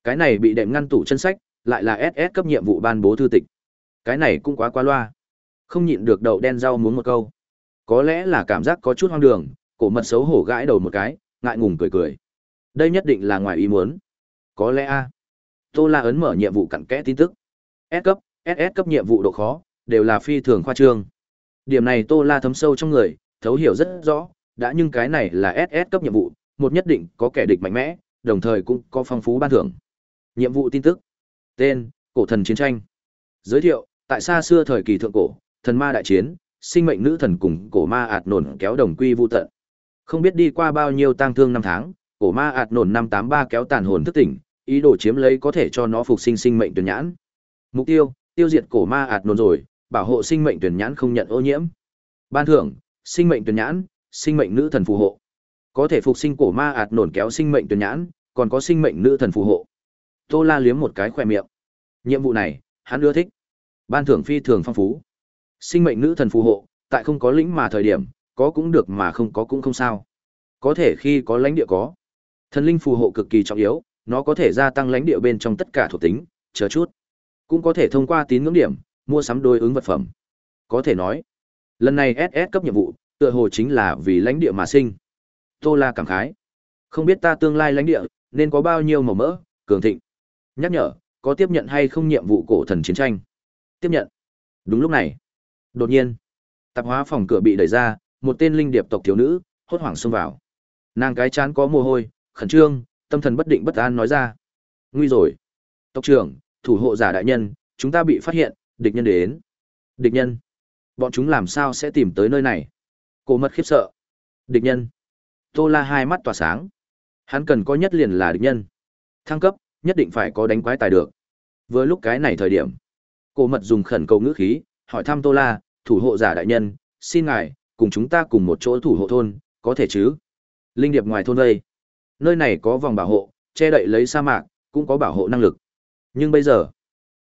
Cái này bị đệm ngăn tủ chân sách, lại là SS cấp nhiệm vụ ban bố thư tịch. Cái này cũng quá qua loa. Không nhịn được đầu đen rau muốn một câu. Có lẽ là cảm giác có chút hoang đường, cổ mật xấu hổ gãi đầu một cái, ngại ngùng cười cười. Đây nhất định là ngoài ý muốn. Có lẽ a. Tô La ấn mở nhiệm vụ cặn kẽ tin tức. S cấp, SS cấp nhiệm vụ độ khó, đều là phi thường khoa trương. Điểm này Tô La thấm sâu trong người, thấu hiểu rất rõ, đã nhưng cái này là SS cấp nhiệm vụ, một nhất định có kẻ địch mạnh mẽ, đồng thời cũng có phong phú ban thưởng. Nhiệm vụ tin tức. Tên: Cổ thần chiến tranh. Giới thiệu: Tại xa xưa thời kỳ thượng cổ, thần ma đại chiến, sinh mệnh nữ thần cùng cổ ma ạt nổn kéo đồng quy vu tận. Không biết đi qua bao nhiêu tang thương năm tháng, cổ ma ạt nổn năm tám ba kéo tàn hồn thức tỉnh, ý đồ chiếm lấy có thể cho nó phục sinh sinh mệnh tuyển nhãn. Mục tiêu, tiêu diệt cổ ma ạt nổn rồi, bảo hộ sinh mệnh tuyển nhãn không nhận ô nhiễm. Ban thưởng, sinh mệnh tuyển nhãn, sinh mệnh nữ thần phù hộ. Có thể phục sinh cổ ma ạt nổn kéo sinh mệnh tuyển nhãn, còn có sinh mệnh nữ thần phù hộ. Tô La liếm một cái khỏe miệng. Nhiệm vụ này, hắn ưa thích. Ban thưởng phi thường phong phú. Sinh mệnh nữ thần phù hộ, tại không có lĩnh mà thời điểm, có cũng được mà không có cũng không sao. Có thể khi có lãnh địa có. Thần linh phù hộ cực kỳ trọng yếu, nó có thể gia tăng lãnh địa bên trong tất cả thuộc tính, chờ chút. Cũng có thể thông qua tín ngưỡng điểm, mua sắm đối ứng vật phẩm. Có thể nói, lần này SS cấp nhiệm vụ, tựa hồ chính là vì lãnh địa mà sinh. Tô La cảm khái. Không biết ta tương lai lãnh địa, nên có bao nhiêu màu mỡ, cường thịnh. Nhắc nhở, có tiếp nhận hay không nhiệm vụ cổ thần chiến tranh? Tiếp nhận. Đúng lúc này, đột nhiên, tạp hóa phòng cửa bị đẩy ra, một tên linh điệp tộc thiếu nữ, hốt hoảng xông vào. Nàng cái chán có mồ hôi, khẩn trương, tâm thần bất định bất an nói ra. Nguy rồi. Tộc trưởng, thủ hộ giả đại nhân, chúng ta bị phát hiện, địch nhân đến. Địch nhân? Bọn chúng làm sao sẽ tìm tới nơi này? Cô mất khiếp sợ. Địch nhân? Tô La hai mắt tỏa sáng. Hắn cần có nhất liền là địch nhân. Thăng cấp, nhất định phải có đánh quái tài được. Vừa lúc cái này thời điểm, cô mật dùng khẩn cầu ngữ khí, hỏi thăm Tô La, thủ hộ giả đại nhân, xin ngài, cùng chúng ta cùng một chỗ thủ hộ thôn, có thể chứ? Linh điệp ngoài thôn đây. Nơi này có vòng bảo hộ, che đậy lấy sa mạc, cũng có bảo hộ năng lực. Nhưng bây giờ,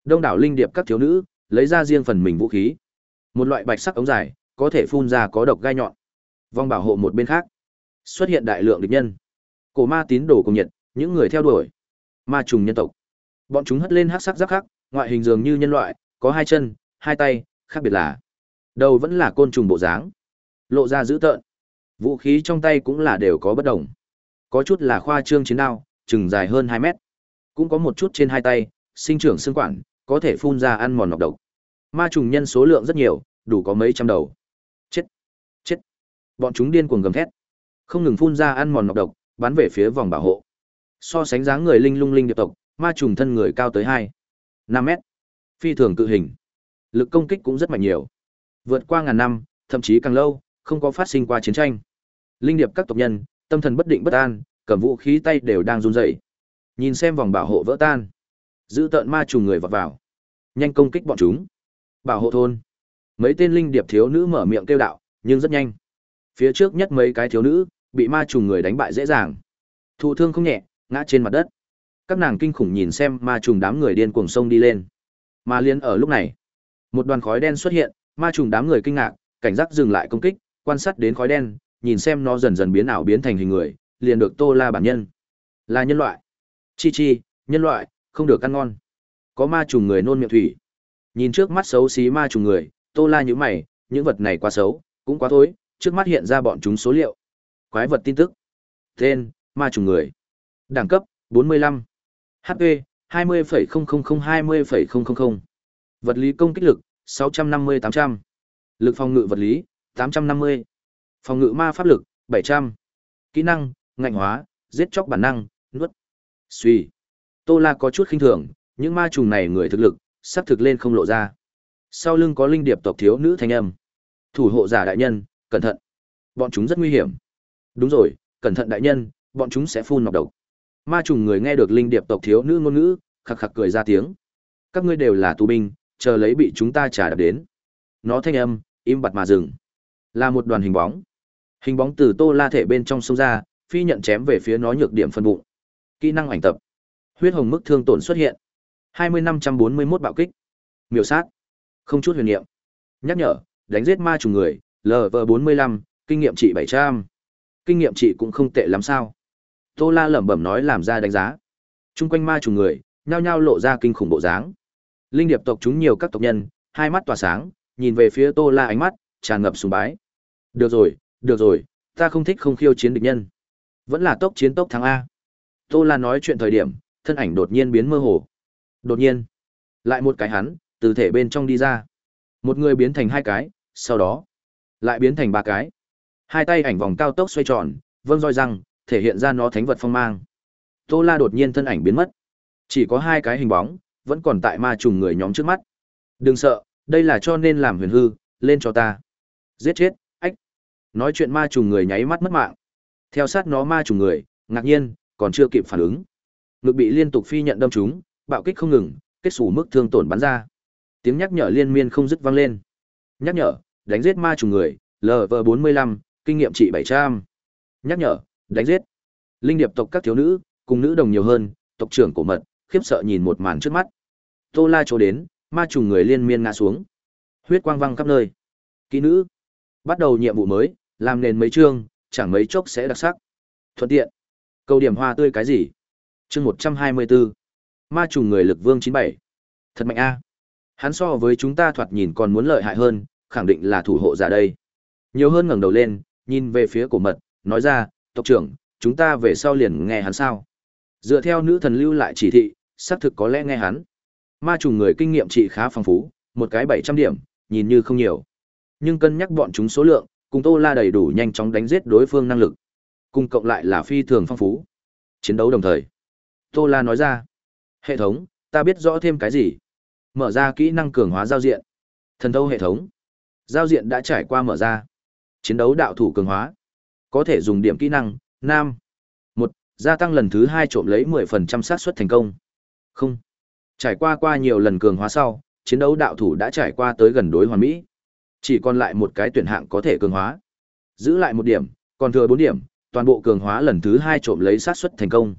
đông đảo linh điệp các thiếu nữ, lấy ra riêng phần mình vũ khí. Một loại bạch sắc ống dài, có thể phun ra có độc gai nhọn. Vòng bảo hộ một bên khác, xuất hiện đại lượng địch nhân. Cổ ma tín đồ cùng nhiệt, những người theo đuổi. Ma trùng nhân tộc. Bọn chúng hất lên hắc sắc giáp khắc, ngoại hình dường như nhân loại, có hai chân, hai tay, khác biệt là đầu vẫn là côn trùng bộ dáng, lộ ra dữ tợn. Vũ khí trong tay cũng là đều có bất đồng. Có chút là khoa trương chiến đao, chừng dài hơn 2 mét. Cũng có một chút trên hai tay, sinh trưởng xương quản, có thể phun ra ăn mòn nọc độc. Ma trùng nhân số lượng rất nhiều, đủ có mấy trăm đầu. Chết! Chết! Bọn chúng điên cuồng gầm thét. Không ngừng phun ra ăn mòn nọc độc, bắn về phía vòng bảo hộ. So sánh dáng người linh lung linh điệp tộc, ma trùng thân người cao tới 2, 5 mét. Phi thường cự hình. Lực công kích cũng rất mạnh nhiều. Vượt qua ngàn năm, thậm chí càng lâu, không có phát sinh qua chiến tranh. Linh điệp các tộc nhân, tâm thần bất định bất an, cầm vũ khí tay đều đang run rẩy. Nhìn xem vòng bảo hộ vỡ tan, giữ tợn ma trùng người vọt vào, nhanh công kích bọn chúng. Bảo hộ thôn. Mấy tên linh điệp thiếu nữ mở miệng kêu đạo, nhưng rất nhanh. Phía trước nhất mấy cái thiếu nữ bị ma trùng người đánh bại dễ dàng. Thụ thương không nhẹ, ngã trên mặt đất. Các nàng kinh khủng nhìn xem ma trùng đám người điên cuồng sông đi lên. Mà liên ở lúc này, một đoàn khói đen xuất hiện, ma trùng đám người kinh ngạc, cảnh giác dừng lại công kích, quan sát đến khói đen, nhìn xem nó dần dần biến ảo biến thành hình người, liền được Tô La bản nhân. Là nhân loại. Chi chi, nhân loại, không được ăn ngon. Có ma trùng người nôn miệng thủy. Nhìn trước mắt xấu xí ma trùng người, Tô La nhíu mày, những vật này quá xấu, cũng quá thối, trước mắt hiện ra bọn chúng số liệu. Quái vật tin tức. Tên, ma trùng người. Đẳng cấp, 45. HP, 20,000-20,000. Vật lý công kích lực, 650-800. Lực phòng ngự vật lý, 850. Phòng ngự ma pháp lực, 700. Kỹ năng, ngạnh hóa, giết chóc bản năng, nuốt. Suy. Tô La có chút khinh thường, những ma trùng này người thực lực, sắp thực lên không lộ ra. Sau lưng có linh điệp tộc thiếu nữ thanh âm. Thủ hộ giả đại nhân, cẩn thận. Bọn chúng rất nguy hiểm. Đúng rồi, cẩn thận đại nhân, bọn chúng sẽ phun nọc độc. Ma trùng người nghe được linh điệp tộc thiếu nữ ngôn ngữ, khặc khặc cười ra tiếng. Các ngươi đều là tù binh, chờ lấy bị chúng ta trả đập đến. Nó thanh âm, im bặt mà dừng. Là một đoàn hình bóng. Hình bóng từ Tô La thể bên trong sông ra, phi nhận chém về phía nó nhược điểm phân bụng. Kỹ năng ảnh tập. Huyết hồng mức thương tổn xuất hiện. 20541 bạo kích. Miểu sát. Không chút huyền niệm. Nhắc nhở, đánh giết ma trùng người, LV45, kinh nghiệm trị 700. Kinh nghiệm trị cũng không tệ lắm sao? Tô La lẩm bẩm nói làm ra đánh giá. Trung quanh ma trùng người, nhao nhao lộ ra kinh khủng bộ dáng. Linh điệp tộc chúng nhiều các tộc nhân, hai mắt tỏa sáng, nhìn về phía Tô La ánh mắt tràn ngập sùng bái. Được rồi, được rồi, ta không thích không khiêu chiến địch nhân. Vẫn là tốc chiến tốc thắng a. Tô La nói chuyện thời điểm, thân ảnh đột nhiên biến mơ hồ. Đột nhiên, lại một cái hắn từ thể bên trong đi ra. Một người biến thành hai cái, sau đó lại biến thành ba cái. Hai tay ảnh vòng cao tốc xoay tròn, vâng roi răng, thể hiện ra nó thánh vật phong mang. Tô La đột nhiên thân ảnh biến mất. Chỉ có hai cái hình bóng, vẫn còn tại ma trùng người nhóm trước mắt. Đừng sợ, đây là cho nên làm huyền hư, lên cho ta. Giết chết, ách. Nói chuyện ma trùng người nháy mắt mất mạng. Theo sát nó ma trùng người, ngạc nhiên, còn chưa kịp phản ứng. Ngực bị liên tục phi nhận đâm trúng, bạo kích không ngừng, kết xù mức thương tổn bắn ra. Tiếng nhắc nhở liên miên không dứt vang lên. Nhắc nhở, đánh giết ma trùng người, LV45, kinh nghiệm trị 700. Nhắc nhở, đánh giết. Linh điệp tộc các thiếu nữ, cùng nữ đồng nhiều hơn, tộc trưởng của mật, khiếp sợ nhìn một màn trước mắt. Tô La chỗ đến, ma trùng người liên miên ngã xuống. Huyết quang văng khắp nơi. Kỹ nữ, bắt đầu nhiệm vụ mới, làm nền mấy chương, chẳng mấy chốc sẽ đặc sắc. Thuận tiện. Câu điểm hoa tươi cái gì? Chương 124. Ma trùng người lực vương 97. Thật mạnh a. Hắn so với chúng ta thoạt nhìn còn muốn lợi hại hơn, khẳng định là thủ hộ giả đây. Nhiều hơn ngẩng đầu lên, nhìn về phía cổ mật, nói ra, tộc trưởng, chúng ta về sau liền nghe hắn sao. Dựa theo nữ thần lưu lại chỉ thị, xác thực có lẽ nghe hắn. Ma trùng người kinh nghiệm trị khá phong phú, một cái 700 điểm, nhìn như không nhiều. Nhưng cân nhắc bọn chúng số lượng, cùng Tô La đầy đủ nhanh chóng đánh giết đối phương năng lực. Cùng cộng lại là phi thường phong phú. Chiến đấu đồng thời. Tô La nói ra, hệ thống, ta biết rõ thêm cái gì. Mở ra kỹ năng cường hóa giao diện. Thần thâu hệ thống. Giao diện đã trải qua mở ra. Chiến đấu đạo thủ cường hóa. Có thể dùng điểm kỹ năng, nam. Gia tăng lần thứ hai trộm lấy 10% xác suất thành công. Không. Trải qua qua nhiều lần cường hóa sau, chiến đấu đạo thủ đã trải qua tới gần đối hoàn mỹ. Chỉ còn lại một cái tuyển hạng có thể cường hóa. Giữ lại một điểm, còn thừa 4 điểm, toàn bộ cường hóa lần thứ hai trộm lấy xác suất thành công.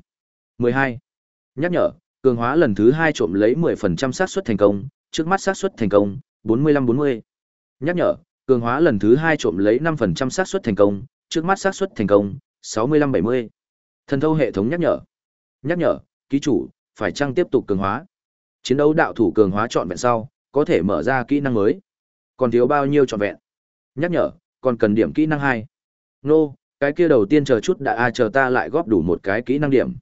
12. Nhắc nhở, cường hóa lần thứ hai trộm lấy 10% xác suất thành công, trước mắt xác suất thành công, 45-40. Nhắc nhở, cường hóa lần thứ hai trộm lấy 5% xác suất thành công, trước mắt xác suất thành công, 65-70. Thần thâu hệ thống nhắc nhở. Nhắc nhở, ký chủ, phải chăng tiếp tục cường hóa? Chiến đấu đạo thủ cường hóa chọn vẹn sau, có thể mở ra kỹ năng mới. Còn thiếu bao nhiêu chọn vẹn? Nhắc nhở, còn cần điểm kỹ năng hai Nô, cái kia đầu tiên chờ chút đã a chờ ta lại góp đủ một cái kỹ năng điểm.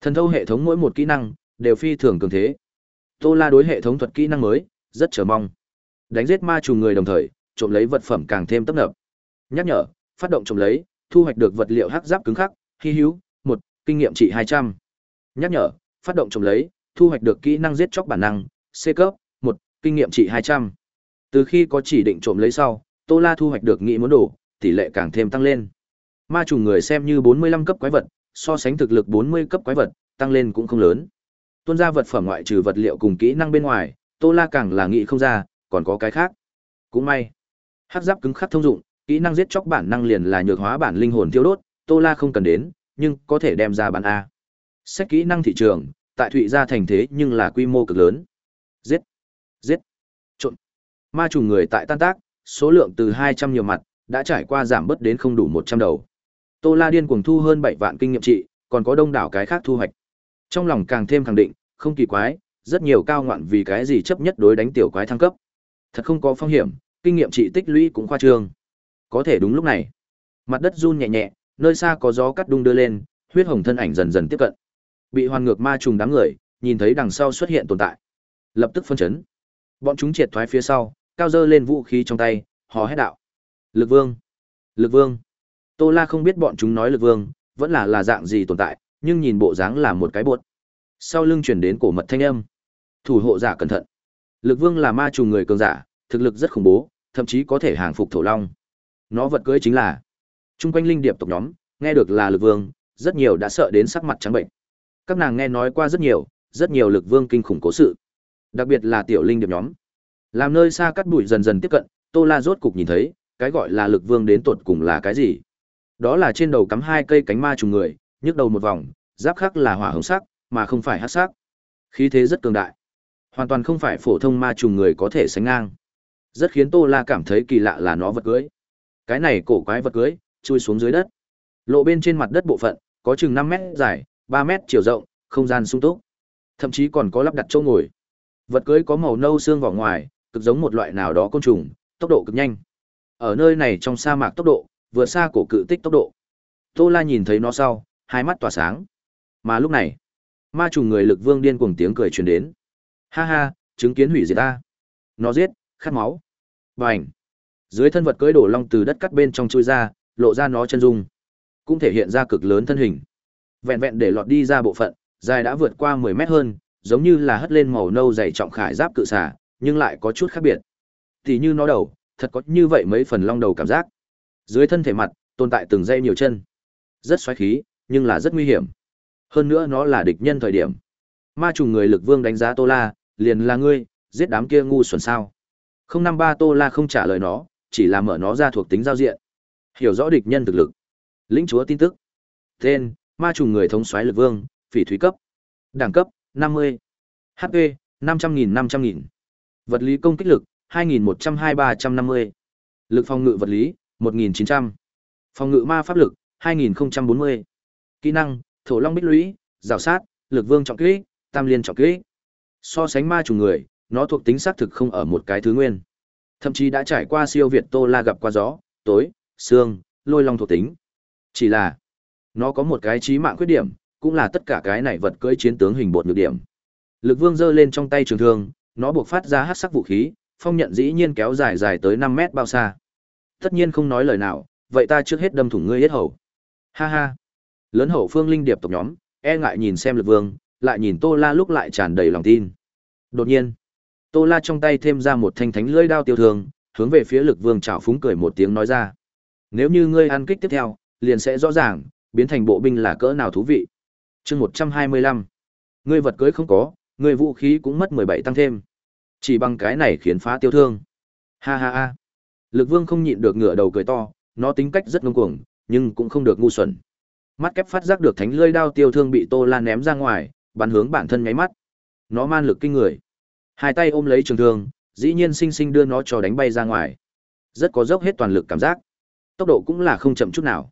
Thần thâu hệ thống mỗi một kỹ năng đều phi thường cường thế. Tô La đối hệ thống thuật kỹ năng mới rất chờ mong. Đánh giết ma trùng người đồng thời, trộm lấy vật phẩm càng thêm tấp nập. Nhắc nhở, phát động trộm lấy, thu hoạch được vật liệu hắc giáp cứng khắc, hy hữu, kinh nghiệm trị 200. Nhắc nhở, phát động trộm lấy, thu hoạch được kỹ năng giết chóc bản năng, C cấp, một kinh nghiệm trị 200. Từ khi có chỉ định trộm lấy sau, Tô La thu hoạch được nghị muốn đổ, tỷ lệ càng thêm tăng lên. Ma trùng người xem như 45 cấp quái vật, so sánh thực lực 40 cấp quái vật, tăng lên cũng không lớn. Tuôn ra vật phẩm ngoại trừ vật liệu cùng kỹ năng bên ngoài, Tô La càng là nghĩ không ra, còn có cái khác. Cũng may, hắc giáp cứng khắc thông dụng, kỹ năng giết chóc bản năng liền là nhược hóa bản linh hồn tiêu đốt, Tô La không cần đến, nhưng có thể đem ra bán a. Xét kỹ năng thị trường, tại Thụy gia thành thế nhưng là quy mô cực lớn. Giết, giết, trộn. Ma trùng người tại tan tác, số lượng từ 200 nhiều mặt, đã trải qua giảm bớt đến không đủ 100 đầu. Tô La điên cuồng thu hơn bảy vạn kinh nghiệm trị, còn có đông đảo cái khác thu hoạch. Trong lòng càng thêm khẳng định, không kỳ quái, rất nhiều cao ngoạn vì cái gì chấp nhất đối đánh tiểu quái thăng cấp. Thật không có phong hiểm, kinh nghiệm trị tích lũy cũng khoa trương. Có thể đúng lúc này, mặt đất run nhẹ nhẹ, nơi xa có gió cắt đung đưa lên, huyết hồng thân ảnh dần dần tiếp cận. Bị hoàn ngược ma trùng đám người, nhìn thấy đằng sau xuất hiện tồn tại, lập tức phân chấn. Bọn chúng triệt thoái phía sau, cao dơ lên vũ khí trong tay, hò hét đạo: "Lực Vương! Lực Vương!" Tô La không biết bọn chúng nói Lực Vương, vẫn là là dạng gì tồn tại, nhưng nhìn bộ dáng là một cái bột. Sau lưng chuyển đến cổ mật thanh âm. Thủ hộ giả cẩn thận. Lực Vương là ma trùng người cường giả, thực lực rất khủng bố, thậm chí có thể hàng phục thổ long. Nó vật cưỡi chính là Trung quanh linh điệp tộc nhóm, nghe được là Lực Vương, rất nhiều đã sợ đến sắc mặt trắng bệnh. Các nàng nghe nói qua rất nhiều, rất nhiều Lực Vương kinh khủng cố sự. Đặc biệt là tiểu linh điệp nhóm. Làm nơi xa cắt bụi dần dần tiếp cận, Tô La rốt cục nhìn thấy, cái gọi là Lực Vương đến tột cùng là cái gì? Đó là trên đầu cắm hai cây cánh ma trùng người, nhức đầu một vòng, giáp khắc là hỏa hồng sắc, mà không phải hắc sắc. Khí thế rất cường đại. Hoàn toàn không phải phổ thông ma trùng người có thể sánh ngang. Rất khiến Tô La cảm thấy kỳ lạ là nó vật cưới. Cái này cổ quái vật cưới, chui xuống dưới đất. Lộ bên trên mặt đất bộ phận, có chừng 5 mét dài, 3 mét chiều rộng, không gian sung túc. Thậm chí còn có lắp đặt chỗ ngồi. Vật cưới có màu nâu xương vỏ ngoài, cực giống một loại nào đó côn trùng, tốc độ cực nhanh. Ở nơi này trong sa mạc tốc độ, vừa xa cổ cự tích tốc độ. Tô La nhìn thấy nó sau, hai mắt tỏa sáng. Mà lúc này, ma trùng người lực vương điên cuồng tiếng cười truyền đến. Ha ha, chứng kiến hủy diệt ta. Nó giết, khát máu. Bành. Dưới thân vật cưỡi đổ long từ đất cắt bên trong chui ra, lộ ra nó chân dung. Cũng thể hiện ra cực lớn thân hình. Vẹn vẹn để lọt đi ra bộ phận, dài đã vượt qua 10 mét hơn, giống như là hất lên màu nâu dày trọng khải giáp cự xả nhưng lại có chút khác biệt. Thì như nó đầu, thật có như vậy mấy phần long đầu cảm giác. Dưới thân thể mặt, tồn tại từng dây nhiều chân. Rất xoáy khí, nhưng là rất nguy hiểm. Hơn nữa nó là địch nhân thời điểm. Ma trùng người lực vương đánh giá Tô La, liền là ngươi, giết đám kia ngu xuẩn sao. Không năm ba Tô La không trả lời nó, chỉ là mở nó ra thuộc tính giao diện. Hiểu rõ địch nhân thực lực. Lĩnh chúa tin tức. Tên, ma trùng người thống soái lực vương, phỉ thúy cấp. Đẳng cấp, 50. HP, 500.000 500.000. Vật lý công kích lực, 2.123-350. Lực phòng ngự vật lý, 1.900. Phòng ngự ma pháp lực, 2.040. Kỹ năng, thổ long bích lũy, rào sát, lực vương trọng kỹ, tam liên trọng kỹ. So sánh ma trùng người, nó thuộc tính xác thực không ở một cái thứ nguyên. Thậm chí đã trải qua siêu việt Tô La gặp qua gió, tối, xương, lôi long thuộc tính. Chỉ là, nó có một cái chí mạng khuyết điểm, cũng là tất cả cái này vật cưỡi chiến tướng hình bột nhược điểm. Lực Vương giơ lên trong tay trường thương, nó buộc phát ra hắc sắc vũ khí, phong nhận dĩ nhiên kéo dài dài tới 5 mét bao xa. Tất nhiên không nói lời nào, vậy ta trước hết đâm thủng ngươi hết hầu. Ha ha. Lớn hậu phương linh điệp tộc nhóm, e ngại nhìn xem Lực Vương, lại nhìn Tô La lúc lại tràn đầy lòng tin. Đột nhiên, Tô La trong tay thêm ra một thanh thánh lưỡi đao tiêu thương, hướng về phía Lực Vương chảo phúng cười một tiếng nói ra: "Nếu như ngươi ăn kích tiếp theo, liền sẽ rõ ràng, biến thành bộ binh là cỡ nào thú vị." Chương 125. Ngươi vật cưới không có, ngươi vũ khí cũng mất 17 tăng thêm. Chỉ bằng cái này khiến phá tiêu thương. Ha ha ha. Lực Vương không nhịn được ngửa đầu cười to, nó tính cách rất ngông cuồng, nhưng cũng không được ngu xuẩn. Mắt kép phát giác được thánh lưỡi đao tiêu thương bị Tô Lan ném ra ngoài, bắn hướng bản thân nháy mắt. Nó man lực kinh người. Hai tay ôm lấy trường thương, dĩ nhiên sinh sinh đưa nó cho đánh bay ra ngoài. Rất có dốc hết toàn lực cảm giác. Tốc độ cũng là không chậm chút nào.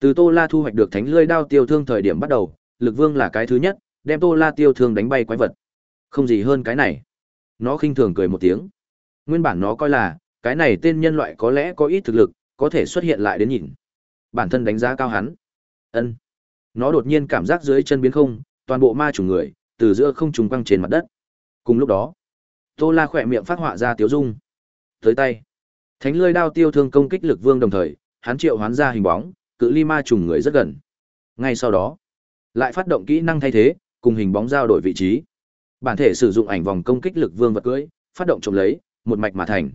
Từ Tô La thu hoạch được thánh lưỡi đao tiêu thương thời điểm bắt đầu, Lực Vương là cái thứ nhất, đem Tô La tiêu thương đánh bay quái vật. Không gì hơn cái này. Nó khinh thường cười một tiếng. Nguyên bản nó coi là, cái này tên nhân loại có lẽ có ít thực lực, có thể xuất hiện lại đến nhìn. Bản thân đánh giá cao hắn. Ân. Nó đột nhiên cảm giác dưới chân biến không, toàn bộ ma chủ người, từ giữa không trùng quăng trên mặt đất. Cùng lúc đó, Tô La khỏe miệng phát họa ra tiếu dung. Tới tay. Thánh lưỡi đao tiêu thương công kích lực vương đồng thời, hắn triệu hoán ra hình bóng, cự ly ma trùng người rất gần. Ngay sau đó, lại phát động kỹ năng thay thế, cùng hình bóng giao đổi vị trí. Bản thể sử dụng ảnh vòng công kích lực vương vật cưới, phát động trồng lấy, một mạch mà thành.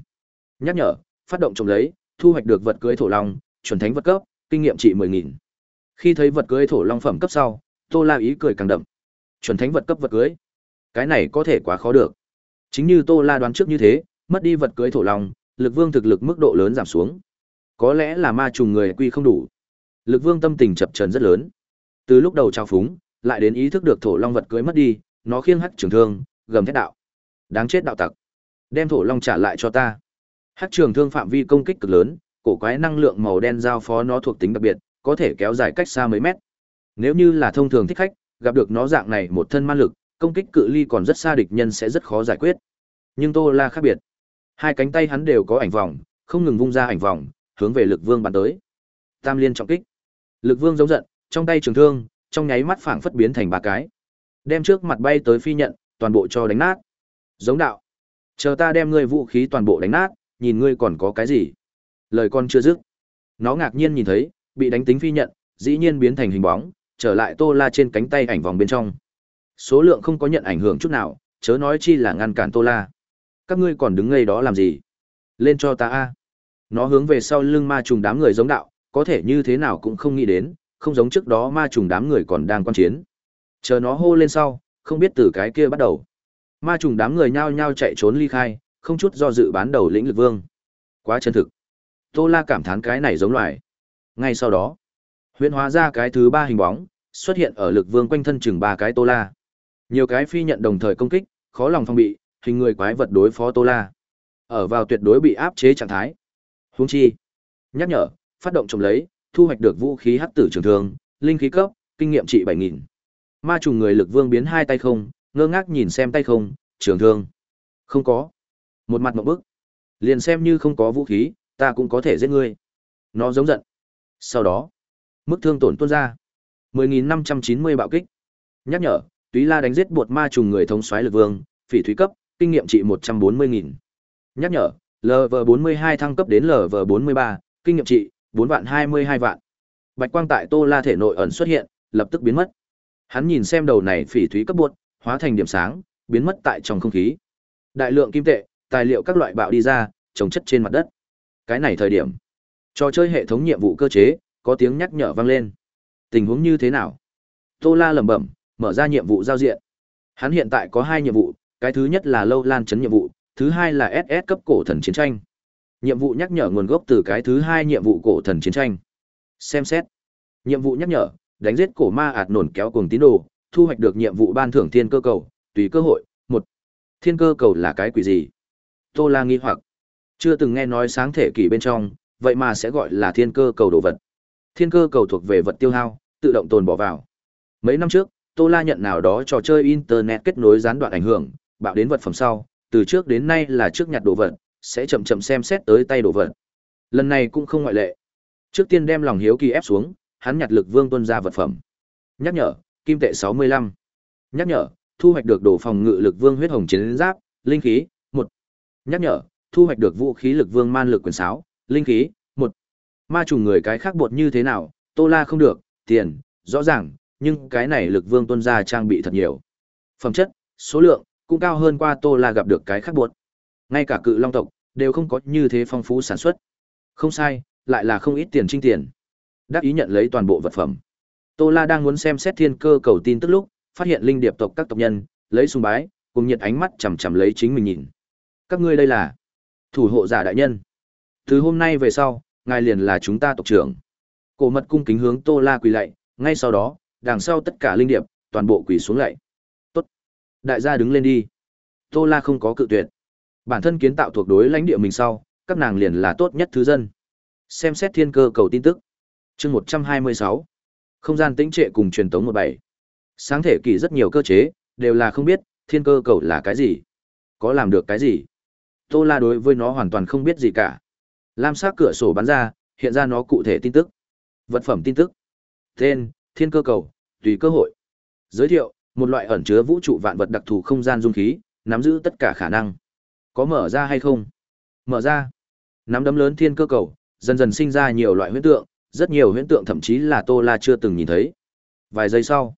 Nhắc nhở, phát động trồng lấy, thu hoạch được vật cưới thổ long, chuẩn thánh vật cấp, kinh nghiệm trị 10000. Khi thấy vật cưới thổ long phẩm cấp sau, Tô La ý cười càng đậm. Chuẩn thánh vật cấp vật cưới. Cái này có thể quá khó được. Chính như Tô La đoán trước như thế, mất đi vật cưới thổ long, lực vương thực lực mức độ lớn giảm xuống. Có lẽ là ma trùng người quy không đủ. Lực vương tâm tình chập chờn rất lớn. Từ lúc đầu trao phúng, lại đến ý thức được thổ long vật cưới mất đi, nó khiêng hắc trường thương, gầm thét đạo. Đáng chết đạo tặc. Đem thổ long trả lại cho ta. Hắc trường thương phạm vi công kích cực lớn, cổ quái năng lượng màu đen giao phó nó thuộc tính đặc biệt, có thể kéo dài cách xa mấy mét. Nếu như là thông thường thích khách, gặp được nó dạng này một thân ma lực, công kích cự ly còn rất xa địch nhân sẽ rất khó giải quyết. Nhưng Tô La khác biệt. Hai cánh tay hắn đều có ảnh vòng, không ngừng vung ra ảnh vòng, hướng về Lực Vương bắn tới. Tam liên trọng kích. Lực Vương giống giận, trong tay trường thương, trong nháy mắt phảng phất biến thành ba cái. Đem trước mặt bay tới phi nhận, toàn bộ cho đánh nát. Giống đạo. Chờ ta đem ngươi vũ khí toàn bộ đánh nát, nhìn ngươi còn có cái gì. Lời con chưa dứt. Nó ngạc nhiên nhìn thấy, bị đánh tính phi nhận, dĩ nhiên biến thành hình bóng, trở lại Tô La trên cánh tay ảnh vòng bên trong. Số lượng không có nhận ảnh hưởng chút nào, chớ nói chi là ngăn cản Tô La. Các ngươi còn đứng ngay đó làm gì? Lên cho ta a. Nó hướng về sau lưng ma trùng đám người giống đạo, có thể như thế nào cũng không nghĩ đến, không giống trước đó ma trùng đám người còn đang quan chiến. Chờ nó hô lên sau, không biết từ cái kia bắt đầu. Ma trùng đám người nhao nhao chạy trốn ly khai, không chút do dự bán đầu lĩnh lực vương. Quá chân thực. Tô La cảm thán cái này giống loài. Ngay sau đó, huyễn hóa ra cái thứ ba hình bóng, xuất hiện ở lực vương quanh thân chừng ba cái Tô La. Nhiều cái phi nhận đồng thời công kích, khó lòng phòng bị, hình người quái vật đối phó Tô La. Ở vào tuyệt đối bị áp chế trạng thái. Huống chi, nhắc nhở, phát động trồng lấy, thu hoạch được vũ khí hắc tử trường thương, linh khí cấp, kinh nghiệm trị 7000. Ma trùng người lực vương biến hai tay không, ngơ ngác nhìn xem tay không, trường thương. Không có. Một mặt một bức. Liền xem như không có vũ khí, ta cũng có thể giết ngươi. Nó giống giận. Sau đó, mức thương tổn tuôn ra. 10.590 bạo kích. Nhắc nhở, Túy La đánh giết bột ma trùng người thống soái lực vương, phỉ thúy cấp, kinh nghiệm trị 140.000. Nhắc nhở, LV42 thăng cấp đến LV43, kinh nghiệm trị 4 vạn 22 vạn. Bạch quang tại Tô La thể nội ẩn xuất hiện, lập tức biến mất. Hắn nhìn xem đầu này phỉ thúy cấp buột, hóa thành điểm sáng, biến mất tại trong không khí. Đại lượng kim tệ, tài liệu các loại bạo đi ra, trồng chất trên mặt đất. Cái này thời điểm, trò chơi hệ thống nhiệm vụ cơ chế, có tiếng nhắc nhở vang lên. Tình huống như thế nào? Tô La lẩm bẩm, mở ra nhiệm vụ giao diện. Hắn hiện tại có hai nhiệm vụ, cái thứ nhất là lâu lan chấn nhiệm vụ, thứ hai là SS cấp cổ thần chiến tranh. Nhiệm vụ nhắc nhở nguồn gốc từ cái thứ hai nhiệm vụ cổ thần chiến tranh. Xem xét. Nhiệm vụ nhắc nhở, đánh giết cổ ma ạt nổn kéo cùng tín đồ, thu hoạch được nhiệm vụ ban thưởng thiên cơ cầu, tùy cơ hội. một Thiên cơ cầu là cái quỷ gì? Tô La nghi hoặc. Chưa từng nghe nói sáng thể kỷ bên trong, vậy mà sẽ gọi là thiên cơ cầu đồ vật. Thiên cơ cầu thuộc về vật tiêu hao, tự động tồn bỏ vào. Mấy năm trước, Tô La nhận nào đó trò chơi internet kết nối gián đoạn ảnh hưởng, bạo đến vật phẩm sau, từ trước đến nay là trước nhặt đồ vật, sẽ chậm chậm xem xét tới tay đồ vật. Lần này cũng không ngoại lệ. Trước tiên đem lòng hiếu kỳ ép xuống, hắn nhặt lực vương tuân ra vật phẩm. Nhắc nhở, kim tệ 65. Nhắc nhở, thu hoạch được đồ phòng ngự lực vương huyết hồng chiến giáp, linh khí, 1. Nhắc nhở, thu hoạch được vũ khí lực vương man lực quyền sáo, linh khí, 1. Ma trùng người cái khác bột như thế nào, Tô La không được, tiền, rõ ràng, nhưng cái này lực vương tuân ra trang bị thật nhiều. Phẩm chất, số lượng, cũng cao hơn qua Tô La gặp được cái khác bột. Ngay cả cự long tộc, đều không có như thế phong phú sản xuất. Không sai, lại là không ít tiền trinh tiền. Đắc ý nhận lấy toàn bộ vật phẩm. Tô La đang muốn xem xét thiên cơ cầu tin tức lúc, phát hiện linh điệp tộc các tộc nhân, lấy sùng bái, cùng nhiệt ánh mắt chằm chằm lấy chính mình nhìn. Các ngươi đây là thủ hộ giả đại nhân. Từ hôm nay về sau, ngài liền là chúng ta tộc trưởng. Cổ mật cung kính hướng Tô La quỳ lạy, ngay sau đó, đằng sau tất cả linh điệp, toàn bộ quỳ xuống lạy. Đại gia đứng lên đi. Tô La không có cự tuyệt. Bản thân kiến tạo thuộc đối lãnh địa mình sau, các nàng liền là tốt nhất thứ dân. Xem xét thiên cơ cầu tin tức. Chương 126. Không gian tĩnh trệ cùng truyền tống 17. Sáng thể kỳ rất nhiều cơ chế, đều là không biết thiên cơ cầu là cái gì, có làm được cái gì. Tô La đối với nó hoàn toàn không biết gì cả. Lam sắc cửa sổ bắn ra, hiện ra nó cụ thể tin tức. Vật phẩm tin tức. Tên, thiên cơ cầu, tùy cơ hội. Giới thiệu, một loại ẩn chứa vũ trụ vạn vật đặc thù không gian dung khí, nắm giữ tất cả khả năng. Có mở ra hay không? Mở ra. Nắm đấm lớn thiên cơ cầu, dần dần sinh ra nhiều loại huyễn tượng, rất nhiều huyễn tượng thậm chí là Tô La chưa từng nhìn thấy. Vài giây sau,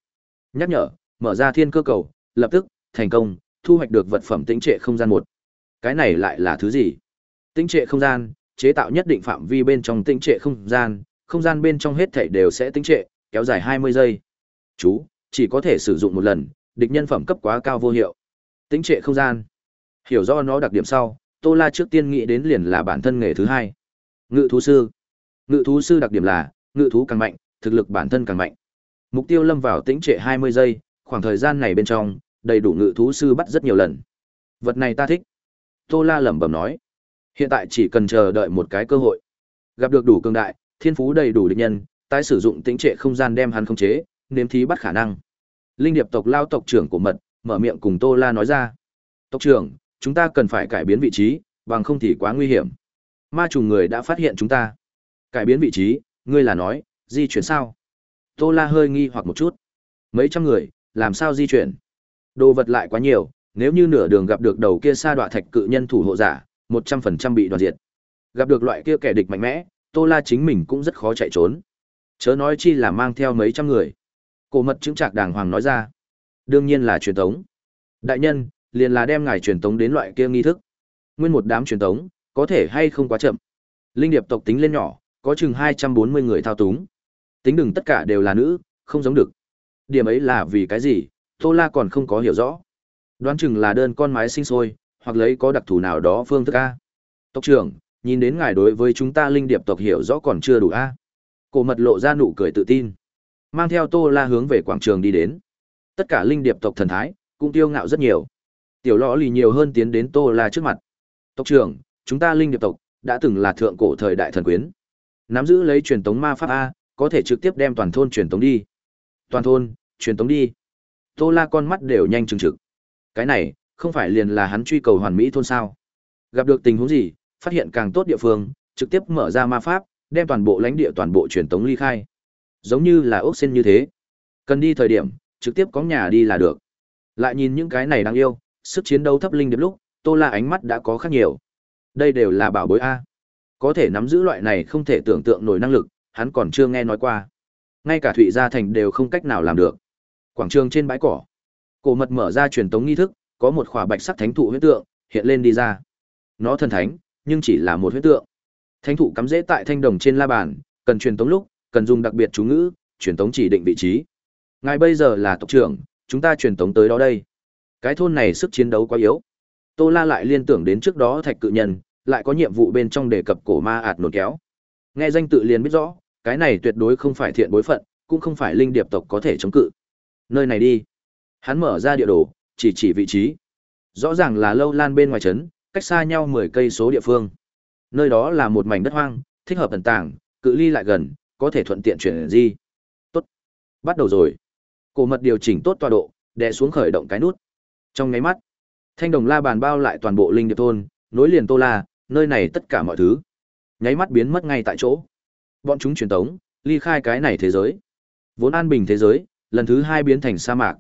nhắc nhở, mở ra thiên cơ cầu, lập tức, thành công, thu hoạch được vật phẩm tĩnh trệ không gian một. Cái này lại là thứ gì? Tĩnh trệ không gian, chế tạo nhất định phạm vi bên trong tĩnh trệ không gian, không gian bên trong hết thảy đều sẽ tĩnh trệ, kéo dài 20 giây. Chú, chỉ có thể sử dụng một lần, địch nhân phẩm cấp quá cao vô hiệu. Tĩnh trệ không gian. Hiểu rõ nó đặc điểm sau, Tô La trước tiên nghĩ đến liền là bản thân nghề thứ hai. Ngự thú sư. Ngự thú sư đặc điểm là, ngự thú càng mạnh, thực lực bản thân càng mạnh. Mục tiêu lâm vào tĩnh trệ 20 giây, khoảng thời gian này bên trong, đầy đủ ngự thú sư bắt rất nhiều lần. Vật này ta thích. Tô La lẩm bẩm nói. Hiện tại chỉ cần chờ đợi một cái cơ hội. Gặp được đủ cường đại, thiên phú đầy đủ địch nhân, tái sử dụng tĩnh trệ không gian đem hắn khống chế, nếm thí bắt khả năng. Linh điệp tộc lao tộc trưởng của mật, mở miệng cùng Tô La nói ra. Tộc trưởng, chúng ta cần phải cải biến vị trí, bằng không thì quá nguy hiểm. Ma trùng người đã phát hiện chúng ta. Cải biến vị trí, ngươi là nói, di chuyển sao? Tô La hơi nghi hoặc một chút. Mấy trăm người, làm sao di chuyển? Đồ vật lại quá nhiều, nếu như nửa đường gặp được đầu kia sa đoạ thạch cự nhân thủ hộ giả, một trăm phần trăm bị đoàn diệt. Gặp được loại kia kẻ địch mạnh mẽ, Tô La chính mình cũng rất khó chạy trốn. Chớ nói chi là mang theo mấy trăm người. Cổ mật chứng trạc đàng hoàng nói ra. Đương nhiên là truyền tống. Đại nhân, liền là đem ngài truyền tống đến loại kia nghi thức. Nguyên một đám truyền tống, có thể hay không quá chậm. Linh điệp tộc tính lên nhỏ, có chừng 240 người thao túng. Tính đừng tất cả đều là nữ, không giống được. Điểm ấy là vì cái gì, Tô La còn không có hiểu rõ. Đoán chừng là đơn con mái sinh sôi, hoặc lấy có đặc thù nào đó phương thức A. Tộc trưởng, nhìn đến ngài đối với chúng ta linh điệp tộc hiểu rõ còn chưa đủ A. Cổ mật lộ ra nụ cười tự tin. Mang theo Tô La hướng về quảng trường đi đến. Tất cả linh điệp tộc thần thái, cũng tiêu ngạo rất nhiều. Tiểu lọ lì nhiều hơn tiến đến Tô La trước mặt. Tộc trưởng, chúng ta linh điệp tộc, đã từng là thượng cổ thời đại thần quyến. Nắm giữ lấy truyền tống ma pháp A, có thể trực tiếp đem toàn thôn truyền tống đi. Toàn thôn, truyền tống đi. Tô La con mắt đều nhanh chừng trực. Cái này, không phải liền là hắn truy cầu hoàn mỹ thôn sao? Gặp được tình huống gì, phát hiện càng tốt địa phương, trực tiếp mở ra ma pháp, đem toàn bộ lãnh địa toàn bộ truyền tống ly khai. Giống như là ốc sen như thế. Cần đi thời điểm, trực tiếp có nhà đi là được. Lại nhìn những cái này đáng yêu, sức chiến đấu thấp linh điệp lúc, Tô La ánh mắt đã có khác nhiều. Đây đều là bảo bối a. Có thể nắm giữ loại này không thể tưởng tượng nổi năng lực, hắn còn chưa nghe nói qua. Ngay cả Thụy Gia Thành đều không cách nào làm được. Quảng trường trên bãi cỏ, cổ mật mở ra truyền tống nghi thức, có một khỏa bạch sắc thánh thụ huyết tượng hiện lên đi ra. Nó thần thánh, nhưng chỉ là một huyết tượng. Thánh thụ cắm rễ tại thanh đồng trên la bàn, cần truyền tống lúc, cần dùng đặc biệt chú ngữ, truyền tống chỉ định vị trí. Ngài bây giờ là tộc trưởng, chúng ta truyền tống tới đó đây. Cái thôn này sức chiến đấu quá yếu. Tô La lại liên tưởng đến trước đó thạch cự nhân, lại có nhiệm vụ bên trong đề cập cổ ma ạt nột kéo. Nghe danh tự liền biết rõ, cái này tuyệt đối không phải thiện bối phận, cũng không phải linh điệp tộc có thể chống cự. Nơi này đi. Hắn mở ra địa đồ, chỉ chỉ vị trí. Rõ ràng là lâu lan bên ngoài trấn, cách xa nhau 10 cây số địa phương. Nơi đó là một mảnh đất hoang, thích hợp ẩn tàng, cự ly lại gần, có thể thuận tiện chuyển di. Tốt. Bắt đầu rồi. Cổ mật điều chỉnh tốt tọa độ, đè xuống khởi động cái nút. Trong nháy mắt, thanh đồng la bàn bao lại toàn bộ linh điệp thôn, nối liền Tô La, nơi này tất cả mọi thứ. Nháy mắt biến mất ngay tại chỗ. Bọn chúng truyền tống, ly khai cái này thế giới. Vốn an bình thế giới, lần thứ hai biến thành sa mạc.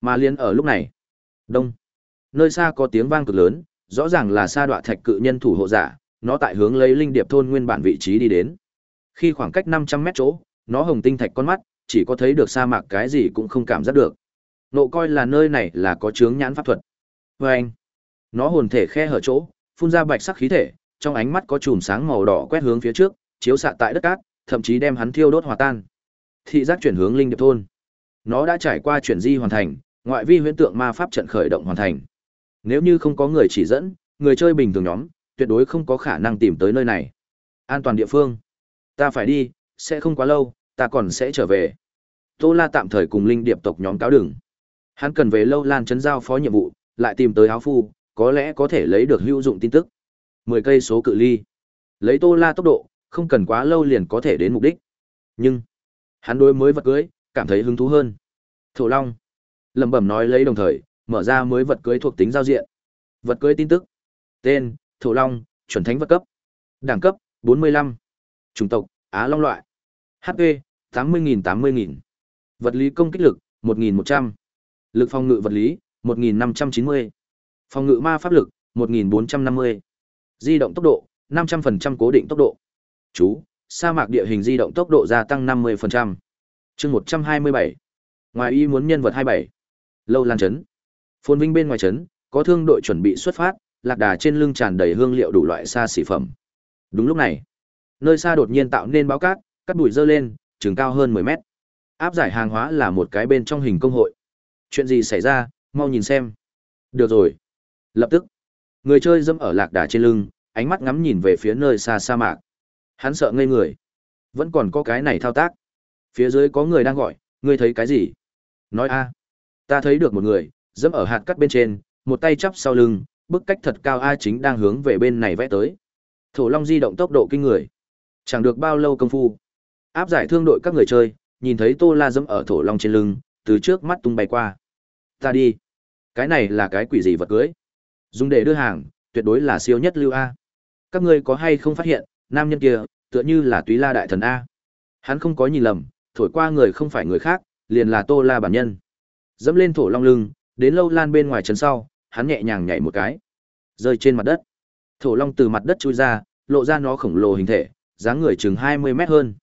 Mà liên ở lúc này, đông, nơi xa có tiếng vang cực lớn, rõ ràng là sa đoạ thạch cự nhân thủ hộ giả, nó tại hướng lấy linh điệp thôn nguyên bản vị trí đi đến. Khi khoảng cách 500 mét chỗ, nó hồng tinh thạch con mắt, chỉ có thấy được sa mạc cái gì cũng không cảm giác được. Nộ coi là nơi này là có chướng nhãn pháp thuật. Và anh, nó hồn thể khe hở chỗ, phun ra bạch sắc khí thể, trong ánh mắt có chùm sáng màu đỏ quét hướng phía trước, chiếu xạ tại đất cát, thậm chí đem hắn thiêu đốt hòa tan. Thị giác chuyển hướng linh điệp thôn. Nó đã trải qua chuyển di hoàn thành, ngoại vi huyễn tượng ma pháp trận khởi động hoàn thành. Nếu như không có người chỉ dẫn, người chơi bình thường nhóm, tuyệt đối không có khả năng tìm tới nơi này. An toàn địa phương. Ta phải đi, sẽ không quá lâu, ta còn sẽ trở về. Tô La tạm thời cùng linh điệp tộc nhóm cáo đường. Hắn cần về lâu lan chấn giao phó nhiệm vụ, lại tìm tới áo phu, có lẽ có thể lấy được hữu dụng tin tức. 10 cây số cự ly. Lấy Tô La tốc độ, không cần quá lâu liền có thể đến mục đích. Nhưng, hắn đối mới vật cưới, cảm thấy hứng thú hơn. Thổ Long, lẩm bẩm nói lấy đồng thời, mở ra mới vật cưới thuộc tính giao diện. Vật cưới tin tức. Tên, Thổ Long, chuẩn thánh vật cấp. Đẳng cấp, 45. Chủng tộc, Á Long loại. HP, 80.000 80.000. Vật lý công kích lực, 1.100. Lực phòng ngự vật lý, 1.590. Phòng ngự ma pháp lực, 1.450. Di động tốc độ, 500% cố định tốc độ. Chú, sa mạc địa hình di động tốc độ gia tăng 50%. chương 127. Ngoài y muốn nhân vật 27. Lâu lan chấn. Phồn vinh bên ngoài chấn, có thương đội chuẩn bị xuất phát, lạc đà trên lưng tràn đầy hương liệu đủ loại xa xỉ phẩm. Đúng lúc này, nơi xa đột nhiên tạo nên báo cát, cắt bụi dơ lên, trường cao hơn 10 mét. Áp giải hàng hóa là một cái bên trong hình công hội. Chuyện gì xảy ra, mau nhìn xem. Được rồi. Lập tức, người chơi dâm ở lạc đà trên lưng, ánh mắt ngắm nhìn về phía nơi xa sa mạc. Hắn sợ ngây người. Vẫn còn có cái này thao tác. Phía dưới có người đang gọi, ngươi thấy cái gì? Nói a, ta thấy được một người, dẫm ở hạt cắt bên trên, một tay chắp sau lưng, bức cách thật cao a chính đang hướng về bên này vẽ tới. Thổ Long di động tốc độ kinh người. Chẳng được bao lâu công phu. Áp giải thương đội các người chơi, nhìn thấy Tô La dẫm ở Thổ Long trên lưng, từ trước mắt tung bay qua. Ta đi. Cái này là cái quỷ gì vật cưới? Dùng để đưa hàng, tuyệt đối là siêu nhất lưu A. Các ngươi có hay không phát hiện, nam nhân kia, tựa như là túy la đại thần A. Hắn không có nhìn lầm, thổi qua người không phải người khác, liền là Tô La bản nhân. Dẫm lên thổ long lưng, đến lâu lan bên ngoài chân sau, hắn nhẹ nhàng nhảy một cái, rơi trên mặt đất. Thổ long từ mặt đất chui ra, lộ ra nó khổng lồ hình thể, dáng người chừng 20 mét hơn.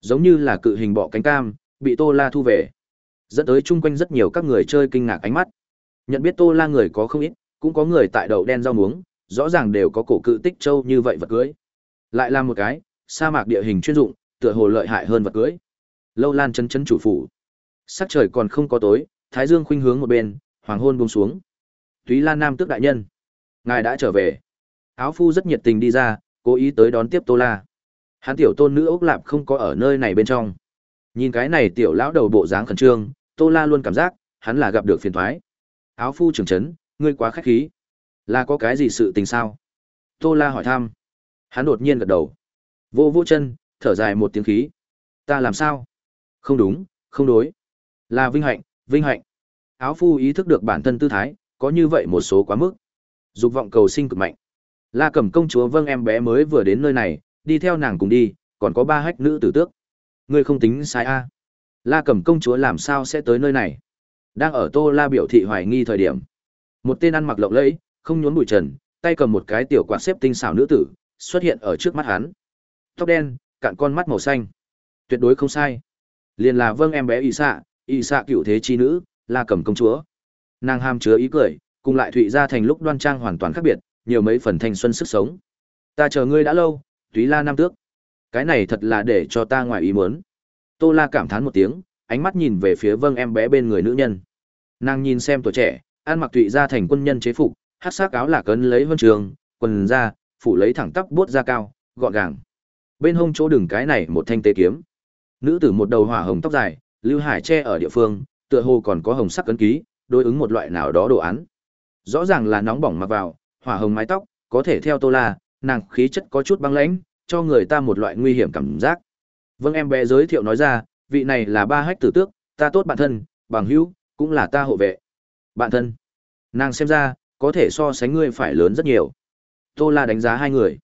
Giống như là cự hình bọ cánh cam, bị Tô La thu về. Dẫn tới chung quanh rất nhiều các người chơi kinh ngạc ánh mắt. Nhận biết Tô La người có không ít, cũng có người tại đầu đen rau muống, rõ ràng đều có cổ cự tích châu như vậy vật cưới. Lại là một cái, sa mạc địa hình chuyên dụng, tựa hồ lợi hại hơn vật cưới. Lâu Lan chân chân chủ phủ. Sắc trời còn không có tối, Thái Dương khuynh hướng một bên, hoàng hôn buông xuống. Túy Lan Nam tước đại nhân, ngài đã trở về. Áo phu rất nhiệt tình đi ra, cố ý tới đón tiếp Tô La. Hắn tiểu tôn nữ ốc lạp không có ở nơi này bên trong. Nhìn cái này tiểu lão đầu bộ dáng khẩn trương, Tô La luôn cảm giác, hắn là gặp được phiền toái. Áo phu trưởng trấn, ngươi quá khách khí. Là có cái gì sự tình sao? Tô La hỏi thăm. Hắn đột nhiên gật đầu. Vô vô chân, thở dài một tiếng khí. Ta làm sao? Không đúng, không đối. Là vinh hạnh, vinh hạnh. Áo phu ý thức được bản thân tư thái, có như vậy một số quá mức. Dục vọng cầu sinh cực mạnh. La Cẩm công chúa vâng em bé mới vừa đến nơi này, đi theo nàng cùng đi, còn có ba hách nữ tử tước. Ngươi không tính sai a? La Cẩm công chúa làm sao sẽ tới nơi này? Đang ở Tô La biểu thị hoài nghi thời điểm, một tên ăn mặc lộng lẫy, không nhốn bụi trần, tay cầm một cái tiểu quạt xếp tinh xảo nữ tử, xuất hiện ở trước mắt hắn. Tóc đen, cạn con mắt màu xanh. Tuyệt đối không sai. Liền là vâng em bé Y xạ Y xạ cựu thế chi nữ, La cầm công chúa. Nàng ham chứa ý cười, cùng lại thụy ra thành lúc đoan trang hoàn toàn khác biệt, nhiều mấy phần thanh xuân sức sống. Ta chờ ngươi đã lâu, Túy La Nam Tước. Cái này thật là để cho ta ngoài ý muốn. Tô La cảm thán một tiếng, ánh mắt nhìn về phía vâng em bé bên người nữ nhân. Nàng nhìn xem tuổi trẻ, ăn mặc tụy ra thành quân nhân chế phục, hát xác áo là cấn lấy vân trường, quần ra, phủ lấy thẳng tắp buốt ra cao, gọn gàng. Bên hông chỗ đừng cái này một thanh tê kiếm. Nữ tử một đầu hỏa hồng tóc dài, lưu hải che ở địa phương, tựa hồ còn có hồng sắc cấn ký, đối ứng một loại nào đó đồ án. Rõ ràng là nóng bỏng mặc vào, hỏa hồng mái tóc, có thể theo Tô La, nàng khí chất có chút băng lãnh, cho người ta một loại nguy hiểm cảm giác. Vâng em bé giới thiệu nói ra, vị này là ba hách tử tước, ta tốt bạn thân, bằng hữu, cũng là ta hộ vệ. Bạn thân. Nàng xem ra, có thể so sánh ngươi phải lớn rất nhiều. Tô La đánh giá hai người.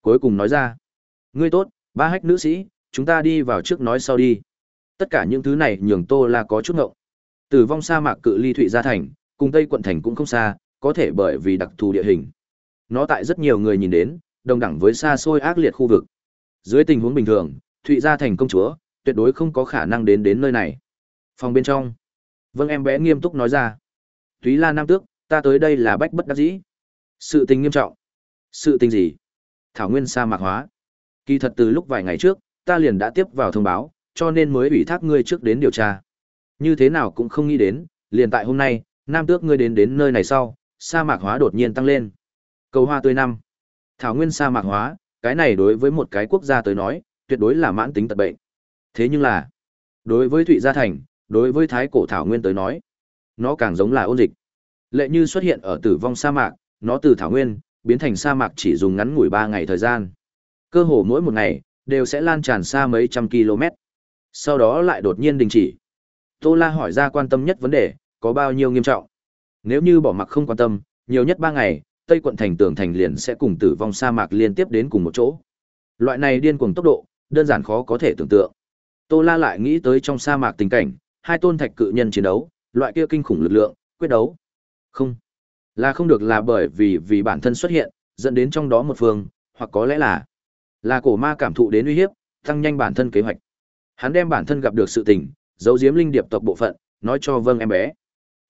Cuối cùng nói ra, ngươi tốt, ba hách nữ sĩ, chúng ta đi vào trước nói sau đi. Tất cả những thứ này nhường Tô La có chút ngộng. Tử vong sa mạc cự ly Thụy Gia Thành, cùng Tây quận thành cũng không xa, có thể bởi vì đặc thù địa hình. Nó tại rất nhiều người nhìn đến, đồng đẳng với xa xôi ác liệt khu vực. Dưới tình huống bình thường, Thụy Gia Thành công chúa, tuyệt đối không có khả năng đến đến nơi này. Phòng bên trong. Vâng em bé nghiêm túc nói ra. Túy La Nam Tước, ta tới đây là bách bất đắc dĩ. Sự tình nghiêm trọng. Sự tình gì? Thảo nguyên sa mạc hóa. Kỳ thật từ lúc vài ngày trước, ta liền đã tiếp vào thông báo, cho nên mới ủy thác ngươi trước đến điều tra. Như thế nào cũng không nghĩ đến, liền tại hôm nay, Nam Tước ngươi đến đến nơi này sau, sa mạc hóa đột nhiên tăng lên. Cầu hoa tươi năm. Thảo nguyên sa mạc hóa, cái này đối với một cái quốc gia tới nói, tuyệt đối là mãn tính tật bệnh. Thế nhưng là, đối với Thụy Gia Thành, đối với Thái Cổ Thảo Nguyên tới nói, nó càng giống là ôn dịch. Lệ như xuất hiện ở tử vong sa mạc, nó từ Thảo Nguyên, biến thành sa mạc chỉ dùng ngắn ngủi 3 ngày thời gian. Cơ hồ mỗi một ngày, đều sẽ lan tràn xa mấy trăm km. Sau đó lại đột nhiên đình chỉ. Tô La hỏi ra quan tâm nhất vấn đề, có bao nhiêu nghiêm trọng. Nếu như bỏ mặc không quan tâm, nhiều nhất 3 ngày, Tây quận thành tường thành liền sẽ cùng tử vong sa mạc liên tiếp đến cùng một chỗ. Loại này điên cuồng tốc độ, đơn giản khó có thể tưởng tượng. Tô La lại nghĩ tới trong sa mạc tình cảnh, hai tôn thạch cự nhân chiến đấu, loại kia kinh khủng lực lượng, quyết đấu. Không, là không được là bởi vì vì bản thân xuất hiện, dẫn đến trong đó một phương, hoặc có lẽ là là cổ ma cảm thụ đến uy hiếp, tăng nhanh bản thân kế hoạch. Hắn đem bản thân gặp được sự tình, giấu giếm linh điệp tộc bộ phận, nói cho vâng em bé.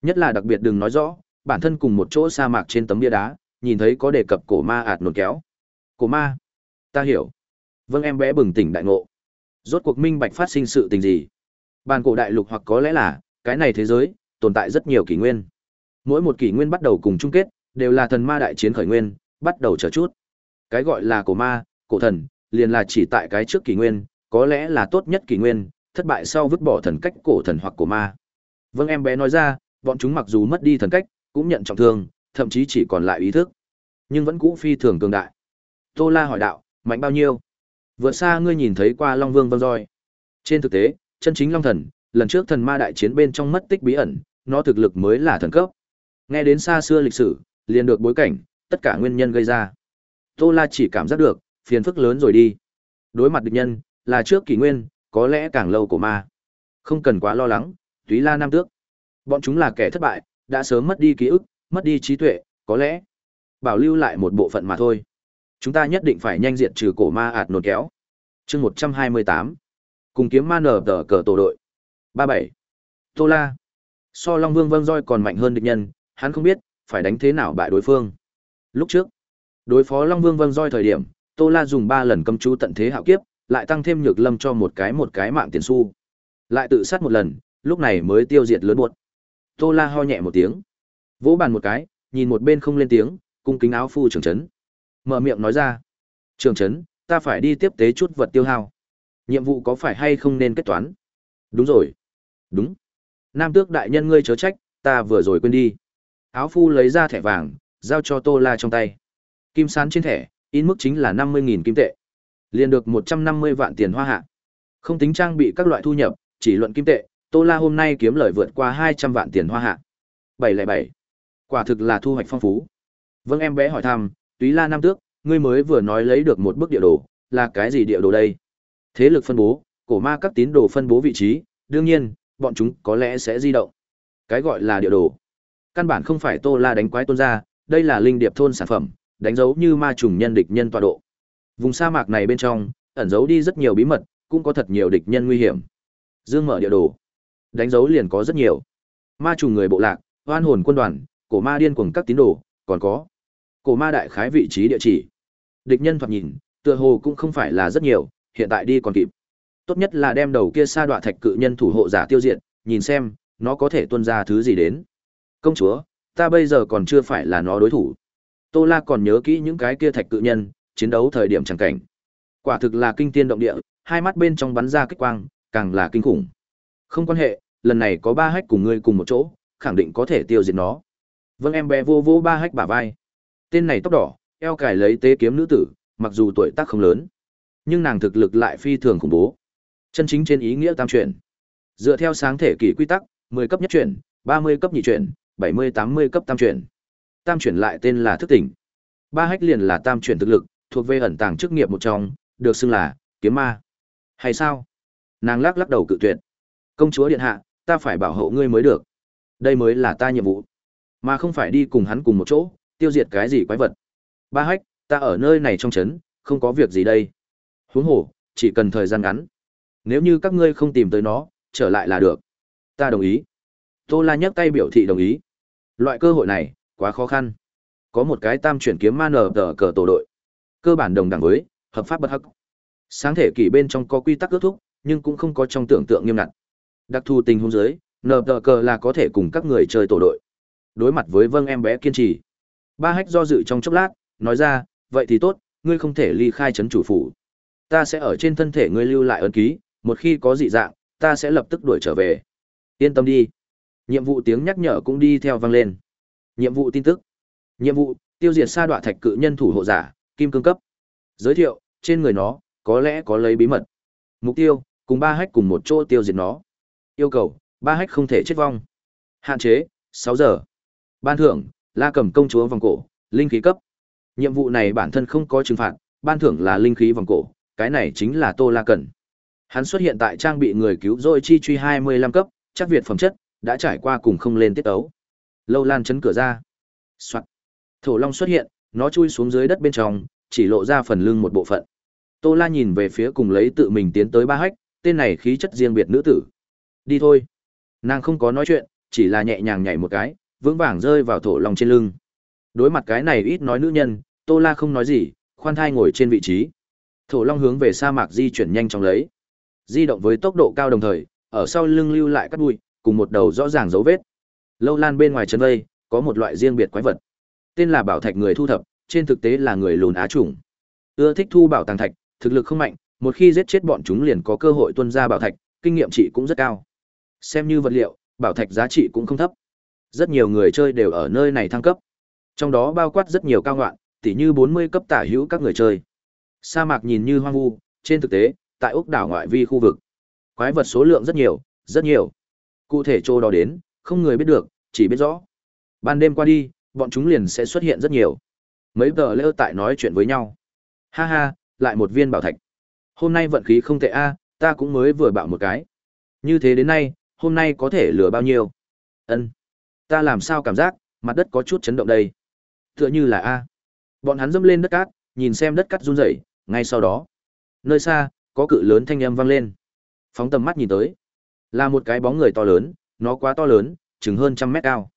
Nhất là đặc biệt đừng nói rõ, bản thân cùng một chỗ sa mạc trên tấm bia đá, nhìn thấy có đề cập cổ ma ạt nồn kéo. Cổ ma? Ta hiểu. Vâng em bé bừng tỉnh đại ngộ. Rốt cuộc minh bạch phát sinh sự tình gì? Bàn cổ đại lục hoặc có lẽ là, cái này thế giới, tồn tại rất nhiều kỷ nguyên. Mỗi một kỷ nguyên bắt đầu cùng chung kết, đều là thần ma đại chiến khởi nguyên, bắt đầu chờ chút. Cái gọi là cổ ma, cổ thần, liền là chỉ tại cái trước kỷ nguyên, có lẽ là tốt nhất kỷ nguyên, thất bại sau vứt bỏ thần cách cổ thần hoặc cổ ma. Vâng em bé nói ra, bọn chúng mặc dù mất đi thần cách, cũng nhận trọng thương, thậm chí chỉ còn lại ý thức, nhưng vẫn cũ phi thường cường đại. Tô La hỏi đạo, mạnh bao nhiêu? Vượt xa ngươi nhìn thấy qua Long Vương Vân Roi. Trên thực tế, chân chính Long Thần, lần trước thần ma đại chiến bên trong mất tích bí ẩn, nó thực lực mới là thần cấp. Nghe đến xa xưa lịch sử, liền được bối cảnh, tất cả nguyên nhân gây ra. Tô La chỉ cảm giác được, phiền phức lớn rồi đi. Đối mặt địch nhân, là trước kỷ nguyên, có lẽ càng lâu của ma. Không cần quá lo lắng, túy la nam tước. Bọn chúng là kẻ thất bại, đã sớm mất đi ký ức, mất đi trí tuệ, có lẽ bảo lưu lại một bộ phận mà thôi. Chúng ta nhất định phải nhanh diệt trừ cổ ma ạt nột kéo. Chương 128. Cùng kiếm ma nở tờ cờ tổ đội. 37. Tô La. So Long Vương Vâng Roi còn mạnh hơn địch nhân, hắn không biết phải đánh thế nào bại đối phương. Lúc trước, đối phó Long Vương Vâng Roi thời điểm, Tô La dùng 3 lần cầm chú tận thế hạo kiếp, lại tăng thêm nhược lâm cho một cái một cái mạng tiền xu. Lại tự sát một lần, lúc này mới tiêu diệt lớn buột. Tô La ho nhẹ một tiếng, vỗ bàn một cái, nhìn một bên không lên tiếng, cung kính áo phu trưởng trấn. Mở miệng nói ra, trưởng trấn, ta phải đi tiếp tế chút vật tiêu hao. Nhiệm vụ có phải hay không nên kết toán? Đúng rồi. Đúng. Nam tước đại nhân ngươi chớ trách, ta vừa rồi quên đi. Áo phu lấy ra thẻ vàng, giao cho Tô La trong tay. Kim sán trên thẻ, in mức chính là 50.000 kim tệ. Liền được 150 vạn tiền hoa hạ. Không tính trang bị các loại thu nhập, chỉ luận kim tệ, Tô La hôm nay kiếm lời vượt qua 200 vạn tiền hoa hạ. 707. Quả thực là thu hoạch phong phú. Vâng em bé hỏi thăm, Túy La Nam Tước, ngươi mới vừa nói lấy được một bức địa đồ, là cái gì địa đồ đây? Thế lực phân bố, cổ ma các tín đồ phân bố vị trí, đương nhiên, bọn chúng có lẽ sẽ di động. Cái gọi là địa đồ. Căn bản không phải Tô La đánh quái tôn ra, đây là linh điệp thôn sản phẩm, đánh dấu như ma trùng nhân địch nhân tọa độ. Vùng sa mạc này bên trong, ẩn giấu đi rất nhiều bí mật, cũng có thật nhiều địch nhân nguy hiểm. Dương mở địa đồ. Đánh dấu liền có rất nhiều. Ma trùng người bộ lạc, oan hồn quân đoàn, cổ ma điên cuồng các tín đồ, còn có cổ ma đại khái vị trí địa chỉ. Địch nhân thoạt nhìn, Tựa hồ cũng không phải là rất nhiều, hiện tại đi còn kịp. Tốt nhất là đem đầu kia sa đoạ thạch cự nhân thủ hộ giả tiêu diệt, nhìn xem, nó có thể tuân ra thứ gì đến. Công chúa, ta bây giờ còn chưa phải là nó đối thủ. Tô La còn nhớ kỹ những cái kia thạch cự nhân, chiến đấu thời điểm chẳng cảnh. Quả thực là kinh tiên động địa, hai mắt bên trong bắn ra kích quang, càng là kinh khủng. Không quan hệ, lần này có ba hách cùng ngươi cùng một chỗ, khẳng định có thể tiêu diệt nó. Vâng em bé vô vô ba hách bả vai. Tên này tóc đỏ, eo cài lấy tế kiếm nữ tử, mặc dù tuổi tác không lớn, nhưng nàng thực lực lại phi thường khủng bố. Chân chính trên ý nghĩa tam chuyển. Dựa theo sáng thể kỷ quy tắc, 10 cấp nhất chuyển, 30 cấp nhị chuyển, 70 80 cấp tam chuyển. Tam chuyển lại tên là thức tỉnh. Ba hách liền là tam chuyển thực lực, thuộc về ẩn tàng chức nghiệp một trong, được xưng là kiếm ma. Hay sao? Nàng lắc lắc đầu cự tuyệt. Công chúa điện hạ, ta phải bảo hộ ngươi mới được. Đây mới là ta nhiệm vụ, mà không phải đi cùng hắn cùng một chỗ, tiêu diệt cái gì quái vật. Ba hách, ta ở nơi này trong trấn, không có việc gì đây. Huống hồ, chỉ cần thời gian ngắn. Nếu như các ngươi không tìm tới nó, trở lại là được. Ta đồng ý. Tô La nhấc tay biểu thị đồng ý. Loại cơ hội này, quá khó khăn. Có một cái tam chuyển kiếm ma nở tờ cờ tổ đội. Cơ bản đồng đẳng với, hợp pháp bất hắc. Sáng thể kỷ bên trong có quy tắc ước thúc, nhưng cũng không có trong tưởng tượng nghiêm ngặt. Đặc thù tình huống dưới, nở tờ cờ là có thể cùng các người chơi tổ đội. Đối mặt với vâng em bé kiên trì. Ba hách do dự trong chốc lát, nói ra, vậy thì tốt, ngươi không thể ly khai trấn chủ phủ. Ta sẽ ở trên thân thể ngươi lưu lại ấn ký, một khi có dị dạng, ta sẽ lập tức đuổi trở về. Yên tâm đi. Nhiệm vụ tiếng nhắc nhở cũng đi theo vang lên. Nhiệm vụ tin tức. Nhiệm vụ, tiêu diệt sa đoạ thạch cự nhân thủ hộ giả, kim cương cấp. Giới thiệu, trên người nó, có lẽ có lấy bí mật. Mục tiêu, cùng ba hách cùng một chỗ tiêu diệt nó. Yêu cầu, ba hách không thể chết vong. Hạn chế, 6 giờ. Ban thưởng, la cầm công chúa vòng cổ, linh khí cấp. Nhiệm vụ này bản thân không có trừng phạt, ban thưởng là linh khí vòng cổ, cái này chính là Tô La cần Hắn xuất hiện tại trang bị người cứu rỗi chi truy 25 cấp, chắc Việt phẩm chất, đã trải qua cùng không lên tiết ấu. Lâu Lan chấn cửa ra. soạt Thổ Long xuất hiện, nó chui xuống dưới đất bên trong, chỉ lộ ra phần lưng một bộ phận. Tô La nhìn về phía cùng lấy tự mình tiến tới ba hách, tên này khí chất riêng biệt nữ tử. Đi thôi. Nàng không có nói chuyện, chỉ là nhẹ nhàng nhảy một cái, vững vàng rơi vào thổ long trên lưng. Đối mặt cái này ít nói nữ nhân, Tô La không nói gì, khoan thai ngồi trên vị trí. Thổ long hướng về sa mạc di chuyển nhanh chóng lấy. Di động với tốc độ cao đồng thời, ở sau lưng lưu lại cắt bụi, cùng một đầu rõ ràng dấu vết. Lâu lan bên ngoài chân vây, có một loại riêng biệt quái vật. Tên là bảo thạch người thu thập, trên thực tế là người lùn á chủng. Ưa thích thu bảo tàng thạch, thực lực không mạnh, một khi giết chết bọn chúng liền có cơ hội tuân ra bảo thạch, kinh nghiệm trị cũng rất cao. Xem như vật liệu, bảo thạch giá trị cũng không thấp. Rất nhiều người chơi đều ở nơi này thăng cấp. Trong đó bao quát rất nhiều cao ngoạn, tỉ như 40 cấp tả hữu các người chơi. Sa mạc nhìn như hoang vu, trên thực tế, tại ốc đảo ngoại vi khu vực, quái vật số lượng rất nhiều, rất nhiều. Cụ thể chỗ đó đến, không người biết được, chỉ biết rõ. Ban đêm qua đi, bọn chúng liền sẽ xuất hiện rất nhiều. Mấy tờ lêu tại nói chuyện với nhau. Ha ha, lại một viên bảo thạch. Hôm nay vận khí không tệ a, ta cũng mới vừa bạo một cái. Như thế đến nay, hôm nay có thể lừa bao nhiêu? Ân, Ta làm sao cảm giác, mặt đất có chút chấn động đây. Tựa như là a. Bọn hắn dẫm lên đất cát, nhìn xem đất cát run rẩy, ngay sau đó, nơi xa, có cự lớn thanh âm vang lên. Phóng tầm mắt nhìn tới, là một cái bóng người to lớn, nó quá to lớn, chừng hơn trăm mét cao.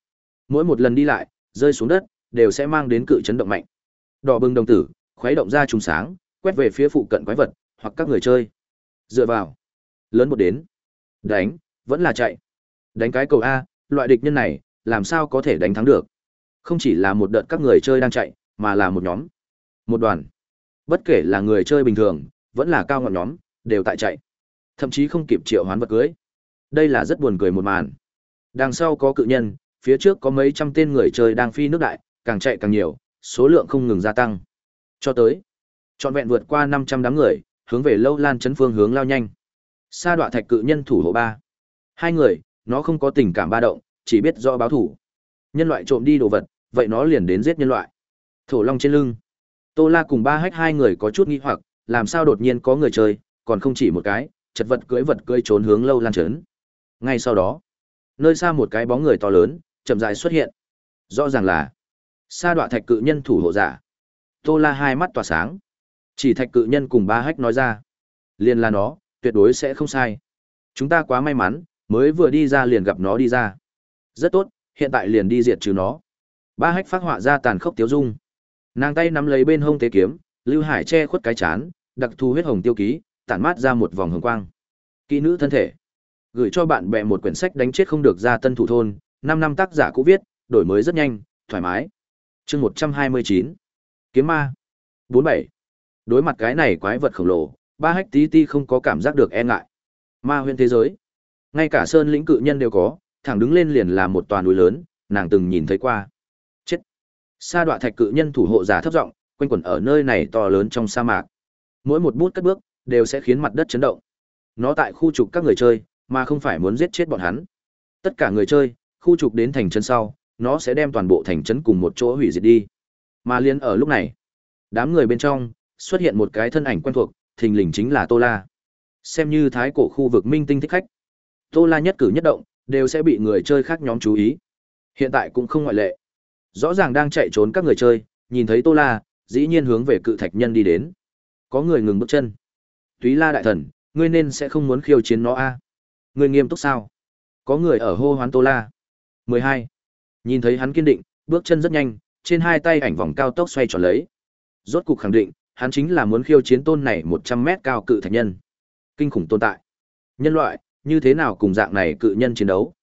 Mỗi một lần đi lại, rơi xuống đất, đều sẽ mang đến cự chấn động mạnh. Đỏ bừng đồng tử, khuấy động ra trùng sáng, quét về phía phụ cận quái vật, hoặc các người chơi. Dựa vào. Lớn một đến. Đánh, vẫn là chạy. Đánh cái cầu A, loại địch nhân này, làm sao có thể đánh thắng được. Không chỉ là một đợt các người chơi đang chạy, mà là một nhóm. Một đoàn. Bất kể là người chơi bình thường, vẫn là cao ngọn nhóm, đều tại chạy. Thậm chí không kịp triệu hoán vật cưới. Đây là rất buồn cười một màn. Đằng sau có cự nhân, phía trước có mấy trăm tên người chơi đang phi nước đại, càng chạy càng nhiều, số lượng không ngừng gia tăng. Cho tới, trọn vẹn vượt qua 500 đám người, hướng về lâu lan chấn phương hướng lao nhanh. Sa đọa thạch cự nhân thủ hộ ba. Hai người, nó không có tình cảm ba động, chỉ biết rõ báo thủ. Nhân loại trộm đi đồ vật, vậy nó liền đến giết nhân loại. Thổ long trên lưng. Tô La cùng ba hách hai người có chút nghi hoặc, làm sao đột nhiên có người chơi, còn không chỉ một cái, chật vật cưỡi vật cưỡi trốn hướng lâu lan trấn. Ngay sau đó, nơi xa một cái bóng người to lớn, chậm rãi xuất hiện. Rõ ràng là sa đoạ thạch cự nhân thủ hộ giả. Tô La hai mắt tỏa sáng. Chỉ thạch cự nhân cùng ba hách nói ra. Liền là nó, tuyệt đối sẽ không sai. Chúng ta quá may mắn, mới vừa đi ra liền gặp nó đi ra. Rất tốt, hiện tại liền đi diệt trừ nó. Ba hách phát họa ra tàn khốc tiếu dung. Nàng tay nắm lấy bên hông tế kiếm, Lưu Hải che khuất cái chán, đặc thù huyết hồng tiêu ký, tản mát ra một vòng hồng quang. Kỹ nữ thân thể. Gửi cho bạn bè một quyển sách đánh chết không được ra tân thủ thôn, năm năm tác giả cũ viết, đổi mới rất nhanh, thoải mái. Chương 129. Kiếm ma. 47. Đối mặt cái này quái vật khổng lồ, ba hách tí ti không có cảm giác được e ngại. Ma huyền thế giới. Ngay cả sơn lĩnh cự nhân đều có, thẳng đứng lên liền là một toàn núi lớn, nàng từng nhìn thấy qua. Chết. Sa đoạ thạch cự nhân thủ hộ giả thấp giọng, quanh quẩn ở nơi này to lớn trong sa mạc. Mỗi một bút cất bước, đều sẽ khiến mặt đất chấn động. Nó tại khu trục các người chơi, mà không phải muốn giết chết bọn hắn. Tất cả người chơi, khu trục đến thành trấn sau, nó sẽ đem toàn bộ thành trấn cùng một chỗ hủy diệt đi. Mà liên ở lúc này, đám người bên trong xuất hiện một cái thân ảnh quen thuộc, thình lình chính là Tô La. Xem như thái cổ khu vực minh tinh thích khách. Tô La nhất cử nhất động đều sẽ bị người chơi khác nhóm chú ý. Hiện tại cũng không ngoại lệ. Rõ ràng đang chạy trốn các người chơi, nhìn thấy Tô La, dĩ nhiên hướng về cự thạch nhân đi đến. Có người ngừng bước chân. Túy La đại thần, ngươi nên sẽ không muốn khiêu chiến nó a? Ngươi nghiêm túc sao? Có người ở hô hoán Tô La. 12. Nhìn thấy hắn kiên định, bước chân rất nhanh, trên hai tay ảnh vòng cao tốc xoay tròn lấy. Rốt cục khẳng định, hắn chính là muốn khiêu chiến tôn này 100 mét cao cự thạch nhân. Kinh khủng tồn tại. Nhân loại, như thế nào cùng dạng này cự nhân chiến đấu?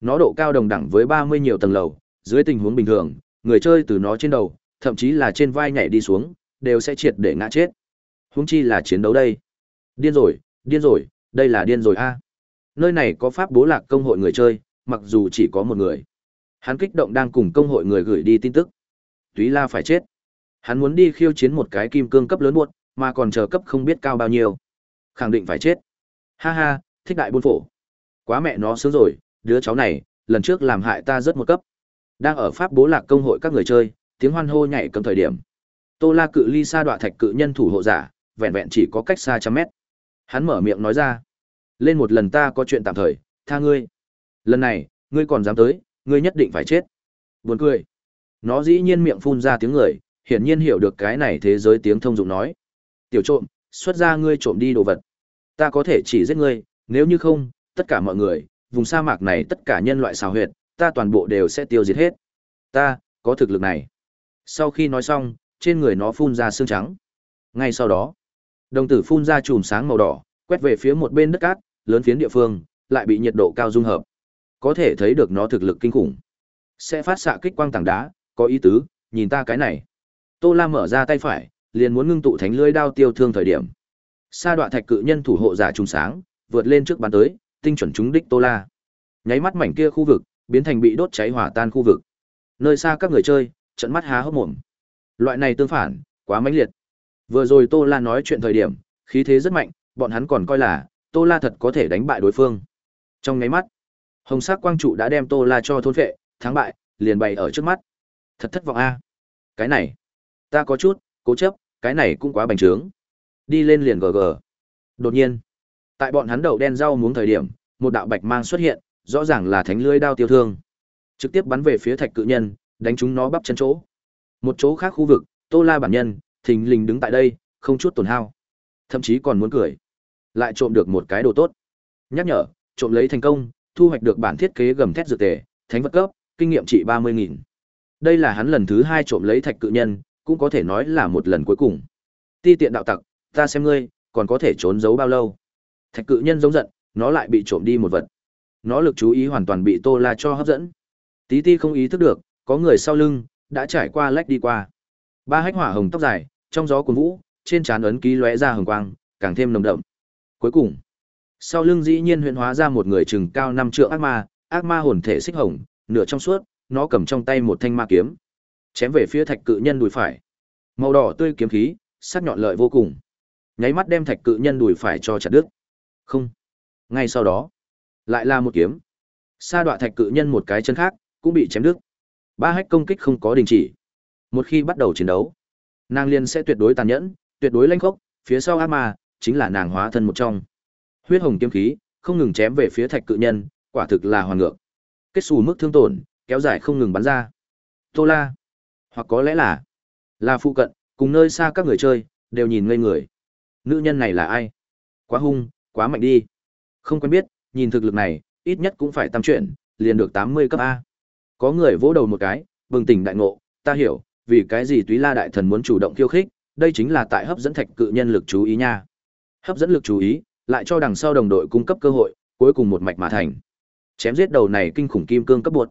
Nó độ cao đồng đẳng với 30 nhiều tầng lầu, dưới tình huống bình thường, người chơi từ nó trên đầu, thậm chí là trên vai nhảy đi xuống, đều sẽ triệt để ngã chết. Huống chi là chiến đấu đây. Điên rồi, điên rồi, đây là điên rồi a. Nơi này có pháp bố lạc công hội người chơi, mặc dù chỉ có một người. Hắn kích động đang cùng công hội người gửi đi tin tức. Túy La phải chết. Hắn muốn đi khiêu chiến một cái kim cương cấp lớn buốt, mà còn chờ cấp không biết cao bao nhiêu. Khẳng định phải chết. Ha ha, thích đại buôn phổ. Quá mẹ nó sướng rồi, đứa cháu này, lần trước làm hại ta rất một cấp. Đang ở pháp bố lạc công hội các người chơi, tiếng hoan hô nhảy cầm thời điểm. Tô La cự ly xa đoạn thạch cự nhân thủ hộ giả, vẹn vẹn chỉ có cách xa trăm mét. Hắn mở miệng nói ra, lên một lần ta có chuyện tạm thời, tha ngươi. Lần này, ngươi còn dám tới, ngươi nhất định phải chết. Buồn cười. Nó dĩ nhiên miệng phun ra tiếng người, hiển nhiên hiểu được cái này thế giới tiếng thông dụng nói. Tiểu trộm, xuất ra ngươi trộm đi đồ vật. Ta có thể chỉ giết ngươi, nếu như không, tất cả mọi người, vùng sa mạc này tất cả nhân loại xào huyệt, ta toàn bộ đều sẽ tiêu diệt hết. Ta, có thực lực này. Sau khi nói xong, trên người nó phun ra xương trắng. Ngay sau đó, đồng tử phun ra chùm sáng màu đỏ, quét về phía một bên đất cát, lớn phiến địa phương, lại bị nhiệt độ cao dung hợp. Có thể thấy được nó thực lực kinh khủng. Sẽ phát xạ kích quang tảng đá, có ý tứ, nhìn ta cái này. Tô La mở ra tay phải, liền muốn ngưng tụ thánh lưới đao tiêu thương thời điểm. Sa đoạn thạch cự nhân thủ hộ giả trùng sáng, vượt lên trước bàn tới, tinh chuẩn trúng đích Tô La. Nháy mắt mảnh kia khu vực, biến thành bị đốt cháy hỏa tan khu vực. Nơi xa các người chơi, trận mắt há hốc mồm. Loại này tương phản, quá mãnh liệt. Vừa rồi Tô La nói chuyện thời điểm, khí thế rất mạnh, bọn hắn còn coi là Tô La thật có thể đánh bại đối phương. Trong nháy mắt, hồng sắc quang trụ đã đem Tô La cho thôn phệ, thắng bại liền bày ở trước mắt. Thật thất vọng a. Cái này, ta có chút cố chấp, cái này cũng quá bành trướng. Đi lên liền gg. Đột nhiên, tại bọn hắn đậu đen rau muống thời điểm, một đạo bạch mang xuất hiện, rõ ràng là thánh lưới đao tiêu thương. Trực tiếp bắn về phía thạch cự nhân, đánh chúng nó bắp chân chỗ. Một chỗ khác khu vực, Tô La bản nhân, thình lình đứng tại đây, không chút tổn hao. Thậm chí còn muốn cười. Lại trộm được một cái đồ tốt. Nhắc nhở, trộm lấy thành công, thu hoạch được bản thiết kế gầm thét dược tề, thánh vật cấp, kinh nghiệm trị 30.000. Đây là hắn lần thứ hai trộm lấy thạch cự nhân, cũng có thể nói là một lần cuối cùng. Ti tiện đạo tặc, ta xem ngươi, còn có thể trốn giấu bao lâu. Thạch cự nhân giống giận, nó lại bị trộm đi một vật. Nó lực chú ý hoàn toàn bị Tô La cho hấp dẫn. Tí ti không ý thức được, có người sau lưng, đã trải qua lách đi qua. Ba hách hỏa hồng tóc dài, trong gió cuốn vũ, trên trán ấn ký lóe ra hồng quang, càng thêm nồng đậm. Cuối cùng, sau lưng dĩ nhiên huyễn hóa ra một người chừng cao năm trượng ác ma, ác ma hồn thể xích hồng, nửa trong suốt, nó cầm trong tay một thanh ma kiếm, chém về phía thạch cự nhân đùi phải. Màu đỏ tươi kiếm khí, sắc nhọn lợi vô cùng. Nháy mắt đem thạch cự nhân đùi phải cho chặt đứt. Không. Ngay sau đó, lại là một kiếm. Sa đoạn thạch cự nhân một cái chân khác, cũng bị chém đứt. Ba hách công kích không có đình chỉ. Một khi bắt đầu chiến đấu, nàng liên sẽ tuyệt đối tàn nhẫn, tuyệt đối lanh khốc, phía sau ác ma chính là nàng hóa thân một trong. Huyết hồng kiếm khí không ngừng chém về phía thạch cự nhân, quả thực là hoàn ngược. Kết xù mức thương tổn, kéo dài không ngừng bắn ra. Tô La, hoặc có lẽ là là phụ cận, cùng nơi xa các người chơi đều nhìn ngây người. Nữ nhân này là ai? Quá hung, quá mạnh đi. Không quen biết, nhìn thực lực này, ít nhất cũng phải tam chuyển, liền được 80 cấp A. Có người vỗ đầu một cái, bừng tỉnh đại ngộ, ta hiểu, vì cái gì Túy La đại thần muốn chủ động khiêu khích, đây chính là tại hấp dẫn thạch cự nhân lực chú ý nha. Hấp dẫn lực chú ý, lại cho đằng sau đồng đội cung cấp cơ hội, cuối cùng một mạch mà thành. Chém giết đầu này kinh khủng kim cương cấp bột.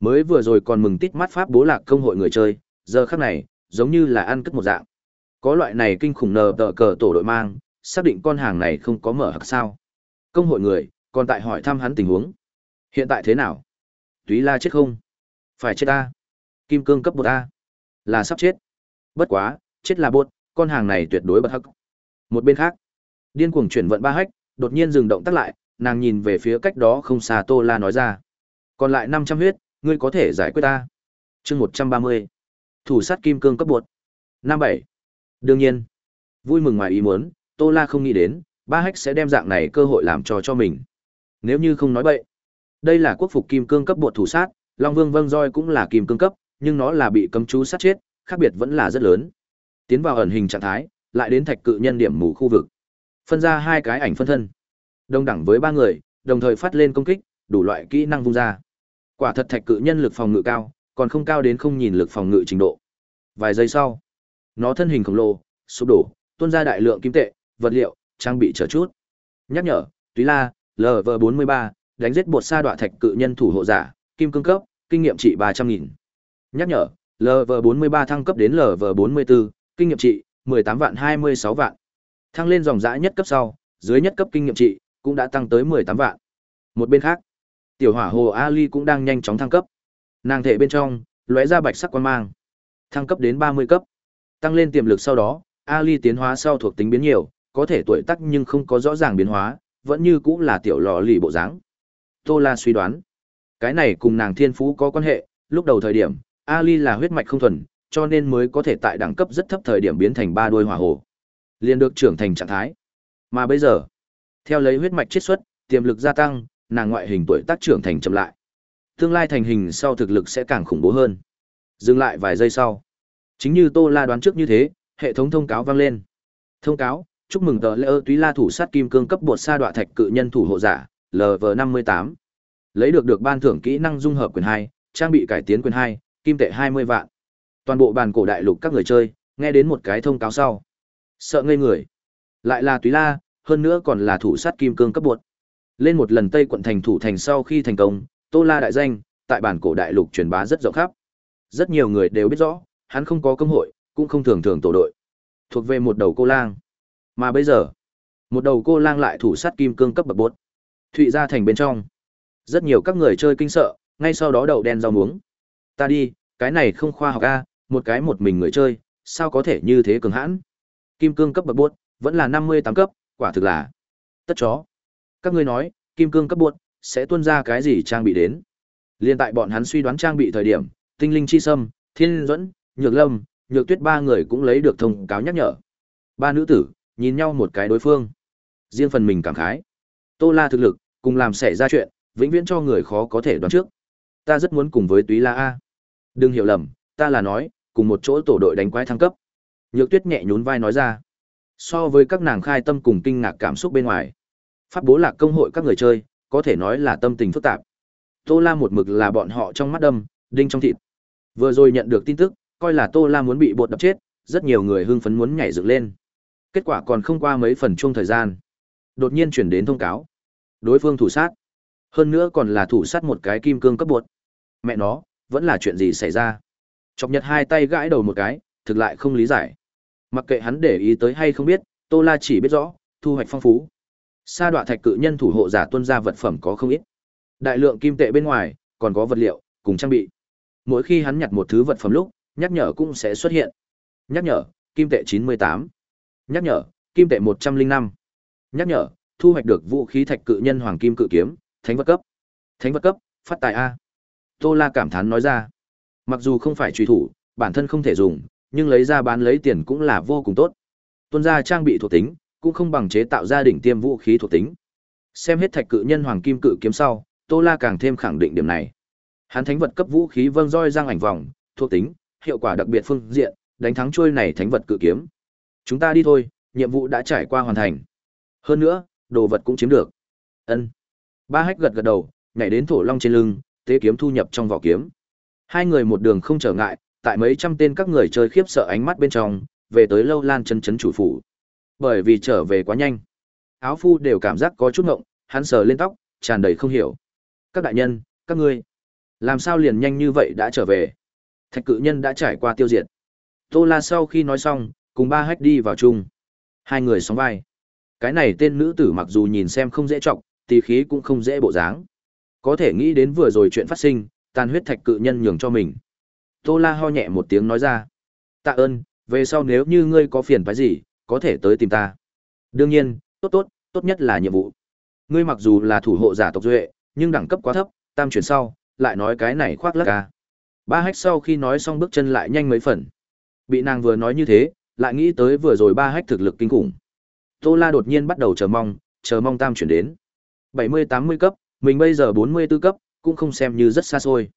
Mới vừa rồi còn mừng tít mắt pháp bố lạc công hội người chơi, giờ khắc này, giống như là ăn cất một dạng. Có loại này kinh khủng nờ tờ cờ tổ đội mang, xác định con hàng này không có mở hạc sao. Công hội người, còn tại hỏi thăm hắn tình huống. Hiện tại thế nào? Túy la chết không? Phải chết ta. Kim cương cấp bột A. Là sắp chết. Bất quá, chết là bột, con hàng này tuyệt đối bật hắc. Một bên khác, điên cuồng chuyển vận ba hách, đột nhiên dừng động tắt lại, nàng nhìn về phía cách đó không xa Tô La nói ra. Còn lại 500 huyết, ngươi có thể giải quyết ta. chương 130. Thủ sát kim cương cấp bột. 57. Đương nhiên, vui mừng ngoài ý muốn, Tô La không nghĩ đến, ba hách sẽ đem dạng này cơ hội làm cho cho mình. Nếu như không nói bậy, đây là quốc phục kim cương cấp bột thủ sát, Long Vương Vâng Roi cũng là kim cương cấp, nhưng nó là bị cấm chú sát chết, khác biệt vẫn là rất lớn. Tiến vào ẩn hình trạng thái, lại đến thạch cự nhân điểm mù khu vực. Phân ra hai cái ảnh phân thân. Đồng đẳng với ba người, đồng thời phát lên công kích, đủ loại kỹ năng vung ra. Quả thật thạch cự nhân lực phòng ngự cao, còn không cao đến không nhìn lực phòng ngự trình độ. Vài giây sau, nó thân hình khổng lồ, sụp đổ, tuôn ra đại lượng kim tệ, vật liệu, trang bị chờ chút. Nhắc nhở, Túy La, LV43, đánh giết bột sa đoạ thạch cự nhân thủ hộ giả, kim cương cấp, kinh nghiệm trị 300.000. Nhắc nhở, LV43 thăng cấp đến LV44, kinh nghiệm trị 18 vạn 26 vạn. Thăng lên dòng dã nhất cấp sau, dưới nhất cấp kinh nghiệm trị cũng đã tăng tới 18 vạn. Một bên khác, tiểu hỏa hồ Ali cũng đang nhanh chóng thăng cấp. Nàng thể bên trong lóe ra bạch sắc quang mang, thăng cấp đến 30 cấp. Tăng lên tiềm lực sau đó, Ali tiến hóa sau thuộc tính biến nhiều, có thể tuổi tác nhưng không có rõ ràng biến hóa, vẫn như cũng là tiểu lò lì bộ dáng. Tô La suy đoán, cái này cùng nàng thiên phú có quan hệ, lúc đầu thời điểm, Ali là huyết mạch không thuần, cho nên mới có thể tại đẳng cấp rất thấp thời điểm biến thành ba đuôi hỏa hồ. Liền được trưởng thành trạng thái. Mà bây giờ, theo lấy huyết mạch chiết xuất, tiềm lực gia tăng, nàng ngoại hình tuổi tác trưởng thành chậm lại. Tương lai thành hình sau thực lực sẽ càng khủng bố hơn. Dừng lại vài giây sau. Chính như Tô La đoán trước như thế, hệ thống thông cáo vang lên. Thông cáo, chúc mừng tờ lễ ơ túy la thủ sát kim cương cấp bột sa đọa thạch cự nhân thủ hộ giả, LV58. Lấy được được ban thưởng kỹ năng dung hợp quyền hai trang bị cải tiến quyền hai kim tệ 20 vạn. Toàn bộ bàn cổ đại lục các người chơi, nghe đến một cái thông cáo sau. Sợ ngây người. Lại là túy la, hơn nữa còn là thủ sát kim cương cấp bột. Lên một lần Tây quận thành thủ thành sau khi thành công, Tô La đại danh, tại bản cổ đại lục truyền bá rất rộng khắp. Rất nhiều người đều biết rõ, hắn không có cơ hội, cũng không thường thường tổ đội. Thuộc về một đầu cô lang. Mà bây giờ, một đầu cô lang lại thủ sát kim cương cấp bậc bốt. Thụy ra thành bên trong. Rất nhiều các người chơi kinh sợ, ngay sau đó đầu đen rau muống. Ta đi, cái này không khoa học a, một cái một mình người chơi, sao có thể như thế cường hãn? Kim cương cấp bậc bốt, vẫn là năm mươi tám cấp, quả thực là tất chó. Các ngươi nói, kim cương cấp bột sẽ tuôn ra cái gì trang bị đến? Liên tại bọn hắn suy đoán trang bị thời điểm, Tinh linh chi sâm, Thiên Duẫn, Nhược Lâm, Nhược Tuyết ba người cũng lấy được thông cáo nhắc nhở. Ba nữ tử nhìn nhau một cái đối phương, riêng phần mình cảm khái. Tô La thực lực, cùng làm xảy ra chuyện, vĩnh viễn cho người khó có thể đoán trước. Ta rất muốn cùng với Túy La a. Đừng hiểu lầm, ta là nói, cùng một chỗ tổ đội đánh quái thăng cấp. Nhược Tuyết nhẹ nhún vai nói ra. So với các nàng khai tâm cùng kinh ngạc cảm xúc bên ngoài, pháp bố lạc công hội các người chơi, có thể nói là tâm tình phức tạp. Tô La một mực là bọn họ trong mắt đâm, đinh trong thịt. Vừa rồi nhận được tin tức, coi là Tô La muốn bị bột đập chết, rất nhiều người hưng phấn muốn nhảy dựng lên. Kết quả còn không qua mấy phần chung thời gian, đột nhiên chuyển đến thông cáo. Đối phương thủ sát. Hơn nữa còn là thủ sát một cái kim cương cấp bột. Mẹ nó, vẫn là chuyện gì xảy ra? Chọc Nhật hai tay gãi đầu một cái, thực lại không lý giải. Mặc kệ hắn để ý tới hay không biết, Tô La chỉ biết rõ, thu hoạch phong phú. Sa đoạ thạch cự nhân thủ hộ giả tuân ra vật phẩm có không ít. Đại lượng kim tệ bên ngoài, còn có vật liệu, cùng trang bị. Mỗi khi hắn nhặt một thứ vật phẩm lúc, nhắc nhở cũng sẽ xuất hiện. Nhắc nhở, kim tệ 98. Nhắc nhở, kim tệ 105. Nhắc nhở, thu hoạch được vũ khí thạch cự nhân hoàng kim cự kiếm, thánh vật cấp. Thánh vật cấp, phát tài a. Tô La cảm thán nói ra. Mặc dù không phải truy thủ, bản thân không thể dùng, nhưng lấy ra bán lấy tiền cũng là vô cùng tốt. Tuân ra trang bị thuộc tính, cũng không bằng chế tạo ra đỉnh tiêm vũ khí thuộc tính. Xem hết thạch cự nhân hoàng kim cự kiếm sau, Tô La càng thêm khẳng định điểm này. Hắn thánh vật cấp vũ khí vâng roi giang ảnh vòng, thuộc tính, hiệu quả đặc biệt phương diện, đánh thắng trôi này thánh vật cự kiếm. Chúng ta đi thôi, nhiệm vụ đã trải qua hoàn thành. Hơn nữa, đồ vật cũng chiếm được. Ân. Ba hách gật gật đầu, nhảy đến thổ long trên lưng, tế kiếm thu nhập trong vỏ kiếm. Hai người một đường không trở ngại, tại mấy trăm tên các người chơi khiếp sợ ánh mắt bên trong, về tới lâu lan chân chấn chủ phủ. Bởi vì trở về quá nhanh, áo phu đều cảm giác có chút ngộng, hắn sờ lên tóc, tràn đầy không hiểu. Các đại nhân, các ngươi, làm sao liền nhanh như vậy đã trở về? Thạch cự nhân đã trải qua tiêu diệt. Tô La sau khi nói xong, cùng ba hách đi vào chung. Hai người sóng vai. Cái này tên nữ tử mặc dù nhìn xem không dễ trọng, tí khí cũng không dễ bộ dáng. Có thể nghĩ đến vừa rồi chuyện phát sinh, tàn huyết thạch cự nhân nhường cho mình. Tô La ho nhẹ một tiếng nói ra. Tạ ơn, về sau nếu như ngươi có phiền phải gì, có thể tới tìm ta. Đương nhiên, tốt tốt, tốt nhất là nhiệm vụ. Ngươi mặc dù là thủ hộ giả tộc duệ, nhưng đẳng cấp quá thấp, tam chuyển sau, lại nói cái này khoác lác ca. Ba hách sau khi nói xong bước chân lại nhanh mấy phần. Bị nàng vừa nói như thế, lại nghĩ tới vừa rồi ba hách thực lực kinh khủng. Tô La đột nhiên bắt đầu chờ mong, chờ mong tam chuyển đến. 70-80 cấp, mình bây giờ 44 cấp, cũng không xem như rất xa xôi.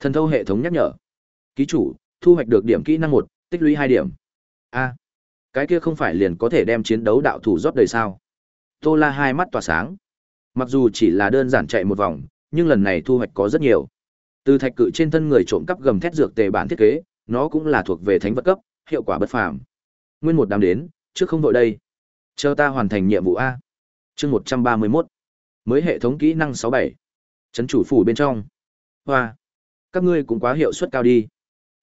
Thần thâu hệ thống nhắc nhở. Ký chủ, thu hoạch được điểm kỹ năng 1, tích lũy 2 điểm. A, cái kia không phải liền có thể đem chiến đấu đạo thủ rót đầy sao? Tô La hai mắt tỏa sáng. Mặc dù chỉ là đơn giản chạy một vòng, nhưng lần này thu hoạch có rất nhiều. Từ thạch cự trên thân người trộm cắp gầm thét dược tề bản thiết kế, nó cũng là thuộc về thánh vật cấp, hiệu quả bất phàm. Nguyên một đám đến, trước không vội đây. Chờ ta hoàn thành nhiệm vụ a. Chương 131. Mới hệ thống kỹ năng 67. Trấn chủ phủ bên trong. Hoa. Các ngươi cũng quá hiệu suất cao đi.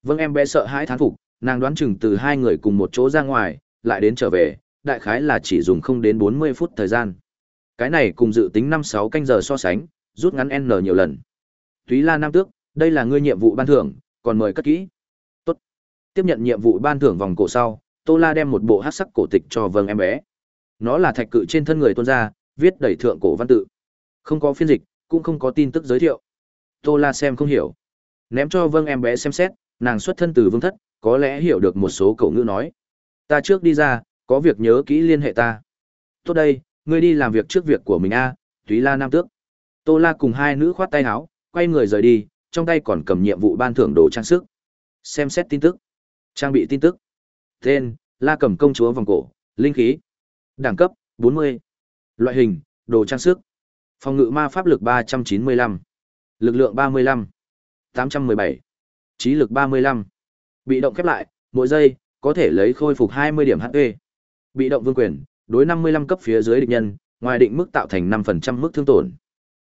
Vâng em bé sợ hãi thán phục, nàng đoán chừng từ hai người cùng một chỗ ra ngoài, lại đến trở về, đại khái là chỉ dùng không đến 40 phút thời gian. Cái này cùng dự tính 5-6 canh giờ so sánh, rút ngắn N nhiều lần. Túy La Nam Tước, đây là ngươi nhiệm vụ ban thưởng, còn mời cất kỹ. Tốt. Tiếp nhận nhiệm vụ ban thưởng vòng cổ sau, Tô La đem một bộ hắc sắc cổ tịch cho vâng em bé. Nó là thạch cự trên thân người tuôn ra, viết đầy thượng cổ văn tự. Không có phiên dịch, cũng không có tin tức giới thiệu. Tô La xem không hiểu. Ném cho vâng em bé xem xét, nàng xuất thân từ vương thất, có lẽ hiểu được một số cậu ngữ nói. Ta trước đi ra, có việc nhớ kỹ liên hệ ta. Tốt đây, ngươi đi làm việc trước việc của mình a, Túy La Nam Tước. Tô La cùng hai nữ khoát tay áo, quay người rời đi, trong tay còn cầm nhiệm vụ ban thưởng đồ trang sức. Xem xét tin tức. Trang bị tin tức. Tên: La Cầm công chúa vòng cổ, linh khí. Đẳng cấp: 40. Loại hình: Đồ trang sức. Phòng ngự ma pháp lực 395. Lực lượng 35. 817. Trí lực 35. Bị động khép lại, mỗi giây có thể lấy khôi phục 20 điểm HP. Bị động vương quyền, đối 55 cấp phía dưới địch nhân, ngoài định mức tạo thành 5% mức thương tổn.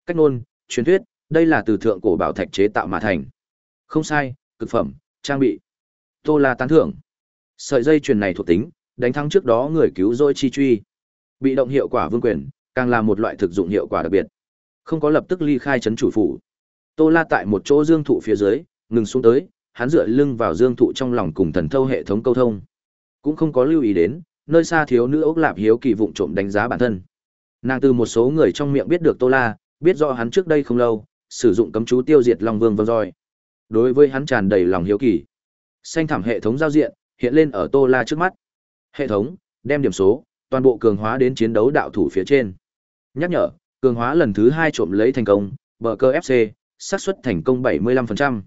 Cách nôn, truyền thuyết, đây là từ thượng cổ bảo thạch chế tạo mà thành. Không sai, cực phẩm, trang bị. Tô La tán thưởng. Sợi dây chuyền này thuộc tính, đánh thắng trước đó người cứu rỗi chi truy. Bị động hiệu quả vương quyền, càng là một loại thực dụng hiệu quả đặc biệt. Không có lập tức ly khai chấn chủ phủ. Tô La tại một chỗ dương thụ phía dưới, ngừng xuống tới, hắn dựa lưng vào dương thụ trong lòng cùng thần thâu hệ thống câu thông. Cũng không có lưu ý đến, nơi xa thiếu nữ ốc lạp hiếu kỳ vụng trộm đánh giá bản thân. Nàng từ một số người trong miệng biết được Tô La, biết rõ hắn trước đây không lâu, sử dụng cấm chú tiêu diệt Long Vương Vân Roi. Đối với hắn tràn đầy lòng hiếu kỳ. Xanh thảm hệ thống giao diện, hiện lên ở Tô La trước mắt. Hệ thống, đem điểm số, toàn bộ cường hóa đến chiến đấu đạo thủ phía trên. Nhắc nhở, cường hóa lần thứ hai trộm lấy thành công, bờ cơ FC, xác suất thành công 75%.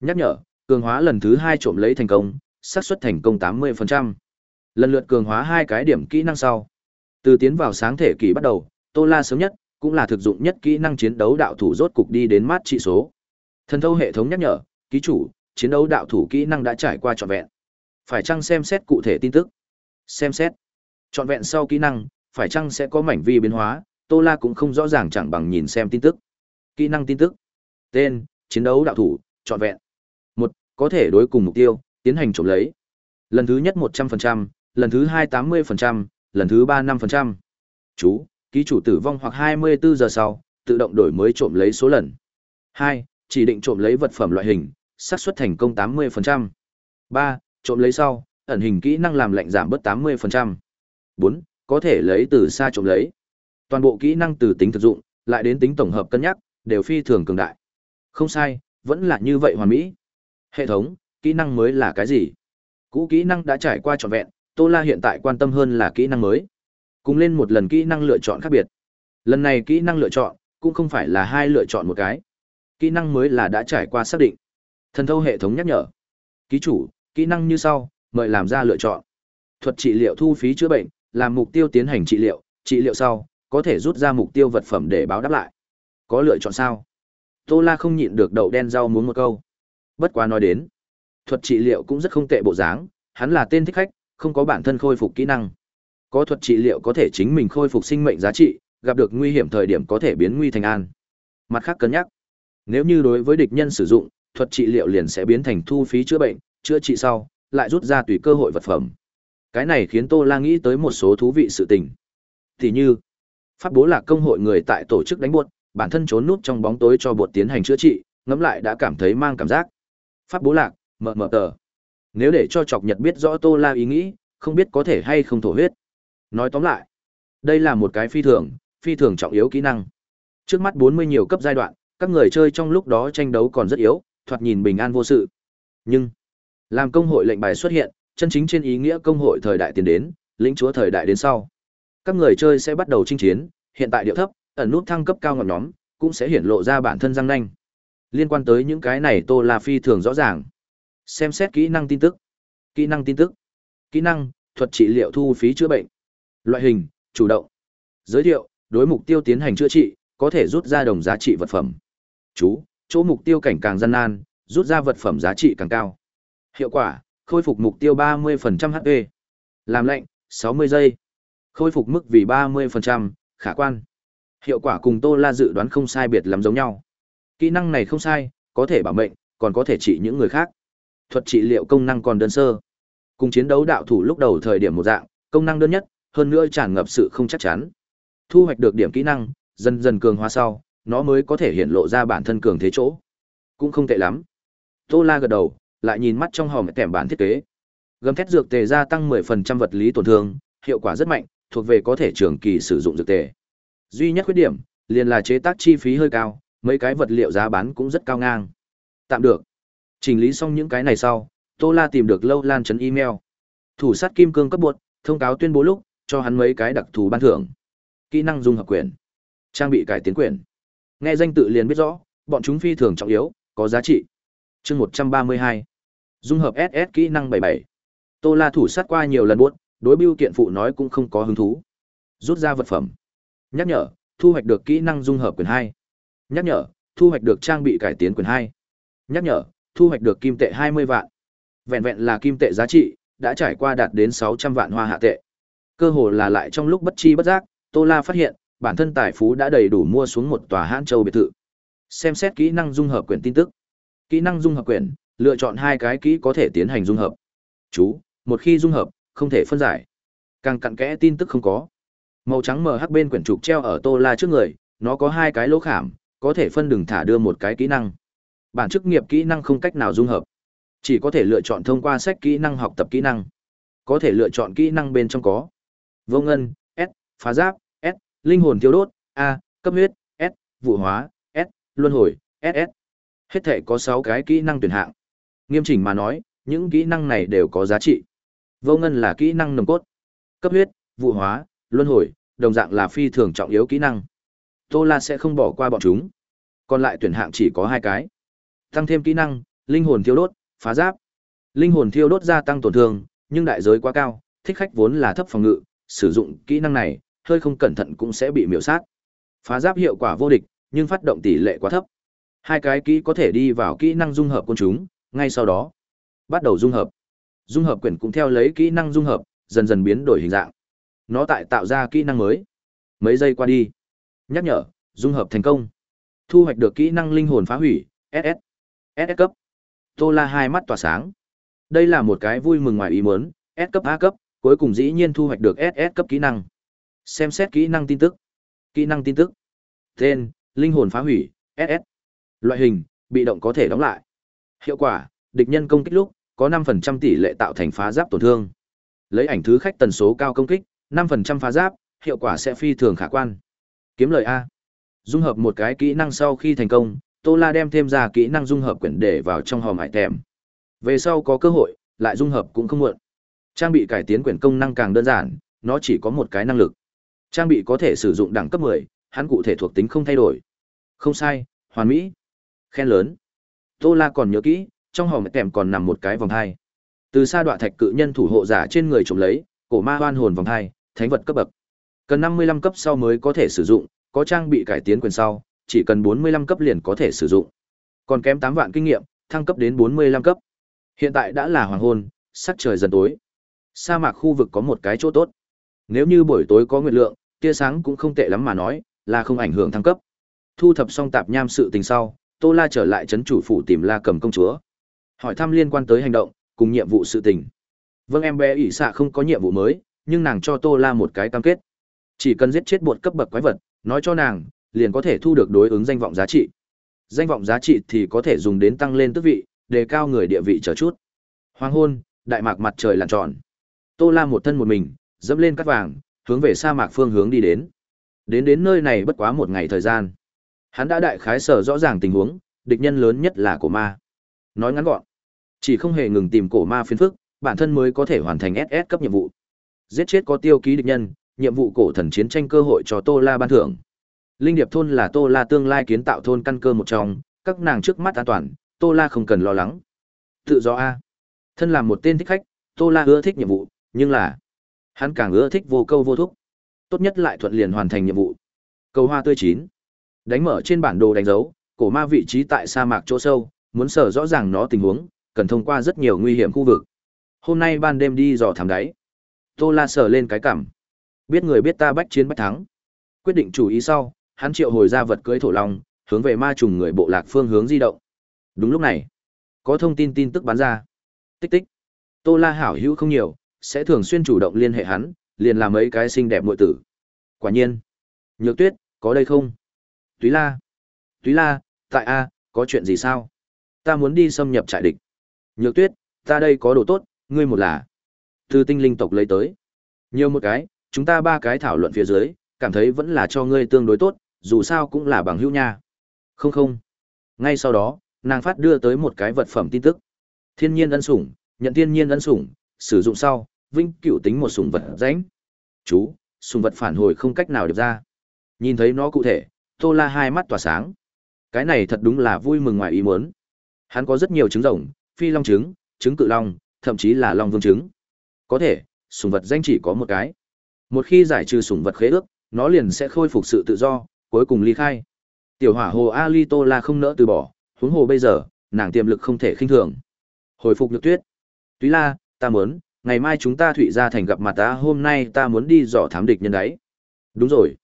Nhắc nhở, cường hóa lần thứ hai trộm lấy thành công, xác suất thành công 80%. Lần lượt cường hóa hai cái điểm kỹ năng sau. Từ tiến vào sáng thể kỳ bắt đầu, Tô La sớm nhất, cũng là thực dụng nhất kỹ năng chiến đấu đạo thủ rốt cục đi đến mát trị số. Thần thâu hệ thống nhắc nhở, ký chủ, chiến đấu đạo thủ kỹ năng đã trải qua trọn vẹn. Phải chăng xem xét cụ thể tin tức? Xem xét. chọn vẹn sau kỹ năng, phải chăng sẽ có mảnh vi biến hóa, Tô La cũng không rõ ràng chẳng bằng nhìn xem tin tức. Kỹ năng tin tức. Tên, chiến đấu đạo thủ, chọn vẹn. một Có thể đối cùng mục tiêu, tiến hành trộm lấy. Lần thứ nhất 100%, lần thứ hai 80%, lần thứ ba năm phần trăm. Chú, ký chủ tử vong hoặc 24 giờ sau, tự động đổi mới trộm lấy số lần. Hai, Chỉ định trộm lấy vật phẩm loại hình, xác suất thành công 80%. 3. Trộm lấy sau, ẩn hình kỹ năng làm lệnh giảm bớt 80%. 4. Có thể lấy từ xa trộm lấy. Toàn bộ kỹ năng từ tính thực dụng, lại đến tính tổng hợp cân nhắc, đều phi thường cường đại. Không sai, vẫn là như vậy hoàn mỹ. Hệ thống, kỹ năng mới là cái gì? Cũ kỹ năng đã trải qua trọn vẹn, Tô La hiện tại quan tâm hơn là kỹ năng mới. Cùng lên một lần kỹ năng lựa chọn khác biệt. Lần này kỹ năng lựa chọn, cũng không phải là hai lựa chọn một cái. Kỹ năng mới là đã trải qua xác định. Thần thâu hệ thống nhắc nhở. Ký chủ, kỹ năng như sau, mời làm ra lựa chọn. Thuật trị liệu thu phí chữa bệnh, làm mục tiêu tiến hành trị liệu, trị liệu sau, có thể rút ra mục tiêu vật phẩm để báo đáp lại. Có lựa chọn sao? Tô La không nhịn được đậu đen rau muốn một câu. Bất quá nói đến, thuật trị liệu cũng rất không tệ bộ dáng, hắn là tên thích khách, không có bản thân khôi phục kỹ năng. Có thuật trị liệu có thể chính mình khôi phục sinh mệnh giá trị, gặp được nguy hiểm thời điểm có thể biến nguy thành an. Mặt khác cân nhắc, nếu như đối với địch nhân sử dụng, thuật trị liệu liền sẽ biến thành thu phí chữa bệnh, chữa trị sau, lại rút ra tùy cơ hội vật phẩm. Cái này khiến Tô La nghĩ tới một số thú vị sự tình. Thì như, pháp bố lạc công hội người tại tổ chức đánh buột, bản thân trốn núp trong bóng tối cho bột tiến hành chữa trị, ngẫm lại đã cảm thấy mang cảm giác. Pháp bố lạc, mờ mờ tờ. Nếu để cho chọc nhật biết rõ Tô La ý nghĩ, không biết có thể hay không thổ huyết. Nói tóm lại, đây là một cái phi thường, phi thường trọng yếu kỹ năng. Trước mắt 40 nhiều cấp giai đoạn, các người chơi trong lúc đó tranh đấu còn rất yếu, thoạt nhìn bình an vô sự. Nhưng, làm công hội lệnh bài xuất hiện, chân chính trên ý nghĩa công hội thời đại tiến đến, lĩnh chúa thời đại đến sau. Các người chơi sẽ bắt đầu chinh chiến, hiện tại điệu thấp, ẩn nút thăng cấp cao ngọn nhóm, cũng sẽ hiển lộ ra bản thân răng nanh. Liên quan tới những cái này Tô La Phi thường rõ ràng. Xem xét kỹ năng tin tức. Kỹ năng tin tức. Kỹ năng, thuật trị liệu thu phí chữa bệnh. Loại hình, chủ động. Giới thiệu, đối mục tiêu tiến hành chữa trị, có thể rút ra đồng giá trị vật phẩm. Chú, chỗ mục tiêu cảnh càng gian nan, rút ra vật phẩm giá trị càng cao. Hiệu quả, khôi phục mục tiêu 30% HP. Làm lệnh, 60 giây. Khôi phục mức vì 30%, khả quan. Hiệu quả cùng Tô La dự đoán không sai biệt lắm giống nhau. Kỹ năng này không sai, có thể bảo mệnh, còn có thể trị những người khác. Thuật trị liệu công năng còn đơn sơ. Cùng chiến đấu đạo thủ lúc đầu thời điểm một dạng, công năng đơn nhất, hơn nữa tràn ngập sự không chắc chắn. Thu hoạch được điểm kỹ năng, dần dần cường hóa sau, nó mới có thể hiện lộ ra bản thân cường thế chỗ. Cũng không tệ lắm. Tô La gật đầu, lại nhìn mắt trong hòm kèm bản thiết kế. Gầm thét dược tề gia tăng 10% vật lý tổn thương, hiệu quả rất mạnh, thuộc về có thể trường kỳ sử dụng dược tề. Duy nhất khuyết điểm, liền là chế tác chi phí hơi cao, mấy cái vật liệu giá bán cũng rất cao ngang. Tạm được. Chỉnh lý xong những cái này sau, Tô La tìm được Lâu Lan trấn email. Thủ sát kim cương cấp buộc, thông cáo tuyên bố lúc, cho hắn mấy cái đặc thù ban thưởng. Kỹ năng dung hợp quyền, trang bị cải tiến quyền. Nghe danh tự liền biết rõ, bọn chúng phi thường trọng yếu, có giá trị. Chương 132. Dung hợp SS kỹ năng 77. Tô La thủ sát qua nhiều lần buốt, đối bưu kiện phụ nói cũng không có hứng thú. Rút ra vật phẩm. Nhắc nhở, thu hoạch được kỹ năng dung hợp quyền 2. Nhắc nhở, thu hoạch được trang bị cải tiến quyền 2. Nhắc nhở, thu hoạch được kim tệ 20 vạn. Vẹn vẹn là kim tệ giá trị, đã trải qua đạt đến 600 vạn hoa hạ tệ. Cơ hồ là lại trong lúc bất chi bất giác, Tô La phát hiện, bản thân tài phú đã đầy đủ mua xuống một tòa hãn châu biệt thự. Xem xét kỹ năng dung hợp quyển tin tức. Kỹ năng dung hợp quyển, lựa chọn hai cái kỹ có thể tiến hành dung hợp. Chú, một khi dung hợp, không thể phân giải. Càng cặn kẽ tin tức không có. Màu trắng mờ hắc bên quyển trục treo ở Tô La trước người, nó có hai cái lỗ khảm, có thể phân đường thả đưa một cái kỹ năng. Bản chức nghiệp kỹ năng không cách nào dung hợp. Chỉ có thể lựa chọn thông qua sách kỹ năng học tập kỹ năng. Có thể lựa chọn kỹ năng bên trong có vô ngân, S, phá giáp, S, linh hồn thiêu đốt, A, cấp huyết, S, vụ hóa, S, luân hồi, SS. Hết thể có 6 cái kỹ năng tuyển hạng. Nghiêm chỉnh mà nói, những kỹ năng này đều có giá trị. Vô ngân là kỹ năng nồng cốt. Cấp huyết, vụ hóa, luân hồi, đồng dạng là phi thường trọng yếu kỹ năng. Tô La sẽ không bỏ qua bọn chúng. Còn lại tuyển hạng chỉ có hai cái. Tăng thêm kỹ năng, linh hồn thiêu đốt, phá giáp. Linh hồn thiêu đốt gia tăng tổn thương, nhưng đại giới quá cao, thích khách vốn là thấp phòng ngự, sử dụng kỹ năng này, hơi không cẩn thận cũng sẽ bị miểu sát. Phá giáp hiệu quả vô địch, nhưng phát động tỷ lệ quá thấp. Hai cái kỹ có thể đi vào kỹ năng dung hợp côn chúng, ngay sau đó bắt đầu dung hợp. Dung hợp quyển cũng theo lấy kỹ năng dung hợp, dần dần biến đổi hình dạng. Nó tại tạo ra kỹ năng mới. Mấy giây qua đi, nhắc nhở, dung hợp thành công. Thu hoạch được kỹ năng linh hồn phá hủy, SS. SS cấp. Tô La hai mắt tỏa sáng. Đây là một cái vui mừng ngoài ý muốn, S cấp A cấp, cuối cùng dĩ nhiên thu hoạch được SS cấp kỹ năng. Xem xét kỹ năng tin tức. Kỹ năng tin tức. Tên, linh hồn phá hủy, SS. Loại hình, bị động có thể đóng lại. Hiệu quả, địch nhân công kích lúc, có 5% tỷ lệ tạo thành phá giáp tổn thương. Lấy ảnh thứ khách tần số cao công kích, 5% phá giáp, hiệu quả sẽ phi thường khả quan. Kiếm lời A. Dung hợp một cái kỹ năng sau khi thành công, Tô La đem thêm ra kỹ năng dung hợp quyển để vào trong hòm hải tèm. Về sau có cơ hội, lại dung hợp cũng không muộn. Trang bị cải tiến quyển công năng càng đơn giản, nó chỉ có một cái năng lực. Trang bị có thể sử dụng đẳng cấp 10, hắn cụ thể thuộc tính không thay đổi. Không sai, hoàn mỹ. Khen lớn. Tô La còn nhớ kỹ, trong hòm kèm còn nằm một cái vòng hai. Từ xa đoạn thạch cự nhân thủ hộ giả trên người trộm lấy, cổ ma hoan hồn vòng hai, thánh vật cấp bậc. Cần 55 cấp sau mới có thể sử dụng, có trang bị cải tiến quyền sau, chỉ cần 45 cấp liền có thể sử dụng. Còn kém 8 vạn kinh nghiệm, thăng cấp đến 45 cấp. Hiện tại đã là hoàng hôn, sắc trời dần tối. Sa mạc khu vực có một cái chỗ tốt. Nếu như buổi tối có nguyệt lượng, tia sáng cũng không tệ lắm mà nói, là không ảnh hưởng thăng cấp. Thu thập xong tạp nham sự tình sau, Tô La trở lại trấn chủ phủ tìm La Cầm công chúa. Hỏi thăm liên quan tới hành động, cùng nhiệm vụ sự tình. Vâng em bé ỷ xạ không có nhiệm vụ mới, nhưng nàng cho Tô La một cái cam kết. Chỉ cần giết chết bột cấp bậc quái vật, nói cho nàng, liền có thể thu được đối ứng danh vọng giá trị. Danh vọng giá trị thì có thể dùng đến tăng lên tước vị, đề cao người địa vị trở chút. Hoàng hôn, đại mạc mặt trời lặn tròn. Tô La một thân một mình, dẫm lên cát vàng, hướng về sa mạc phương hướng đi đến. Đến đến nơi này bất quá một ngày thời gian. Hắn đã đại khái sở rõ ràng tình huống, địch nhân lớn nhất là cổ ma. Nói ngắn gọn, chỉ không hề ngừng tìm cổ ma phiền phức, bản thân mới có thể hoàn thành SS cấp nhiệm vụ. Giết chết có tiêu ký địch nhân, nhiệm vụ cổ thần chiến tranh cơ hội cho Tô La ban thưởng. Linh Điệp thôn là Tô La tương lai kiến tạo thôn căn cơ một trong, các nàng trước mắt an toàn, Tô La không cần lo lắng. Tự do a. Thân làm một tên thích khách, Tô La ưa thích nhiệm vụ, nhưng là hắn càng ưa thích vô câu vô thúc. Tốt nhất lại thuận liền hoàn thành nhiệm vụ. Cầu hoa tươi chín. Đánh mở trên bản đồ đánh dấu, cổ ma vị trí tại sa mạc chỗ sâu, muốn sở rõ ràng nó tình huống, cần thông qua rất nhiều nguy hiểm khu vực. Hôm nay ban đêm đi dò thám đáy. Tô La sờ lên cái cảm Biết người biết ta bách chiến bách thắng. Quyết định chủ ý sau, hắn triệu hồi ra vật cưới thổ long, hướng về ma trùng người bộ lạc phương hướng di động. Đúng lúc này, có thông tin tin tức bán ra. Tích tích. Tô La hảo hữu không nhiều, sẽ thường xuyên chủ động liên hệ hắn, liền làm mấy cái xinh đẹp muội tử. Quả nhiên. Nhược Tuyết, có đây không? Túy La. Túy La, tại a, có chuyện gì sao? Ta muốn đi xâm nhập trại địch. Nhược Tuyết, ta đây có đồ tốt, ngươi một là. Từ tinh linh tộc lấy tới. Nhiều một cái, chúng ta ba cái thảo luận phía dưới, cảm thấy vẫn là cho ngươi tương đối tốt, dù sao cũng là bằng hữu nha. Không không. Ngay sau đó, nàng phát đưa tới một cái vật phẩm tin tức. Thiên nhiên ân sủng, nhận thiên nhiên ân sủng, sử dụng sau, vinh cửu tính một sủng vật rãnh. Chú, sủng vật phản hồi không cách nào được ra. Nhìn thấy nó cụ thể, Tô La hai mắt tỏa sáng. Cái này thật đúng là vui mừng ngoài ý muốn. Hắn có rất nhiều trứng rồng, phi long trứng, trứng cự long, thậm chí là long vương trứng. Có thể, sủng vật danh chỉ có một cái. Một khi giải trừ sủng vật khế ước, nó liền sẽ khôi phục sự tự do, cuối cùng ly khai. Tiểu hỏa hồ Ali Tô La không nỡ từ bỏ, huống hồ bây giờ, nàng tiềm lực không thể khinh thường. Hồi phục Nhược Tuyết. Túy La, ta muốn, ngày mai chúng ta thụy ra thành gặp mặt ta, hôm nay ta muốn đi dò thám địch nhân đấy. Đúng rồi.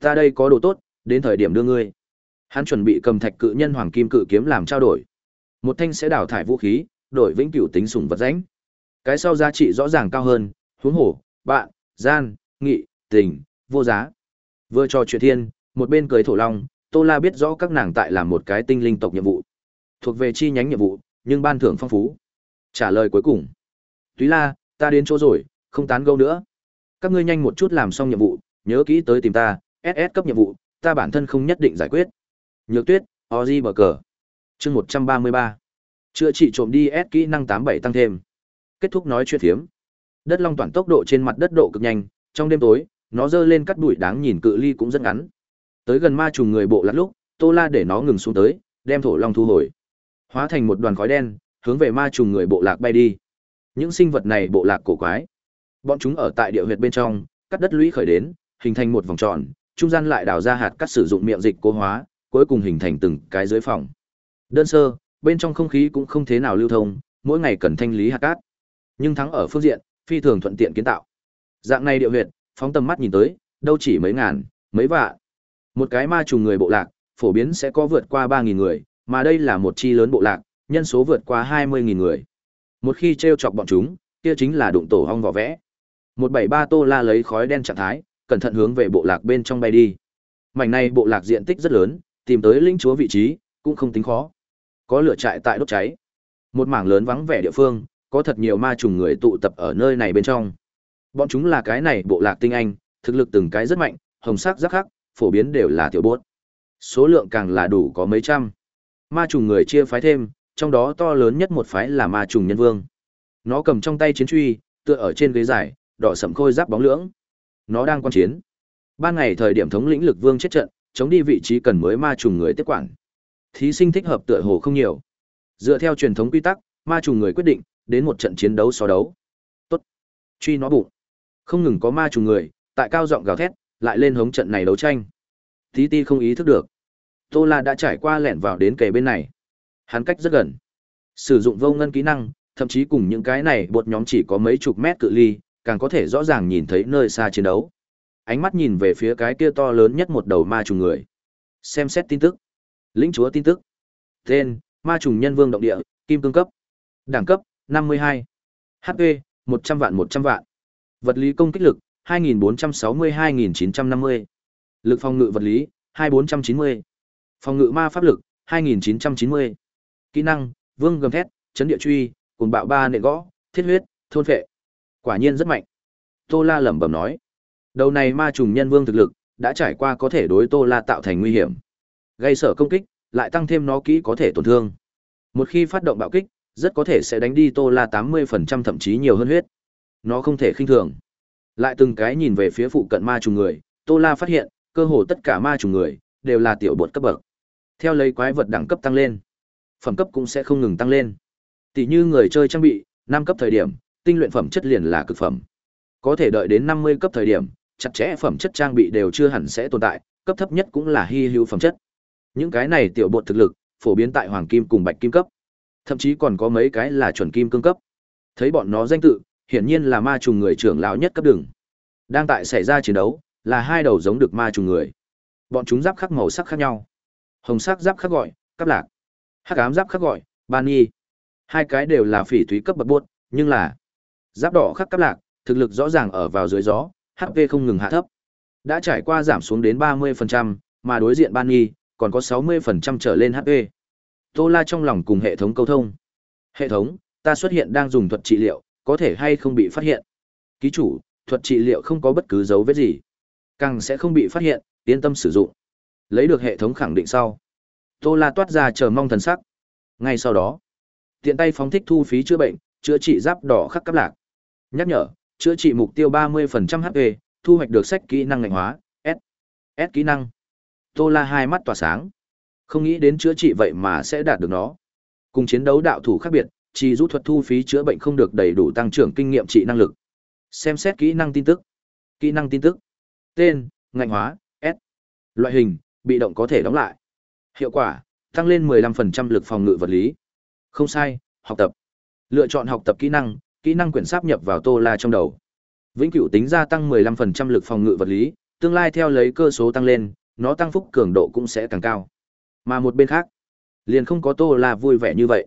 Ta đây có đồ tốt, đến thời điểm đưa ngươi. Hắn chuẩn bị cầm thạch cự nhân hoàng kim cự kiếm làm trao đổi. Một thanh sẽ đào thải vũ khí, đổi vĩnh cửu tính sủng vật rãnh. Cái sau giá trị rõ ràng cao hơn, huống hổ, bạn, gian, nghị, tình, vô giá. Vừa cho chuyện thiên, một bên cười thổ long, Tô La biết rõ các nàng tại làm một cái tinh linh tộc nhiệm vụ. Thuộc về chi nhánh nhiệm vụ, nhưng ban thưởng phong phú. Trả lời cuối cùng. Túy La, ta đến chỗ rồi, không tán gẫu nữa. Các ngươi nhanh một chút làm xong nhiệm vụ, nhớ kỹ tới tìm ta, SS cấp nhiệm vụ, ta bản thân không nhất định giải quyết. Nhược Tuyết, Ozi bờ cờ. Chương 133. Chữa trị trộm đi S kỹ năng 87 tăng thêm. Kết thúc nói chuyện thiếm. Đất long toàn tốc độ trên mặt đất độ cực nhanh, trong đêm tối, nó dơ lên cắt đuổi đáng nhìn cự ly cũng rất ngắn. Tới gần ma trùng người bộ lạc lúc, Tô La để nó ngừng xuống tới, đem thổ long thu hồi. Hóa thành một đoàn khói đen, hướng về ma trùng người bộ lạc bay đi. Những sinh vật này bộ lạc cổ quái. Bọn chúng ở tại địa huyệt bên trong, cắt đất lũy khởi đến, hình thành một vòng tròn, trung gian lại đào ra hạt cắt sử dụng miệng dịch cố hóa, cuối cùng hình thành từng cái dưới phòng. Đơn sơ, bên trong không khí cũng không thế nào lưu thông, mỗi ngày cần thanh lý hạt cát. Nhưng thắng ở phương diện, phi thường thuận tiện kiến tạo. Dạng này địa huyệt, phóng tầm mắt nhìn tới, đâu chỉ mấy ngàn, mấy vạn. Một cái ma trùng người bộ lạc, phổ biến sẽ có vượt qua 3000 người, mà đây là một chi lớn bộ lạc, nhân số vượt qua 20.000 người. Một khi treo chọc bọn chúng, kia chính là đụng tổ hong vỏ vẽ. 173 Tô La lấy khói đen trạng thái, cẩn thận hướng về bộ lạc bên trong bay đi. Mảnh này bộ lạc diện tích rất lớn, tìm tới linh chúa vị trí, cũng không tính khó. Có lửa trại tại đốt cháy. Một mảng lớn vắng vẻ địa phương, có thật nhiều ma trùng người tụ tập ở nơi này bên trong. Bọn chúng là cái này bộ lạc tinh anh, thực lực từng cái rất mạnh, hồng sắc rắc khắc, phổ biến đều là tiểu bốt. Số lượng càng là đủ có mấy trăm. Ma trùng người chia phái thêm, trong đó to lớn nhất một phái là ma trùng nhân vương. Nó cầm trong tay chiến truy, tựa ở trên ghế dài, đỏ sẫm khôi giáp bóng lưỡng. Nó đang quan chiến. Ban ngày thời điểm thống lĩnh lực vương chết trận, chống đi vị trí cần mới ma trùng người tiếp quản. Thí sinh thích hợp tựa hồ không nhiều. Dựa theo truyền thống quy tắc, ma trùng người quyết định đến một trận chiến đấu so đấu. Tốt. Truy nó bụng. Không ngừng có ma trùng người, tại cao giọng gào thét, lại lên hống trận này đấu tranh. Tí ti không ý thức được. Tô La đã trải qua lẻn vào đến kề bên này. Hắn cách rất gần. Sử dụng vô ngân kỹ năng, thậm chí cùng những cái này bột nhóm chỉ có mấy chục mét cự ly, càng có thể rõ ràng nhìn thấy nơi xa chiến đấu. Ánh mắt nhìn về phía cái kia to lớn nhất một đầu ma trùng người. Xem xét tin tức. Lĩnh chúa tin tức. Tên: Ma trùng nhân vương động địa, kim cương cấp. Đẳng cấp: 52. HP: 100 vạn 100 vạn. Vật lý công kích lực: 2460-2950. Lực phòng ngự vật lý: 2490. Phòng ngự ma pháp lực: 2990. Kỹ năng: Vương gầm thét, chấn địa truy, cùng bạo ba nện gõ, thiết huyết, thôn phệ. Quả nhiên rất mạnh. Tô La lẩm bẩm nói. Đầu này ma trùng nhân vương thực lực, đã trải qua có thể đối Tô La tạo thành nguy hiểm. Gây sở công kích, lại tăng thêm nó kỹ có thể tổn thương. Một khi phát động bạo kích, rất có thể sẽ đánh đi Tô La 80% thậm chí nhiều hơn huyết. Nó không thể khinh thường. Lại từng cái nhìn về phía phụ cận ma trùng người, Tô La phát hiện, cơ hồ tất cả ma trùng người đều là tiểu bột cấp bậc. Theo lấy quái vật đẳng cấp tăng lên, phẩm cấp cũng sẽ không ngừng tăng lên. Tỷ như người chơi trang bị, năm cấp thời điểm, tinh luyện phẩm chất liền là cực phẩm. Có thể đợi đến 50 cấp thời điểm, chặt chẽ phẩm chất trang bị đều chưa hẳn sẽ tồn tại, cấp thấp nhất cũng là hy hữu phẩm chất. Những cái này tiểu bột thực lực, phổ biến tại hoàng kim cùng bạch kim cấp. Thậm chí còn có mấy cái là chuẩn kim cương cấp. Thấy bọn nó danh tự, hiển nhiên là ma trùng người trưởng lão nhất cấp đường. Đang tại xảy ra chiến đấu, là hai đầu giống được ma trùng người. Bọn chúng giáp khắc màu sắc khác nhau. Hồng sắc giáp khắc gọi, cấp lạc. Hắc ám giáp khắc gọi, ban y. Hai cái đều là phỉ thúy cấp bậc buốt, nhưng là giáp đỏ khắc cấp lạc, thực lực rõ ràng ở vào dưới gió, HP không ngừng hạ thấp. Đã trải qua giảm xuống đến 30%, mà đối diện ban Nghi còn có 60% trở lên HP. Tô La trong lòng cùng hệ thống câu thông. Hệ thống, ta xuất hiện đang dùng thuật trị liệu, có thể hay không bị phát hiện. Ký chủ, thuật trị liệu không có bất cứ dấu vết gì. Càng sẽ không bị phát hiện, yên tâm sử dụng. Lấy được hệ thống khẳng định sau. Tô La toát ra chờ mong thần sắc. Ngay sau đó, tiện tay phóng thích thu phí chữa bệnh, chữa trị giáp đỏ khắc cấp lạc. Nhắc nhở, chữa trị mục tiêu 30% HP, thu hoạch được sách kỹ năng ngành hóa, S. S kỹ năng. Tô La hai mắt tỏa sáng. Không nghĩ đến chữa trị vậy mà sẽ đạt được nó. Cùng chiến đấu đạo thủ khác biệt, chỉ rút thuật thu phí chữa bệnh không được đầy đủ tăng trưởng kinh nghiệm trị năng lực. Xem xét kỹ năng tin tức. Kỹ năng tin tức. Tên, ngành hóa, S. Loại hình, bị động có thể đóng lại. Hiệu quả, tăng lên 15% lực phòng ngự vật lý. Không sai, học tập. Lựa chọn học tập kỹ năng, kỹ năng quyển sáp nhập vào Tô La trong đầu. Vĩnh cửu tính gia tăng 15% lực phòng ngự vật lý, tương lai theo lấy cơ số tăng lên, nó tăng phúc cường độ cũng sẽ càng cao. Mà một bên khác, liền không có Tô La vui vẻ như vậy.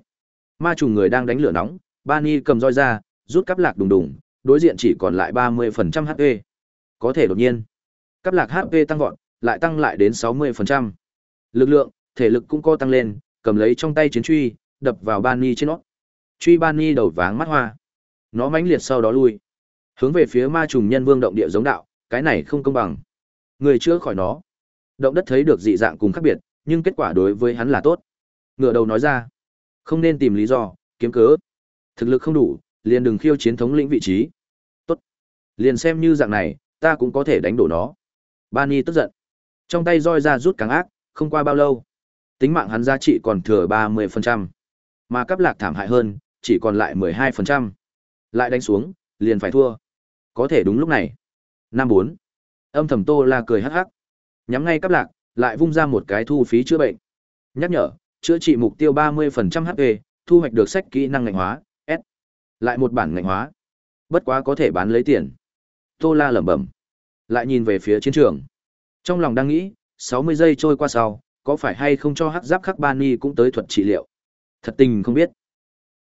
Ma trùng người đang đánh lửa nóng, Bani cầm roi ra, rút cắp lạc đùng đùng, đối diện chỉ còn lại 30% HP. Có thể đột nhiên, cắp lạc HP tăng vọt, lại tăng lại đến 60%. Lực lượng, thể lực cũng co tăng lên, cầm lấy trong tay chiến truy, đập vào Bani trên nó. Truy Bani đầu váng mắt hoa. Nó mãnh liệt sau đó lui. Hướng về phía ma trùng nhân vương động địa giống đạo, cái này không công bằng. Người chữa khỏi nó. Động đất thấy được dị dạng cùng khác biệt, nhưng kết quả đối với hắn là tốt. Ngựa đầu nói ra, không nên tìm lý do, kiếm cớ. Thực lực không đủ, liền đừng khiêu chiến thống lĩnh vị trí. Tốt. Liền xem như dạng này, ta cũng có thể đánh đổ nó. Bani tức giận. Trong tay roi ra rút càng ác, không qua bao lâu. Tính mạng hắn giá trị còn thừa 30%. Mà cấp lạc thảm hại hơn, chỉ còn lại 12%. Lại đánh xuống, liền phải thua. Có thể đúng lúc này. Năm bốn Âm thầm tô la cười hắc hắc. Nhắm ngay cắp lạc, lại vung ra một cái thu phí chữa bệnh. Nhắc nhở, chữa trị mục tiêu 30% HP, thu hoạch được sách kỹ năng ngành hóa, S. Lại một bản ngành hóa. Bất quá có thể bán lấy tiền. Tô La lẩm bẩm. Lại nhìn về phía chiến trường. Trong lòng đang nghĩ, 60 giây trôi qua sau, có phải hay không cho hắc giáp khắc bani cũng tới thuật trị liệu. Thật tình không biết.